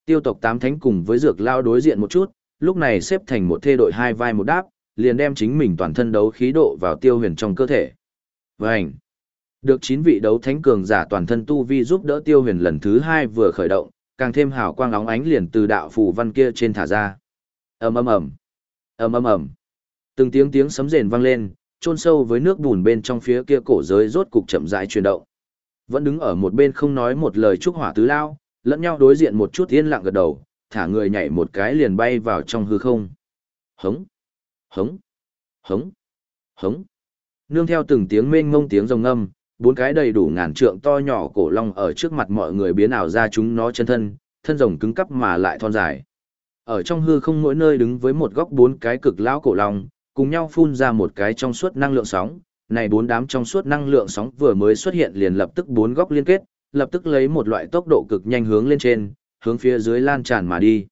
Tiêu tộc tám thánh cùng với dược lao đối diện một chút, lúc này xếp thành một thê đội hai vai một đáp, liền đem chính mình toàn thân đấu khí độ vào tiêu huyền trong cơ thể. Vânh! Được chín vị đấu thánh cường giả toàn thân tu vi giúp đỡ tiêu huyền lần thứ hai vừa khởi động, càng thêm hào quang óng ánh liền từ đạo phù văn kia trên thả ra. ầm ầm ầm, ầm ầm ầm, từng tiếng tiếng sấm rền vang lên, chôn sâu với nước bùn bên trong phía kia cổ giới rốt cục chậm rãi chuyển động. Vẫn đứng ở một bên không nói một lời chúc hỏa tứ lao, lẫn nhau đối diện một chút yên lặng gật đầu, thả người nhảy một cái liền bay vào trong hư không. Hống, hống, hống, hống. Nương theo từng tiếng mênh mông tiếng rồng ngâm, bốn cái đầy đủ ngàn trượng to nhỏ cổ long ở trước mặt mọi người biến ảo ra chúng nó chân thân, thân rồng cứng cắp mà lại thon dài. Ở trong hư không mỗi nơi đứng với một góc bốn cái cực lão cổ long, cùng nhau phun ra một cái trong suốt năng lượng sóng. Này bốn đám trong suốt năng lượng sóng vừa mới xuất hiện liền lập tức bốn góc liên kết, lập tức lấy một loại tốc độ cực nhanh hướng lên trên, hướng phía dưới lan tràn mà đi.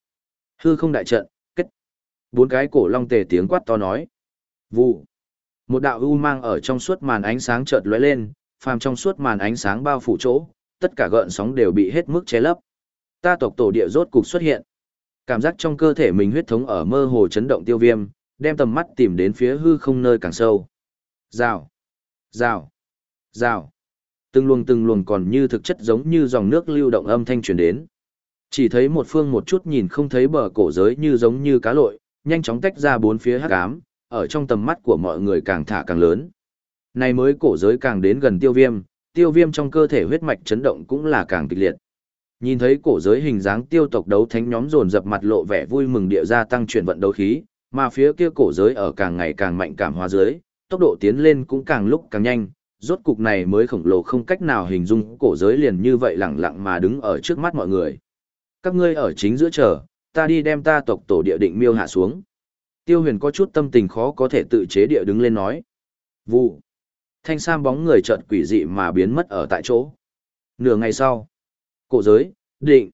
Hư không đại trận, kết. Bốn cái cổ long tề tiếng quát to nói. Vụ. Một đạo u mang ở trong suốt màn ánh sáng chợt lóe lên, phàm trong suốt màn ánh sáng bao phủ chỗ, tất cả gợn sóng đều bị hết mức che lấp. Ta tộc tổ địa rốt cục xuất hiện. Cảm giác trong cơ thể mình huyết thống ở mơ hồ chấn động tiêu viêm, đem tầm mắt tìm đến phía hư không nơi càng sâu. Rào, rào, rào. Từng luồng từng luồng còn như thực chất giống như dòng nước lưu động âm thanh truyền đến. Chỉ thấy một phương một chút nhìn không thấy bờ cổ giới như giống như cá lội, nhanh chóng tách ra bốn phía hắc ám, ở trong tầm mắt của mọi người càng thả càng lớn. Này mới cổ giới càng đến gần tiêu viêm, tiêu viêm trong cơ thể huyết mạch chấn động cũng là càng kịch liệt. Nhìn thấy cổ giới hình dáng tiêu tộc đấu thánh nhóm dồn dập mặt lộ vẻ vui mừng địa gia tăng chuyển vận đấu khí, mà phía kia cổ giới ở càng ngày càng mạnh cảm hóa giới, tốc độ tiến lên cũng càng lúc càng nhanh, rốt cục này mới khổng lồ không cách nào hình dung cổ giới liền như vậy lặng lặng mà đứng ở trước mắt mọi người. Các ngươi ở chính giữa chờ, ta đi đem ta tộc tổ địa định miêu hạ xuống. Tiêu huyền có chút tâm tình khó có thể tự chế địa đứng lên nói. Vụ. Thanh sam bóng người chợt quỷ dị mà biến mất ở tại chỗ. Nửa ngày sau. Cổ giới, định.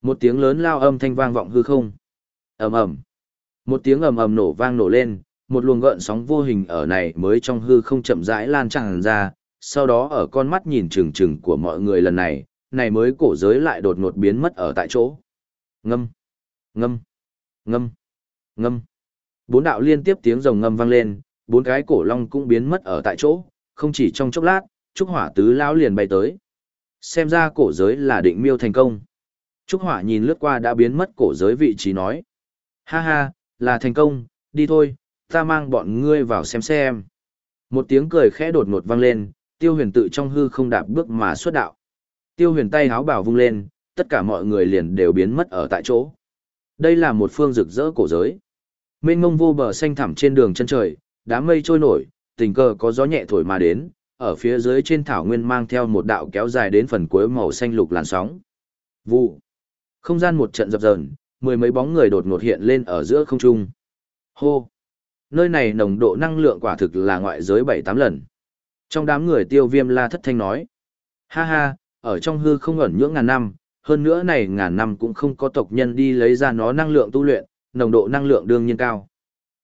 Một tiếng lớn lao âm thanh vang vọng hư không. ầm ầm Một tiếng ầm ầm nổ vang nổ lên, một luồng gợn sóng vô hình ở này mới trong hư không chậm rãi lan tràn ra, sau đó ở con mắt nhìn chừng chừng của mọi người lần này, này mới cổ giới lại đột ngột biến mất ở tại chỗ. Ngâm, ngâm, ngâm, ngâm. Bốn đạo liên tiếp tiếng rồng ngâm vang lên, bốn cái cổ long cũng biến mất ở tại chỗ, không chỉ trong chốc lát, Trúc Hỏa tứ lão liền bay tới. Xem ra cổ giới là định miêu thành công. Trúc Hỏa nhìn lướt qua đã biến mất cổ giới vị trí nói. Ha ha, là thành công, đi thôi, ta mang bọn ngươi vào xem xem. Một tiếng cười khẽ đột ngột vang lên, tiêu huyền tự trong hư không đạp bước mà xuất đạo. Tiêu huyền tay háo bảo vung lên, tất cả mọi người liền đều biến mất ở tại chỗ. Đây là một phương rực rỡ cổ giới. Mênh ngông vô bờ xanh thẳm trên đường chân trời, đám mây trôi nổi, tình cờ có gió nhẹ thổi mà đến, ở phía dưới trên thảo nguyên mang theo một đạo kéo dài đến phần cuối màu xanh lục làn sóng. Vụ. Không gian một trận dập dờn, mười mấy bóng người đột ngột hiện lên ở giữa không trung. Hô. Nơi này nồng độ năng lượng quả thực là ngoại giới bảy tám lần. Trong đám người tiêu viêm la thất thanh nói. Ha ha, ở trong hư không ẩn nhưỡng ngàn năm, hơn nữa này ngàn năm cũng không có tộc nhân đi lấy ra nó năng lượng tu luyện, nồng độ năng lượng đương nhiên cao.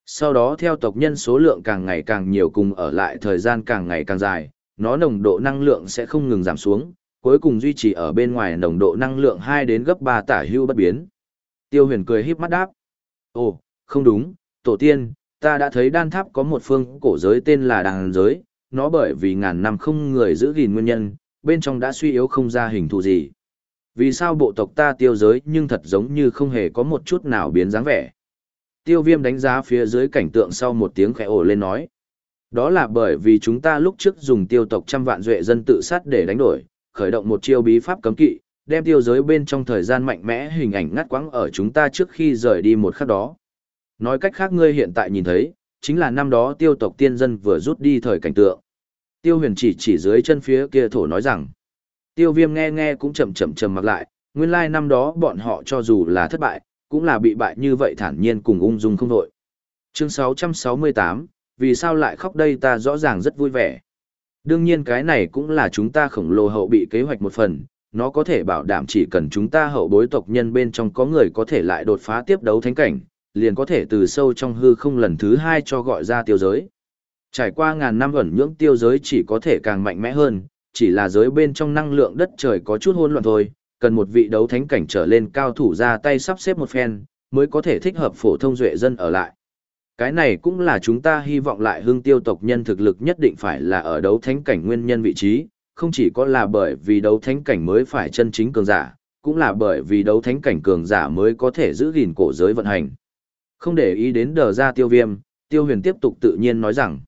Sau đó theo tộc nhân số lượng càng ngày càng nhiều cùng ở lại thời gian càng ngày càng dài, nó nồng độ năng lượng sẽ không ngừng giảm xuống, cuối cùng duy trì ở bên ngoài nồng độ năng lượng 2 đến gấp 3 tả hưu bất biến. Tiêu huyền cười híp mắt đáp. Ồ, không đúng, tổ tiên, ta đã thấy đan tháp có một phương cổ giới tên là đàn giới, nó bởi vì ngàn năm không người giữ gìn nguyên nhân, bên trong đã suy yếu không ra hình thù gì. Vì sao bộ tộc ta tiêu giới nhưng thật giống như không hề có một chút nào biến dáng vẻ. Tiêu viêm đánh giá phía dưới cảnh tượng sau một tiếng khẽ ổ lên nói. Đó là bởi vì chúng ta lúc trước dùng tiêu tộc trăm vạn duệ dân tự sát để đánh đổi, khởi động một chiêu bí pháp cấm kỵ, đem tiêu giới bên trong thời gian mạnh mẽ hình ảnh ngắt quãng ở chúng ta trước khi rời đi một khắc đó. Nói cách khác ngươi hiện tại nhìn thấy, chính là năm đó tiêu tộc tiên dân vừa rút đi thời cảnh tượng. Tiêu huyền chỉ chỉ dưới chân phía kia thổ nói rằng, tiêu viêm nghe nghe cũng chậm chậm chậm mặc lại, nguyên lai năm đó bọn họ cho dù là thất bại, cũng là bị bại như vậy thản nhiên cùng ung dung không đội. Chương 668, vì sao lại khóc đây ta rõ ràng rất vui vẻ. Đương nhiên cái này cũng là chúng ta khổng lồ hậu bị kế hoạch một phần, nó có thể bảo đảm chỉ cần chúng ta hậu bối tộc nhân bên trong có người có thể lại đột phá tiếp đấu thánh cảnh, liền có thể từ sâu trong hư không lần thứ hai cho gọi ra tiêu giới. Trải qua ngàn năm ẩn nhưỡng tiêu giới chỉ có thể càng mạnh mẽ hơn, chỉ là giới bên trong năng lượng đất trời có chút hỗn loạn thôi, cần một vị đấu thánh cảnh trở lên cao thủ ra tay sắp xếp một phen, mới có thể thích hợp phổ thông duệ dân ở lại. Cái này cũng là chúng ta hy vọng lại hương tiêu tộc nhân thực lực nhất định phải là ở đấu thánh cảnh nguyên nhân vị trí, không chỉ có là bởi vì đấu thánh cảnh mới phải chân chính cường giả, cũng là bởi vì đấu thánh cảnh cường giả mới có thể giữ gìn cổ giới vận hành. Không để ý đến đờ ra tiêu viêm, tiêu huyền tiếp tục tự nhiên nói rằng,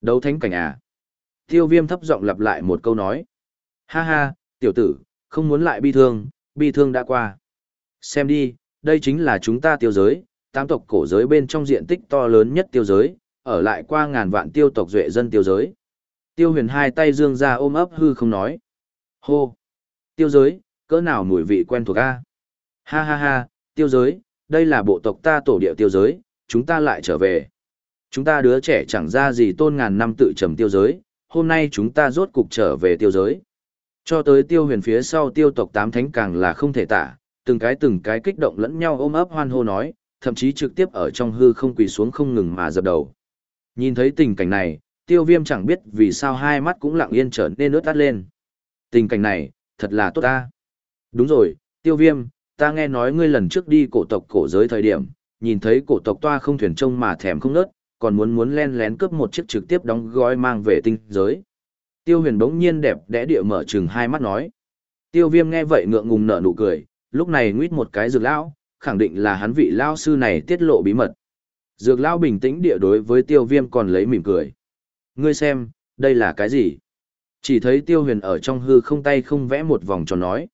đấu thánh cảnh à. Tiêu viêm thấp giọng lặp lại một câu nói. Ha ha, tiểu tử, không muốn lại bi thương, bi thương đã qua. Xem đi, đây chính là chúng ta tiêu giới, tám tộc cổ giới bên trong diện tích to lớn nhất tiêu giới, ở lại qua ngàn vạn tiêu tộc duệ dân tiêu giới. Tiêu huyền hai tay dương ra ôm ấp hư không nói. Hô! Tiêu giới, cỡ nào mùi vị quen thuộc a? Ha ha ha, tiêu giới, đây là bộ tộc ta tổ địa tiêu giới, chúng ta lại trở về. Chúng ta đứa trẻ chẳng ra gì tôn ngàn năm tự trầm tiêu giới, hôm nay chúng ta rốt cục trở về tiêu giới. Cho tới tiêu huyền phía sau tiêu tộc tám thánh càng là không thể tả, từng cái từng cái kích động lẫn nhau ôm ấp hoan hô nói, thậm chí trực tiếp ở trong hư không quỳ xuống không ngừng mà dập đầu. Nhìn thấy tình cảnh này, tiêu viêm chẳng biết vì sao hai mắt cũng lặng yên trở nên ướt tắt lên. Tình cảnh này, thật là tốt ta. Đúng rồi, tiêu viêm, ta nghe nói ngươi lần trước đi cổ tộc cổ giới thời điểm, nhìn thấy cổ tộc toa không thuyền trông mà thèm không nớt, còn muốn muốn len lén cướp một chiếc trực tiếp đóng gói mang về tinh giới. Tiêu huyền bỗng nhiên đẹp đẽ địa mở trừng hai mắt nói. Tiêu viêm nghe vậy ngượng ngùng nở nụ cười, lúc này nguyết một cái dược lão, khẳng định là hắn vị lao sư này tiết lộ bí mật. Dược lão bình tĩnh địa đối với tiêu viêm còn lấy mỉm cười. Ngươi xem, đây là cái gì? Chỉ thấy tiêu huyền ở trong hư không tay không vẽ một vòng tròn nói.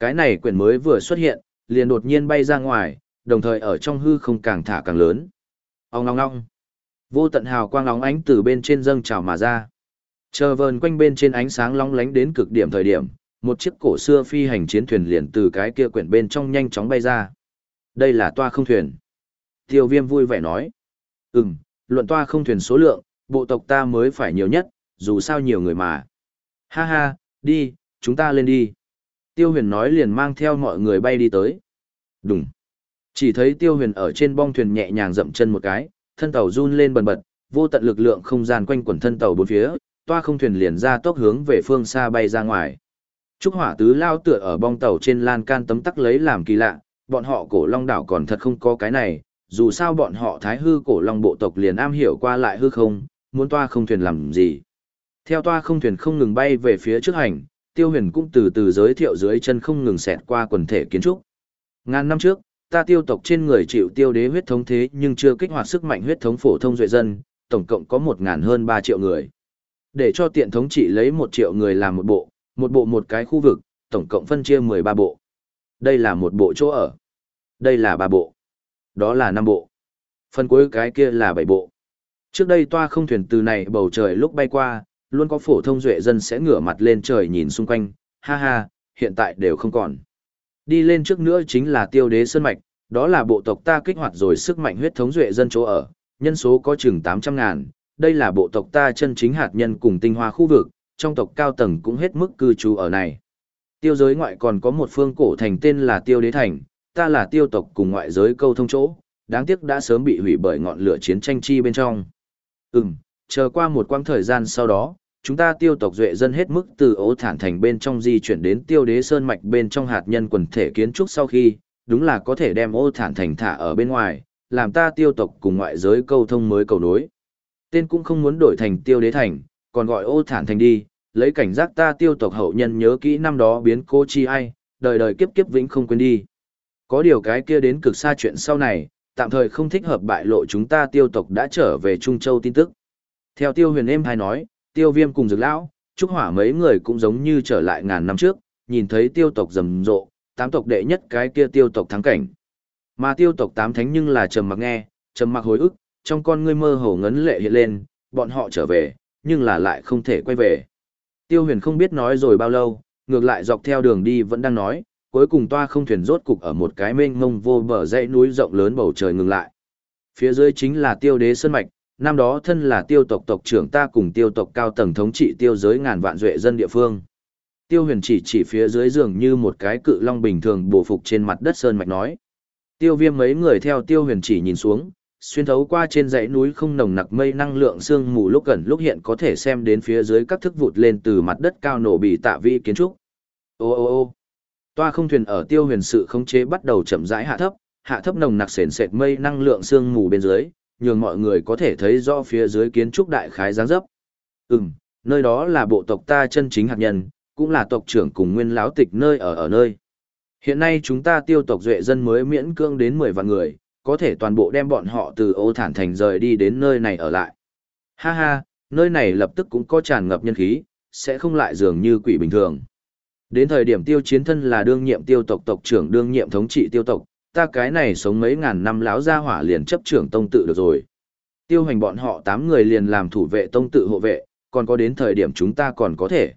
Cái này quyển mới vừa xuất hiện, liền đột nhiên bay ra ngoài, đồng thời ở trong hư không càng thả càng lớn. Ông ngong ngong. Vô tận hào quang lóng ánh từ bên trên dâng trào mà ra. Chờ vờn quanh bên trên ánh sáng long lánh đến cực điểm thời điểm, một chiếc cổ xưa phi hành chiến thuyền liền từ cái kia quyển bên trong nhanh chóng bay ra. Đây là toa không thuyền. Tiêu viêm vui vẻ nói. Ừm, luận toa không thuyền số lượng, bộ tộc ta mới phải nhiều nhất, dù sao nhiều người mà. Ha ha, đi, chúng ta lên đi. Tiêu huyền nói liền mang theo mọi người bay đi tới. Đúng. Chỉ thấy tiêu huyền ở trên bong thuyền nhẹ nhàng dậm chân một cái, thân tàu run lên bần bật, vô tận lực lượng không gian quanh quẩn thân tàu bốn phía, toa không thuyền liền ra tốc hướng về phương xa bay ra ngoài. Trúc hỏa tứ lao tựa ở bong tàu trên lan can tấm tắc lấy làm kỳ lạ, bọn họ cổ long đảo còn thật không có cái này, dù sao bọn họ thái hư cổ long bộ tộc liền am hiểu qua lại hư không, muốn toa không thuyền làm gì. Theo toa không thuyền không ngừng bay về phía trước hành, tiêu huyền cũng từ từ giới thiệu dưới chân không ngừng xẹt qua quần thể kiến trúc. Ngàn năm trước, ta tiêu tộc trên người chịu tiêu đế huyết thống thế nhưng chưa kích hoạt sức mạnh huyết thống phổ thông duệ dân, tổng cộng có một ngàn hơn ba triệu người. Để cho tiện thống trị lấy một triệu người làm một bộ, một bộ một cái khu vực, tổng cộng phân chia mười ba bộ. Đây là một bộ chỗ ở. Đây là ba bộ. Đó là năm bộ. Phần cuối cái kia là bảy bộ. Trước đây toa không thuyền từ này bầu trời lúc bay qua, luôn có phổ thông duệ dân sẽ ngửa mặt lên trời nhìn xung quanh, ha ha, hiện tại đều không còn. Đi lên trước nữa chính là tiêu đế sơn mạch, đó là bộ tộc ta kích hoạt rồi sức mạnh huyết thống duệ dân chỗ ở, nhân số có chừng 800 ngàn, đây là bộ tộc ta chân chính hạt nhân cùng tinh hoa khu vực, trong tộc cao tầng cũng hết mức cư trú ở này. Tiêu giới ngoại còn có một phương cổ thành tên là Tiêu Đế Thành, ta là tiêu tộc cùng ngoại giới câu thông chỗ, đáng tiếc đã sớm bị hủy bởi ngọn lửa chiến tranh chi bên trong. Ừm, chờ qua một quãng thời gian sau đó, chúng ta tiêu tộc duệ dân hết mức từ ố thản thành bên trong di chuyển đến tiêu đế sơn mạch bên trong hạt nhân quần thể kiến trúc sau khi, đúng là có thể đem ô thản thành thả ở bên ngoài, làm ta tiêu tộc cùng ngoại giới câu thông mới cầu nối. Tên cũng không muốn đổi thành tiêu đế thành, còn gọi ô thản thành đi, lấy cảnh giác ta tiêu tộc hậu nhân nhớ kỹ năm đó biến cô chi ai, đời đời kiếp kiếp vĩnh không quên đi. Có điều cái kia đến cực xa chuyện sau này, tạm thời không thích hợp bại lộ chúng ta tiêu tộc đã trở về Trung Châu tin tức. Theo tiêu huyền êm hay nói, tiêu viêm cùng dược lão, trúc hỏa mấy người cũng giống như trở lại ngàn năm trước, nhìn thấy tiêu tộc rầm rộ, tám tộc đệ nhất cái kia tiêu tộc thắng cảnh. Mà tiêu tộc tám thánh nhưng là trầm mặc nghe, trầm mặc hồi ức, trong con ngươi mơ hồ ngấn lệ hiện lên, bọn họ trở về, nhưng là lại không thể quay về. Tiêu huyền không biết nói rồi bao lâu, ngược lại dọc theo đường đi vẫn đang nói, cuối cùng toa không thuyền rốt cục ở một cái mênh mông vô bờ dãy núi rộng lớn bầu trời ngừng lại. Phía dưới chính là tiêu đế sơn mạch, năm đó thân là tiêu tộc tộc trưởng ta cùng tiêu tộc cao tầng thống trị tiêu giới ngàn vạn duệ dân địa phương. Tiêu huyền chỉ chỉ phía dưới giường như một cái cự long bình thường bổ phục trên mặt đất sơn mạch nói. Tiêu viêm mấy người theo tiêu huyền chỉ nhìn xuống, xuyên thấu qua trên dãy núi không nồng nặc mây năng lượng sương mù lúc gần lúc hiện có thể xem đến phía dưới các thức vụt lên từ mặt đất cao nổ bị tạ vi kiến trúc. Ô ô ô toa không thuyền ở tiêu huyền sự khống chế bắt đầu chậm rãi hạ thấp, hạ thấp nồng nặc sền sệt mây năng lượng sương mù bên dưới, nhường mọi người có thể thấy rõ phía dưới kiến trúc đại khái dáng dấp. Ừm, nơi đó là bộ tộc ta chân chính hạt nhân, cũng là tộc trưởng cùng nguyên lão tịch nơi ở ở nơi. Hiện nay chúng ta tiêu tộc duệ dân mới miễn cưỡng đến 10 vạn người, có thể toàn bộ đem bọn họ từ ô thản thành rời đi đến nơi này ở lại. Ha ha, nơi này lập tức cũng có tràn ngập nhân khí, sẽ không lại dường như quỷ bình thường. Đến thời điểm tiêu chiến thân là đương nhiệm tiêu tộc tộc trưởng đương nhiệm thống trị tiêu tộc, ta cái này sống mấy ngàn năm láo ra hỏa liền chấp trưởng tông tự được rồi. Tiêu hành bọn họ 8 người liền làm thủ vệ tông tự hộ vệ, còn có đến thời điểm chúng ta còn có thể.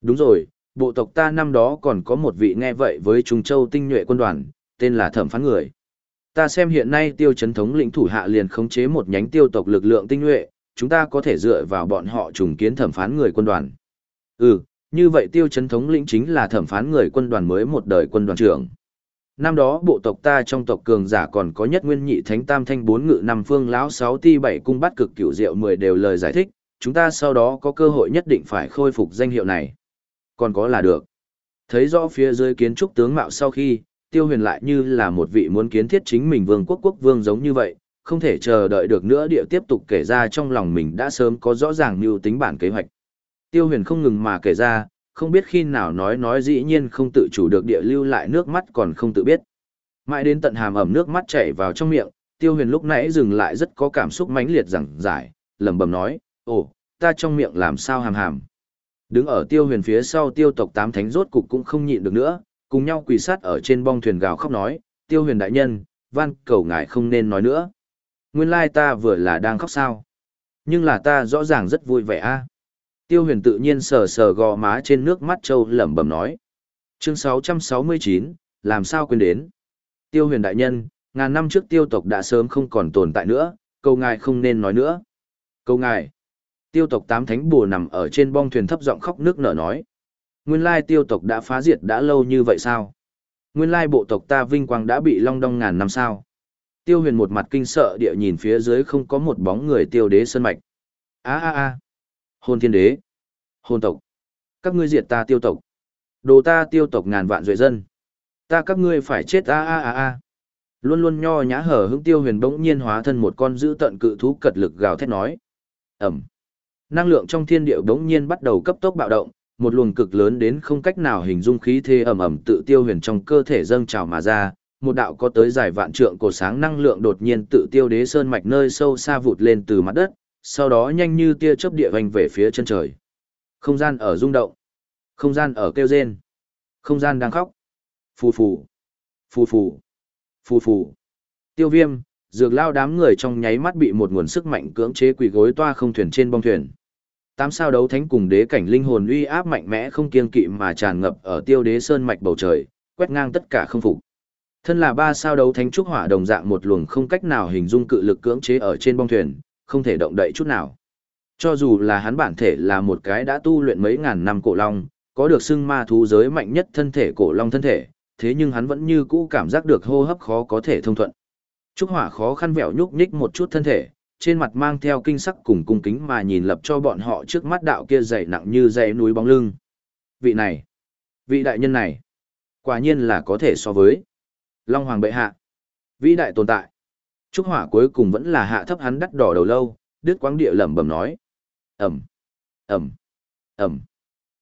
Đúng rồi, bộ tộc ta năm đó còn có một vị nghe vậy với Trung Châu tinh nhuệ quân đoàn, tên là thẩm phán người. Ta xem hiện nay tiêu chấn thống lĩnh thủ hạ liền khống chế một nhánh tiêu tộc lực lượng tinh nhuệ, chúng ta có thể dựa vào bọn họ trùng kiến thẩm phán người quân đoàn. Ừ, như vậy tiêu chấn thống lĩnh chính là thẩm phán người quân đoàn mới một đời quân đoàn trưởng. Năm đó bộ tộc ta trong tộc cường giả còn có nhất nguyên nhị thánh tam thanh bốn ngự năm phương lão sáu ti bảy cung bắt cực cửu diệu mười đều lời giải thích, chúng ta sau đó có cơ hội nhất định phải khôi phục danh hiệu này. Còn có là được. Thấy rõ phía dưới kiến trúc tướng mạo sau khi, tiêu huyền lại như là một vị muốn kiến thiết chính mình vương quốc quốc vương giống như vậy, không thể chờ đợi được nữa địa tiếp tục kể ra trong lòng mình đã sớm có rõ ràng mưu tính bản kế hoạch. Tiêu huyền không ngừng mà kể ra, không biết khi nào nói nói dĩ nhiên không tự chủ được địa lưu lại nước mắt còn không tự biết. Mãi đến tận hàm ẩm nước mắt chảy vào trong miệng, tiêu huyền lúc nãy dừng lại rất có cảm xúc mãnh liệt rằng giải, lẩm bẩm nói, ồ, ta trong miệng làm sao hàm hàm. Đứng ở tiêu huyền phía sau tiêu tộc tám thánh rốt cục cũng không nhịn được nữa, cùng nhau quỳ sát ở trên bong thuyền gào khóc nói, tiêu huyền đại nhân, van cầu ngài không nên nói nữa. Nguyên lai ta vừa là đang khóc sao. Nhưng là ta rõ ràng rất vui vẻ a. Tiêu huyền tự nhiên sờ sờ gò má trên nước mắt châu lẩm bẩm nói. Chương 669, làm sao quên đến. Tiêu huyền đại nhân, ngàn năm trước tiêu tộc đã sớm không còn tồn tại nữa, câu ngài không nên nói nữa. Câu ngài. Tiêu tộc tám thánh bùa nằm ở trên bong thuyền thấp giọng khóc nước nở nói. Nguyên lai tiêu tộc đã phá diệt đã lâu như vậy sao? Nguyên lai bộ tộc ta vinh quang đã bị long đong ngàn năm sao? Tiêu huyền một mặt kinh sợ địa nhìn phía dưới không có một bóng người tiêu đế sơn mạch. a a a Hôn thiên đế. Hôn tộc. Các ngươi diệt ta tiêu tộc. Đồ ta tiêu tộc ngàn vạn duệ dân. Ta các ngươi phải chết a a a a. Luôn luôn nho nhã hở hững tiêu huyền bỗng nhiên hóa thân một con dữ tận cự thú cật lực gào thét nói. Ẩm. Năng lượng trong thiên địa bỗng nhiên bắt đầu cấp tốc bạo động, một luồng cực lớn đến không cách nào hình dung khí thế ẩm ẩm tự tiêu huyền trong cơ thể dâng trào mà ra, một đạo có tới dài vạn trượng cổ sáng năng lượng đột nhiên tự tiêu đế sơn mạch nơi sâu xa vụt lên từ mặt đất, sau đó nhanh như tia chớp địa hoành về phía chân trời. Không gian ở rung động, không gian ở kêu rên, không gian đang khóc. Phù phù, phù phù, phù phù. Tiêu viêm, dược lao đám người trong nháy mắt bị một nguồn sức mạnh cưỡng chế quỳ gối toa không thuyền trên bong thuyền. Tám sao đấu thánh cùng đế cảnh linh hồn uy áp mạnh mẽ không kiêng kỵ mà tràn ngập ở tiêu đế sơn mạch bầu trời, quét ngang tất cả không phục. Thân là ba sao đấu thánh trúc hỏa đồng dạng một luồng không cách nào hình dung cự lực cưỡng chế ở trên bong thuyền, không thể động đậy chút nào. Cho dù là hắn bản thể là một cái đã tu luyện mấy ngàn năm cổ long, có được xưng ma thú giới mạnh nhất thân thể cổ long thân thể, thế nhưng hắn vẫn như cũ cảm giác được hô hấp khó có thể thông thuận. Trúc hỏa khó khăn vẹo nhúc nhích một chút thân thể, trên mặt mang theo kinh sắc cùng cung kính mà nhìn lập cho bọn họ trước mắt đạo kia dày nặng như dãy núi bóng lưng. Vị này, vị đại nhân này, quả nhiên là có thể so với Long Hoàng bệ hạ. Vĩ đại tồn tại. Trúc hỏa cuối cùng vẫn là hạ thấp hắn đắt đỏ đầu lâu, đứt quáng địa lẩm bẩm nói. Ẩm, Ẩm, Ẩm.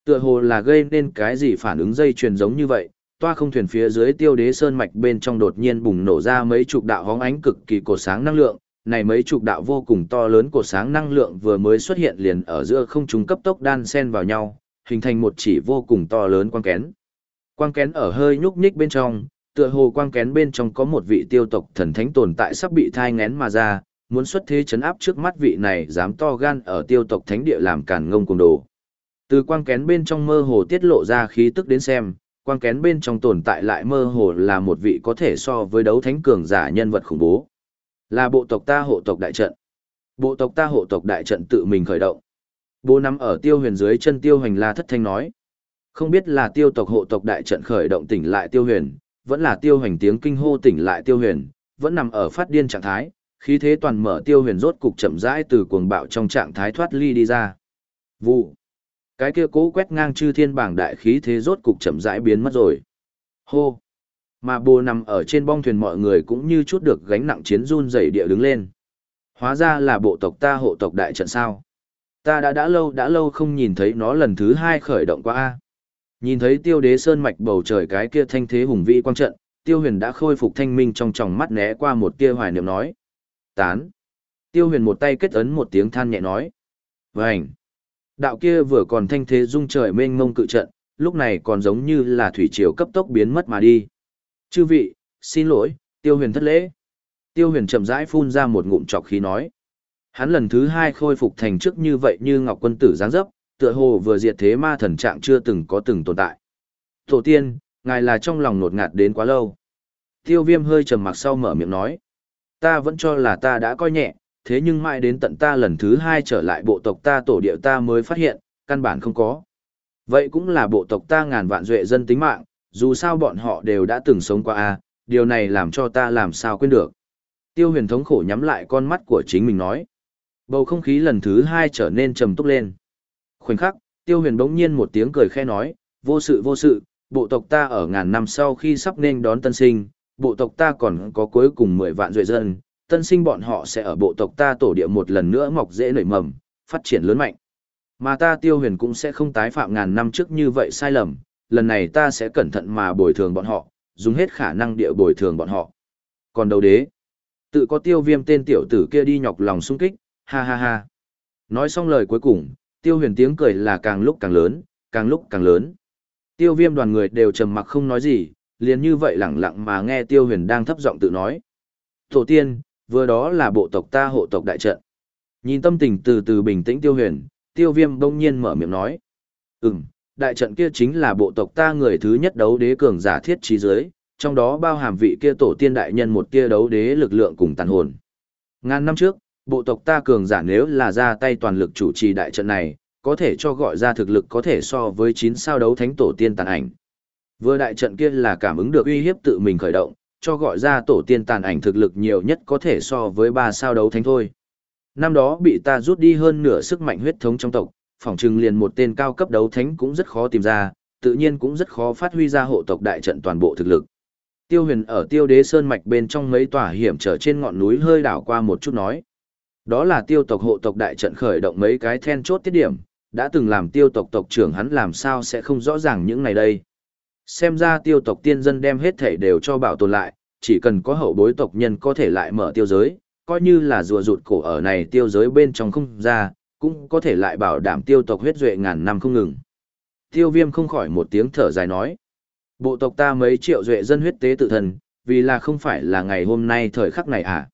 Tựa hồ là gây nên cái gì phản ứng dây chuyền giống như vậy, toa không thuyền phía dưới tiêu đế sơn mạch bên trong đột nhiên bùng nổ ra mấy chục đạo hóng ánh cực kỳ cột sáng năng lượng, này mấy chục đạo vô cùng to lớn cột sáng năng lượng vừa mới xuất hiện liền ở giữa không trung cấp tốc đan xen vào nhau, hình thành một chỉ vô cùng to lớn quang kén. Quang kén ở hơi nhúc nhích bên trong, tựa hồ quang kén bên trong có một vị tiêu tộc thần thánh tồn tại sắp bị thai ngén mà ra, muốn xuất thế chấn áp trước mắt vị này dám to gan ở tiêu tộc thánh địa làm càn ngông cùng đồ. Từ quang kén bên trong mơ hồ tiết lộ ra khí tức đến xem, quang kén bên trong tồn tại lại mơ hồ là một vị có thể so với đấu thánh cường giả nhân vật khủng bố. Là bộ tộc ta hộ tộc đại trận. Bộ tộc ta hộ tộc đại trận tự mình khởi động. Bố nằm ở tiêu huyền dưới chân tiêu hành la thất thanh nói. Không biết là tiêu tộc hộ tộc đại trận khởi động tỉnh lại tiêu huyền, vẫn là tiêu hành tiếng kinh hô tỉnh lại tiêu huyền, vẫn nằm ở phát điên trạng thái, khí thế toàn mở tiêu huyền rốt cục chậm rãi từ cuồng bạo trong trạng thái thoát ly đi ra. Vụ. Cái kia cố quét ngang chư thiên bảng đại khí thế rốt cục chậm rãi biến mất rồi. Hô. Mà bồ nằm ở trên bong thuyền mọi người cũng như chút được gánh nặng chiến run dày địa đứng lên. Hóa ra là bộ tộc ta hộ tộc đại trận sao. Ta đã đã lâu đã lâu không nhìn thấy nó lần thứ hai khởi động qua A. Nhìn thấy tiêu đế sơn mạch bầu trời cái kia thanh thế hùng vĩ quang trận, tiêu huyền đã khôi phục thanh minh trong tròng mắt né qua một tia hoài niệm nói. Tán. Tiêu huyền một tay kết ấn một tiếng than nhẹ nói. Vânh. Đạo kia vừa còn thanh thế dung trời mênh mông cự trận, lúc này còn giống như là thủy triều cấp tốc biến mất mà đi. Chư vị, xin lỗi, tiêu huyền thất lễ. Tiêu huyền chậm rãi phun ra một ngụm trọc khí nói. Hắn lần thứ hai khôi phục thành trước như vậy như ngọc quân tử giáng dấp, tựa hồ vừa diệt thế ma thần trạng chưa từng có từng tồn tại. Tổ tiên, ngài là trong lòng nột ngạt đến quá lâu. Tiêu viêm hơi trầm mặc sau mở miệng nói. Ta vẫn cho là ta đã coi nhẹ, thế nhưng mãi đến tận ta lần thứ hai trở lại bộ tộc ta tổ địa ta mới phát hiện, căn bản không có. Vậy cũng là bộ tộc ta ngàn vạn duệ dân tính mạng, dù sao bọn họ đều đã từng sống qua a điều này làm cho ta làm sao quên được. Tiêu huyền thống khổ nhắm lại con mắt của chính mình nói. Bầu không khí lần thứ hai trở nên trầm túc lên. Khoảnh khắc, tiêu huyền bỗng nhiên một tiếng cười khe nói, vô sự vô sự, bộ tộc ta ở ngàn năm sau khi sắp nên đón tân sinh, bộ tộc ta còn có cuối cùng 10 vạn duệ dân, tân sinh bọn họ sẽ ở bộ tộc ta tổ địa một lần nữa mọc dễ nảy mầm, phát triển lớn mạnh. Mà ta tiêu huyền cũng sẽ không tái phạm ngàn năm trước như vậy sai lầm, lần này ta sẽ cẩn thận mà bồi thường bọn họ, dùng hết khả năng địa bồi thường bọn họ. Còn đầu đế, tự có tiêu viêm tên tiểu tử kia đi nhọc lòng sung kích, ha ha ha. Nói xong lời cuối cùng, tiêu huyền tiếng cười là càng lúc càng lớn, càng lúc càng lớn. Tiêu viêm đoàn người đều trầm mặc không nói gì, liền như vậy lẳng lặng mà nghe tiêu huyền đang thấp giọng tự nói. Tổ tiên, vừa đó là bộ tộc ta hộ tộc đại trận. Nhìn tâm tình từ từ bình tĩnh tiêu huyền, tiêu viêm bỗng nhiên mở miệng nói. Ừm, đại trận kia chính là bộ tộc ta người thứ nhất đấu đế cường giả thiết trí giới, trong đó bao hàm vị kia tổ tiên đại nhân một kia đấu đế lực lượng cùng tàn hồn. Ngàn năm trước, bộ tộc ta cường giả nếu là ra tay toàn lực chủ trì đại trận này, có thể cho gọi ra thực lực có thể so với 9 sao đấu thánh tổ tiên tàn ảnh. Vừa đại trận kia là cảm ứng được uy hiếp tự mình khởi động, cho gọi ra tổ tiên tàn ảnh thực lực nhiều nhất có thể so với 3 sao đấu thánh thôi. Năm đó bị ta rút đi hơn nửa sức mạnh huyết thống trong tộc, phỏng chừng liền một tên cao cấp đấu thánh cũng rất khó tìm ra, tự nhiên cũng rất khó phát huy ra hộ tộc đại trận toàn bộ thực lực. Tiêu huyền ở tiêu đế sơn mạch bên trong mấy tòa hiểm trở trên ngọn núi hơi đảo qua một chút nói. Đó là tiêu tộc hộ tộc đại trận khởi động mấy cái then chốt tiết điểm, đã từng làm tiêu tộc tộc trưởng hắn làm sao sẽ không rõ ràng những này đây. Xem ra tiêu tộc tiên dân đem hết thể đều cho bảo tồn lại, chỉ cần có hậu bối tộc nhân có thể lại mở tiêu giới, coi như là rùa rụt cổ ở này tiêu giới bên trong không ra, cũng có thể lại bảo đảm tiêu tộc huyết duệ ngàn năm không ngừng. Tiêu viêm không khỏi một tiếng thở dài nói. Bộ tộc ta mấy triệu duệ dân huyết tế tự thần, vì là không phải là ngày hôm nay thời khắc này à?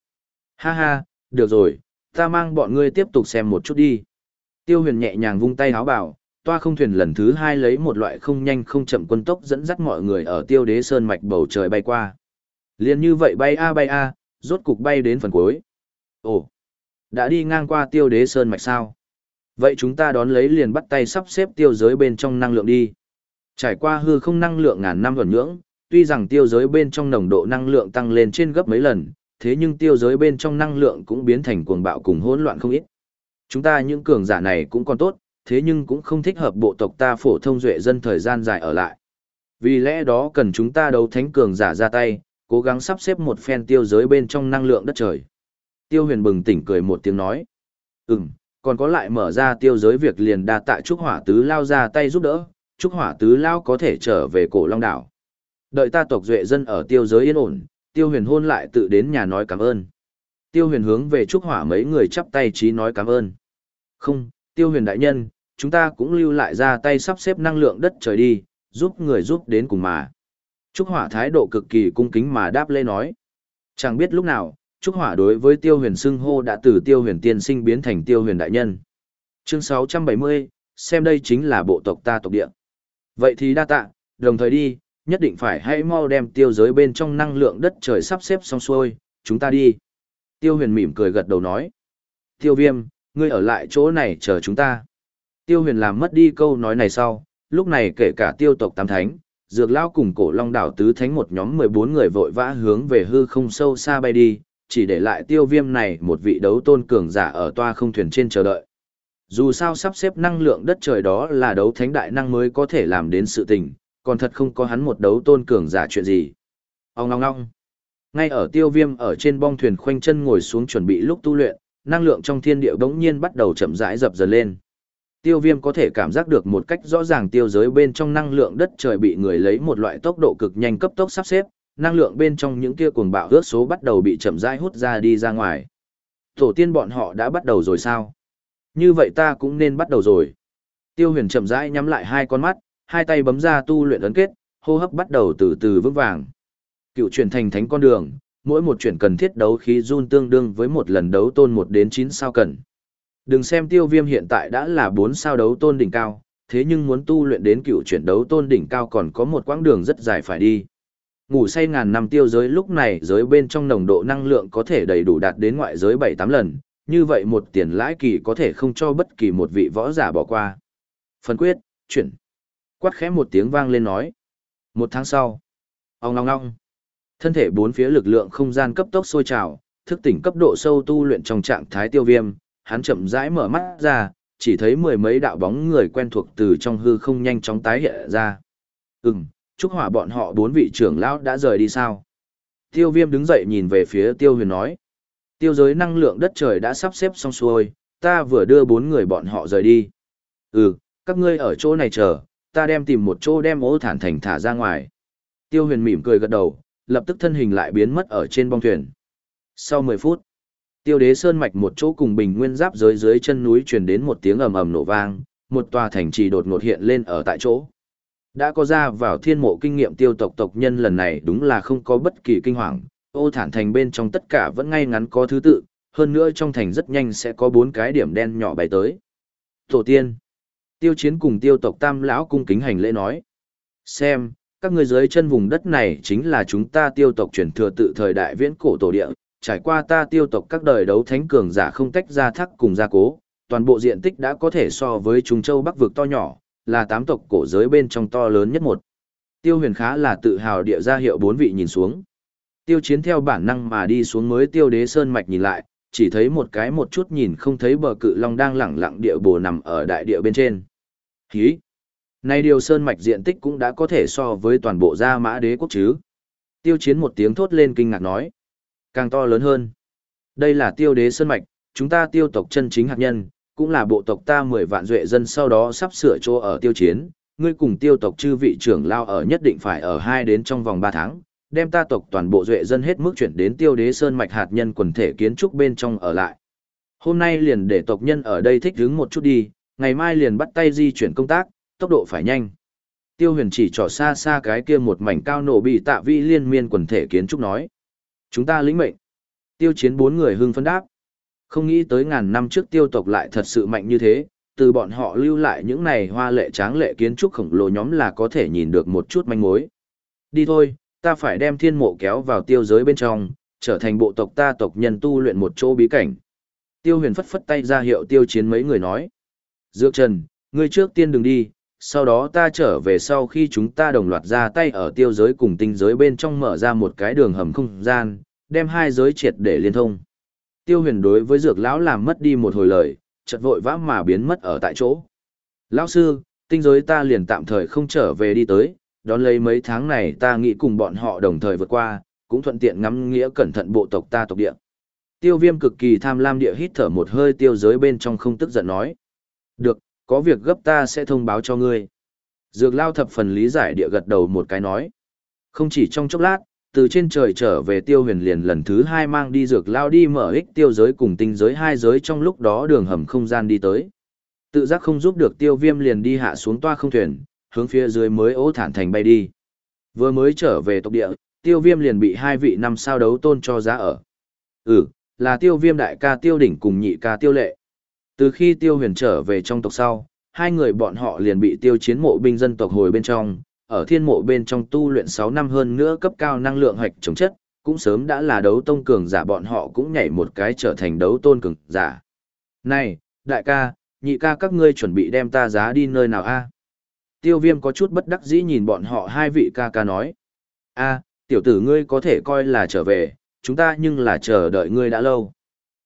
Ha ha, được rồi, ta mang bọn ngươi tiếp tục xem một chút đi. Tiêu huyền nhẹ nhàng vung tay háo bảo, toa không thuyền lần thứ hai lấy một loại không nhanh không chậm quân tốc dẫn dắt mọi người ở tiêu đế sơn mạch bầu trời bay qua. Liên như vậy bay a bay a, rốt cục bay đến phần cuối. Ồ, đã đi ngang qua tiêu đế sơn mạch sao? Vậy chúng ta đón lấy liền bắt tay sắp xếp tiêu giới bên trong năng lượng đi. Trải qua hư không năng lượng ngàn năm vẩn nhưỡng, tuy rằng tiêu giới bên trong nồng độ năng lượng tăng lên trên gấp mấy lần, thế nhưng tiêu giới bên trong năng lượng cũng biến thành cuồng bạo cùng hỗn loạn không ít. Chúng ta những cường giả này cũng còn tốt, thế nhưng cũng không thích hợp bộ tộc ta phổ thông duệ dân thời gian dài ở lại. Vì lẽ đó cần chúng ta đấu thánh cường giả ra tay, cố gắng sắp xếp một phen tiêu giới bên trong năng lượng đất trời. Tiêu huyền bừng tỉnh cười một tiếng nói. Ừm, còn có lại mở ra tiêu giới việc liền đa tạ Trúc Hỏa Tứ Lao ra tay giúp đỡ, Trúc Hỏa Tứ Lao có thể trở về cổ Long Đảo. Đợi ta tộc duệ dân ở tiêu giới yên ổn, tiêu huyền hôn lại tự đến nhà nói cảm ơn. Tiêu huyền hướng về trúc hỏa mấy người chắp tay trí nói cảm ơn. Không, tiêu huyền đại nhân, chúng ta cũng lưu lại ra tay sắp xếp năng lượng đất trời đi, giúp người giúp đến cùng mà. Trúc hỏa thái độ cực kỳ cung kính mà đáp lê nói. Chẳng biết lúc nào, Trúc hỏa đối với tiêu huyền xưng hô đã từ tiêu huyền tiên sinh biến thành tiêu huyền đại nhân. Chương 670, xem đây chính là bộ tộc ta tộc địa. Vậy thì đa tạ, đồng thời đi, nhất định phải hãy mau đem tiêu giới bên trong năng lượng đất trời sắp xếp xong xuôi, chúng ta đi. Tiêu huyền mỉm cười gật đầu nói. Tiêu viêm, ngươi ở lại chỗ này chờ chúng ta. Tiêu huyền làm mất đi câu nói này sau, lúc này kể cả tiêu tộc tam thánh, dược lao cùng cổ long đảo tứ thánh một nhóm 14 người vội vã hướng về hư không sâu xa bay đi, chỉ để lại tiêu viêm này một vị đấu tôn cường giả ở toa không thuyền trên chờ đợi. Dù sao sắp xếp năng lượng đất trời đó là đấu thánh đại năng mới có thể làm đến sự tình, còn thật không có hắn một đấu tôn cường giả chuyện gì. Ông ngong ngong. Ngay ở tiêu viêm ở trên bong thuyền khoanh chân ngồi xuống chuẩn bị lúc tu luyện, năng lượng trong thiên địa bỗng nhiên bắt đầu chậm rãi dập dần lên. Tiêu viêm có thể cảm giác được một cách rõ ràng tiêu giới bên trong năng lượng đất trời bị người lấy một loại tốc độ cực nhanh cấp tốc sắp xếp, năng lượng bên trong những kia cuồng bạo ước số bắt đầu bị chậm rãi hút ra đi ra ngoài. Tổ tiên bọn họ đã bắt đầu rồi sao? Như vậy ta cũng nên bắt đầu rồi. Tiêu huyền chậm rãi nhắm lại hai con mắt, hai tay bấm ra tu luyện ấn kết, hô hấp bắt đầu từ từ vững vàng. Cựu chuyển thành thánh con đường, mỗi một chuyển cần thiết đấu khí run tương đương với một lần đấu tôn một đến chín sao cần. Đừng xem tiêu viêm hiện tại đã là bốn sao đấu tôn đỉnh cao, thế nhưng muốn tu luyện đến cựu chuyển đấu tôn đỉnh cao còn có một quãng đường rất dài phải đi. Ngủ say ngàn năm tiêu giới lúc này giới bên trong nồng độ năng lượng có thể đầy đủ đạt đến ngoại giới bảy tám lần, như vậy một tiền lãi kỳ có thể không cho bất kỳ một vị võ giả bỏ qua. Phần quyết, chuyển. Quát khẽ một tiếng vang lên nói. Một tháng sau. Ông ngong ngong. Thân thể bốn phía lực lượng không gian cấp tốc sôi trào, thức tỉnh cấp độ sâu tu luyện trong trạng thái tiêu viêm, hắn chậm rãi mở mắt ra, chỉ thấy mười mấy đạo bóng người quen thuộc từ trong hư không nhanh chóng tái hiện ra. Ừm, chúc hỏa bọn họ bốn vị trưởng lão đã rời đi sao? Tiêu viêm đứng dậy nhìn về phía tiêu huyền nói. Tiêu giới năng lượng đất trời đã sắp xếp xong xuôi, ta vừa đưa bốn người bọn họ rời đi. Ừ, các ngươi ở chỗ này chờ, ta đem tìm một chỗ đem ô thản thành thả ra ngoài. Tiêu huyền mỉm cười gật đầu, lập tức thân hình lại biến mất ở trên bong thuyền. Sau 10 phút, tiêu đế sơn mạch một chỗ cùng bình nguyên giáp dưới dưới chân núi truyền đến một tiếng ầm ầm nổ vang, một tòa thành trì đột ngột hiện lên ở tại chỗ. Đã có ra vào thiên mộ kinh nghiệm tiêu tộc tộc nhân lần này đúng là không có bất kỳ kinh hoàng, ô thản thành bên trong tất cả vẫn ngay ngắn có thứ tự, hơn nữa trong thành rất nhanh sẽ có bốn cái điểm đen nhỏ bay tới. Tổ tiên, tiêu chiến cùng tiêu tộc tam lão cung kính hành lễ nói. Xem, các ngươi dưới chân vùng đất này chính là chúng ta tiêu tộc truyền thừa tự thời đại viễn cổ tổ địa, trải qua ta tiêu tộc các đời đấu thánh cường giả không tách ra thắc cùng gia cố, toàn bộ diện tích đã có thể so với Trung Châu Bắc vực to nhỏ, là tám tộc cổ giới bên trong to lớn nhất một. Tiêu huyền khá là tự hào địa ra hiệu bốn vị nhìn xuống. Tiêu chiến theo bản năng mà đi xuống mới tiêu đế sơn mạch nhìn lại, chỉ thấy một cái một chút nhìn không thấy bờ cự long đang lẳng lặng địa bồ nằm ở đại địa bên trên. Hí! nay điều sơn mạch diện tích cũng đã có thể so với toàn bộ gia mã đế quốc chứ. Tiêu chiến một tiếng thốt lên kinh ngạc nói. Càng to lớn hơn. Đây là tiêu đế sơn mạch, chúng ta tiêu tộc chân chính hạt nhân, cũng là bộ tộc ta mười vạn duệ dân sau đó sắp sửa chỗ ở tiêu chiến. Ngươi cùng tiêu tộc chư vị trưởng lao ở nhất định phải ở hai đến trong vòng ba tháng, đem ta tộc toàn bộ duệ dân hết mức chuyển đến tiêu đế sơn mạch hạt nhân quần thể kiến trúc bên trong ở lại. Hôm nay liền để tộc nhân ở đây thích hứng một chút đi, ngày mai liền bắt tay di chuyển công tác, tốc độ phải nhanh. Tiêu huyền chỉ trỏ xa xa cái kia một mảnh cao nổ bị tạ vi liên miên quần thể kiến trúc nói. Chúng ta lĩnh mệnh. Tiêu chiến bốn người hưng phấn đáp. Không nghĩ tới ngàn năm trước tiêu tộc lại thật sự mạnh như thế, từ bọn họ lưu lại những này hoa lệ tráng lệ kiến trúc khổng lồ nhóm là có thể nhìn được một chút manh mối. Đi thôi, ta phải đem thiên mộ kéo vào tiêu giới bên trong, trở thành bộ tộc ta tộc nhân tu luyện một chỗ bí cảnh. Tiêu huyền phất phất tay ra hiệu tiêu chiến mấy người nói. Dược Trần, ngươi trước tiên đừng đi, sau đó ta trở về sau khi chúng ta đồng loạt ra tay ở tiêu giới cùng tinh giới bên trong mở ra một cái đường hầm không gian, đem hai giới triệt để liên thông. Tiêu huyền đối với dược lão làm mất đi một hồi lời, chợt vội vã mà biến mất ở tại chỗ. Lão sư, tinh giới ta liền tạm thời không trở về đi tới, đón lấy mấy tháng này ta nghĩ cùng bọn họ đồng thời vượt qua, cũng thuận tiện ngắm nghĩa cẩn thận bộ tộc ta tộc địa. Tiêu viêm cực kỳ tham lam địa hít thở một hơi tiêu giới bên trong không tức giận nói. Được, có việc gấp ta sẽ thông báo cho ngươi. Dược lao thập phần lý giải địa gật đầu một cái nói. Không chỉ trong chốc lát, từ trên trời trở về tiêu huyền liền lần thứ hai mang đi dược lao đi mở ích tiêu giới cùng tinh giới hai giới trong lúc đó đường hầm không gian đi tới. Tự giác không giúp được tiêu viêm liền đi hạ xuống toa không thuyền, hướng phía dưới mới ố thản thành bay đi. Vừa mới trở về tộc địa, tiêu viêm liền bị hai vị năm sao đấu tôn cho giá ở. Ừ, là tiêu viêm đại ca tiêu đỉnh cùng nhị ca tiêu lệ. Từ khi tiêu huyền trở về trong tộc sau, hai người bọn họ liền bị tiêu chiến mộ binh dân tộc hồi bên trong, ở thiên mộ bên trong tu luyện 6 năm hơn nữa cấp cao năng lượng hoạch chống chất, cũng sớm đã là đấu tông cường giả bọn họ cũng nhảy một cái trở thành đấu tôn cường giả. Này, đại ca, nhị ca các ngươi chuẩn bị đem ta giá đi nơi nào a? Tiêu viêm có chút bất đắc dĩ nhìn bọn họ hai vị ca ca nói. a tiểu tử ngươi có thể coi là trở về, chúng ta nhưng là chờ đợi ngươi đã lâu.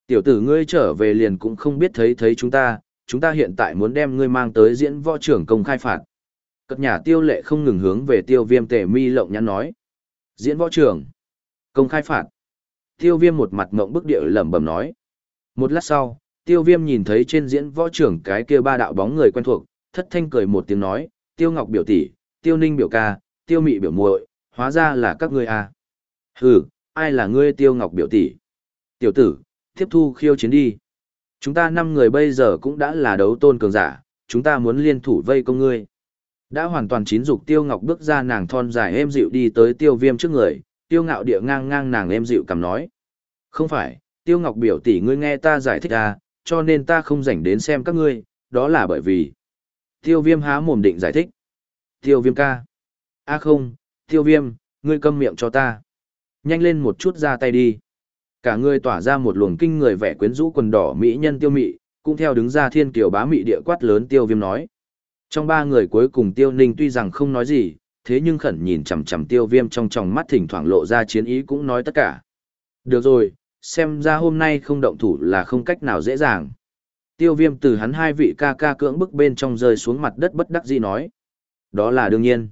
Tiểu tử ngươi trở về liền cũng không biết thấy thấy chúng ta, chúng ta hiện tại muốn đem ngươi mang tới diễn võ trưởng công khai phạt. Cất nhà tiêu lệ không ngừng hướng về tiêu viêm tề mi lộng nhắn nói. Diễn võ trưởng. Công khai phạt. Tiêu viêm một mặt ngộng bức địa lẩm bẩm nói. Một lát sau, tiêu viêm nhìn thấy trên diễn võ trưởng cái kia ba đạo bóng người quen thuộc, thất thanh cười một tiếng nói, tiêu ngọc biểu tỷ, tiêu ninh biểu ca, tiêu mị biểu muội, hóa ra là các ngươi à. Hừ, ai là ngươi tiêu ngọc biểu tỷ? Tiểu tử, tiếp thu khiêu chiến đi. Chúng ta năm người bây giờ cũng đã là đấu tôn cường giả, chúng ta muốn liên thủ vây công ngươi. Đã hoàn toàn chín dục tiêu ngọc bước ra nàng thon dài êm dịu đi tới tiêu viêm trước người, tiêu ngạo địa ngang ngang nàng êm dịu cầm nói. Không phải, tiêu ngọc biểu tỷ ngươi nghe ta giải thích à, cho nên ta không rảnh đến xem các ngươi, đó là bởi vì. Tiêu viêm há mồm định giải thích. Tiêu viêm ca. a không, tiêu viêm, ngươi câm miệng cho ta. Nhanh lên một chút ra tay đi. Cả người tỏa ra một luồng kinh người vẻ quyến rũ quần đỏ mỹ nhân tiêu mị, cũng theo đứng ra thiên kiều bá mị địa quát lớn tiêu viêm nói. Trong ba người cuối cùng tiêu ninh tuy rằng không nói gì, thế nhưng khẩn nhìn chằm chằm tiêu viêm trong tròng mắt thỉnh thoảng lộ ra chiến ý cũng nói tất cả. Được rồi, xem ra hôm nay không động thủ là không cách nào dễ dàng. Tiêu viêm từ hắn hai vị ca ca cưỡng bức bên trong rơi xuống mặt đất bất đắc dĩ nói. Đó là đương nhiên.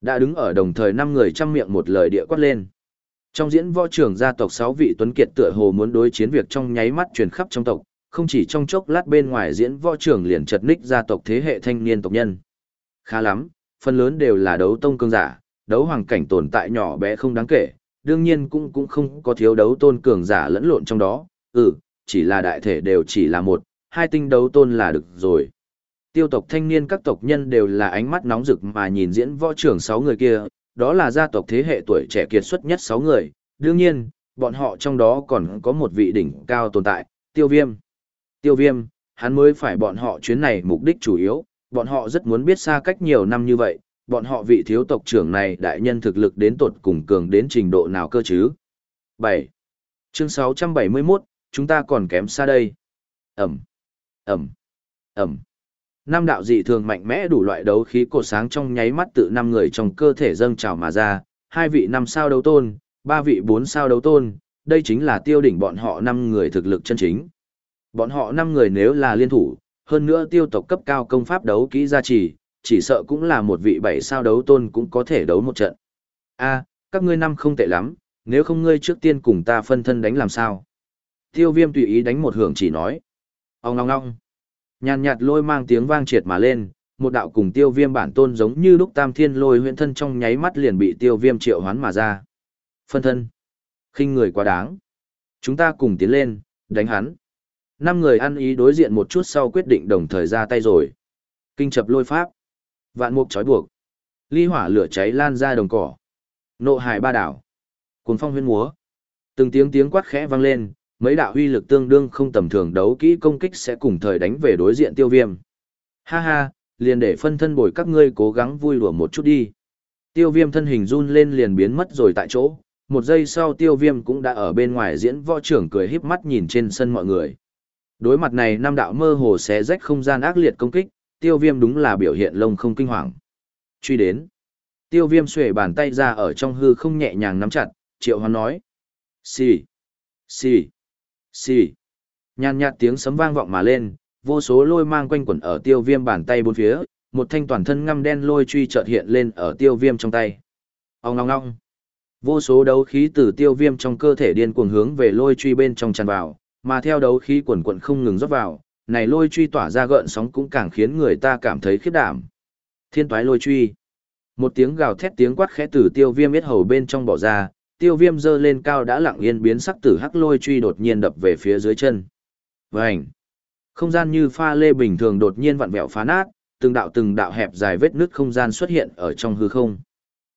Đã đứng ở đồng thời năm người chăm miệng một lời địa quát lên. Trong diễn võ trưởng gia tộc sáu vị tuấn kiệt tựa hồ muốn đối chiến việc trong nháy mắt truyền khắp trong tộc, không chỉ trong chốc lát bên ngoài diễn võ trưởng liền chật ních gia tộc thế hệ thanh niên tộc nhân. Khá lắm, phần lớn đều là đấu tông cương giả, đấu hoàng cảnh tồn tại nhỏ bé không đáng kể, đương nhiên cũng cũng không có thiếu đấu tôn cường giả lẫn lộn trong đó, ừ, chỉ là đại thể đều chỉ là một, hai tinh đấu tôn là được rồi. Tiêu tộc thanh niên các tộc nhân đều là ánh mắt nóng rực mà nhìn diễn võ trưởng sáu người kia, đó là gia tộc thế hệ tuổi trẻ kiệt xuất nhất sáu người, đương nhiên, bọn họ trong đó còn có một vị đỉnh cao tồn tại, tiêu viêm. Tiêu viêm, hắn mới phải bọn họ chuyến này mục đích chủ yếu, bọn họ rất muốn biết xa cách nhiều năm như vậy, bọn họ vị thiếu tộc trưởng này đại nhân thực lực đến tột cùng cường đến trình độ nào cơ chứ. 7. Chương 671, chúng ta còn kém xa đây. Ẩm, Ẩm, Ẩm. Năm đạo dị thường mạnh mẽ đủ loại đấu khí cột sáng trong nháy mắt tự năm người trong cơ thể dâng trào mà ra, hai vị năm sao đấu tôn, ba vị bốn sao đấu tôn, đây chính là tiêu đỉnh bọn họ năm người thực lực chân chính. Bọn họ năm người nếu là liên thủ, hơn nữa tiêu tộc cấp cao công pháp đấu kỹ gia trì, chỉ sợ cũng là một vị bảy sao đấu tôn cũng có thể đấu một trận. A, các ngươi năm không tệ lắm, nếu không ngươi trước tiên cùng ta phân thân đánh làm sao? Tiêu viêm tùy ý đánh một hưởng chỉ nói. Ông ngong ngong. Nhàn nhạt lôi mang tiếng vang triệt mà lên, một đạo cùng tiêu viêm bản tôn giống như lúc tam thiên lôi huyện thân trong nháy mắt liền bị tiêu viêm triệu hoán mà ra. Phân thân. khinh người quá đáng. Chúng ta cùng tiến lên, đánh hắn. Năm người ăn ý đối diện một chút sau quyết định đồng thời ra tay rồi. Kinh chập lôi pháp. Vạn mục trói buộc. Ly hỏa lửa cháy lan ra đồng cỏ. Nộ hải ba đảo. Cuồng phong huyên múa. Từng tiếng tiếng quát khẽ vang lên, mấy đạo huy lực tương đương không tầm thường đấu kỹ công kích sẽ cùng thời đánh về đối diện tiêu viêm. Ha ha, liền để phân thân bồi các ngươi cố gắng vui đùa một chút đi. Tiêu viêm thân hình run lên liền biến mất rồi tại chỗ, một giây sau tiêu viêm cũng đã ở bên ngoài diễn võ trưởng cười híp mắt nhìn trên sân mọi người. Đối mặt này năm đạo mơ hồ xé rách không gian ác liệt công kích, tiêu viêm đúng là biểu hiện lông không kinh hoàng. Truy đến. Tiêu viêm xuể bàn tay ra ở trong hư không nhẹ nhàng nắm chặt, triệu hoán nói. Xì. Xì. Xì. Nhàn nhạt tiếng sấm vang vọng mà lên, vô số lôi mang quanh quẩn ở tiêu viêm bàn tay bốn phía, một thanh toàn thân ngăm đen lôi truy chợt hiện lên ở tiêu viêm trong tay. Ông ngong ngong. Vô số đấu khí từ tiêu viêm trong cơ thể điên cuồng hướng về lôi truy bên trong tràn vào, mà theo đấu khí quần quận không ngừng rót vào, này lôi truy tỏa ra gợn sóng cũng càng khiến người ta cảm thấy khiếp đảm. Thiên toái lôi truy. Một tiếng gào thét tiếng quát khẽ từ tiêu viêm biết hầu bên trong bỏ ra, tiêu viêm dơ lên cao đã lặng yên biến sắc tử hắc lôi truy đột nhiên đập về phía dưới chân. Vành! Không gian như pha lê bình thường đột nhiên vặn vẹo phá nát, từng đạo từng đạo hẹp dài vết nứt không gian xuất hiện ở trong hư không.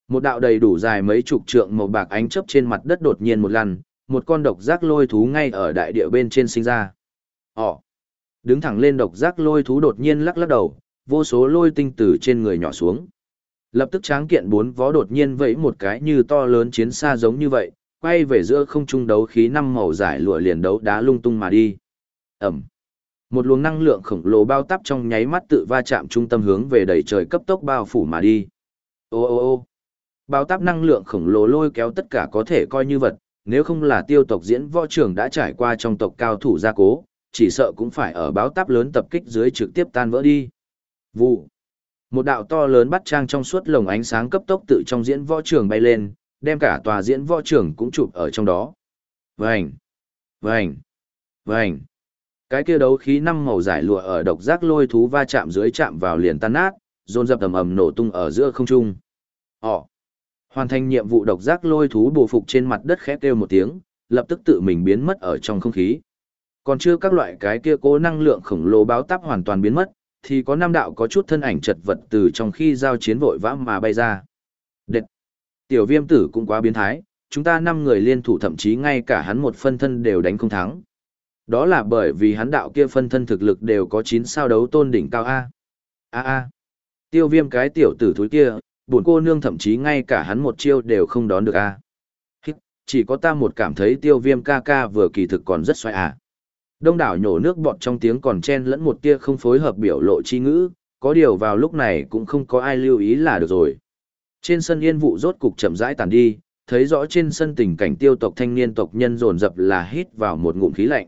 Một đạo đầy đủ dài mấy chục trượng màu bạc ánh chớp trên mặt đất đột nhiên một lần, một con độc giác lôi thú ngay ở đại địa bên trên sinh ra. Ồ! Đứng thẳng lên độc giác lôi thú đột nhiên lắc lắc đầu, vô số lôi tinh từ trên người nhỏ xuống. Lập tức tráng kiện bốn vó đột nhiên vẫy một cái như to lớn chiến xa giống như vậy, quay về giữa không trung đấu khí năm màu giải lụa liền đấu đá lung tung mà đi. Ẩm. Một luồng năng lượng khổng lồ bao tắp trong nháy mắt tự va chạm trung tâm hướng về đầy trời cấp tốc bao phủ mà đi. Ô ô ô. Bao tắp năng lượng khổng lồ lôi kéo tất cả có thể coi như vật, nếu không là tiêu tộc diễn võ trưởng đã trải qua trong tộc cao thủ gia cố, chỉ sợ cũng phải ở báo táp lớn tập kích dưới trực tiếp tan vỡ đi. Vụ. Một đạo to lớn bắt trang trong suốt lồng ánh sáng cấp tốc tự trong diễn võ trường bay lên, đem cả tòa diễn võ trường cũng chụp ở trong đó. Vành, vành, vành. Cái kia đấu khí năm màu giải lụa ở độc giác lôi thú va chạm dưới chạm vào liền tan nát, dồn dập ầm ầm nổ tung ở giữa không trung. Ồ. Hoàn thành nhiệm vụ độc giác lôi thú bổ phục trên mặt đất khẽ kêu một tiếng, lập tức tự mình biến mất ở trong không khí. Còn chưa các loại cái kia cố năng lượng khổng lồ báo táp hoàn toàn biến mất, thì có năm đạo có chút thân ảnh chật vật từ trong khi giao chiến vội vã mà bay ra. Đệt! Tiểu viêm tử cũng quá biến thái, chúng ta năm người liên thủ thậm chí ngay cả hắn một phân thân đều đánh không thắng. Đó là bởi vì hắn đạo kia phân thân thực lực đều có 9 sao đấu tôn đỉnh cao A. A A. Tiêu viêm cái tiểu tử thúi kia, buồn cô nương thậm chí ngay cả hắn một chiêu đều không đón được A. Chỉ có ta một cảm thấy tiêu viêm ca ca vừa kỳ thực còn rất xoay à. Đông đảo nhổ nước bọt trong tiếng còn chen lẫn một tia không phối hợp biểu lộ chi ngữ, có điều vào lúc này cũng không có ai lưu ý là được rồi. Trên sân yên vụ rốt cục chậm rãi tàn đi, thấy rõ trên sân tình cảnh tiêu tộc thanh niên tộc nhân dồn dập là hít vào một ngụm khí lạnh.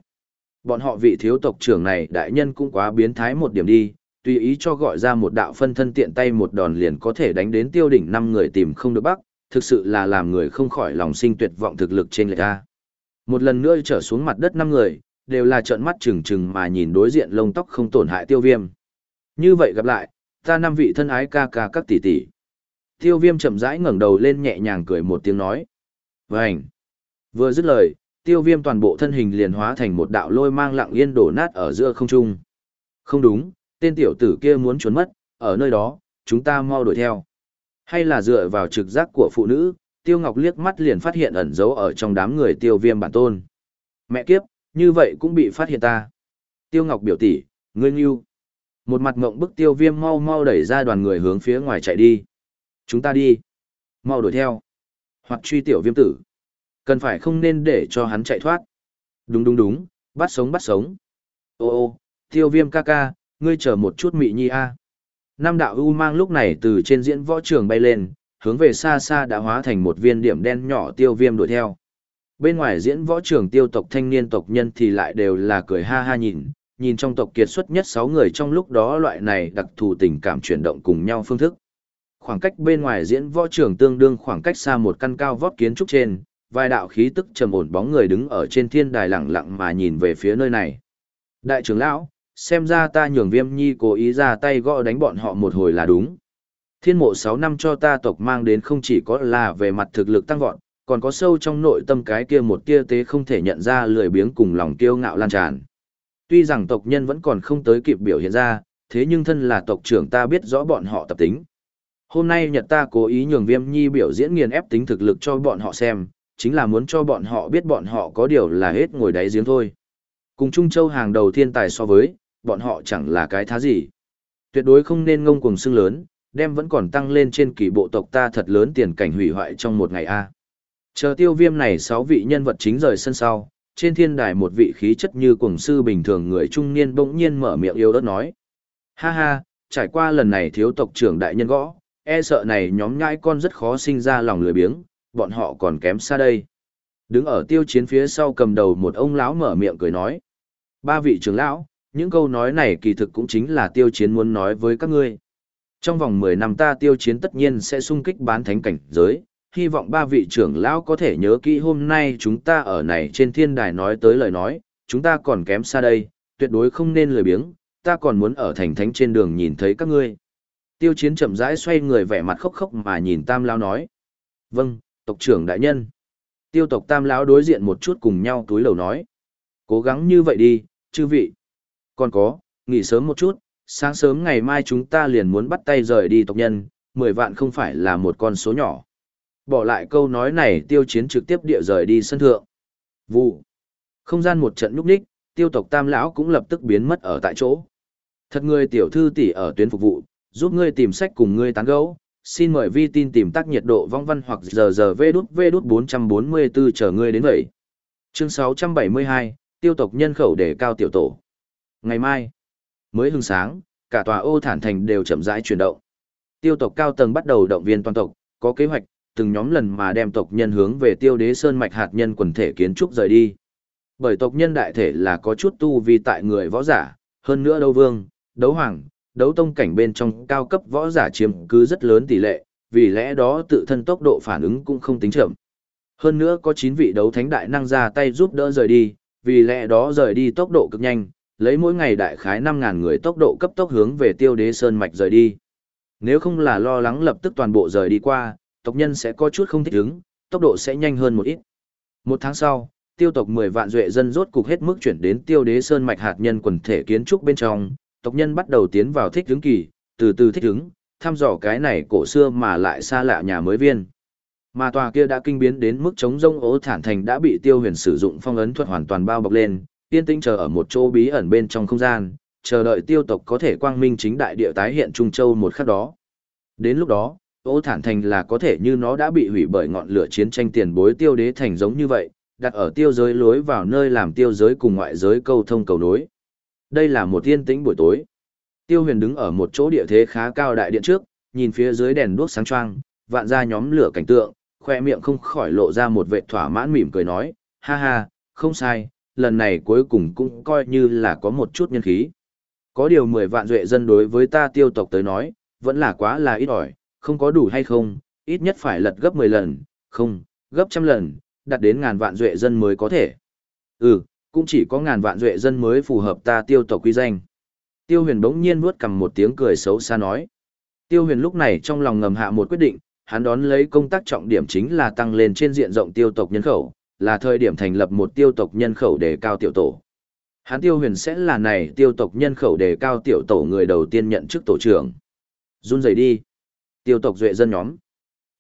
Bọn họ vị thiếu tộc trưởng này đại nhân cũng quá biến thái một điểm đi, tùy ý cho gọi ra một đạo phân thân tiện tay một đòn liền có thể đánh đến tiêu đỉnh năm người tìm không được bắc, thực sự là làm người không khỏi lòng sinh tuyệt vọng thực lực trên lệch a. Một lần nữa trở xuống mặt đất năm người, đều là trợn mắt trừng trừng mà nhìn đối diện lông tóc không tổn hại tiêu viêm. Như vậy gặp lại, ta năm vị thân ái ca ca các tỷ tỷ. Tiêu viêm chậm rãi ngẩng đầu lên nhẹ nhàng cười một tiếng nói. Vânh! Vừa dứt lời, tiêu viêm toàn bộ thân hình liền hóa thành một đạo lôi mang lặng yên đổ nát ở giữa không trung. Không đúng, tên tiểu tử kia muốn trốn mất, ở nơi đó, chúng ta mau đuổi theo. Hay là dựa vào trực giác của phụ nữ, tiêu ngọc liếc mắt liền phát hiện ẩn giấu ở trong đám người tiêu viêm bản tôn. Mẹ kiếp, như vậy cũng bị phát hiện ta. Tiêu Ngọc biểu tỷ, ngươi nghiêu. Một mặt ngộng bức tiêu viêm mau mau đẩy ra đoàn người hướng phía ngoài chạy đi. Chúng ta đi. Mau đuổi theo. Hoặc truy tiểu viêm tử. Cần phải không nên để cho hắn chạy thoát. Đúng đúng đúng, bắt sống bắt sống. Ô ô, tiêu viêm ca ca, ngươi chờ một chút mị nhi a. Nam đạo U mang lúc này từ trên diễn võ trường bay lên, hướng về xa xa đã hóa thành một viên điểm đen nhỏ tiêu viêm đuổi theo. Bên ngoài diễn võ trường tiêu tộc thanh niên tộc nhân thì lại đều là cười ha ha nhìn, nhìn trong tộc kiệt xuất nhất 6 người trong lúc đó loại này đặc thù tình cảm chuyển động cùng nhau phương thức. Khoảng cách bên ngoài diễn võ trường tương đương khoảng cách xa một căn cao vót kiến trúc trên, vài đạo khí tức trầm ổn bóng người đứng ở trên thiên đài lặng lặng mà nhìn về phía nơi này. Đại trưởng lão, xem ra ta nhường viêm nhi cố ý ra tay gõ đánh bọn họ một hồi là đúng. Thiên mộ 6 năm cho ta tộc mang đến không chỉ có là về mặt thực lực tăng vọt, còn có sâu trong nội tâm cái kia một tia tế không thể nhận ra lười biếng cùng lòng kiêu ngạo lan tràn. Tuy rằng tộc nhân vẫn còn không tới kịp biểu hiện ra, thế nhưng thân là tộc trưởng ta biết rõ bọn họ tập tính. Hôm nay Nhật ta cố ý nhường Viêm Nhi biểu diễn nghiền ép tính thực lực cho bọn họ xem, chính là muốn cho bọn họ biết bọn họ có điều là hết ngồi đáy giếng thôi. Cùng Trung Châu hàng đầu thiên tài so với, bọn họ chẳng là cái thá gì. Tuyệt đối không nên ngông cuồng xương lớn, đem vẫn còn tăng lên trên kỳ bộ tộc ta thật lớn tiền cảnh hủy hoại trong một ngày a. Chờ tiêu viêm này sáu vị nhân vật chính rời sân sau, trên thiên đài một vị khí chất như cuồng sư bình thường người trung niên bỗng nhiên mở miệng yêu ớt nói. Ha ha, trải qua lần này thiếu tộc trưởng đại nhân gõ, e sợ này nhóm nhãi con rất khó sinh ra lòng lười biếng, bọn họ còn kém xa đây. Đứng ở tiêu chiến phía sau cầm đầu một ông lão mở miệng cười nói. Ba vị trưởng lão, những câu nói này kỳ thực cũng chính là tiêu chiến muốn nói với các ngươi. Trong vòng 10 năm ta tiêu chiến tất nhiên sẽ sung kích bán thánh cảnh giới, hy vọng ba vị trưởng lão có thể nhớ kỹ hôm nay chúng ta ở này trên thiên đài nói tới lời nói, chúng ta còn kém xa đây, tuyệt đối không nên lười biếng, ta còn muốn ở thành thánh trên đường nhìn thấy các ngươi. Tiêu chiến chậm rãi xoay người vẻ mặt khóc khóc mà nhìn tam lão nói. Vâng, tộc trưởng đại nhân. Tiêu tộc tam lão đối diện một chút cùng nhau túi lầu nói. Cố gắng như vậy đi, chư vị. Còn có, nghỉ sớm một chút, sáng sớm ngày mai chúng ta liền muốn bắt tay rời đi tộc nhân, 10 vạn không phải là một con số nhỏ. Bỏ lại câu nói này tiêu chiến trực tiếp địa rời đi sân thượng. Vụ. Không gian một trận nhúc nhích, tiêu tộc tam lão cũng lập tức biến mất ở tại chỗ. Thật người tiểu thư tỷ ở tuyến phục vụ, giúp ngươi tìm sách cùng ngươi tán gẫu. Xin mời vi tin tìm tác nhiệt độ vong văn hoặc giờ giờ vê đút vê đút 444 chờ ngươi đến vậy. Chương 672, tiêu tộc nhân khẩu để cao tiểu tổ. Ngày mai, mới hưng sáng, cả tòa ô thản thành đều chậm rãi chuyển động. Tiêu tộc cao tầng bắt đầu động viên toàn tộc, có kế hoạch, từng nhóm lần mà đem tộc nhân hướng về tiêu đế sơn mạch hạt nhân quần thể kiến trúc rời đi. Bởi tộc nhân đại thể là có chút tu vi tại người võ giả, hơn nữa đấu vương, đấu hoàng, đấu tông cảnh bên trong cao cấp võ giả chiếm cứ rất lớn tỷ lệ, vì lẽ đó tự thân tốc độ phản ứng cũng không tính chậm. Hơn nữa có 9 vị đấu thánh đại năng ra tay giúp đỡ rời đi, vì lẽ đó rời đi tốc độ cực nhanh, lấy mỗi ngày đại khái 5.000 người tốc độ cấp tốc hướng về tiêu đế sơn mạch rời đi. Nếu không là lo lắng lập tức toàn bộ rời đi qua, tộc nhân sẽ có chút không thích ứng, tốc độ sẽ nhanh hơn một ít. Một tháng sau, tiêu tộc 10 vạn duệ dân rốt cục hết mức chuyển đến tiêu đế sơn mạch hạt nhân quần thể kiến trúc bên trong, tộc nhân bắt đầu tiến vào thích ứng kỳ, từ từ thích ứng, thăm dò cái này cổ xưa mà lại xa lạ nhà mới viên. Mà tòa kia đã kinh biến đến mức chống rông ố thản thành đã bị tiêu huyền sử dụng phong ấn thuật hoàn toàn bao bọc lên, yên tĩnh chờ ở một chỗ bí ẩn bên trong không gian, chờ đợi tiêu tộc có thể quang minh chính đại địa tái hiện Trung Châu một khắc đó. Đến lúc đó, ô thản thành là có thể như nó đã bị hủy bởi ngọn lửa chiến tranh tiền bối tiêu đế thành giống như vậy, đặt ở tiêu giới lối vào nơi làm tiêu giới cùng ngoại giới câu thông cầu nối. Đây là một yên tĩnh buổi tối. Tiêu huyền đứng ở một chỗ địa thế khá cao đại điện trước, nhìn phía dưới đèn đuốc sáng choang, vạn ra nhóm lửa cảnh tượng, khoe miệng không khỏi lộ ra một vệ thỏa mãn mỉm cười nói, ha ha, không sai, lần này cuối cùng cũng coi như là có một chút nhân khí. Có điều mười vạn duệ dân đối với ta tiêu tộc tới nói, vẫn là quá là ít ỏi, không có đủ hay không, ít nhất phải lật gấp 10 lần, không, gấp trăm lần, đạt đến ngàn vạn duệ dân mới có thể. Ừ, cũng chỉ có ngàn vạn duệ dân mới phù hợp ta tiêu tộc quy danh. Tiêu huyền bỗng nhiên vuốt cầm một tiếng cười xấu xa nói. Tiêu huyền lúc này trong lòng ngầm hạ một quyết định, hắn đón lấy công tác trọng điểm chính là tăng lên trên diện rộng tiêu tộc nhân khẩu, là thời điểm thành lập một tiêu tộc nhân khẩu để cao tiểu tổ. Hắn tiêu huyền sẽ là này tiêu tộc nhân khẩu đề cao tiểu tổ người đầu tiên nhận chức tổ trưởng. Run rẩy đi. Tiêu tộc duệ dân nhóm.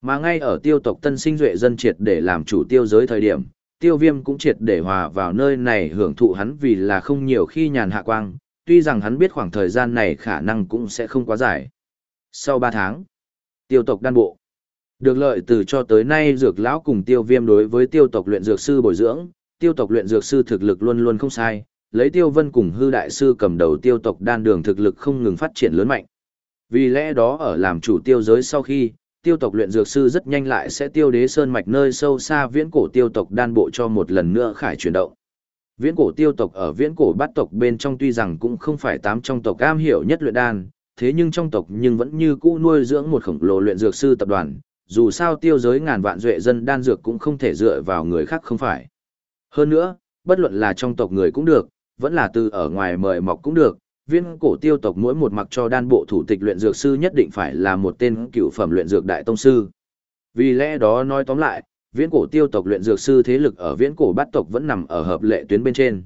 Mà ngay ở tiêu tộc tân sinh duệ dân triệt để làm chủ tiêu giới thời điểm, tiêu viêm cũng triệt để hòa vào nơi này hưởng thụ hắn vì là không nhiều khi nhàn hạ quang, tuy rằng hắn biết khoảng thời gian này khả năng cũng sẽ không quá dài. Sau 3 tháng, tiêu tộc đan bộ. Được lợi từ cho tới nay dược lão cùng tiêu viêm đối với tiêu tộc luyện dược sư bồi dưỡng, tiêu tộc luyện dược sư thực lực luôn luôn không sai, lấy tiêu vân cùng hư đại sư cầm đầu tiêu tộc đan đường thực lực không ngừng phát triển lớn mạnh. Vì lẽ đó ở làm chủ tiêu giới sau khi, tiêu tộc luyện dược sư rất nhanh lại sẽ tiêu đế sơn mạch nơi sâu xa viễn cổ tiêu tộc đan bộ cho một lần nữa khải chuyển động. Viễn cổ tiêu tộc ở viễn cổ bát tộc bên trong tuy rằng cũng không phải tám trong tộc am hiểu nhất luyện đan, thế nhưng trong tộc nhưng vẫn như cũ nuôi dưỡng một khổng lồ luyện dược sư tập đoàn, dù sao tiêu giới ngàn vạn duệ dân đan dược cũng không thể dựa vào người khác không phải. Hơn nữa, bất luận là trong tộc người cũng được, vẫn là từ ở ngoài mời mọc cũng được, viên cổ tiêu tộc mỗi một mặc cho đan bộ thủ tịch luyện dược sư nhất định phải là một tên cựu phẩm luyện dược đại tông sư. Vì lẽ đó nói tóm lại, viễn cổ tiêu tộc luyện dược sư thế lực ở viễn cổ bát tộc vẫn nằm ở hợp lệ tuyến bên trên.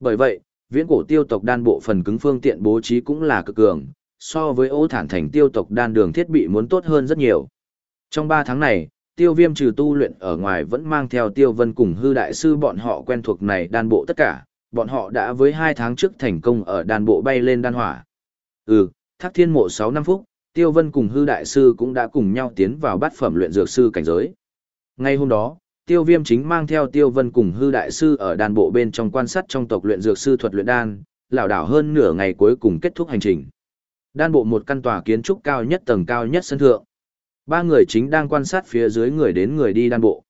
Bởi vậy, viễn cổ tiêu tộc đan bộ phần cứng phương tiện bố trí cũng là cực cường, so với ô thản thành tiêu tộc đan đường thiết bị muốn tốt hơn rất nhiều. Trong 3 tháng này, tiêu viêm trừ tu luyện ở ngoài vẫn mang theo tiêu vân cùng hư đại sư bọn họ quen thuộc này đan bộ tất cả, bọn họ đã với hai tháng trước thành công ở đàn bộ bay lên đan hỏa. Ừ, thác thiên mộ 6 năm phút, tiêu vân cùng hư đại sư cũng đã cùng nhau tiến vào bát phẩm luyện dược sư cảnh giới. Ngay hôm đó, tiêu viêm chính mang theo tiêu vân cùng hư đại sư ở đàn bộ bên trong quan sát trong tộc luyện dược sư thuật luyện đan, lảo đảo hơn nửa ngày cuối cùng kết thúc hành trình. Đan bộ một căn tòa kiến trúc cao nhất tầng cao nhất sân thượng. Ba người chính đang quan sát phía dưới người đến người đi đan bộ.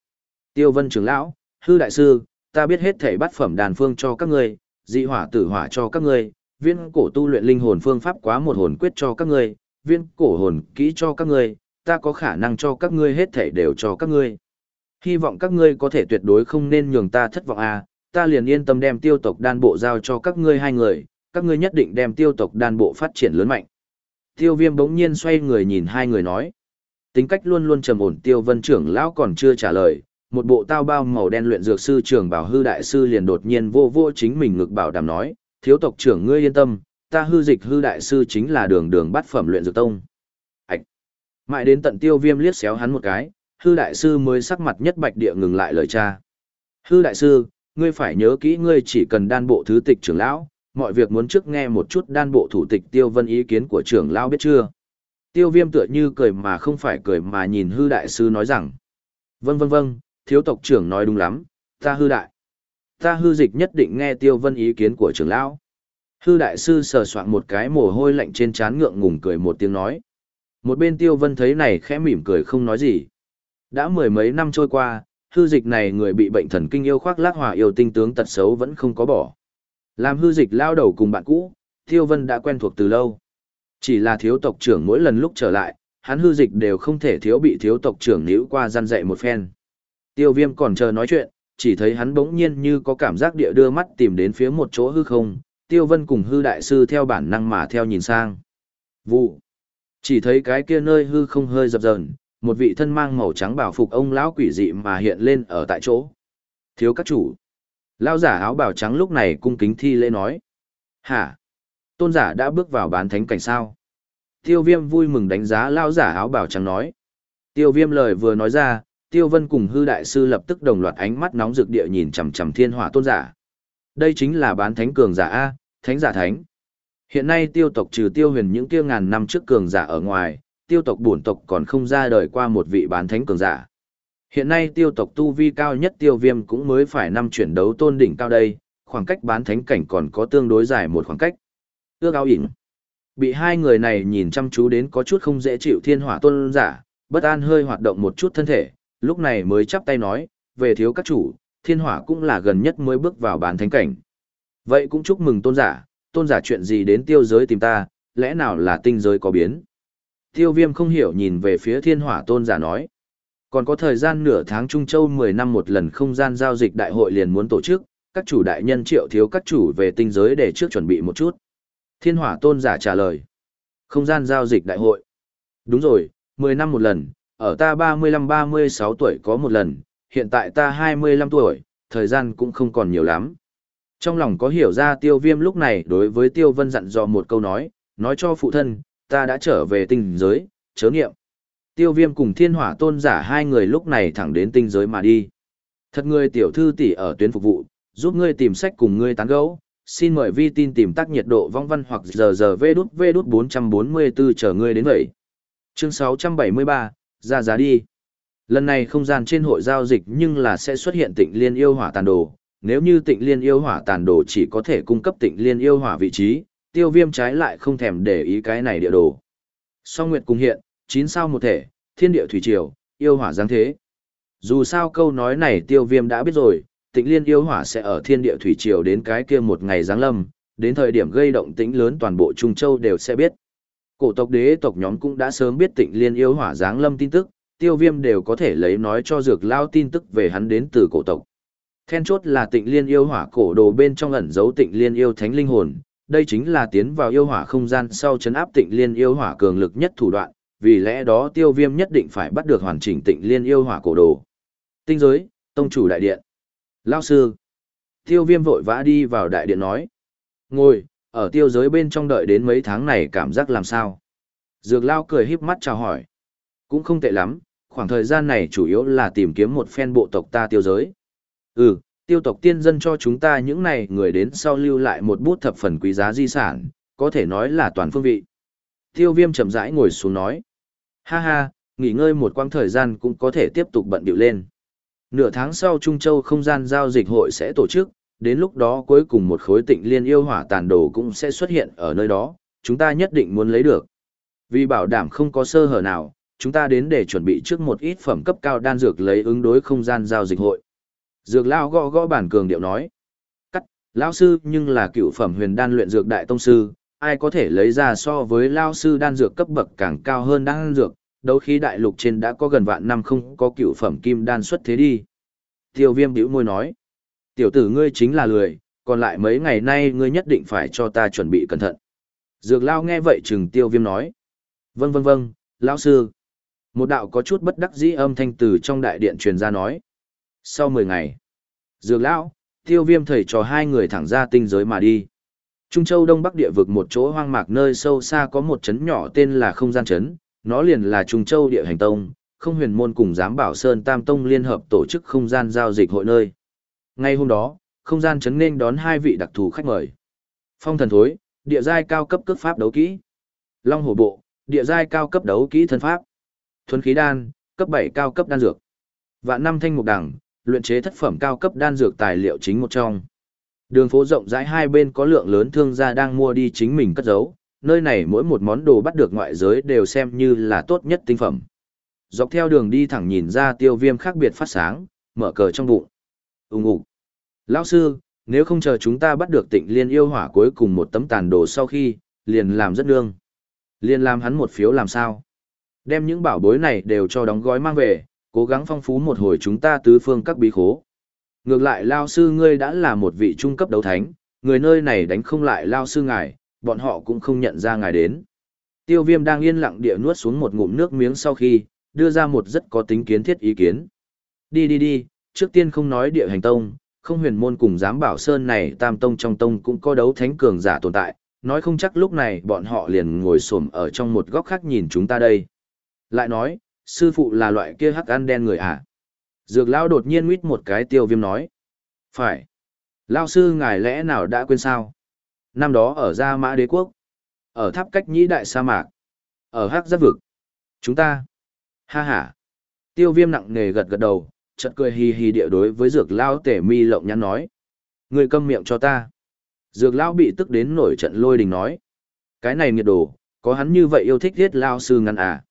Tiêu Vân trưởng lão, hư đại sư, ta biết hết thể bắt phẩm đàn phương cho các ngươi, dị hỏa tử hỏa cho các ngươi, viên cổ tu luyện linh hồn phương pháp quá một hồn quyết cho các ngươi, viên cổ hồn kỹ cho các ngươi, ta có khả năng cho các ngươi hết thể đều cho các ngươi. Hy vọng các ngươi có thể tuyệt đối không nên nhường ta thất vọng à, ta liền yên tâm đem tiêu tộc đan bộ giao cho các ngươi hai người, các ngươi nhất định đem tiêu tộc đan bộ phát triển lớn mạnh. Tiêu viêm bỗng nhiên xoay người nhìn hai người nói. Tính cách luôn luôn trầm ổn tiêu vân trưởng lão còn chưa trả lời, một bộ tao bao màu đen luyện dược sư trưởng bảo hư đại sư liền đột nhiên vô vô chính mình ngực bảo đảm nói, thiếu tộc trưởng ngươi yên tâm, ta hư dịch hư đại sư chính là đường đường bắt phẩm luyện dược tông. Ảch! Mãi đến tận tiêu viêm liếc xéo hắn một cái, hư đại sư mới sắc mặt nhất bạch địa ngừng lại lời cha. Hư đại sư, ngươi phải nhớ kỹ ngươi chỉ cần đan bộ thứ tịch trưởng lão, mọi việc muốn trước nghe một chút đan bộ thủ tịch tiêu vân ý kiến của trưởng lão biết chưa. Tiêu viêm tựa như cười mà không phải cười mà nhìn hư đại sư nói rằng. Vâng vâng vâng, thiếu tộc trưởng nói đúng lắm, ta hư đại. Ta hư dịch nhất định nghe tiêu vân ý kiến của trưởng lão. Hư đại sư sờ soạn một cái mồ hôi lạnh trên trán ngượng ngùng cười một tiếng nói. Một bên tiêu vân thấy này khẽ mỉm cười không nói gì. Đã mười mấy năm trôi qua, hư dịch này người bị bệnh thần kinh yêu khoác lác hòa yêu tinh tướng tật xấu vẫn không có bỏ. Làm hư dịch lao đầu cùng bạn cũ, tiêu vân đã quen thuộc từ lâu. Chỉ là thiếu tộc trưởng mỗi lần lúc trở lại, hắn hư dịch đều không thể thiếu bị thiếu tộc trưởng níu qua gian dạy một phen. Tiêu viêm còn chờ nói chuyện, chỉ thấy hắn bỗng nhiên như có cảm giác địa đưa mắt tìm đến phía một chỗ hư không, tiêu vân cùng hư đại sư theo bản năng mà theo nhìn sang. Vụ. Chỉ thấy cái kia nơi hư không hơi dập dờn, một vị thân mang màu trắng bảo phục ông lão quỷ dị mà hiện lên ở tại chỗ. Thiếu các chủ. Lão giả áo bảo trắng lúc này cung kính thi lễ nói. Hả? Tôn giả đã bước vào bán thánh cảnh sao? Tiêu viêm vui mừng đánh giá lão giả áo bảo trắng nói. Tiêu viêm lời vừa nói ra, tiêu vân cùng hư đại sư lập tức đồng loạt ánh mắt nóng rực địa nhìn chằm chằm thiên hỏa tôn giả. Đây chính là bán thánh cường giả A, thánh giả thánh. Hiện nay tiêu tộc trừ tiêu huyền những kia ngàn năm trước cường giả ở ngoài, tiêu tộc bổn tộc còn không ra đời qua một vị bán thánh cường giả. Hiện nay tiêu tộc tu vi cao nhất tiêu viêm cũng mới phải năm chuyển đấu tôn đỉnh cao đây, khoảng cách bán thánh cảnh còn có tương đối dài một khoảng cách. Ước áo ỉn. Bị hai người này nhìn chăm chú đến có chút không dễ chịu thiên hỏa tôn giả, bất an hơi hoạt động một chút thân thể, lúc này mới chắp tay nói, về thiếu các chủ, thiên hỏa cũng là gần nhất mới bước vào bán thánh cảnh. Vậy cũng chúc mừng tôn giả, tôn giả chuyện gì đến tiêu giới tìm ta, lẽ nào là tinh giới có biến. Tiêu viêm không hiểu nhìn về phía thiên hỏa tôn giả nói. Còn có thời gian nửa tháng Trung Châu 10 năm một lần không gian giao dịch đại hội liền muốn tổ chức, các chủ đại nhân triệu thiếu các chủ về tinh giới để trước chuẩn bị một chút. Thiên hỏa tôn giả trả lời. Không gian giao dịch đại hội. Đúng rồi, 10 năm một lần, ở ta 35-36 tuổi có một lần, hiện tại ta 25 tuổi, thời gian cũng không còn nhiều lắm. Trong lòng có hiểu ra tiêu viêm lúc này đối với tiêu vân dặn dò một câu nói, nói cho phụ thân, ta đã trở về tinh giới, chớ nghiệm. Tiêu viêm cùng thiên hỏa tôn giả hai người lúc này thẳng đến tinh giới mà đi. Thật người tiểu thư tỷ ở tuyến phục vụ, giúp ngươi tìm sách cùng ngươi tán gẫu. Xin mời vi tin tìm tác nhiệt độ vong văn hoặc giờ giờ vê đút vê đút 444 chờ ngươi đến vậy. Chương 673, ra giá đi. Lần này không gian trên hội giao dịch nhưng là sẽ xuất hiện tịnh liên yêu hỏa tàn đồ. Nếu như tịnh liên yêu hỏa tàn đồ chỉ có thể cung cấp tịnh liên yêu hỏa vị trí, tiêu viêm trái lại không thèm để ý cái này địa đồ. Song Nguyệt cùng hiện, chín sao một thể, thiên địa thủy triều, yêu hỏa giáng thế. Dù sao câu nói này tiêu viêm đã biết rồi, tịnh liên yêu hỏa sẽ ở thiên địa thủy triều đến cái kia một ngày giáng lâm, đến thời điểm gây động tĩnh lớn toàn bộ Trung Châu đều sẽ biết. Cổ tộc đế tộc nhóm cũng đã sớm biết tịnh liên yêu hỏa giáng lâm tin tức, tiêu viêm đều có thể lấy nói cho dược lao tin tức về hắn đến từ cổ tộc. Then chốt là tịnh liên yêu hỏa cổ đồ bên trong ẩn giấu tịnh liên yêu thánh linh hồn, đây chính là tiến vào yêu hỏa không gian sau chấn áp tịnh liên yêu hỏa cường lực nhất thủ đoạn, vì lẽ đó tiêu viêm nhất định phải bắt được hoàn chỉnh tịnh liên yêu hỏa cổ đồ. Tinh giới, tông chủ đại điện. Lao sư. Tiêu viêm vội vã đi vào đại điện nói. Ngồi, ở tiêu giới bên trong đợi đến mấy tháng này cảm giác làm sao? Dược Lao cười híp mắt chào hỏi. Cũng không tệ lắm, khoảng thời gian này chủ yếu là tìm kiếm một phen bộ tộc ta tiêu giới. Ừ, tiêu tộc tiên dân cho chúng ta những này người đến sau lưu lại một bút thập phần quý giá di sản, có thể nói là toàn phương vị. Tiêu viêm chậm rãi ngồi xuống nói. Ha ha, nghỉ ngơi một quãng thời gian cũng có thể tiếp tục bận điệu lên. Nửa tháng sau Trung Châu không gian giao dịch hội sẽ tổ chức, đến lúc đó cuối cùng một khối tịnh liên yêu hỏa tàn đồ cũng sẽ xuất hiện ở nơi đó, chúng ta nhất định muốn lấy được. Vì bảo đảm không có sơ hở nào, chúng ta đến để chuẩn bị trước một ít phẩm cấp cao đan dược lấy ứng đối không gian giao dịch hội. Dược lão gõ gõ bản cường điệu nói. Cắt, lão sư nhưng là cựu phẩm huyền đan luyện dược đại tông sư, ai có thể lấy ra so với lão sư đan dược cấp bậc càng cao hơn đan dược, đấu khí đại lục trên đã có gần vạn năm không có cựu phẩm kim đan xuất thế đi. Tiêu viêm bĩu môi nói. Tiểu tử ngươi chính là lười, còn lại mấy ngày nay ngươi nhất định phải cho ta chuẩn bị cẩn thận. Dược lao nghe vậy chừng tiêu viêm nói. Vâng vâng vâng, lão sư. Một đạo có chút bất đắc dĩ âm thanh từ trong đại điện truyền ra nói. Sau 10 ngày, dược lão, tiêu viêm thầy trò hai người thẳng ra tinh giới mà đi. Trung Châu Đông Bắc địa vực một chỗ hoang mạc nơi sâu xa có một trấn nhỏ tên là Không Gian Trấn, nó liền là Trung Châu Địa Hành Tông, không huyền môn cùng giám bảo Sơn Tam Tông liên hợp tổ chức không gian giao dịch hội nơi. Ngay hôm đó, không gian chấn nên đón hai vị đặc thù khách mời. Phong thần thối, địa giai cao cấp cước pháp đấu kỹ. Long hổ bộ, địa giai cao cấp đấu kỹ thân pháp. Thuấn khí đan, cấp 7 cao cấp đan dược. Vạn năm thanh mục đẳng, luyện chế thất phẩm cao cấp đan dược tài liệu chính một trong. Đường phố rộng rãi hai bên có lượng lớn thương gia đang mua đi chính mình cất giấu, nơi này mỗi một món đồ bắt được ngoại giới đều xem như là tốt nhất tinh phẩm. Dọc theo đường đi thẳng nhìn ra tiêu viêm khác biệt phát sáng, mở cờ trong bụng. Úng ủ. Lão sư, nếu không chờ chúng ta bắt được tịnh liên yêu hỏa cuối cùng một tấm tàn đồ sau khi, liền làm rất nương. Liền làm hắn một phiếu làm sao? Đem những bảo bối này đều cho đóng gói mang về, cố gắng phong phú một hồi chúng ta tứ phương các bí khố. Ngược lại Lao sư ngươi đã là một vị trung cấp đấu thánh, người nơi này đánh không lại Lao sư ngài, bọn họ cũng không nhận ra ngài đến. Tiêu viêm đang yên lặng địa nuốt xuống một ngụm nước miếng sau khi, đưa ra một rất có tính kiến thiết ý kiến. Đi đi đi, trước tiên không nói địa hành tông, không huyền môn cùng giám bảo sơn này tam tông trong tông cũng có đấu thánh cường giả tồn tại, nói không chắc lúc này bọn họ liền ngồi xổm ở trong một góc khác nhìn chúng ta đây. Lại nói, sư phụ là loại kia hắc ăn đen người à? Dược lão đột nhiên nguyết một cái tiêu viêm nói. Phải. Lao sư ngài lẽ nào đã quên sao? Năm đó ở Gia Mã Đế Quốc. Ở tháp cách nhĩ đại sa mạc. Ở hắc giáp vực. Chúng ta. Ha ha. Tiêu viêm nặng nề gật gật đầu, chợt cười hì hì địa đối với dược lao tể mi lộng nhắn nói. Người câm miệng cho ta. Dược lao bị tức đến nổi trận lôi đình nói. Cái này nghiệt đồ, có hắn như vậy yêu thích thiết lao sư ngăn à.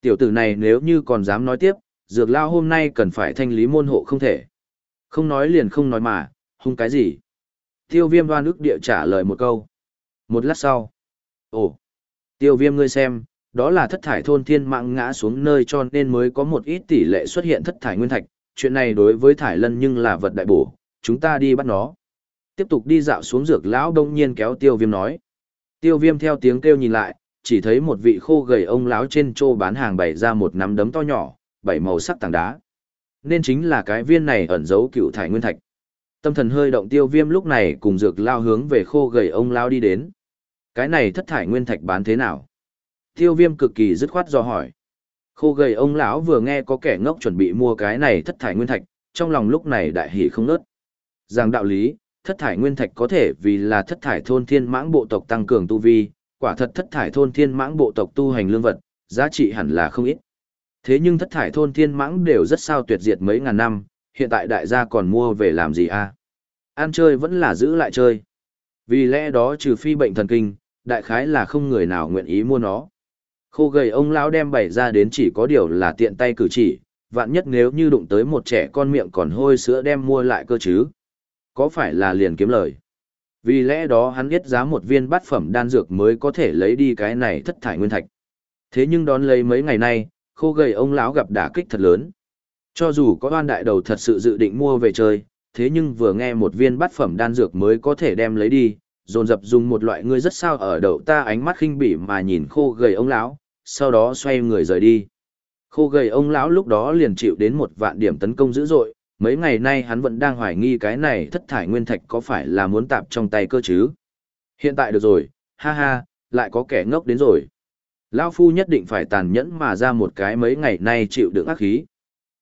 Tiểu tử này nếu như còn dám nói tiếp, dược lao hôm nay cần phải thanh lý môn hộ không thể. Không nói liền không nói mà, hung cái gì. Tiêu viêm đoan ức địa trả lời một câu. Một lát sau. Ồ, tiêu viêm ngươi xem, đó là thất thải thôn thiên mạng ngã xuống nơi cho nên mới có một ít tỷ lệ xuất hiện thất thải nguyên thạch. Chuyện này đối với thải lân nhưng là vật đại bổ, chúng ta đi bắt nó. Tiếp tục đi dạo xuống dược lão đông nhiên kéo tiêu viêm nói. Tiêu viêm theo tiếng kêu nhìn lại, chỉ thấy một vị khô gầy ông lão trên trô bán hàng bày ra một nắm đấm to nhỏ, bảy màu sắc tảng đá. Nên chính là cái viên này ẩn giấu cựu thải nguyên thạch. Tâm thần hơi động tiêu viêm lúc này cùng dược lao hướng về khô gầy ông lao đi đến. Cái này thất thải nguyên thạch bán thế nào? Tiêu viêm cực kỳ dứt khoát do hỏi. Khô gầy ông lão vừa nghe có kẻ ngốc chuẩn bị mua cái này thất thải nguyên thạch, trong lòng lúc này đại hỉ không nớt. Rằng đạo lý, thất thải nguyên thạch có thể vì là thất thải thôn thiên mãng bộ tộc tăng cường tu vi, quả thật thất thải thôn thiên mãng bộ tộc tu hành lương vật, giá trị hẳn là không ít. Thế nhưng thất thải thôn thiên mãng đều rất sao tuyệt diệt mấy ngàn năm, hiện tại đại gia còn mua về làm gì a? À? Ăn chơi vẫn là giữ lại chơi. Vì lẽ đó trừ phi bệnh thần kinh, đại khái là không người nào nguyện ý mua nó. Khô gầy ông lão đem bày ra đến chỉ có điều là tiện tay cử chỉ, vạn nhất nếu như đụng tới một trẻ con miệng còn hôi sữa đem mua lại cơ chứ. Có phải là liền kiếm lời? Vì lẽ đó hắn biết giá một viên bát phẩm đan dược mới có thể lấy đi cái này thất thải nguyên thạch. Thế nhưng đón lấy mấy ngày nay, khô gầy ông lão gặp đả kích thật lớn. Cho dù có oan đại đầu thật sự dự định mua về chơi, thế nhưng vừa nghe một viên bát phẩm đan dược mới có thể đem lấy đi, dồn dập dùng một loại ngươi rất sao ở đầu ta ánh mắt khinh bỉ mà nhìn khô gầy ông lão, sau đó xoay người rời đi. Khô gầy ông lão lúc đó liền chịu đến một vạn điểm tấn công dữ dội, mấy ngày nay hắn vẫn đang hoài nghi cái này thất thải nguyên thạch có phải là muốn tạp trong tay cơ chứ. Hiện tại được rồi, ha ha, lại có kẻ ngốc đến rồi. Lão phu nhất định phải tàn nhẫn mà ra một cái mấy ngày nay chịu đựng ác khí.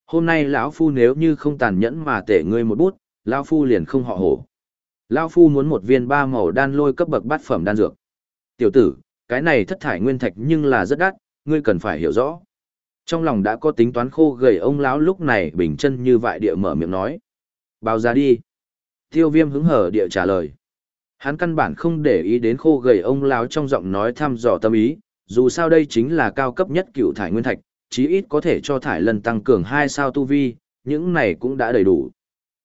Hôm nay lão phu nếu như không tàn nhẫn mà tể ngươi một bút, lão phu liền không họ hổ. Lão phu muốn một viên ba màu đan lôi cấp bậc bát phẩm đan dược. Tiểu tử, cái này thất thải nguyên thạch nhưng là rất đắt, ngươi cần phải hiểu rõ. Trong lòng đã có tính toán khô gầy ông lão lúc này bình chân như vậy địa mở miệng nói. Báo giá đi. Tiêu viêm hứng hở địa trả lời. Hắn căn bản không để ý đến khô gầy ông lão trong giọng nói thăm dò tâm ý, dù sao đây chính là cao cấp nhất cựu thải nguyên thạch, chí ít có thể cho thải lần tăng cường hai sao tu vi, những này cũng đã đầy đủ.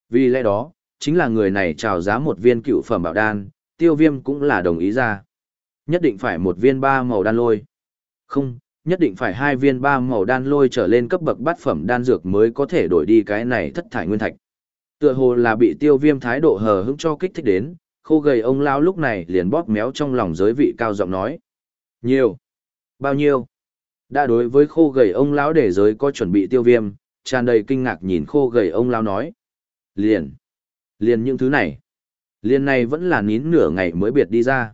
Vì lẽ đó, chính là người này chào giá một viên cựu phẩm bảo đan, tiêu viêm cũng là đồng ý ra. Nhất định phải một viên ba màu đan lôi. Không, nhất định phải hai viên ba màu đan lôi trở lên cấp bậc bát phẩm đan dược mới có thể đổi đi cái này thất thải nguyên thạch. Tựa hồ là bị tiêu viêm thái độ hờ hững cho kích thích đến, khô gầy ông lao lúc này liền bóp méo trong lòng giới vị cao giọng nói. Nhiều. Bao nhiêu? Đã đối với khô gầy ông lão để giới có chuẩn bị tiêu viêm, tràn đầy kinh ngạc nhìn khô gầy ông lão nói. Liền. Liền những thứ này. Liền này vẫn là nín nửa ngày mới biệt đi ra.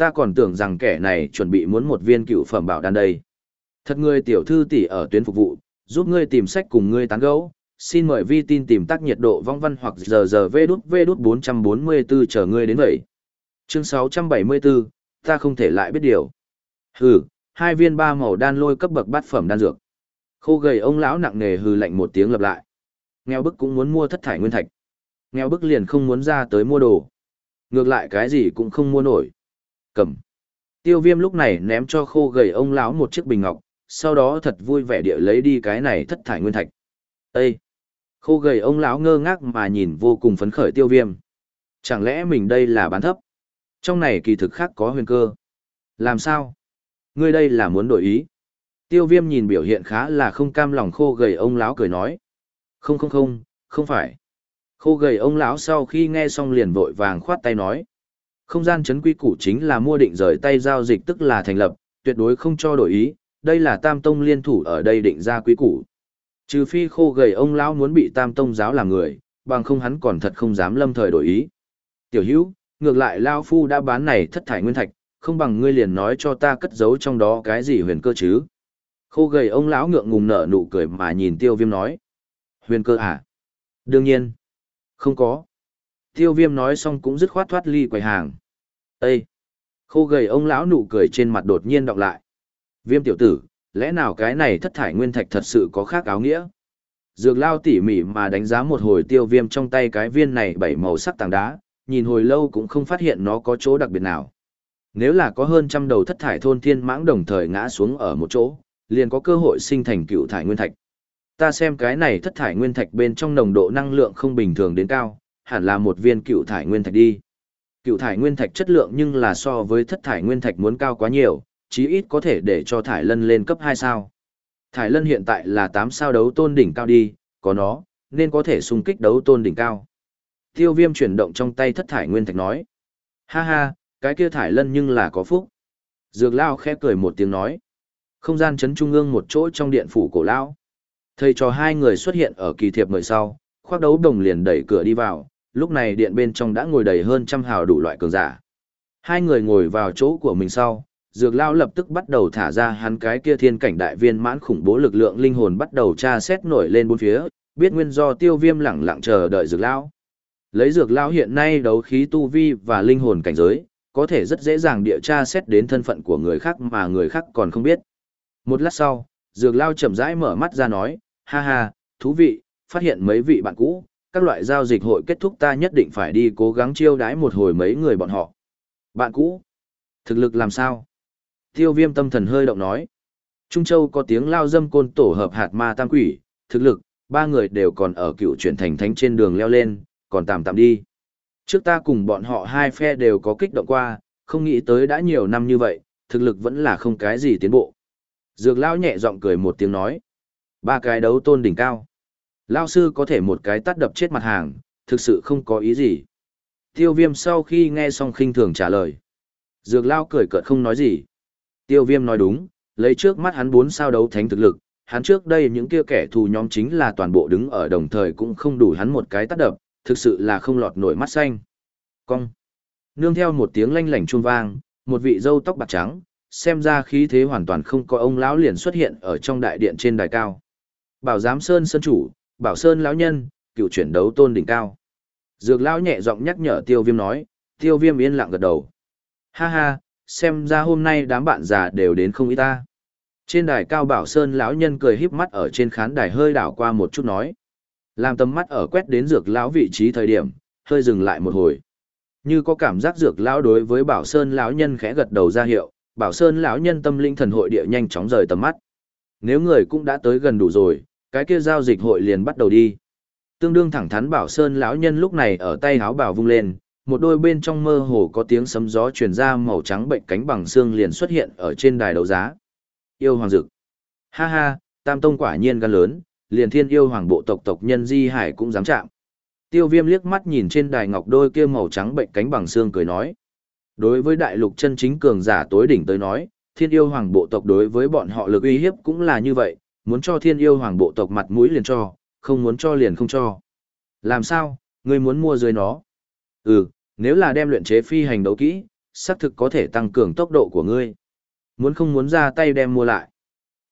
Ta còn tưởng rằng kẻ này chuẩn bị muốn một viên cựu phẩm bảo đan đây. Thật ngươi tiểu thư tỷ ở tuyến phục vụ, giúp ngươi tìm sách cùng ngươi tán gẫu. Xin mời vi tin tìm tác nhiệt độ vong văn hoặc giờ giờ vê đút vê đút 444 chờ ngươi đến vậy. Chương 674, ta không thể lại biết điều. Hừ, hai viên ba màu đan lôi cấp bậc bát phẩm đan dược. Khô gầy ông lão nặng nề hừ lạnh một tiếng lặp lại. Nghèo bức cũng muốn mua thất thải nguyên thạch. Nghèo bức liền không muốn ra tới mua đồ. Ngược lại cái gì cũng không mua nổi. Cầm. Tiêu viêm lúc này ném cho khô gầy ông lão một chiếc bình ngọc, sau đó thật vui vẻ địa lấy đi cái này thất thải nguyên thạch. Ê! Khô gầy ông lão ngơ ngác mà nhìn vô cùng phấn khởi tiêu viêm. Chẳng lẽ mình đây là bán thấp? Trong này kỳ thực khác có huyền cơ. Làm sao? Ngươi đây là muốn đổi ý. Tiêu viêm nhìn biểu hiện khá là không cam lòng khô gầy ông lão cười nói. Không không không, không phải. Khô gầy ông lão sau khi nghe xong liền vội vàng khoát tay nói. Không gian chấn quy củ chính là mua định rời tay giao dịch tức là thành lập, tuyệt đối không cho đổi ý, đây là tam tông liên thủ ở đây định ra quy củ. Trừ phi khô gầy ông lão muốn bị tam tông giáo làm người, bằng không hắn còn thật không dám lâm thời đổi ý. Tiểu hữu, ngược lại lao phu đã bán này thất thải nguyên thạch, không bằng ngươi liền nói cho ta cất giấu trong đó cái gì huyền cơ chứ. Khô gầy ông lão ngượng ngùng nở nụ cười mà nhìn tiêu viêm nói. Huyền cơ à? Đương nhiên. Không có. Tiêu viêm nói xong cũng dứt khoát thoát ly quầy hàng. Ê! Khô gầy ông lão nụ cười trên mặt đột nhiên đọc lại. Viêm tiểu tử, lẽ nào cái này thất thải nguyên thạch thật sự có khác áo nghĩa? Dược lao tỉ mỉ mà đánh giá một hồi tiêu viêm trong tay cái viên này bảy màu sắc tảng đá, nhìn hồi lâu cũng không phát hiện nó có chỗ đặc biệt nào. Nếu là có hơn trăm đầu thất thải thôn thiên mãng đồng thời ngã xuống ở một chỗ, liền có cơ hội sinh thành cựu thải nguyên thạch. Ta xem cái này thất thải nguyên thạch bên trong nồng độ năng lượng không bình thường đến cao, hẳn là một viên cựu thải nguyên thạch đi. Cựu thải nguyên thạch chất lượng nhưng là so với thất thải nguyên thạch muốn cao quá nhiều, chí ít có thể để cho thải lân lên cấp 2 sao. Thải lân hiện tại là 8 sao đấu tôn đỉnh cao đi, có nó, nên có thể xung kích đấu tôn đỉnh cao. Tiêu viêm chuyển động trong tay thất thải nguyên thạch nói. Ha ha, cái kia thải lân nhưng là có phúc. Dược lao khẽ cười một tiếng nói. Không gian chấn trung ương một chỗ trong điện phủ cổ lão. Thầy cho hai người xuất hiện ở kỳ thiệp người sau, khoác đấu đồng liền đẩy cửa đi vào, lúc này điện bên trong đã ngồi đầy hơn trăm hào đủ loại cường giả. Hai người ngồi vào chỗ của mình sau, dược lao lập tức bắt đầu thả ra hắn cái kia thiên cảnh đại viên mãn khủng bố lực lượng linh hồn bắt đầu tra xét nổi lên bốn phía, biết nguyên do tiêu viêm lẳng lặng chờ đợi dược lao. Lấy dược lao hiện nay đấu khí tu vi và linh hồn cảnh giới, có thể rất dễ dàng địa tra xét đến thân phận của người khác mà người khác còn không biết. Một lát sau, dược lao chậm rãi mở mắt ra nói, ha ha, thú vị, phát hiện mấy vị bạn cũ, các loại giao dịch hội kết thúc ta nhất định phải đi cố gắng chiêu đái một hồi mấy người bọn họ. Bạn cũ, thực lực làm sao? Tiêu viêm tâm thần hơi động nói. Trung Châu có tiếng lao dâm côn tổ hợp hạt ma tam quỷ, thực lực, ba người đều còn ở cựu chuyển thành thánh trên đường leo lên, còn tạm tạm đi. Trước ta cùng bọn họ hai phe đều có kích động qua, không nghĩ tới đã nhiều năm như vậy, thực lực vẫn là không cái gì tiến bộ. Dược lão nhẹ giọng cười một tiếng nói. Ba cái đấu tôn đỉnh cao. Lao sư có thể một cái tắt đập chết mặt hàng, thực sự không có ý gì. Tiêu viêm sau khi nghe xong khinh thường trả lời. Dược lao cười cợt không nói gì. Tiêu viêm nói đúng, lấy trước mắt hắn bốn sao đấu thánh thực lực, hắn trước đây những kia kẻ thù nhóm chính là toàn bộ đứng ở đồng thời cũng không đủ hắn một cái tắt đập, thực sự là không lọt nổi mắt xanh. Cong. Nương theo một tiếng lanh lảnh chuông vang, một vị dâu tóc bạc trắng, xem ra khí thế hoàn toàn không có ông lão liền xuất hiện ở trong đại điện trên đài cao. Bảo giám sơn sơn chủ, bảo sơn lão nhân, cựu chuyển đấu tôn đỉnh cao. Dược lão nhẹ giọng nhắc nhở tiêu viêm nói, tiêu viêm yên lặng gật đầu. Ha ha, xem ra hôm nay đám bạn già đều đến không ý ta. Trên đài cao bảo sơn lão nhân cười híp mắt ở trên khán đài hơi đảo qua một chút nói. Làm tầm mắt ở quét đến dược lão vị trí thời điểm, hơi dừng lại một hồi. Như có cảm giác dược lão đối với Bảo Sơn lão nhân khẽ gật đầu ra hiệu, Bảo Sơn lão nhân tâm linh thần hội địa nhanh chóng rời tầm mắt. Nếu người cũng đã tới gần đủ rồi, cái kia giao dịch hội liền bắt đầu đi. Tương đương thẳng thắn Bảo Sơn lão nhân lúc này ở tay háo bảo vung lên, một đôi bên trong mơ hồ có tiếng sấm gió truyền ra màu trắng bệnh cánh bằng xương liền xuất hiện ở trên đài đấu giá. Yêu hoàng dực. Ha ha, Tam Tông quả nhiên gan lớn, liền thiên yêu hoàng bộ tộc tộc nhân Di Hải cũng dám chạm. Tiêu viêm liếc mắt nhìn trên đài ngọc đôi kia màu trắng bệnh cánh bằng xương cười nói. Đối với đại lục chân chính cường giả tối đỉnh tới nói, thiên yêu hoàng bộ tộc đối với bọn họ lực uy hiếp cũng là như vậy, muốn cho thiên yêu hoàng bộ tộc mặt mũi liền cho, không muốn cho liền không cho. Làm sao, ngươi muốn mua dưới nó? Ừ, nếu là đem luyện chế phi hành đấu kỹ, xác thực có thể tăng cường tốc độ của ngươi. Muốn không muốn ra tay đem mua lại.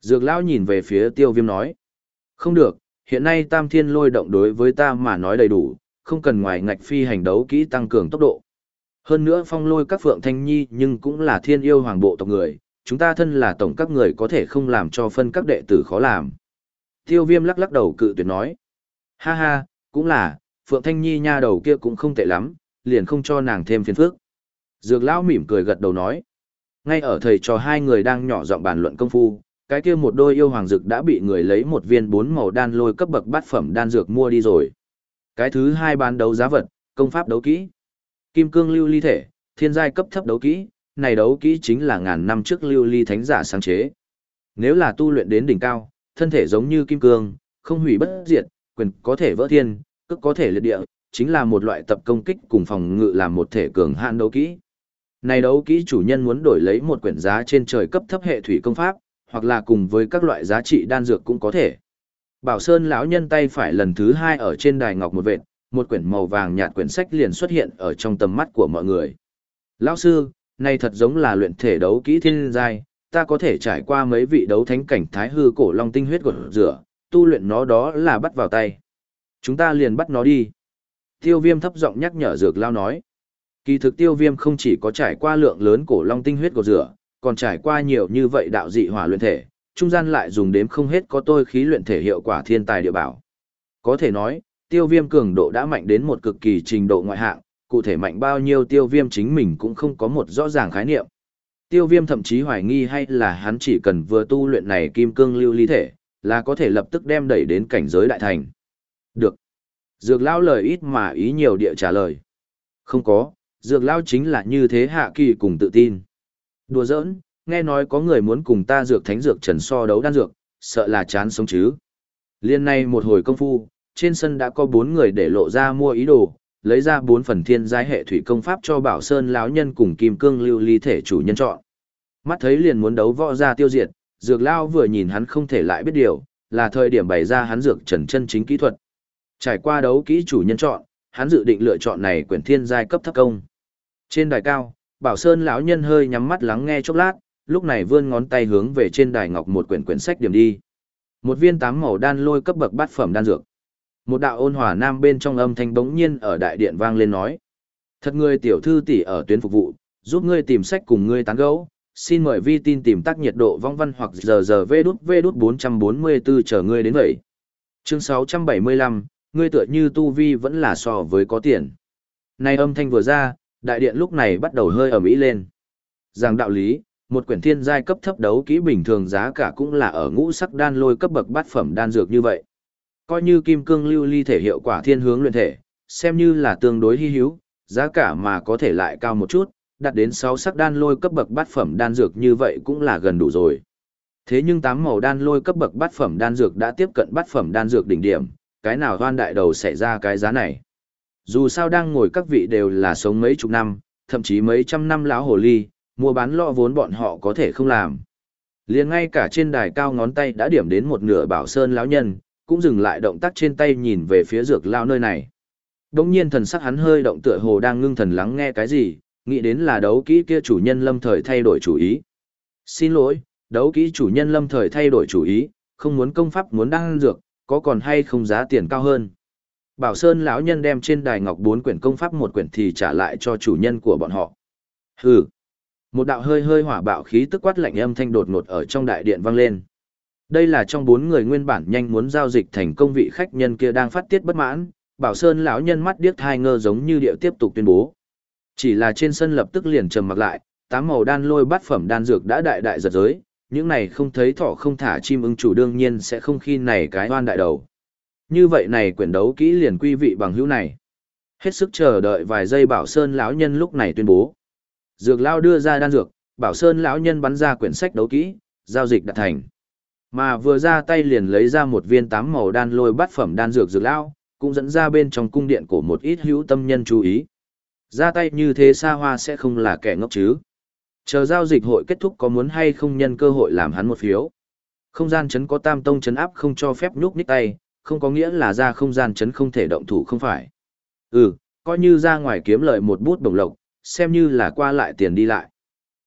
Dược lão nhìn về phía tiêu viêm nói. Không được, hiện nay tam thiên lôi động đối với ta mà nói đầy đủ, không cần ngoài ngạch phi hành đấu kỹ tăng cường tốc độ. Hơn nữa phong lôi các phượng thanh nhi nhưng cũng là thiên yêu hoàng bộ tộc người, chúng ta thân là tổng các người có thể không làm cho phân các đệ tử khó làm. Tiêu viêm lắc lắc đầu cự tuyệt nói. Ha ha, cũng là, phượng thanh nhi nha đầu kia cũng không tệ lắm, liền không cho nàng thêm phiền phức. Dược lão mỉm cười gật đầu nói. Ngay ở thầy trò hai người đang nhỏ giọng bàn luận công phu, cái kia một đôi yêu hoàng dược đã bị người lấy một viên bốn màu đan lôi cấp bậc bát phẩm đan dược mua đi rồi. Cái thứ hai bán đấu giá vật, công pháp đấu kỹ. Kim cương lưu ly thể, thiên giai cấp thấp đấu kỹ, này đấu kỹ chính là ngàn năm trước lưu ly thánh giả sáng chế. Nếu là tu luyện đến đỉnh cao, thân thể giống như kim cương, không hủy bất diệt, quyền có thể vỡ thiên, cước có thể liệt địa, chính là một loại tập công kích cùng phòng ngự làm một thể cường hạn đấu kỹ. Này đấu kỹ chủ nhân muốn đổi lấy một quyển giá trên trời cấp thấp hệ thủy công pháp, hoặc là cùng với các loại giá trị đan dược cũng có thể. Bảo Sơn lão nhân tay phải lần thứ hai ở trên đài ngọc một vệt, một quyển màu vàng nhạt quyển sách liền xuất hiện ở trong tầm mắt của mọi người. Lão sư, này thật giống là luyện thể đấu kỹ thiên giai, ta có thể trải qua mấy vị đấu thánh cảnh thái hư cổ long tinh huyết của rửa, tu luyện nó đó là bắt vào tay. Chúng ta liền bắt nó đi. Tiêu viêm thấp giọng nhắc nhở dược lao nói. Kỳ thực tiêu viêm không chỉ có trải qua lượng lớn cổ long tinh huyết của rửa, còn trải qua nhiều như vậy đạo dị hỏa luyện thể, trung gian lại dùng đếm không hết có tôi khí luyện thể hiệu quả thiên tài địa bảo. Có thể nói, tiêu viêm cường độ đã mạnh đến một cực kỳ trình độ ngoại hạng, cụ thể mạnh bao nhiêu tiêu viêm chính mình cũng không có một rõ ràng khái niệm. Tiêu viêm thậm chí hoài nghi hay là hắn chỉ cần vừa tu luyện này kim cương lưu ly thể, là có thể lập tức đem đẩy đến cảnh giới đại thành. Được. Dược lao lời ít mà ý nhiều địa trả lời. Không có, dược lao chính là như thế hạ kỳ cùng tự tin. Đùa giỡn, nghe nói có người muốn cùng ta dược thánh dược trần so đấu đan dược, sợ là chán sống chứ. Liên này một hồi công phu, trên sân đã có bốn người để lộ ra mua ý đồ, lấy ra bốn phần thiên giai hệ thủy công pháp cho Bảo Sơn lão nhân cùng Kim Cương lưu ly thể chủ nhân chọn. Mắt thấy liền muốn đấu võ ra tiêu diệt, Dược Lao vừa nhìn hắn không thể lại biết điều, là thời điểm bày ra hắn dược trần chân chính kỹ thuật. Trải qua đấu kỹ chủ nhân chọn, hắn dự định lựa chọn này quyển thiên giai cấp thấp công. Trên đài cao, Bảo Sơn lão nhân hơi nhắm mắt lắng nghe chốc lát, lúc này vươn ngón tay hướng về trên đài ngọc một quyển quyển sách điểm đi. Một viên tám màu đan lôi cấp bậc bát phẩm đan dược. Một đạo ôn hòa nam bên trong âm thanh bỗng nhiên ở đại điện vang lên nói. Thật ngươi tiểu thư tỷ ở tuyến phục vụ, giúp ngươi tìm sách cùng ngươi tán gẫu. Xin mời vi tin tìm tác nhiệt độ vong văn hoặc giờ giờ vê đút vê đút 444 chờ ngươi đến vậy. Chương 675, ngươi tựa như tu vi vẫn là so với có tiền. Này âm thanh vừa ra, đại điện lúc này bắt đầu hơi ẩm ý lên. Giảng đạo lý, một quyển thiên giai cấp thấp đấu kỹ bình thường giá cả cũng là ở ngũ sắc đan lôi cấp bậc bát phẩm đan dược như vậy. Coi như kim cương lưu ly thể hiệu quả thiên hướng luyện thể, xem như là tương đối hy hữu, giá cả mà có thể lại cao một chút, đạt đến 6 sắc đan lôi cấp bậc bát phẩm đan dược như vậy cũng là gần đủ rồi. Thế nhưng tám màu đan lôi cấp bậc bát phẩm đan dược đã tiếp cận bát phẩm đan dược đỉnh điểm, cái nào hoan đại đầu sẽ ra cái giá này. Dù sao đang ngồi các vị đều là sống mấy chục năm, thậm chí mấy trăm năm lão hồ ly, mua bán lọ vốn bọn họ có thể không làm. liền ngay cả trên đài cao ngón tay đã điểm đến một nửa bảo sơn lão nhân, cũng dừng lại động tác trên tay nhìn về phía dược lao nơi này. đống nhiên thần sắc hắn hơi động tựa hồ đang ngưng thần lắng nghe cái gì, nghĩ đến là đấu kỹ kia chủ nhân lâm thời thay đổi chủ ý. Xin lỗi, đấu kỹ chủ nhân lâm thời thay đổi chủ ý, không muốn công pháp muốn đăng dược, có còn hay không giá tiền cao hơn. Bảo Sơn lão nhân đem trên đài ngọc bốn quyển công pháp một quyển thì trả lại cho chủ nhân của bọn họ. Hừ. Một đạo hơi hơi hỏa bạo khí tức quát lạnh âm thanh đột ngột ở trong đại điện vang lên. Đây là trong bốn người nguyên bản nhanh muốn giao dịch thành công vị khách nhân kia đang phát tiết bất mãn, Bảo Sơn lão nhân mắt điếc hai ngơ giống như điệu tiếp tục tuyên bố. Chỉ là trên sân lập tức liền trầm mặc lại, tám màu đan lôi bát phẩm đan dược đã đại đại giật giới, những này không thấy thỏ không thả chim ưng chủ đương nhiên sẽ không khi này cái oan đại đầu. Như vậy này quyển đấu kỹ liền quy vị bằng hữu này. Hết sức chờ đợi vài giây Bảo Sơn lão nhân lúc này tuyên bố. Dược lao đưa ra đan dược, Bảo Sơn lão nhân bắn ra quyển sách đấu kỹ, giao dịch đạt thành. Mà vừa ra tay liền lấy ra một viên tám màu đan lôi bát phẩm đan dược dược lao, cũng dẫn ra bên trong cung điện của một ít hữu tâm nhân chú ý. Ra tay như thế xa hoa sẽ không là kẻ ngốc chứ. Chờ giao dịch hội kết thúc có muốn hay không nhân cơ hội làm hắn một phiếu. Không gian chấn có tam tông chấn áp không cho phép nhúc nhích tay, không có nghĩa là ra không gian chấn không thể động thủ không phải. Ừ, coi như ra ngoài kiếm lợi một bút bổng lộc, xem như là qua lại tiền đi lại.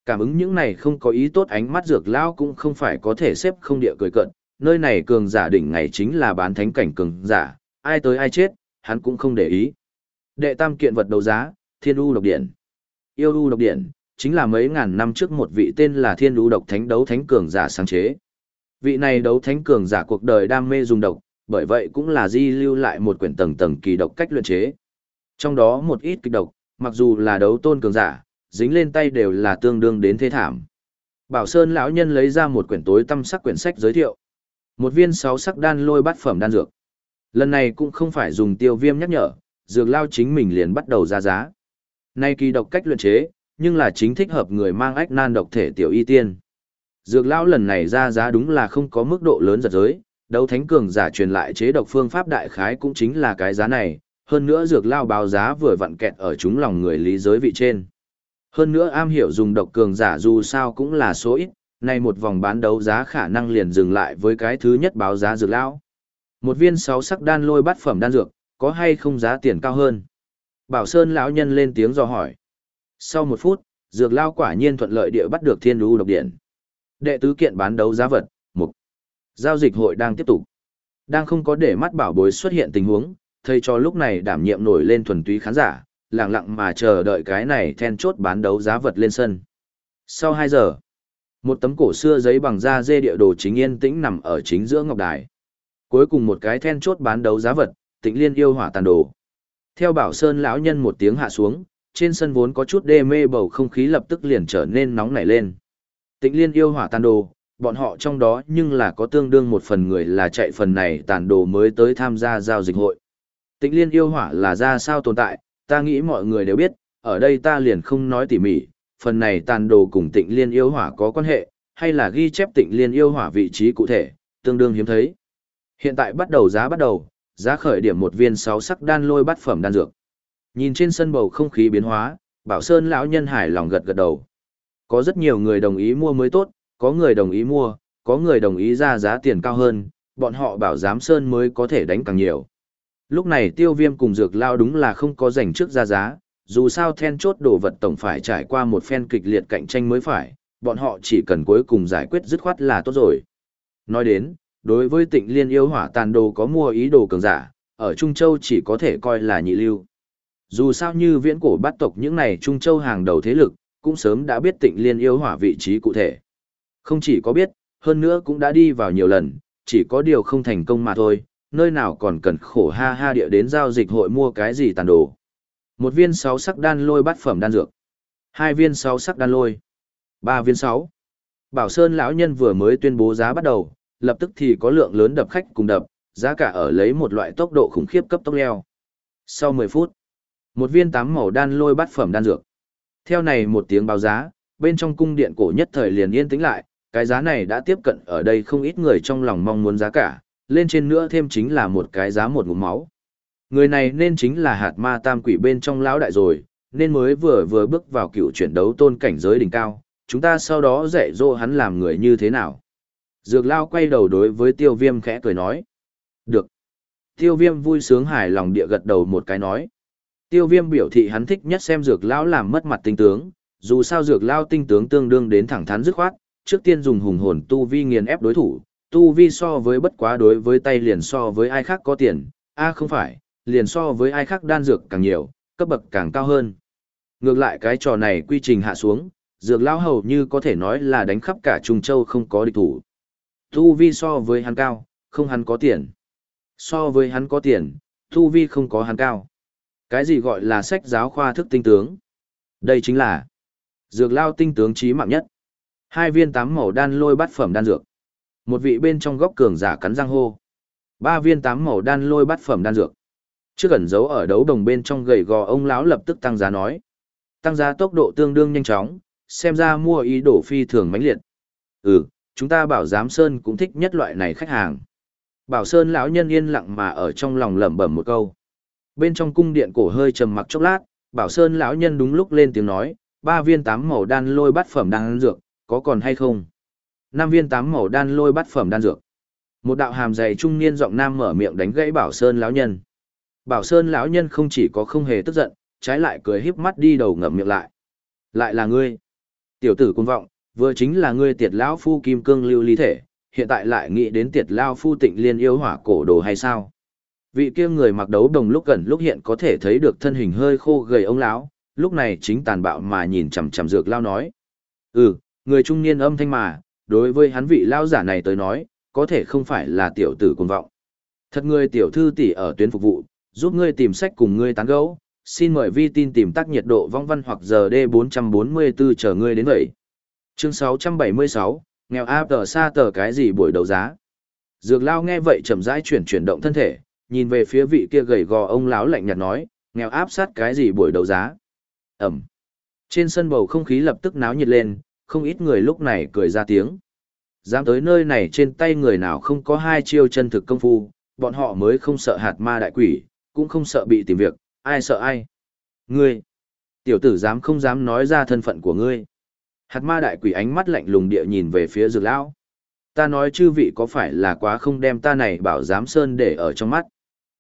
Cảm ứng những này không có ý tốt ánh mắt dược lao cũng không phải có thể xếp không địa cười cận, nơi này cường giả đỉnh ngày chính là bán thánh cảnh cường giả, ai tới ai chết, hắn cũng không để ý. Đệ tam kiện vật đấu giá, Thiên U độc điện. Yêu U độc điện, chính là mấy ngàn năm trước một vị tên là Thiên U độc thánh đấu thánh cường giả sáng chế. Vị này đấu thánh cường giả cuộc đời đam mê dùng độc, bởi vậy cũng là di lưu lại một quyển tầng tầng kỳ độc cách luyện chế. Trong đó một ít kịch độc, mặc dù là đấu tôn cường giả, dính lên tay đều là tương đương đến thế thảm. Bảo Sơn lão nhân lấy ra một quyển tối tâm sắc quyển sách giới thiệu. Một viên sáu sắc đan lôi bát phẩm đan dược. Lần này cũng không phải dùng tiêu viêm nhắc nhở, dược lao chính mình liền bắt đầu ra giá. Nay kỳ độc cách luyện chế, nhưng là chính thích hợp người mang ách nan độc thể tiểu y tiên. Dược lao lần này ra giá đúng là không có mức độ lớn giật giới, đấu thánh cường giả truyền lại chế độc phương pháp đại khái cũng chính là cái giá này, hơn nữa dược lao báo giá vừa vặn kẹt ở chúng lòng người lý giới vị trên. Hơn nữa am hiểu dùng độc cường giả dù sao cũng là số ít, nay một vòng bán đấu giá khả năng liền dừng lại với cái thứ nhất báo giá dược lão Một viên sáu sắc đan lôi bát phẩm đan dược, có hay không giá tiền cao hơn? Bảo Sơn lão nhân lên tiếng dò hỏi. Sau một phút, dược lao quả nhiên thuận lợi địa bắt được thiên lưu độc điện. Đệ tứ kiện bán đấu giá vật, mục. Giao dịch hội đang tiếp tục. Đang không có để mắt bảo bối xuất hiện tình huống, thầy cho lúc này đảm nhiệm nổi lên thuần túy khán giả, lặng lặng mà chờ đợi cái này then chốt bán đấu giá vật lên sân. Sau 2 giờ, một tấm cổ xưa giấy bằng da dê địa đồ chính yên tĩnh nằm ở chính giữa ngọc đài. Cuối cùng một cái then chốt bán đấu giá vật, Tịnh Liên yêu hỏa tàn đồ. Theo Bảo Sơn lão nhân một tiếng hạ xuống, trên sân vốn có chút đê mê bầu không khí lập tức liền trở nên nóng nảy lên. Tịnh Liên yêu hỏa tàn đồ, bọn họ trong đó nhưng là có tương đương một phần người là chạy phần này tàn đồ mới tới tham gia giao dịch hội. Tịnh Liên yêu hỏa là ra sao tồn tại, ta nghĩ mọi người đều biết, ở đây ta liền không nói tỉ mỉ, phần này tàn đồ cùng Tịnh Liên yêu hỏa có quan hệ, hay là ghi chép Tịnh Liên yêu hỏa vị trí cụ thể, tương đương hiếm thấy. Hiện tại bắt đầu giá bắt đầu, giá khởi điểm một viên sáu sắc đan lôi bát phẩm đan dược. Nhìn trên sân bầu không khí biến hóa, Bảo Sơn lão nhân hài lòng gật gật đầu. Có rất nhiều người đồng ý mua mới tốt, có người đồng ý mua, có người đồng ý ra giá tiền cao hơn, bọn họ bảo giám Sơn mới có thể đánh càng nhiều. Lúc này tiêu viêm cùng dược lao đúng là không có dành trước ra giá, dù sao then chốt đồ vật tổng phải trải qua một phen kịch liệt cạnh tranh mới phải, bọn họ chỉ cần cuối cùng giải quyết dứt khoát là tốt rồi. Nói đến, đối với tịnh liên yêu hỏa tàn đồ có mua ý đồ cường giả, ở Trung Châu chỉ có thể coi là nhị lưu. Dù sao như viễn cổ bát tộc những này Trung Châu hàng đầu thế lực, cũng sớm đã biết tịnh liên yêu hỏa vị trí cụ thể. Không chỉ có biết, hơn nữa cũng đã đi vào nhiều lần, chỉ có điều không thành công mà thôi, nơi nào còn cần khổ ha ha địa đến giao dịch hội mua cái gì tàn đồ. Một viên sáu sắc đan lôi bát phẩm đan dược. Hai viên sáu sắc đan lôi. Ba viên sáu. Bảo Sơn lão nhân vừa mới tuyên bố giá bắt đầu, lập tức thì có lượng lớn đập khách cùng đập, giá cả ở lấy một loại tốc độ khủng khiếp cấp tốc leo. Sau 10 phút, một viên tám màu đan lôi bát phẩm đan dược. Theo này một tiếng báo giá, bên trong cung điện cổ nhất thời liền yên tĩnh lại, cái giá này đã tiếp cận ở đây không ít người trong lòng mong muốn giá cả, lên trên nữa thêm chính là một cái giá một ngụm máu. Người này nên chính là hạt ma tam quỷ bên trong lão đại rồi, nên mới vừa vừa bước vào cựu chuyển đấu tôn cảnh giới đỉnh cao, chúng ta sau đó dạy dỗ hắn làm người như thế nào. Dược lao quay đầu đối với tiêu viêm khẽ cười nói. Được. Tiêu viêm vui sướng hài lòng địa gật đầu một cái nói. Tiêu viêm biểu thị hắn thích nhất xem dược lao làm mất mặt tinh tướng, dù sao dược lao tinh tướng tương đương đến thẳng thắn dứt khoát, trước tiên dùng hùng hồn tu vi nghiền ép đối thủ, tu vi so với bất quá đối với tay liền so với ai khác có tiền, a không phải, liền so với ai khác đan dược càng nhiều, cấp bậc càng cao hơn. Ngược lại cái trò này quy trình hạ xuống, dược lao hầu như có thể nói là đánh khắp cả Trung Châu không có địch thủ. Tu vi so với hắn cao, không hắn có tiền. So với hắn có tiền, tu vi không có hắn cao. Cái gì gọi là sách giáo khoa thức tinh tướng? Đây chính là dược lao tinh tướng trí mạng nhất. Hai viên tám màu đan lôi bát phẩm đan dược. Một vị bên trong góc cường giả cắn răng hô. Ba viên tám màu đan lôi bát phẩm đan dược. Trước ẩn giấu ở đấu đồng bên trong gầy gò ông lão lập tức tăng giá nói. Tăng giá tốc độ tương đương nhanh chóng, xem ra mua ý đồ phi thường mãnh liệt. Ừ, chúng ta bảo giám sơn cũng thích nhất loại này khách hàng bảo sơn lão nhân yên lặng mà ở trong lòng lẩm bẩm một câu bên trong cung điện cổ hơi trầm mặc chốc lát bảo sơn lão nhân đúng lúc lên tiếng nói ba viên tám màu đan lôi bát phẩm đan dược, có còn hay không? Năm viên tám màu đan lôi bát phẩm đan dược. Một đạo hàm dày trung niên giọng nam mở miệng đánh gãy Bảo Sơn lão nhân. Bảo Sơn lão nhân không chỉ có không hề tức giận, trái lại cười híp mắt đi đầu ngậm miệng lại. Lại là ngươi. Tiểu tử cuồng vọng, vừa chính là ngươi tiệt lão phu kim cương lưu ly thể, hiện tại lại nghĩ đến tiệt lão phu tịnh liên yêu hỏa cổ đồ hay sao? Vị kia người mặc đấu đồng lúc gần lúc hiện có thể thấy được thân hình hơi khô gầy ông lão, lúc này chính tàn bạo mà nhìn chằm chằm dược lao nói. Ừ, người trung niên âm thanh mà, đối với hắn vị lao giả này tới nói, có thể không phải là tiểu tử cuồng vọng. Thật người tiểu thư tỷ ở tuyến phục vụ, giúp ngươi tìm sách cùng ngươi tán gẫu, xin mời vi tin tìm tác nhiệt độ vong văn hoặc giờ D444 chờ ngươi đến vậy. Chương 676, nghèo áp tờ xa tờ cái gì buổi đấu giá. Dược lao nghe vậy chậm rãi chuyển chuyển động thân thể, nhìn về phía vị kia gầy gò ông lão lạnh nhạt nói, nghèo áp sát cái gì buổi đấu giá. Ẩm. Trên sân bầu không khí lập tức náo nhiệt lên, không ít người lúc này cười ra tiếng. Dám tới nơi này trên tay người nào không có hai chiêu chân thực công phu, bọn họ mới không sợ hạt ma đại quỷ, cũng không sợ bị tìm việc, ai sợ ai. Ngươi, tiểu tử dám không dám nói ra thân phận của ngươi. Hạt ma đại quỷ ánh mắt lạnh lùng địa nhìn về phía dược lão. Ta nói chư vị có phải là quá không đem ta này bảo giám sơn để ở trong mắt.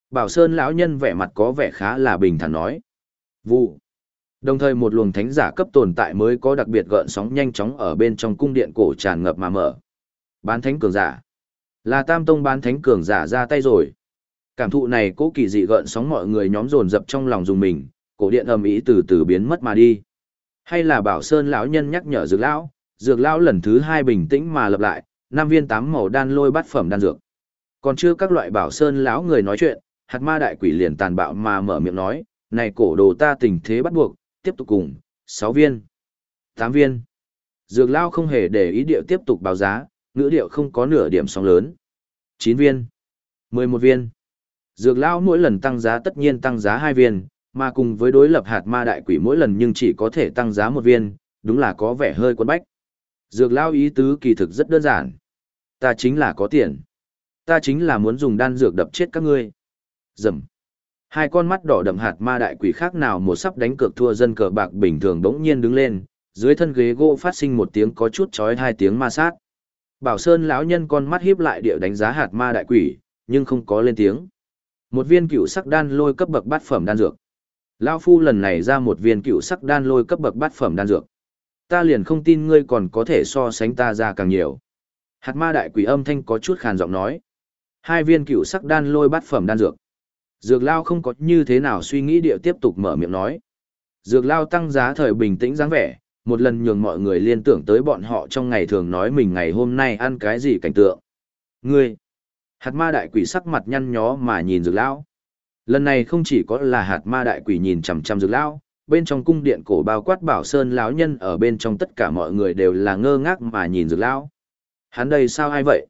Bảo sơn lão nhân vẻ mặt có vẻ khá là bình thản nói. Vụ. Đồng thời một luồng thánh giả cấp tồn tại mới có đặc biệt gợn sóng nhanh chóng ở bên trong cung điện cổ tràn ngập mà mở. Bán thánh cường giả. Là tam tông bán thánh cường giả ra tay rồi. Cảm thụ này cố kỳ dị gợn sóng mọi người nhóm dồn dập trong lòng dùng mình, cổ điện ầm ĩ từ từ biến mất mà đi. Hay là Bảo Sơn lão nhân nhắc nhở Dược lão, Dược lão lần thứ hai bình tĩnh mà lập lại, năm viên tám màu đan lôi bát phẩm đan dược. Còn chưa các loại Bảo Sơn lão người nói chuyện, hạt ma đại quỷ liền tàn bạo mà mở miệng nói, này cổ đồ ta tình thế bắt buộc, tiếp tục cùng, sáu viên, tám viên. Dược lão không hề để ý điệu tiếp tục báo giá, ngữ điệu không có nửa điểm sóng lớn. chín viên, mười một viên. Dược lão mỗi lần tăng giá tất nhiên tăng giá hai viên, mà cùng với đối lập hạt ma đại quỷ mỗi lần nhưng chỉ có thể tăng giá một viên, đúng là có vẻ hơi quân bách. Dược lão ý tứ kỳ thực rất đơn giản. Ta chính là có tiền. Ta chính là muốn dùng đan dược đập chết các ngươi. Dầm. Hai con mắt đỏ đậm hạt ma đại quỷ khác nào một sắp đánh cược thua dân cờ bạc bình thường đống nhiên đứng lên, dưới thân ghế gỗ phát sinh một tiếng có chút chói hai tiếng ma sát. Bảo Sơn lão nhân con mắt híp lại địa đánh giá hạt ma đại quỷ, nhưng không có lên tiếng. Một viên cựu sắc đan lôi cấp bậc bát phẩm đan dược. Lão phu lần này ra một viên cựu sắc đan lôi cấp bậc bát phẩm đan dược. Ta liền không tin ngươi còn có thể so sánh ta ra càng nhiều. Hạt ma đại quỷ âm thanh có chút khàn giọng nói. Hai viên cựu sắc đan lôi bát phẩm đan dược. Dược lao không có như thế nào suy nghĩ địa tiếp tục mở miệng nói. Dược lao tăng giá thời bình tĩnh dáng vẻ, một lần nhường mọi người liên tưởng tới bọn họ trong ngày thường nói mình ngày hôm nay ăn cái gì cảnh tượng. Ngươi! Hạt ma đại quỷ sắc mặt nhăn nhó mà nhìn dược lao. Lần này không chỉ có là hạt ma đại quỷ nhìn chằm chằm dược lao, bên trong cung điện cổ bao quát bảo sơn lão nhân ở bên trong tất cả mọi người đều là ngơ ngác mà nhìn dược lao. Hắn đây sao ai vậy?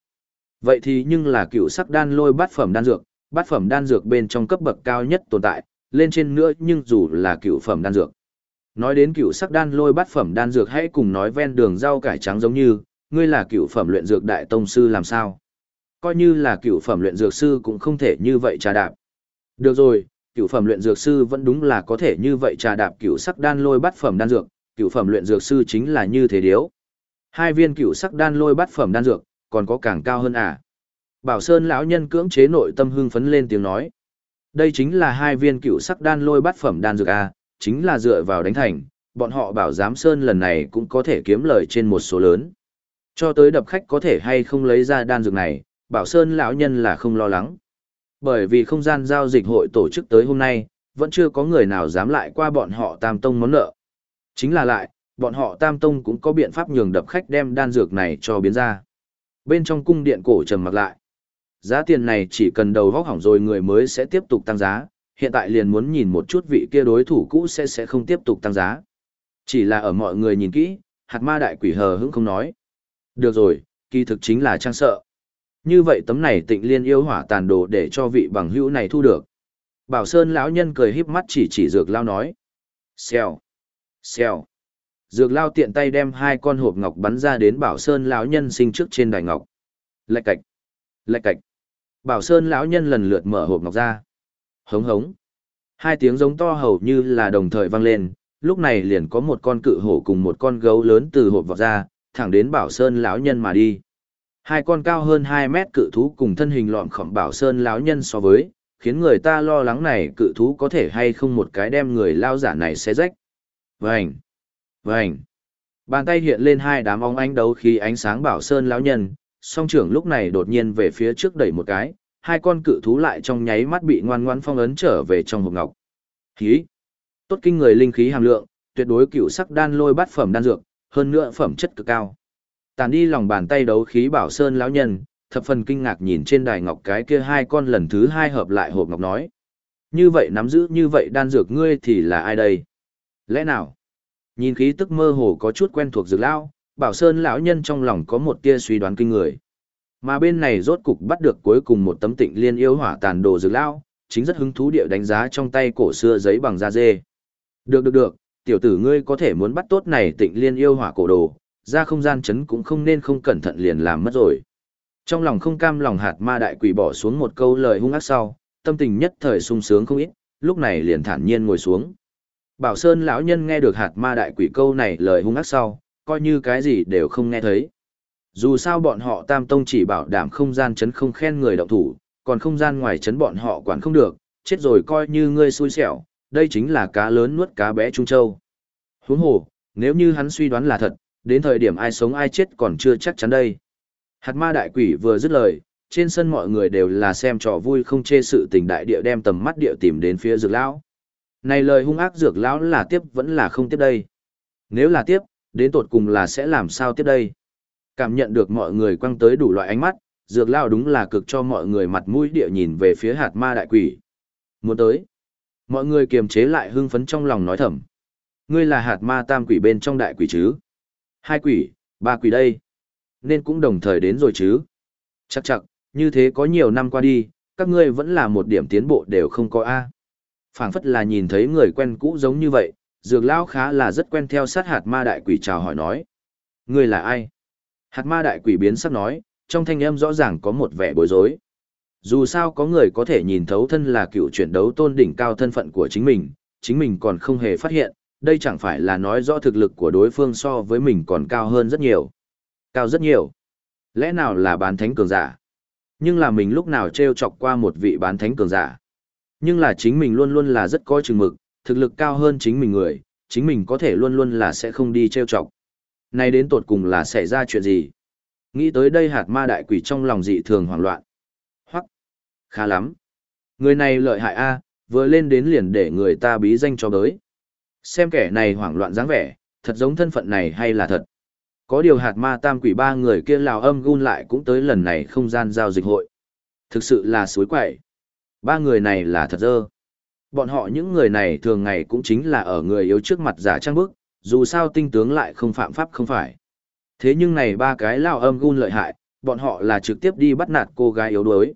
Vậy thì nhưng là cựu sắc đan lôi bát phẩm đan dược, bát phẩm đan dược bên trong cấp bậc cao nhất tồn tại, lên trên nữa nhưng dù là cựu phẩm đan dược. Nói đến cựu sắc đan lôi bát phẩm đan dược hãy cùng nói ven đường rau cải trắng giống như, ngươi là cựu phẩm luyện dược đại tông sư làm sao? Coi như là cựu phẩm luyện dược sư cũng không thể như vậy trà đạp. Được rồi, cựu phẩm luyện dược sư vẫn đúng là có thể như vậy trà đạp cựu sắc đan lôi bát phẩm đan dược, cựu phẩm luyện dược sư chính là như thế điếu. Hai viên cựu sắc đan lôi bát phẩm đan dược, còn có càng cao hơn à? Bảo Sơn lão nhân cưỡng chế nội tâm hưng phấn lên tiếng nói. Đây chính là hai viên cựu sắc đan lôi bát phẩm đan dược a, chính là dựa vào đánh thành, bọn họ bảo giám Sơn lần này cũng có thể kiếm lời trên một số lớn. Cho tới đập khách có thể hay không lấy ra đan dược này, Bảo Sơn lão nhân là không lo lắng. Bởi vì không gian giao dịch hội tổ chức tới hôm nay, vẫn chưa có người nào dám lại qua bọn họ tam tông món nợ. Chính là lại, bọn họ tam tông cũng có biện pháp nhường đập khách đem đan dược này cho biến ra. Bên trong cung điện cổ trầm mặc lại. Giá tiền này chỉ cần đầu vóc hỏng rồi người mới sẽ tiếp tục tăng giá, hiện tại liền muốn nhìn một chút vị kia đối thủ cũ sẽ sẽ không tiếp tục tăng giá. Chỉ là ở mọi người nhìn kỹ, hạt ma đại quỷ hờ hững không nói. Được rồi, kỳ thực chính là trang sợ. Như vậy tấm này tịnh liên yêu hỏa tàn đồ để cho vị bằng hữu này thu được. Bảo Sơn lão nhân cười híp mắt chỉ chỉ dược lao nói. Xèo, xèo. Dược lao tiện tay đem hai con hộp ngọc bắn ra đến Bảo Sơn lão nhân sinh trước trên đài ngọc. Lạch cạch, lạch cạch. Bảo Sơn lão nhân lần lượt mở hộp ngọc ra. Hống hống. Hai tiếng giống to hầu như là đồng thời vang lên, lúc này liền có một con cự hổ cùng một con gấu lớn từ hộp vọt ra, thẳng đến Bảo Sơn lão nhân mà đi. Hai con cao hơn 2 mét cự thú cùng thân hình lọm khổng Bảo Sơn lão nhân so với, khiến người ta lo lắng này cự thú có thể hay không một cái đem người lao giả này xé rách. Vành! Vành! Bàn tay hiện lên hai đám ong ánh đấu khí ánh sáng Bảo Sơn lão nhân, song trưởng lúc này đột nhiên về phía trước đẩy một cái, hai con cự thú lại trong nháy mắt bị ngoan ngoãn phong ấn trở về trong hộp ngọc. Khí! Tốt kinh người linh khí hàm lượng, tuyệt đối cựu sắc đan lôi bát phẩm đan dược, hơn nữa phẩm chất cực cao. Tàn đi lòng bàn tay đấu khí bảo sơn lão nhân, thập phần kinh ngạc nhìn trên đài ngọc cái kia hai con lần thứ hai hợp lại hộp ngọc nói. Như vậy nắm giữ như vậy đan dược ngươi thì là ai đây? Lẽ nào? Nhìn khí tức mơ hồ có chút quen thuộc dược lao bảo sơn lão nhân trong lòng có một tia suy đoán kinh người. Mà bên này rốt cục bắt được cuối cùng một tấm tịnh liên yêu hỏa tàn đồ dược lão, chính rất hứng thú địa đánh giá trong tay cổ xưa giấy bằng da dê. Được được được, tiểu tử ngươi có thể muốn bắt tốt này tịnh liên yêu hỏa cổ đồ, ra không gian chấn cũng không nên không cẩn thận liền làm mất rồi. Trong lòng không cam lòng hạt ma đại quỷ bỏ xuống một câu lời hung ác sau, tâm tình nhất thời sung sướng không ít, lúc này liền thản nhiên ngồi xuống. Bảo Sơn lão nhân nghe được hạt ma đại quỷ câu này lời hung ác sau, coi như cái gì đều không nghe thấy. Dù sao bọn họ tam tông chỉ bảo đảm không gian chấn không khen người động thủ, còn không gian ngoài chấn bọn họ quản không được, chết rồi coi như ngươi xui xẻo, đây chính là cá lớn nuốt cá bé Trung Châu. Huống hồ, nếu như hắn suy đoán là thật, đến thời điểm ai sống ai chết còn chưa chắc chắn đây. Hạt ma đại quỷ vừa dứt lời, trên sân mọi người đều là xem trò vui không chê sự tình đại địa đem tầm mắt địa tìm đến phía dược lão. Này lời hung ác dược lão là tiếp vẫn là không tiếp đây. Nếu là tiếp, đến tột cùng là sẽ làm sao tiếp đây. Cảm nhận được mọi người quăng tới đủ loại ánh mắt, dược lao đúng là cực cho mọi người mặt mũi địa nhìn về phía hạt ma đại quỷ. Muốn tới. Mọi người kiềm chế lại hưng phấn trong lòng nói thầm. Ngươi là hạt ma tam quỷ bên trong đại quỷ chứ? Hai quỷ, ba quỷ đây. Nên cũng đồng thời đến rồi chứ? Chắc chắc, như thế có nhiều năm qua đi, các ngươi vẫn là một điểm tiến bộ đều không có A. phảng phất là nhìn thấy người quen cũ giống như vậy, dược lão khá là rất quen theo sát hạt ma đại quỷ chào hỏi nói. Ngươi là ai? Hạt ma đại quỷ biến sắc nói, trong thanh âm rõ ràng có một vẻ bối rối. Dù sao có người có thể nhìn thấu thân là cựu chuyển đấu tôn đỉnh cao thân phận của chính mình, chính mình còn không hề phát hiện, đây chẳng phải là nói rõ thực lực của đối phương so với mình còn cao hơn rất nhiều. Cao rất nhiều. Lẽ nào là bán thánh cường giả? Nhưng là mình lúc nào treo chọc qua một vị bán thánh cường giả. Nhưng là chính mình luôn luôn là rất coi chừng mực, thực lực cao hơn chính mình người, chính mình có thể luôn luôn là sẽ không đi treo chọc. Này đến tột cùng là xảy ra chuyện gì? Nghĩ tới đây hạt ma đại quỷ trong lòng dị thường hoảng loạn. Hoắc, khá lắm. Người này lợi hại a, vừa lên đến liền để người ta bí danh cho tới. Xem kẻ này hoảng loạn dáng vẻ, thật giống thân phận này hay là thật. Có điều hạt ma tam quỷ ba người kia lào âm gun lại cũng tới lần này không gian giao dịch hội. Thực sự là suối quậy. Ba người này là thật dơ. Bọn họ những người này thường ngày cũng chính là ở người yếu trước mặt giả trang bức, dù sao tinh tướng lại không phạm pháp không phải. Thế nhưng này ba cái lao âm gun lợi hại, bọn họ là trực tiếp đi bắt nạt cô gái yếu đuối.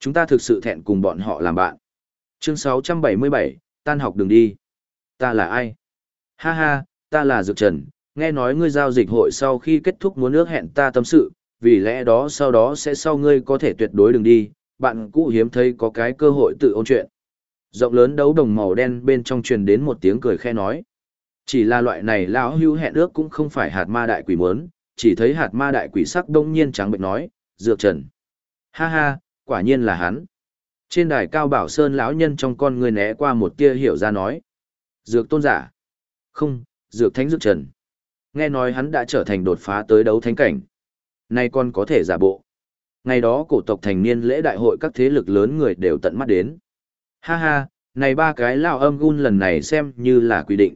Chúng ta thực sự thẹn cùng bọn họ làm bạn. Chương 677, tan học đừng đi. Ta là ai? Ha ha, ta là Dược Trần, nghe nói ngươi giao dịch hội sau khi kết thúc muốn ước hẹn ta tâm sự, vì lẽ đó sau đó sẽ sau ngươi có thể tuyệt đối đừng đi, bạn cũ hiếm thấy có cái cơ hội tự ôn chuyện. Rộng lớn đấu đồng màu đen bên trong truyền đến một tiếng cười khe nói. Chỉ là loại này lão hưu hẹn ước cũng không phải hạt ma đại quỷ muốn, chỉ thấy hạt ma đại quỷ sắc đông nhiên trắng bệnh nói, Dược Trần. Ha ha, quả nhiên là hắn. Trên đài cao bảo sơn lão nhân trong con người né qua một tia hiểu ra nói. Dược tôn giả. Không, dược thánh dược trần. Nghe nói hắn đã trở thành đột phá tới đấu thánh cảnh. Nay còn có thể giả bộ. Ngày đó cổ tộc thành niên lễ đại hội các thế lực lớn người đều tận mắt đến. Ha ha, này ba cái lao âm gun lần này xem như là quy định.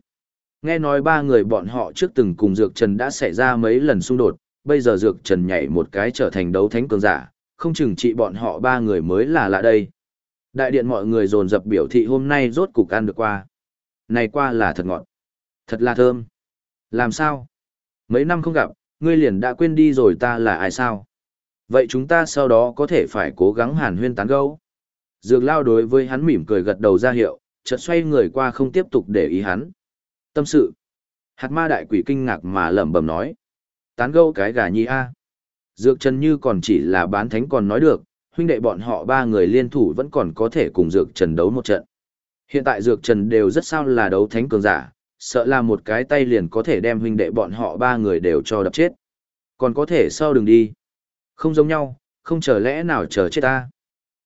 Nghe nói ba người bọn họ trước từng cùng Dược Trần đã xảy ra mấy lần xung đột, bây giờ Dược Trần nhảy một cái trở thành đấu thánh cường giả, không chừng trị bọn họ ba người mới là lạ đây. Đại điện mọi người dồn dập biểu thị hôm nay rốt cục ăn được qua này qua là thật ngọt. Thật là thơm. Làm sao? Mấy năm không gặp, ngươi liền đã quên đi rồi ta là ai sao? Vậy chúng ta sau đó có thể phải cố gắng hàn huyên tán gẫu. Dược lao đối với hắn mỉm cười gật đầu ra hiệu, chợt xoay người qua không tiếp tục để ý hắn. Tâm sự. Hạt ma đại quỷ kinh ngạc mà lẩm bẩm nói. Tán gẫu cái gà nhi a. Dược Trần Như còn chỉ là bán thánh còn nói được, huynh đệ bọn họ ba người liên thủ vẫn còn có thể cùng Dược Trần đấu một trận. Hiện tại Dược Trần đều rất sao là đấu thánh cường giả, sợ là một cái tay liền có thể đem huynh đệ bọn họ ba người đều cho đập chết. Còn có thể sau đừng đi. Không giống nhau, không chờ lẽ nào chờ chết ta.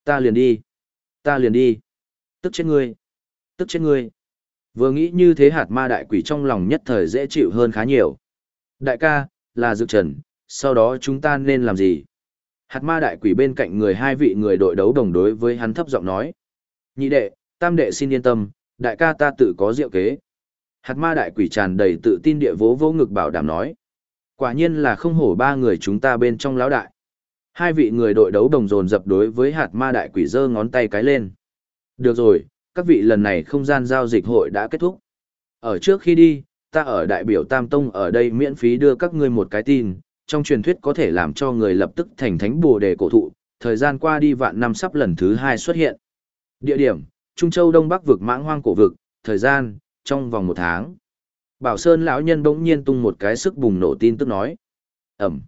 Ta liền đi. Ta liền đi. Tức chết ngươi. Tức chết ngươi. Vừa nghĩ như thế hạt ma đại quỷ trong lòng nhất thời dễ chịu hơn khá nhiều. Đại ca, là Dược Trần, sau đó chúng ta nên làm gì? Hạt ma đại quỷ bên cạnh người hai vị người đội đấu đồng đối với hắn thấp giọng nói. Nhị đệ, tam đệ xin yên tâm, đại ca ta tự có diệu kế. Hạt ma đại quỷ tràn đầy tự tin địa vỗ vô ngực bảo đảm nói. Quả nhiên là không hổ ba người chúng ta bên trong lão đại. Hai vị người đội đấu đồng dồn dập đối với hạt ma đại quỷ giơ ngón tay cái lên. Được rồi, các vị lần này không gian giao dịch hội đã kết thúc. Ở trước khi đi, ta ở đại biểu Tam Tông ở đây miễn phí đưa các ngươi một cái tin, trong truyền thuyết có thể làm cho người lập tức thành thánh bồ đề cổ thụ, thời gian qua đi vạn năm sắp lần thứ hai xuất hiện. Địa điểm, Trung Châu Đông Bắc vực mãng hoang cổ vực, thời gian, trong vòng một tháng. Bảo Sơn lão nhân bỗng nhiên tung một cái sức bùng nổ tin tức nói. Ẩm.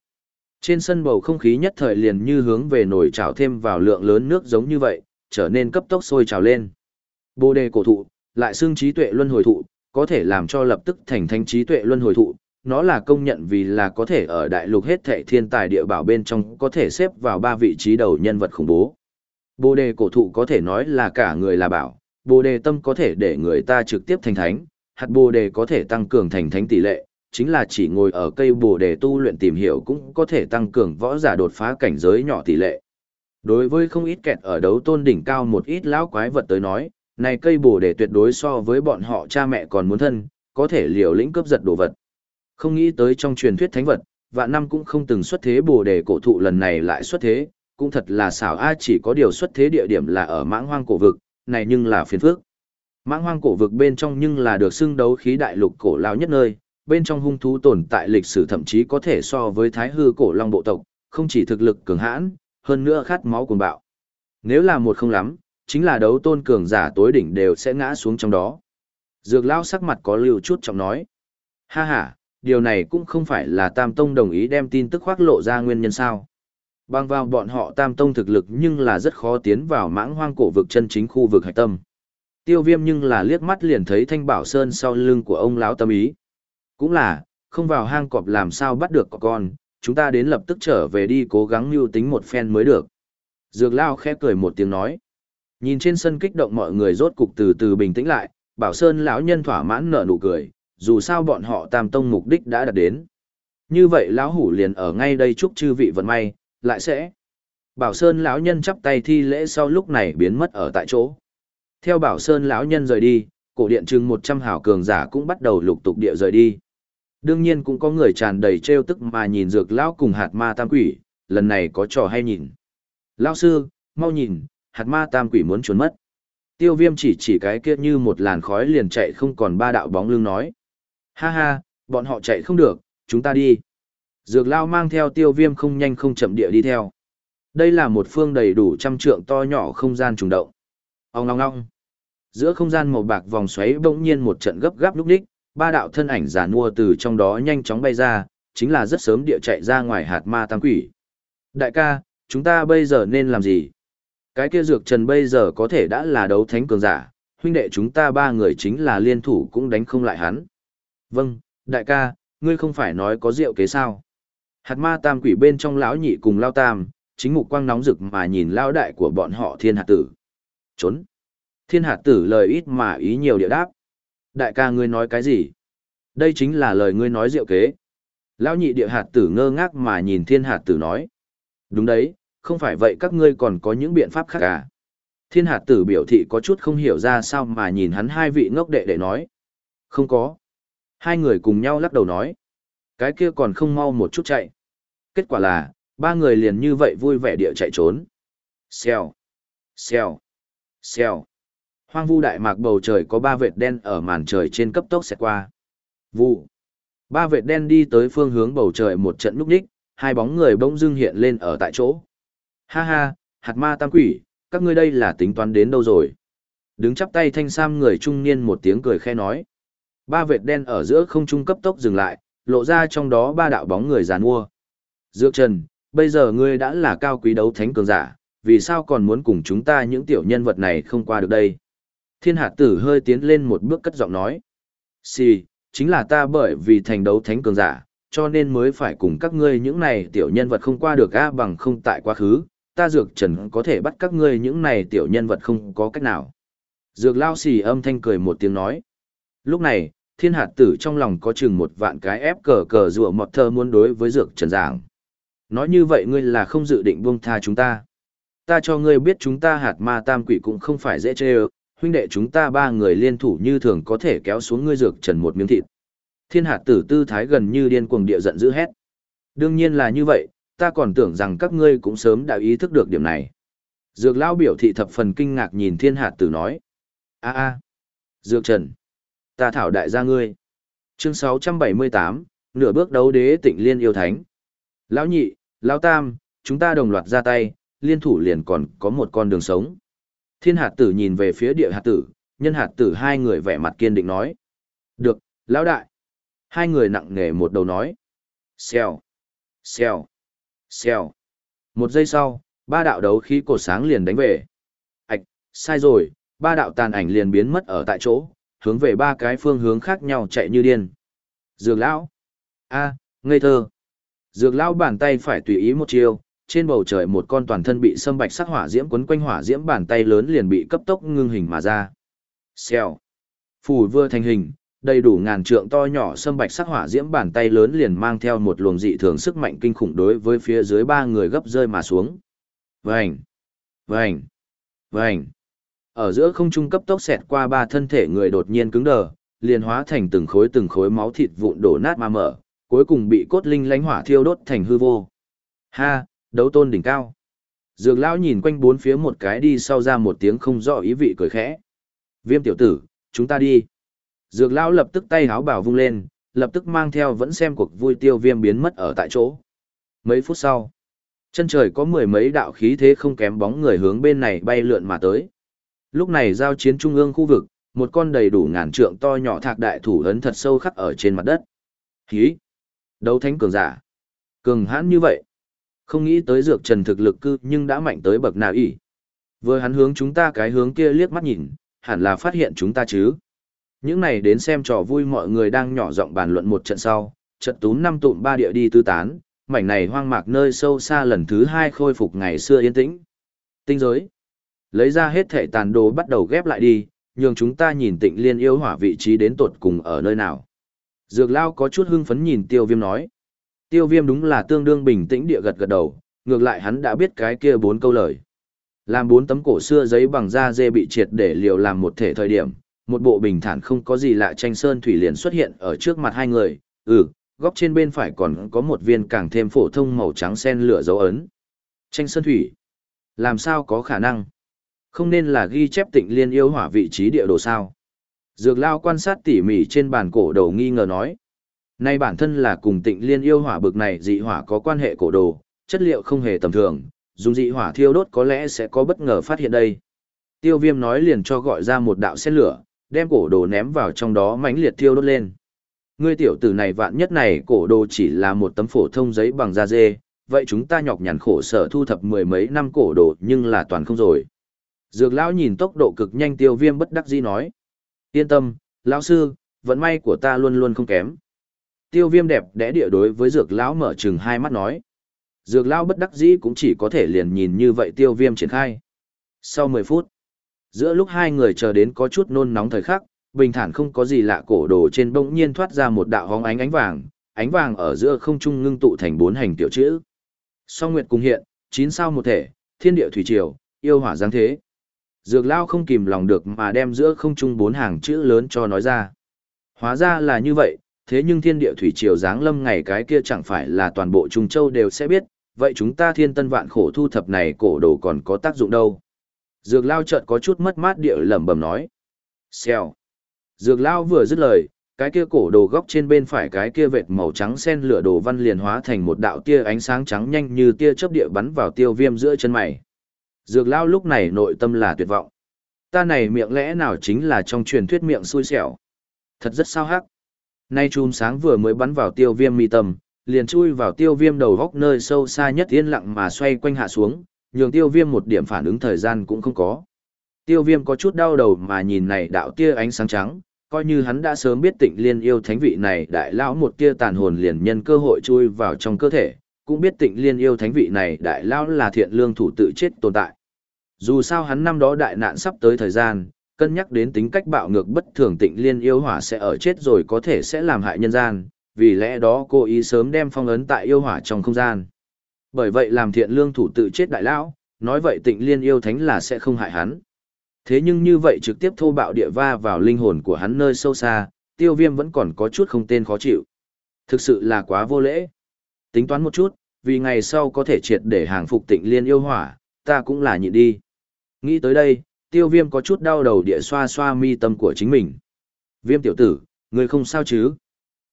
Trên sân bầu không khí nhất thời liền như hướng về nổi trào thêm vào lượng lớn nước giống như vậy, trở nên cấp tốc sôi trào lên. Bồ đề cổ thụ, lại xương trí tuệ luân hồi thụ, có thể làm cho lập tức thành thanh trí tuệ luân hồi thụ. Nó là công nhận vì là có thể ở đại lục hết thệ thiên tài địa bảo bên trong có thể xếp vào ba vị trí đầu nhân vật khủng bố. Bồ đề cổ thụ có thể nói là cả người là bảo, bồ đề tâm có thể để người ta trực tiếp thành thánh, hạt bồ đề có thể tăng cường thành thánh tỷ lệ, chính là chỉ ngồi ở cây bồ đề tu luyện tìm hiểu cũng có thể tăng cường võ giả đột phá cảnh giới nhỏ tỷ lệ. Đối với không ít kẹt ở đấu tôn đỉnh cao một ít lão quái vật tới nói, này cây bồ đề tuyệt đối so với bọn họ cha mẹ còn muốn thân, có thể liều lĩnh cướp giật đồ vật. Không nghĩ tới trong truyền thuyết thánh vật, vạn năm cũng không từng xuất thế bồ đề cổ thụ lần này lại xuất thế, cũng thật là xảo a chỉ có điều xuất thế địa điểm là ở mãng hoang cổ vực, này nhưng là phiền phước. Mãng hoang cổ vực bên trong nhưng là được xưng đấu khí đại lục cổ lao nhất nơi, bên trong hung thú tồn tại lịch sử thậm chí có thể so với thái hư cổ long bộ tộc, không chỉ thực lực cường hãn, hơn nữa khát máu cuồng bạo. Nếu là một không lắm, chính là đấu tôn cường giả tối đỉnh đều sẽ ngã xuống trong đó. Dược lao sắc mặt có lưu chút trọng nói. Ha ha, điều này cũng không phải là Tam Tông đồng ý đem tin tức khoác lộ ra nguyên nhân sao. Bằng vào bọn họ Tam Tông thực lực nhưng là rất khó tiến vào mãng hoang cổ vực chân chính khu vực hạch tâm. Tiêu viêm nhưng là liếc mắt liền thấy thanh bảo sơn sau lưng của ông lão tâm ý. Cũng là, không vào hang cọp làm sao bắt được con, chúng ta đến lập tức trở về đi cố gắng mưu tính một phen mới được. Dược lao khẽ cười một tiếng nói. Nhìn trên sân kích động mọi người rốt cục từ từ bình tĩnh lại, Bảo Sơn lão nhân thỏa mãn nở nụ cười, dù sao bọn họ Tam Tông mục đích đã đạt đến. Như vậy lão hủ liền ở ngay đây chúc chư vị vận may, lại sẽ. Bảo Sơn lão nhân chắp tay thi lễ sau lúc này biến mất ở tại chỗ. Theo Bảo Sơn lão nhân rời đi, cổ điện chừng trăm hảo cường giả cũng bắt đầu lục tục địa rời đi. Đương nhiên cũng có người tràn đầy trêu tức mà nhìn dược lão cùng hạt ma tam quỷ, lần này có trò hay nhìn. Lão sư, mau nhìn, hạt ma tam quỷ muốn trốn mất. Tiêu viêm chỉ chỉ cái kia như một làn khói liền chạy không còn ba đạo bóng lưng nói. Ha ha, bọn họ chạy không được, chúng ta đi. Dược lao mang theo tiêu viêm không nhanh không chậm địa đi theo. Đây là một phương đầy đủ trăm trượng to nhỏ không gian trùng động. Ông ngong ngong. Giữa không gian màu bạc vòng xoáy bỗng nhiên một trận gấp gáp lúc đích, ba đạo thân ảnh giả nua từ trong đó nhanh chóng bay ra, chính là rất sớm địa chạy ra ngoài hạt ma tam quỷ. Đại ca, chúng ta bây giờ nên làm gì? Cái kia dược trần bây giờ có thể đã là đấu thánh cường giả, huynh đệ chúng ta ba người chính là liên thủ cũng đánh không lại hắn. Vâng, đại ca, ngươi không phải nói có rượu kế sao? Hạt ma tam quỷ bên trong lão nhị cùng lao tam, chính mục quang nóng rực mà nhìn lao đại của bọn họ thiên hạt tử. Trốn. Thiên hạt tử lời ít mà ý nhiều địa đáp. Đại ca ngươi nói cái gì? Đây chính là lời ngươi nói diệu kế. Lão nhị địa hạt tử ngơ ngác mà nhìn thiên hạt tử nói. Đúng đấy, không phải vậy các ngươi còn có những biện pháp khác à? Thiên hạt tử biểu thị có chút không hiểu ra sao mà nhìn hắn hai vị ngốc đệ để nói. Không có. Hai người cùng nhau lắc đầu nói. Cái kia còn không mau một chút chạy. Kết quả là, ba người liền như vậy vui vẻ địa chạy trốn. Xèo, xèo, xèo. Hoang vu đại mạc bầu trời có ba vệt đen ở màn trời trên cấp tốc xẹt qua. Vu. Ba vệt đen đi tới phương hướng bầu trời một trận lúc đích, hai bóng người bỗng dưng hiện lên ở tại chỗ. Ha ha, hạt ma tam quỷ, các ngươi đây là tính toán đến đâu rồi? Đứng chắp tay thanh sam người trung niên một tiếng cười khe nói. Ba vệt đen ở giữa không trung cấp tốc dừng lại, lộ ra trong đó ba đạo bóng người giàn mua. Dược Trần, bây giờ ngươi đã là cao quý đấu thánh cường giả, vì sao còn muốn cùng chúng ta những tiểu nhân vật này không qua được đây? Thiên hạt tử hơi tiến lên một bước cất giọng nói. Xì, chính là ta bởi vì thành đấu thánh cường giả, cho nên mới phải cùng các ngươi những này tiểu nhân vật không qua được a bằng không tại quá khứ, ta dược trần có thể bắt các ngươi những này tiểu nhân vật không có cách nào. Dược lao xì âm thanh cười một tiếng nói. Lúc này, thiên hạt tử trong lòng có chừng một vạn cái ép cờ cờ rùa mọt thơ muốn đối với dược trần giảng. Nói như vậy ngươi là không dự định buông tha chúng ta. Ta cho ngươi biết chúng ta hạt ma tam quỷ cũng không phải dễ chê huynh đệ chúng ta ba người liên thủ như thường có thể kéo xuống ngươi dược trần một miếng thịt. Thiên hạt tử tư thái gần như điên cuồng địa giận dữ hét. Đương nhiên là như vậy, ta còn tưởng rằng các ngươi cũng sớm đã ý thức được điểm này. Dược lão biểu thị thập phần kinh ngạc nhìn thiên hạt tử nói. a a Dược trần. Ta thảo đại gia ngươi. Chương 678, nửa bước đấu đế tịnh liên yêu thánh. Lão nhị, lão tam, chúng ta đồng loạt ra tay, liên thủ liền còn có một con đường sống. Thiên hạt tử nhìn về phía địa hạt tử, nhân hạt tử hai người vẻ mặt kiên định nói. Được, lão đại. Hai người nặng nề một đầu nói. Xèo, xèo, xèo. Một giây sau, ba đạo đấu khí cổ sáng liền đánh về. Ảch, sai rồi, ba đạo tàn ảnh liền biến mất ở tại chỗ, hướng về ba cái phương hướng khác nhau chạy như điên. Dược lão. a ngây thơ. Dược lão bàn tay phải tùy ý một chiêu, trên bầu trời một con toàn thân bị sâm bạch sắc hỏa diễm quấn quanh hỏa diễm bàn tay lớn liền bị cấp tốc ngưng hình mà ra. Xèo. Phủ vừa thành hình, đầy đủ ngàn trượng to nhỏ sâm bạch sắc hỏa diễm bàn tay lớn liền mang theo một luồng dị thường sức mạnh kinh khủng đối với phía dưới ba người gấp rơi mà xuống. Vành, vành, vành. Ở giữa không trung cấp tốc xẹt qua ba thân thể người đột nhiên cứng đờ, liền hóa thành từng khối từng khối máu thịt vụn đổ nát mà mở, cuối cùng bị cốt linh lánh hỏa thiêu đốt thành hư vô. Ha, đấu tôn đỉnh cao. Dược lão nhìn quanh bốn phía một cái đi sau ra một tiếng không rõ ý vị cười khẽ. Viêm tiểu tử, chúng ta đi. Dược lão lập tức tay háo bảo vung lên, lập tức mang theo vẫn xem cuộc vui tiêu viêm biến mất ở tại chỗ. Mấy phút sau, chân trời có mười mấy đạo khí thế không kém bóng người hướng bên này bay lượn mà tới. Lúc này giao chiến trung ương khu vực, một con đầy đủ ngàn trượng to nhỏ thạc đại thủ ấn thật sâu khắc ở trên mặt đất. Khí! Đấu thánh cường giả! Cường hãn như vậy! Không nghĩ tới dược trần thực lực cư nhưng đã mạnh tới bậc nào ỉ. Vừa hắn hướng chúng ta cái hướng kia liếc mắt nhìn, hẳn là phát hiện chúng ta chứ. Những này đến xem trò vui mọi người đang nhỏ giọng bàn luận một trận sau, trận túm năm tụm ba địa đi tư tán, mảnh này hoang mạc nơi sâu xa lần thứ hai khôi phục ngày xưa yên tĩnh. Tinh giới. Lấy ra hết thể tàn đồ bắt đầu ghép lại đi, nhường chúng ta nhìn tịnh liên yêu hỏa vị trí đến tột cùng ở nơi nào. Dược lao có chút hưng phấn nhìn tiêu viêm nói. Tiêu viêm đúng là tương đương bình tĩnh địa gật gật đầu, ngược lại hắn đã biết cái kia bốn câu lời. Làm bốn tấm cổ xưa giấy bằng da dê bị triệt để liều làm một thể thời điểm, một bộ bình thản không có gì lạ tranh sơn thủy liền xuất hiện ở trước mặt hai người, ừ, góc trên bên phải còn có một viên càng thêm phổ thông màu trắng sen lửa dấu ấn. Tranh sơn thủy. Làm sao có khả năng? Không nên là ghi chép tịnh liên yêu hỏa vị trí địa đồ sao? Dược lao quan sát tỉ mỉ trên bàn cổ đầu nghi ngờ nói. Nay bản thân là cùng tịnh liên yêu hỏa bực này dị hỏa có quan hệ cổ đồ, chất liệu không hề tầm thường, dùng dị hỏa thiêu đốt có lẽ sẽ có bất ngờ phát hiện đây. Tiêu viêm nói liền cho gọi ra một đạo xét lửa, đem cổ đồ ném vào trong đó mãnh liệt thiêu đốt lên. Ngươi tiểu tử này vạn nhất này cổ đồ chỉ là một tấm phổ thông giấy bằng da dê, vậy chúng ta nhọc nhằn khổ sở thu thập mười mấy năm cổ đồ nhưng là toàn không rồi. Dược lão nhìn tốc độ cực nhanh tiêu viêm bất đắc dĩ nói. Yên tâm, lão sư, vận may của ta luôn luôn không kém. Tiêu viêm đẹp đẽ địa đối với dược lão mở chừng hai mắt nói. Dược lão bất đắc dĩ cũng chỉ có thể liền nhìn như vậy tiêu viêm triển khai. Sau mười phút, Giữa lúc hai người chờ đến có chút nôn nóng thời khắc, bình thản không có gì lạ cổ đồ trên bỗng nhiên thoát ra một đạo hóng ánh ánh vàng, ánh vàng ở giữa không trung ngưng tụ thành bốn hành tiểu chữ. Song Nguyệt cùng hiện, chín sao một thể, thiên địa thủy triều, yêu hỏa giáng thế. Dược lao không kìm lòng được mà đem giữa không trung bốn hàng chữ lớn cho nói ra. Hóa ra là như vậy, thế nhưng thiên địa thủy triều giáng lâm ngày cái kia chẳng phải là toàn bộ Trung Châu đều sẽ biết, vậy chúng ta thiên tân vạn khổ thu thập này cổ đồ còn có tác dụng đâu. Dược lao chợt có chút mất mát địa lẩm bẩm nói. Xèo. Dược lao vừa dứt lời, cái kia cổ đồ góc trên bên phải cái kia vệt màu trắng sen lửa đồ văn liền hóa thành một đạo tia ánh sáng trắng nhanh như tia chớp địa bắn vào tiêu viêm giữa chân mày. Dược lao lúc này nội tâm là tuyệt vọng. Ta này miệng lẽ nào chính là trong truyền thuyết miệng xui xẻo. Thật rất sao hắc. Nay chùm sáng vừa mới bắn vào tiêu viêm mi tâm, liền chui vào tiêu viêm đầu góc nơi sâu xa nhất yên lặng mà xoay quanh hạ xuống, nhường tiêu viêm một điểm phản ứng thời gian cũng không có. Tiêu viêm có chút đau đầu mà nhìn này đạo tia ánh sáng trắng, Coi như hắn đã sớm biết tịnh liên yêu thánh vị này đại lão một tia tàn hồn liền nhân cơ hội chui vào trong cơ thể, cũng biết tịnh liên yêu thánh vị này đại lão là thiện lương thủ tự chết tồn tại. Dù sao hắn năm đó đại nạn sắp tới thời gian, cân nhắc đến tính cách bạo ngược bất thường tịnh liên yêu hỏa sẽ ở chết rồi có thể sẽ làm hại nhân gian, vì lẽ đó cô ý sớm đem phong ấn tại yêu hỏa trong không gian. Bởi vậy làm thiện lương thủ tự chết đại lão, nói vậy tịnh liên yêu thánh là sẽ không hại hắn. Thế nhưng như vậy trực tiếp thô bạo địa va vào linh hồn của hắn nơi sâu xa, tiêu viêm vẫn còn có chút không tên khó chịu. Thực sự là quá vô lễ. Tính toán một chút, vì ngày sau có thể triệt để hàng phục tịnh liên yêu hỏa, ta cũng là nhịn đi. Nghĩ tới đây, tiêu viêm có chút đau đầu địa xoa xoa mi tâm của chính mình. Viêm tiểu tử, người không sao chứ?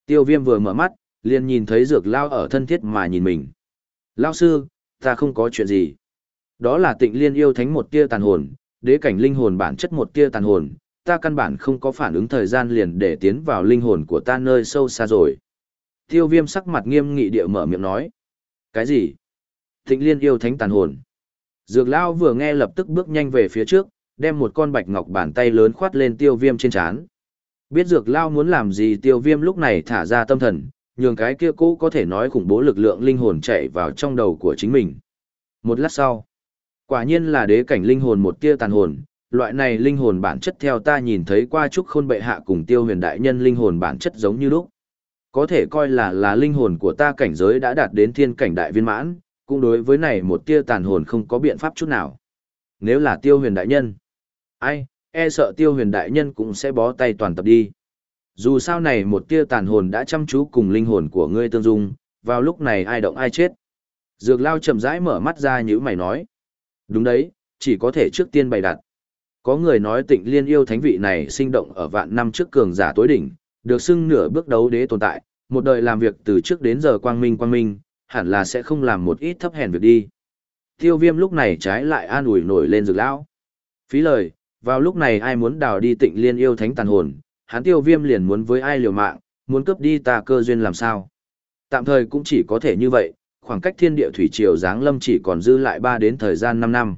Tiêu viêm vừa mở mắt, liền nhìn thấy dược lao ở thân thiết mà nhìn mình. Lao sư, ta không có chuyện gì. Đó là tịnh liên yêu thánh một tia tàn hồn, đế cảnh linh hồn bản chất một tia tàn hồn, ta căn bản không có phản ứng thời gian liền để tiến vào linh hồn của ta nơi sâu xa rồi. Tiêu viêm sắc mặt nghiêm nghị địa mở miệng nói. Cái gì? Tịnh liên yêu thánh tàn hồn. Dược lao vừa nghe lập tức bước nhanh về phía trước, đem một con bạch ngọc bàn tay lớn khoát lên tiêu viêm trên trán. Biết dược lao muốn làm gì tiêu viêm lúc này thả ra tâm thần, nhường cái kia cũ có thể nói khủng bố lực lượng linh hồn chạy vào trong đầu của chính mình. Một lát sau, quả nhiên là đế cảnh linh hồn một tia tàn hồn, loại này linh hồn bản chất theo ta nhìn thấy qua trúc khôn bệ hạ cùng tiêu huyền đại nhân linh hồn bản chất giống như lúc. Có thể coi là là linh hồn của ta cảnh giới đã đạt đến thiên cảnh đại viên mãn, cũng đối với này một tia tàn hồn không có biện pháp chút nào. Nếu là tiêu huyền đại nhân, ai, e sợ tiêu huyền đại nhân cũng sẽ bó tay toàn tập đi. Dù sao này một tia tàn hồn đã chăm chú cùng linh hồn của ngươi tương dung, vào lúc này ai động ai chết. Dược lao chậm rãi mở mắt ra như mày nói. Đúng đấy, chỉ có thể trước tiên bày đặt. Có người nói tịnh liên yêu thánh vị này sinh động ở vạn năm trước cường giả tối đỉnh, được xưng nửa bước đấu đế tồn tại, một đời làm việc từ trước đến giờ quang minh quang minh, hẳn là sẽ không làm một ít thấp hèn việc đi. Tiêu viêm lúc này trái lại an ủi nổi lên dược lão. Phí lời, vào lúc này ai muốn đào đi tịnh liên yêu thánh tàn hồn, hắn tiêu viêm liền muốn với ai liều mạng, muốn cướp đi ta cơ duyên làm sao. Tạm thời cũng chỉ có thể như vậy, khoảng cách thiên địa thủy triều giáng lâm chỉ còn dư lại ba đến thời gian năm năm.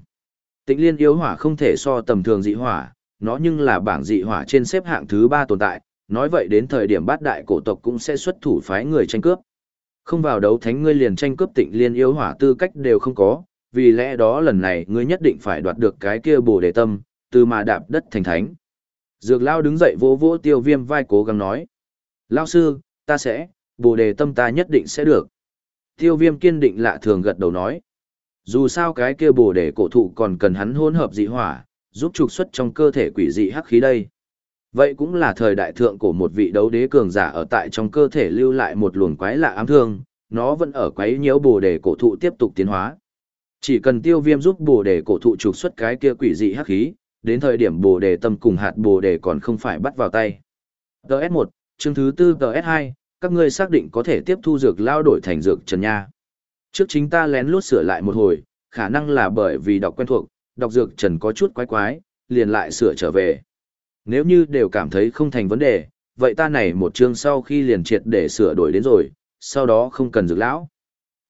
Tịnh liên yêu hỏa không thể so tầm thường dị hỏa, nó nhưng là bảng dị hỏa trên xếp hạng thứ ba tồn tại, nói vậy đến thời điểm bát đại cổ tộc cũng sẽ xuất thủ phái người tranh cướp. Không vào đấu thánh ngươi liền tranh cướp tịnh liên yêu hỏa tư cách đều không có, vì lẽ đó lần này ngươi nhất định phải đoạt được cái kia bồ đề tâm, từ mà đạp đất thành thánh. Dược lao đứng dậy vỗ vỗ tiêu viêm vai cố gắng nói. Lao sư, ta sẽ, bồ đề tâm ta nhất định sẽ được. Tiêu viêm kiên định lạ thường gật đầu nói. Dù sao cái kia bồ đề cổ thụ còn cần hắn hỗn hợp dị hỏa, giúp trục xuất trong cơ thể quỷ dị hắc khí đây. Vậy cũng là thời đại thượng của một vị đấu đế cường giả ở tại trong cơ thể lưu lại một luồng quái lạ ám thương, nó vẫn ở quấy nhiễu bồ đề cổ thụ tiếp tục tiến hóa. Chỉ cần tiêu viêm giúp bồ đề cổ thụ trục xuất cái kia quỷ dị hắc khí, đến thời điểm bồ đề tâm cùng hạt bồ đề còn không phải bắt vào tay. TS1, chương thứ 4 TS2, các ngươi xác định có thể tiếp thu dược lao đổi thành dược trần nha. Trước chính ta lén lút sửa lại một hồi, khả năng là bởi vì đọc quen thuộc, đọc dược trần có chút quái quái, liền lại sửa trở về. Nếu như đều cảm thấy không thành vấn đề, vậy ta này một chương sau khi liền triệt để sửa đổi đến rồi, sau đó không cần dược lão.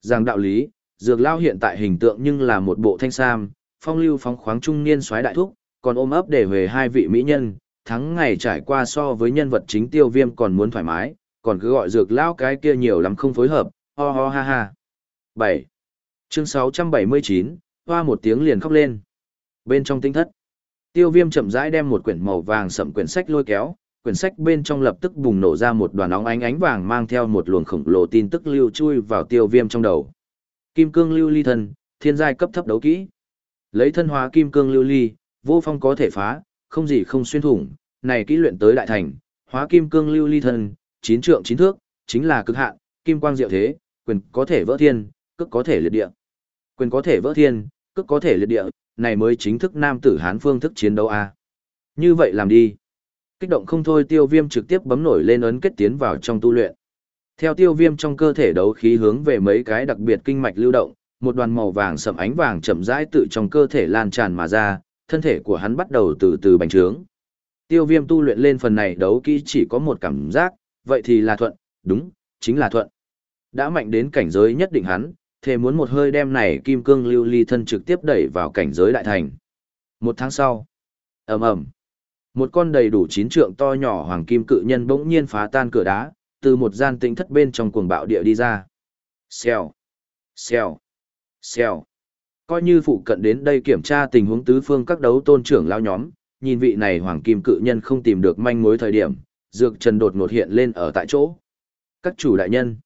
Giang đạo lý, dược lão hiện tại hình tượng nhưng là một bộ thanh sam, phong lưu phóng khoáng trung niên soái đại thúc, còn ôm ấp để về hai vị mỹ nhân, thắng ngày trải qua so với nhân vật chính tiêu viêm còn muốn thoải mái, còn cứ gọi dược lão cái kia nhiều lắm không phối hợp, ho ho ha ha. 7. Chương 679, hoa một tiếng liền khóc lên. Bên trong tinh thất, tiêu viêm chậm rãi đem một quyển màu vàng sậm quyển sách lôi kéo, quyển sách bên trong lập tức bùng nổ ra một đoàn óng ánh ánh vàng mang theo một luồng khổng lồ tin tức lưu chui vào tiêu viêm trong đầu. Kim cương lưu ly thân, thiên giai cấp thấp đấu kỹ. Lấy thân hóa kim cương lưu ly, vô phong có thể phá, không gì không xuyên thủng, này kỹ luyện tới đại thành, hóa kim cương lưu ly thân, chín trượng chín thước, chính là cực hạn, kim quang diệu thế, quyền có thể vỡ thiên, cước có thể liệt địa. Quyền có thể vỡ thiên, cước có thể liệt địa, này mới chính thức nam tử hán phương thức chiến đấu a. Như vậy làm đi. Kích động không thôi tiêu viêm trực tiếp bấm nổi lên ấn kết tiến vào trong tu luyện. Theo tiêu viêm trong cơ thể đấu khí hướng về mấy cái đặc biệt kinh mạch lưu động, một đoàn màu vàng sẫm ánh vàng chậm rãi tự trong cơ thể lan tràn mà ra, thân thể của hắn bắt đầu từ từ bành trướng. Tiêu viêm tu luyện lên phần này đấu kỹ chỉ có một cảm giác, vậy thì là thuận, đúng, chính là thuận. Đã mạnh đến cảnh giới nhất định hắn, thề muốn một hơi đem này kim cương lưu ly thân trực tiếp đẩy vào cảnh giới đại thành. Một tháng sau, ầm ầm, Một con đầy đủ chín trượng to nhỏ hoàng kim cự nhân bỗng nhiên phá tan cửa đá, từ một gian tĩnh thất bên trong cuồng bạo địa đi ra. Xèo, xèo, xèo. Coi như phụ cận đến đây kiểm tra tình huống tứ phương các đấu tôn trưởng lao nhóm, nhìn vị này hoàng kim cự nhân không tìm được manh mối thời điểm, dược trần đột ngột hiện lên ở tại chỗ. Các chủ đại nhân,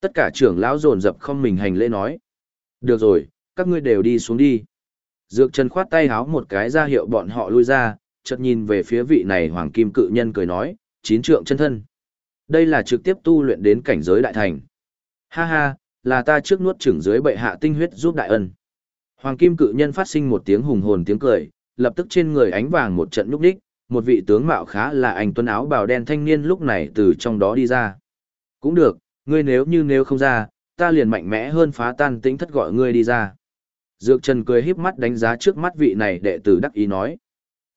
tất cả trưởng lão dồn dập không mình hành lễ nói. Được rồi, các ngươi đều đi xuống đi. Dược trần khoát tay háo một cái ra hiệu bọn họ lui ra, chợt nhìn về phía vị này hoàng kim cự nhân cười nói, chín trượng chân thân. Đây là trực tiếp tu luyện đến cảnh giới đại thành. Ha ha, là ta trước nuốt trưởng dưới bệ hạ tinh huyết giúp đại ân. Hoàng kim cự nhân phát sinh một tiếng hùng hồn tiếng cười, lập tức trên người ánh vàng một trận nhúc đích, một vị tướng mạo khá là anh tuấn áo bào đen thanh niên lúc này từ trong đó đi ra. Cũng được, ngươi nếu như nếu không ra, ta liền mạnh mẽ hơn phá tan tính thất gọi ngươi đi ra. Dược Trần cười híp mắt đánh giá trước mắt vị này đệ tử đắc ý nói.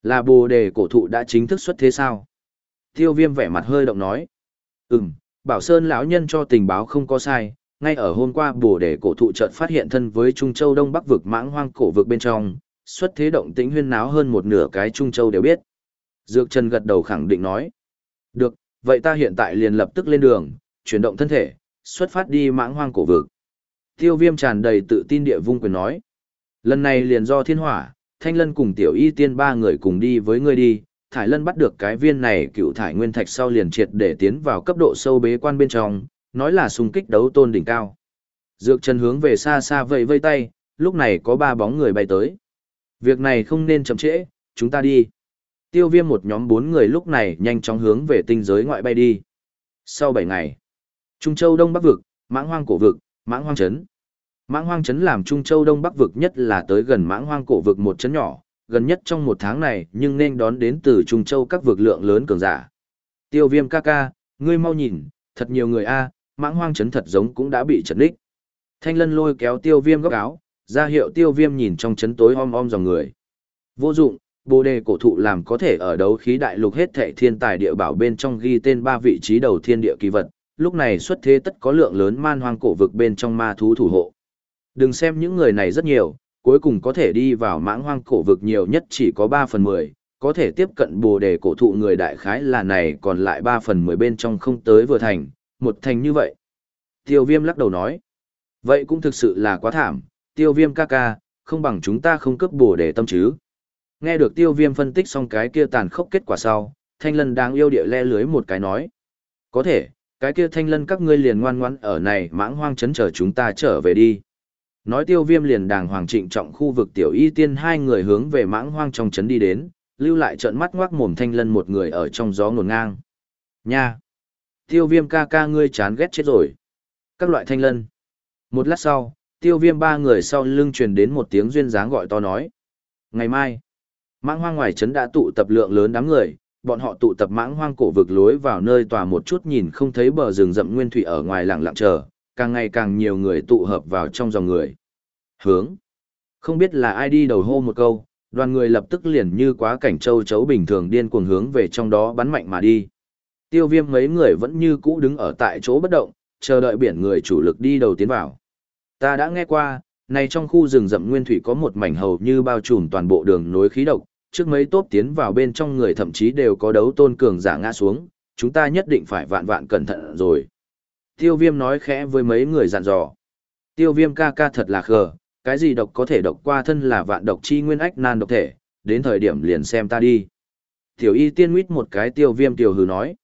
Là bồ đề cổ thụ đã chính thức xuất thế sao? Tiêu viêm vẻ mặt hơi động nói. Ừm, Bảo Sơn lão nhân cho tình báo không có sai, ngay ở hôm qua bồ đề cổ thụ chợt phát hiện thân với Trung Châu Đông Bắc vực mãng hoang cổ vực bên trong, xuất thế động tĩnh huyên náo hơn một nửa cái Trung Châu đều biết. Dược Trần gật đầu khẳng định nói. Được, vậy ta hiện tại liền lập tức lên đường, chuyển động thân thể, xuất phát đi mãng hoang cổ vực. Tiêu viêm tràn đầy tự tin địa vung quyền nói. Lần này liền do thiên hỏa, thanh lân cùng tiểu y tiên ba người cùng đi với ngươi đi. Thải lân bắt được cái viên này cựu thải nguyên thạch sau liền triệt để tiến vào cấp độ sâu bế quan bên trong, nói là xung kích đấu tôn đỉnh cao. Dược Trần hướng về xa xa vẫy vây tay, lúc này có ba bóng người bay tới. Việc này không nên chậm trễ, chúng ta đi. Tiêu viêm một nhóm bốn người lúc này nhanh chóng hướng về tinh giới ngoại bay đi. Sau bảy ngày, Trung Châu Đông Bắc Vực, Mãng Hoang Cổ Vực, Mãng Hoang Trấn. Mãng Hoang Trấn làm Trung Châu Đông Bắc Vực nhất là tới gần Mãng Hoang Cổ Vực một trấn nhỏ, gần nhất trong một tháng này nhưng nên đón đến từ Trung Châu các vực lượng lớn cường giả. Tiêu viêm ca ca, ngươi mau nhìn, thật nhiều người a Mãng Hoang chấn thật giống cũng đã bị chật ních. Thanh lân lôi kéo tiêu viêm góc áo, ra hiệu tiêu viêm nhìn trong chấn tối om om dòng người. Vô dụng, bồ đề cổ thụ làm có thể ở đấu khí đại lục hết thệ thiên tài địa bảo bên trong ghi tên ba vị trí đầu thiên địa kỳ vật, lúc này xuất thế tất có lượng lớn man hoang cổ vực bên trong ma thú thủ hộ. Đừng xem những người này rất nhiều, cuối cùng có thể đi vào mãng hoang cổ vực nhiều nhất chỉ có 3 phần 10, có thể tiếp cận bồ đề cổ thụ người đại khái là này còn lại 3 phần 10 bên trong không tới vừa thành, một thành như vậy. Tiêu viêm lắc đầu nói, vậy cũng thực sự là quá thảm, tiêu viêm ca ca, không bằng chúng ta không cướp bổ để tâm chứ. Nghe được tiêu viêm phân tích xong cái kia tàn khốc kết quả sau, thanh lân đang yêu địa le lưới một cái nói. Có thể, cái kia thanh lân các ngươi liền ngoan ngoãn ở này mãng hoang chấn chờ chúng ta trở về đi. Nói tiêu viêm liền đàng hoàng trịnh trọng khu vực tiểu y tiên hai người hướng về mãng hoang trong chấn đi đến, lưu lại trận mắt ngoác mồm thanh lân một người ở trong gió ngổn ngang. Nha! Tiêu viêm ca ca ngươi chán ghét chết rồi. Các loại thanh lân. Một lát sau, tiêu viêm ba người sau lưng truyền đến một tiếng duyên dáng gọi to nói. Ngày mai, mãng hoang ngoài trấn đã tụ tập lượng lớn đám người, bọn họ tụ tập mãng hoang cổ vực lối vào nơi tòa một chút nhìn không thấy bờ rừng rậm nguyên thủy ở ngoài lặng lặng chờ, càng ngày càng nhiều người tụ hợp vào trong dòng người. Hướng. Không biết là ai đi đầu hô một câu, đoàn người lập tức liền như quá cảnh châu chấu bình thường điên cuồng hướng về trong đó bắn mạnh mà đi. Tiêu viêm mấy người vẫn như cũ đứng ở tại chỗ bất động, chờ đợi biển người chủ lực đi đầu tiến vào. Ta đã nghe qua, này trong khu rừng rậm nguyên thủy có một mảnh hầu như bao trùm toàn bộ đường nối khí độc, trước mấy tốp tiến vào bên trong người thậm chí đều có đấu tôn cường giả ngã xuống, chúng ta nhất định phải vạn vạn cẩn thận rồi. Tiêu viêm nói khẽ với mấy người dặn dò. Tiêu viêm ca ca thật là khờ, cái gì độc có thể độc qua thân là vạn độc chi nguyên ách nan độc thể, đến thời điểm liền xem ta đi. Tiểu y tiên nguyết một cái tiêu viêm tiểu hừ nói.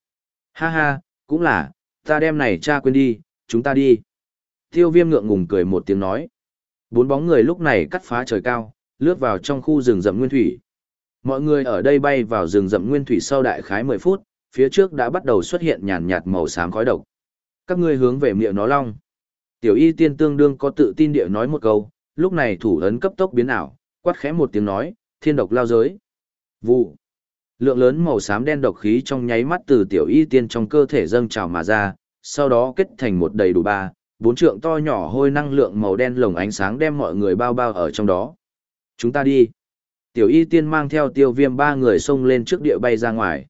Ha ha, cũng là, ta đem này cha quên đi, chúng ta đi. Tiêu viêm ngượng ngùng cười một tiếng nói. Bốn bóng người lúc này cắt phá trời cao, lướt vào trong khu rừng rậm nguyên thủy. Mọi người ở đây bay vào rừng rậm nguyên thủy sau đại khái 10 phút, phía trước đã bắt đầu xuất hiện nhàn nhạt màu xám khói độc. Các ngươi hướng về miệng nó long. Tiểu y tiên tương đương có tự tin địa nói một câu, lúc này thủ ấn cấp tốc biến ảo, quát khẽ một tiếng nói, thiên độc lao giới. Vụ. Lượng lớn màu xám đen độc khí trong nháy mắt từ tiểu y tiên trong cơ thể dâng trào mà ra, sau đó kết thành một đầy đủ ba, bốn trượng to nhỏ hôi năng lượng màu đen lồng ánh sáng đem mọi người bao bao ở trong đó. Chúng ta đi. Tiểu y tiên mang theo tiêu viêm ba người xông lên trước địa bay ra ngoài.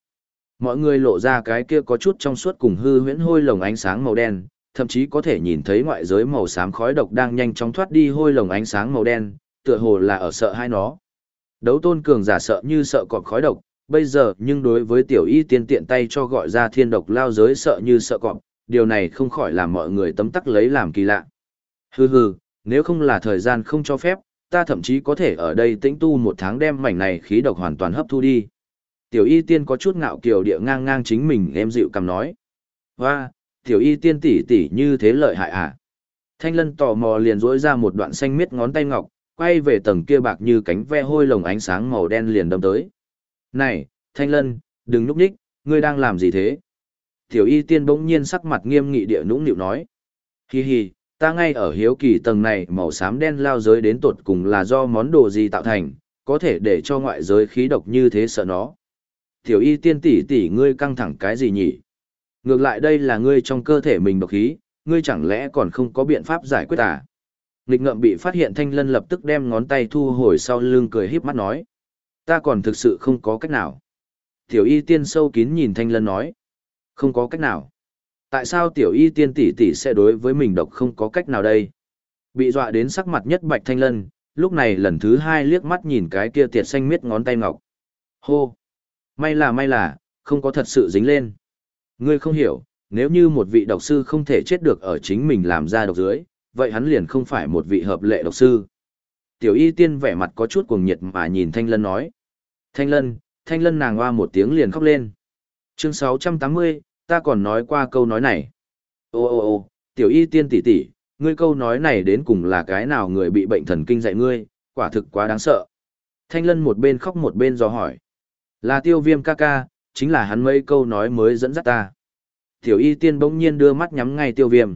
Mọi người lộ ra cái kia có chút trong suốt cùng hư huyễn hôi lồng ánh sáng màu đen, thậm chí có thể nhìn thấy ngoại giới màu xám khói độc đang nhanh chóng thoát đi hôi lồng ánh sáng màu đen, tựa hồ là ở sợ hai nó. Đấu tôn cường giả sợ như sợ cọp khói độc, Bây giờ nhưng đối với tiểu y tiên tiện tay cho gọi ra thiên độc lao giới sợ như sợ cọp, điều này không khỏi làm mọi người tấm tắc lấy làm kỳ lạ. Hừ hừ, nếu không là thời gian không cho phép, ta thậm chí có thể ở đây tĩnh tu một tháng đem mảnh này khí độc hoàn toàn hấp thu đi. Tiểu y tiên có chút ngạo kiều địa ngang ngang chính mình em dịu cầm nói. Hoa, tiểu y tiên tỷ tỷ như thế lợi hại à? Thanh lân tò mò liền rỗi ra một đoạn xanh miết ngón tay ngọc, quay về tầng kia bạc như cánh ve hôi lồng ánh sáng màu đen liền đâm tới. Này, Thanh lân, đừng núp nhích, ngươi đang làm gì thế? Tiểu y tiên bỗng nhiên sắc mặt nghiêm nghị địa nũng nịu nói. Hi hi, ta ngay ở hiếu kỳ tầng này màu xám đen lao giới đến tột cùng là do món đồ gì tạo thành, có thể để cho ngoại giới khí độc như thế sợ nó. Tiểu y tiên tỷ tỷ ngươi căng thẳng cái gì nhỉ? Ngược lại đây là ngươi trong cơ thể mình độc khí, ngươi chẳng lẽ còn không có biện pháp giải quyết à? Nghịch ngợm bị phát hiện thanh lân lập tức đem ngón tay thu hồi sau lưng cười híp mắt nói. Ta còn thực sự không có cách nào. Tiểu y tiên sâu kín nhìn thanh lân nói. Không có cách nào. Tại sao tiểu y tiên tỷ tỷ sẽ đối với mình độc không có cách nào đây? Bị dọa đến sắc mặt nhất bạch thanh lân, lúc này lần thứ hai liếc mắt nhìn cái kia tiệt xanh miết ngón tay ngọc. Hô! May là may là, không có thật sự dính lên. Ngươi không hiểu, nếu như một vị độc sư không thể chết được ở chính mình làm ra độc dưới, vậy hắn liền không phải một vị hợp lệ độc sư. Tiểu y tiên vẻ mặt có chút cuồng nhiệt mà nhìn Thanh Lân nói. Thanh Lân, Thanh Lân nàng hoa một tiếng liền khóc lên. Chương 680, ta còn nói qua câu nói này. Ô ô ô, tiểu y tiên tỷ tỷ, ngươi câu nói này đến cùng là cái nào người bị bệnh thần kinh dạy ngươi, quả thực quá đáng sợ. Thanh Lân một bên khóc một bên dò hỏi. Là tiêu viêm ca ca, chính là hắn mấy câu nói mới dẫn dắt ta. Tiểu y tiên bỗng nhiên đưa mắt nhắm ngay tiêu viêm.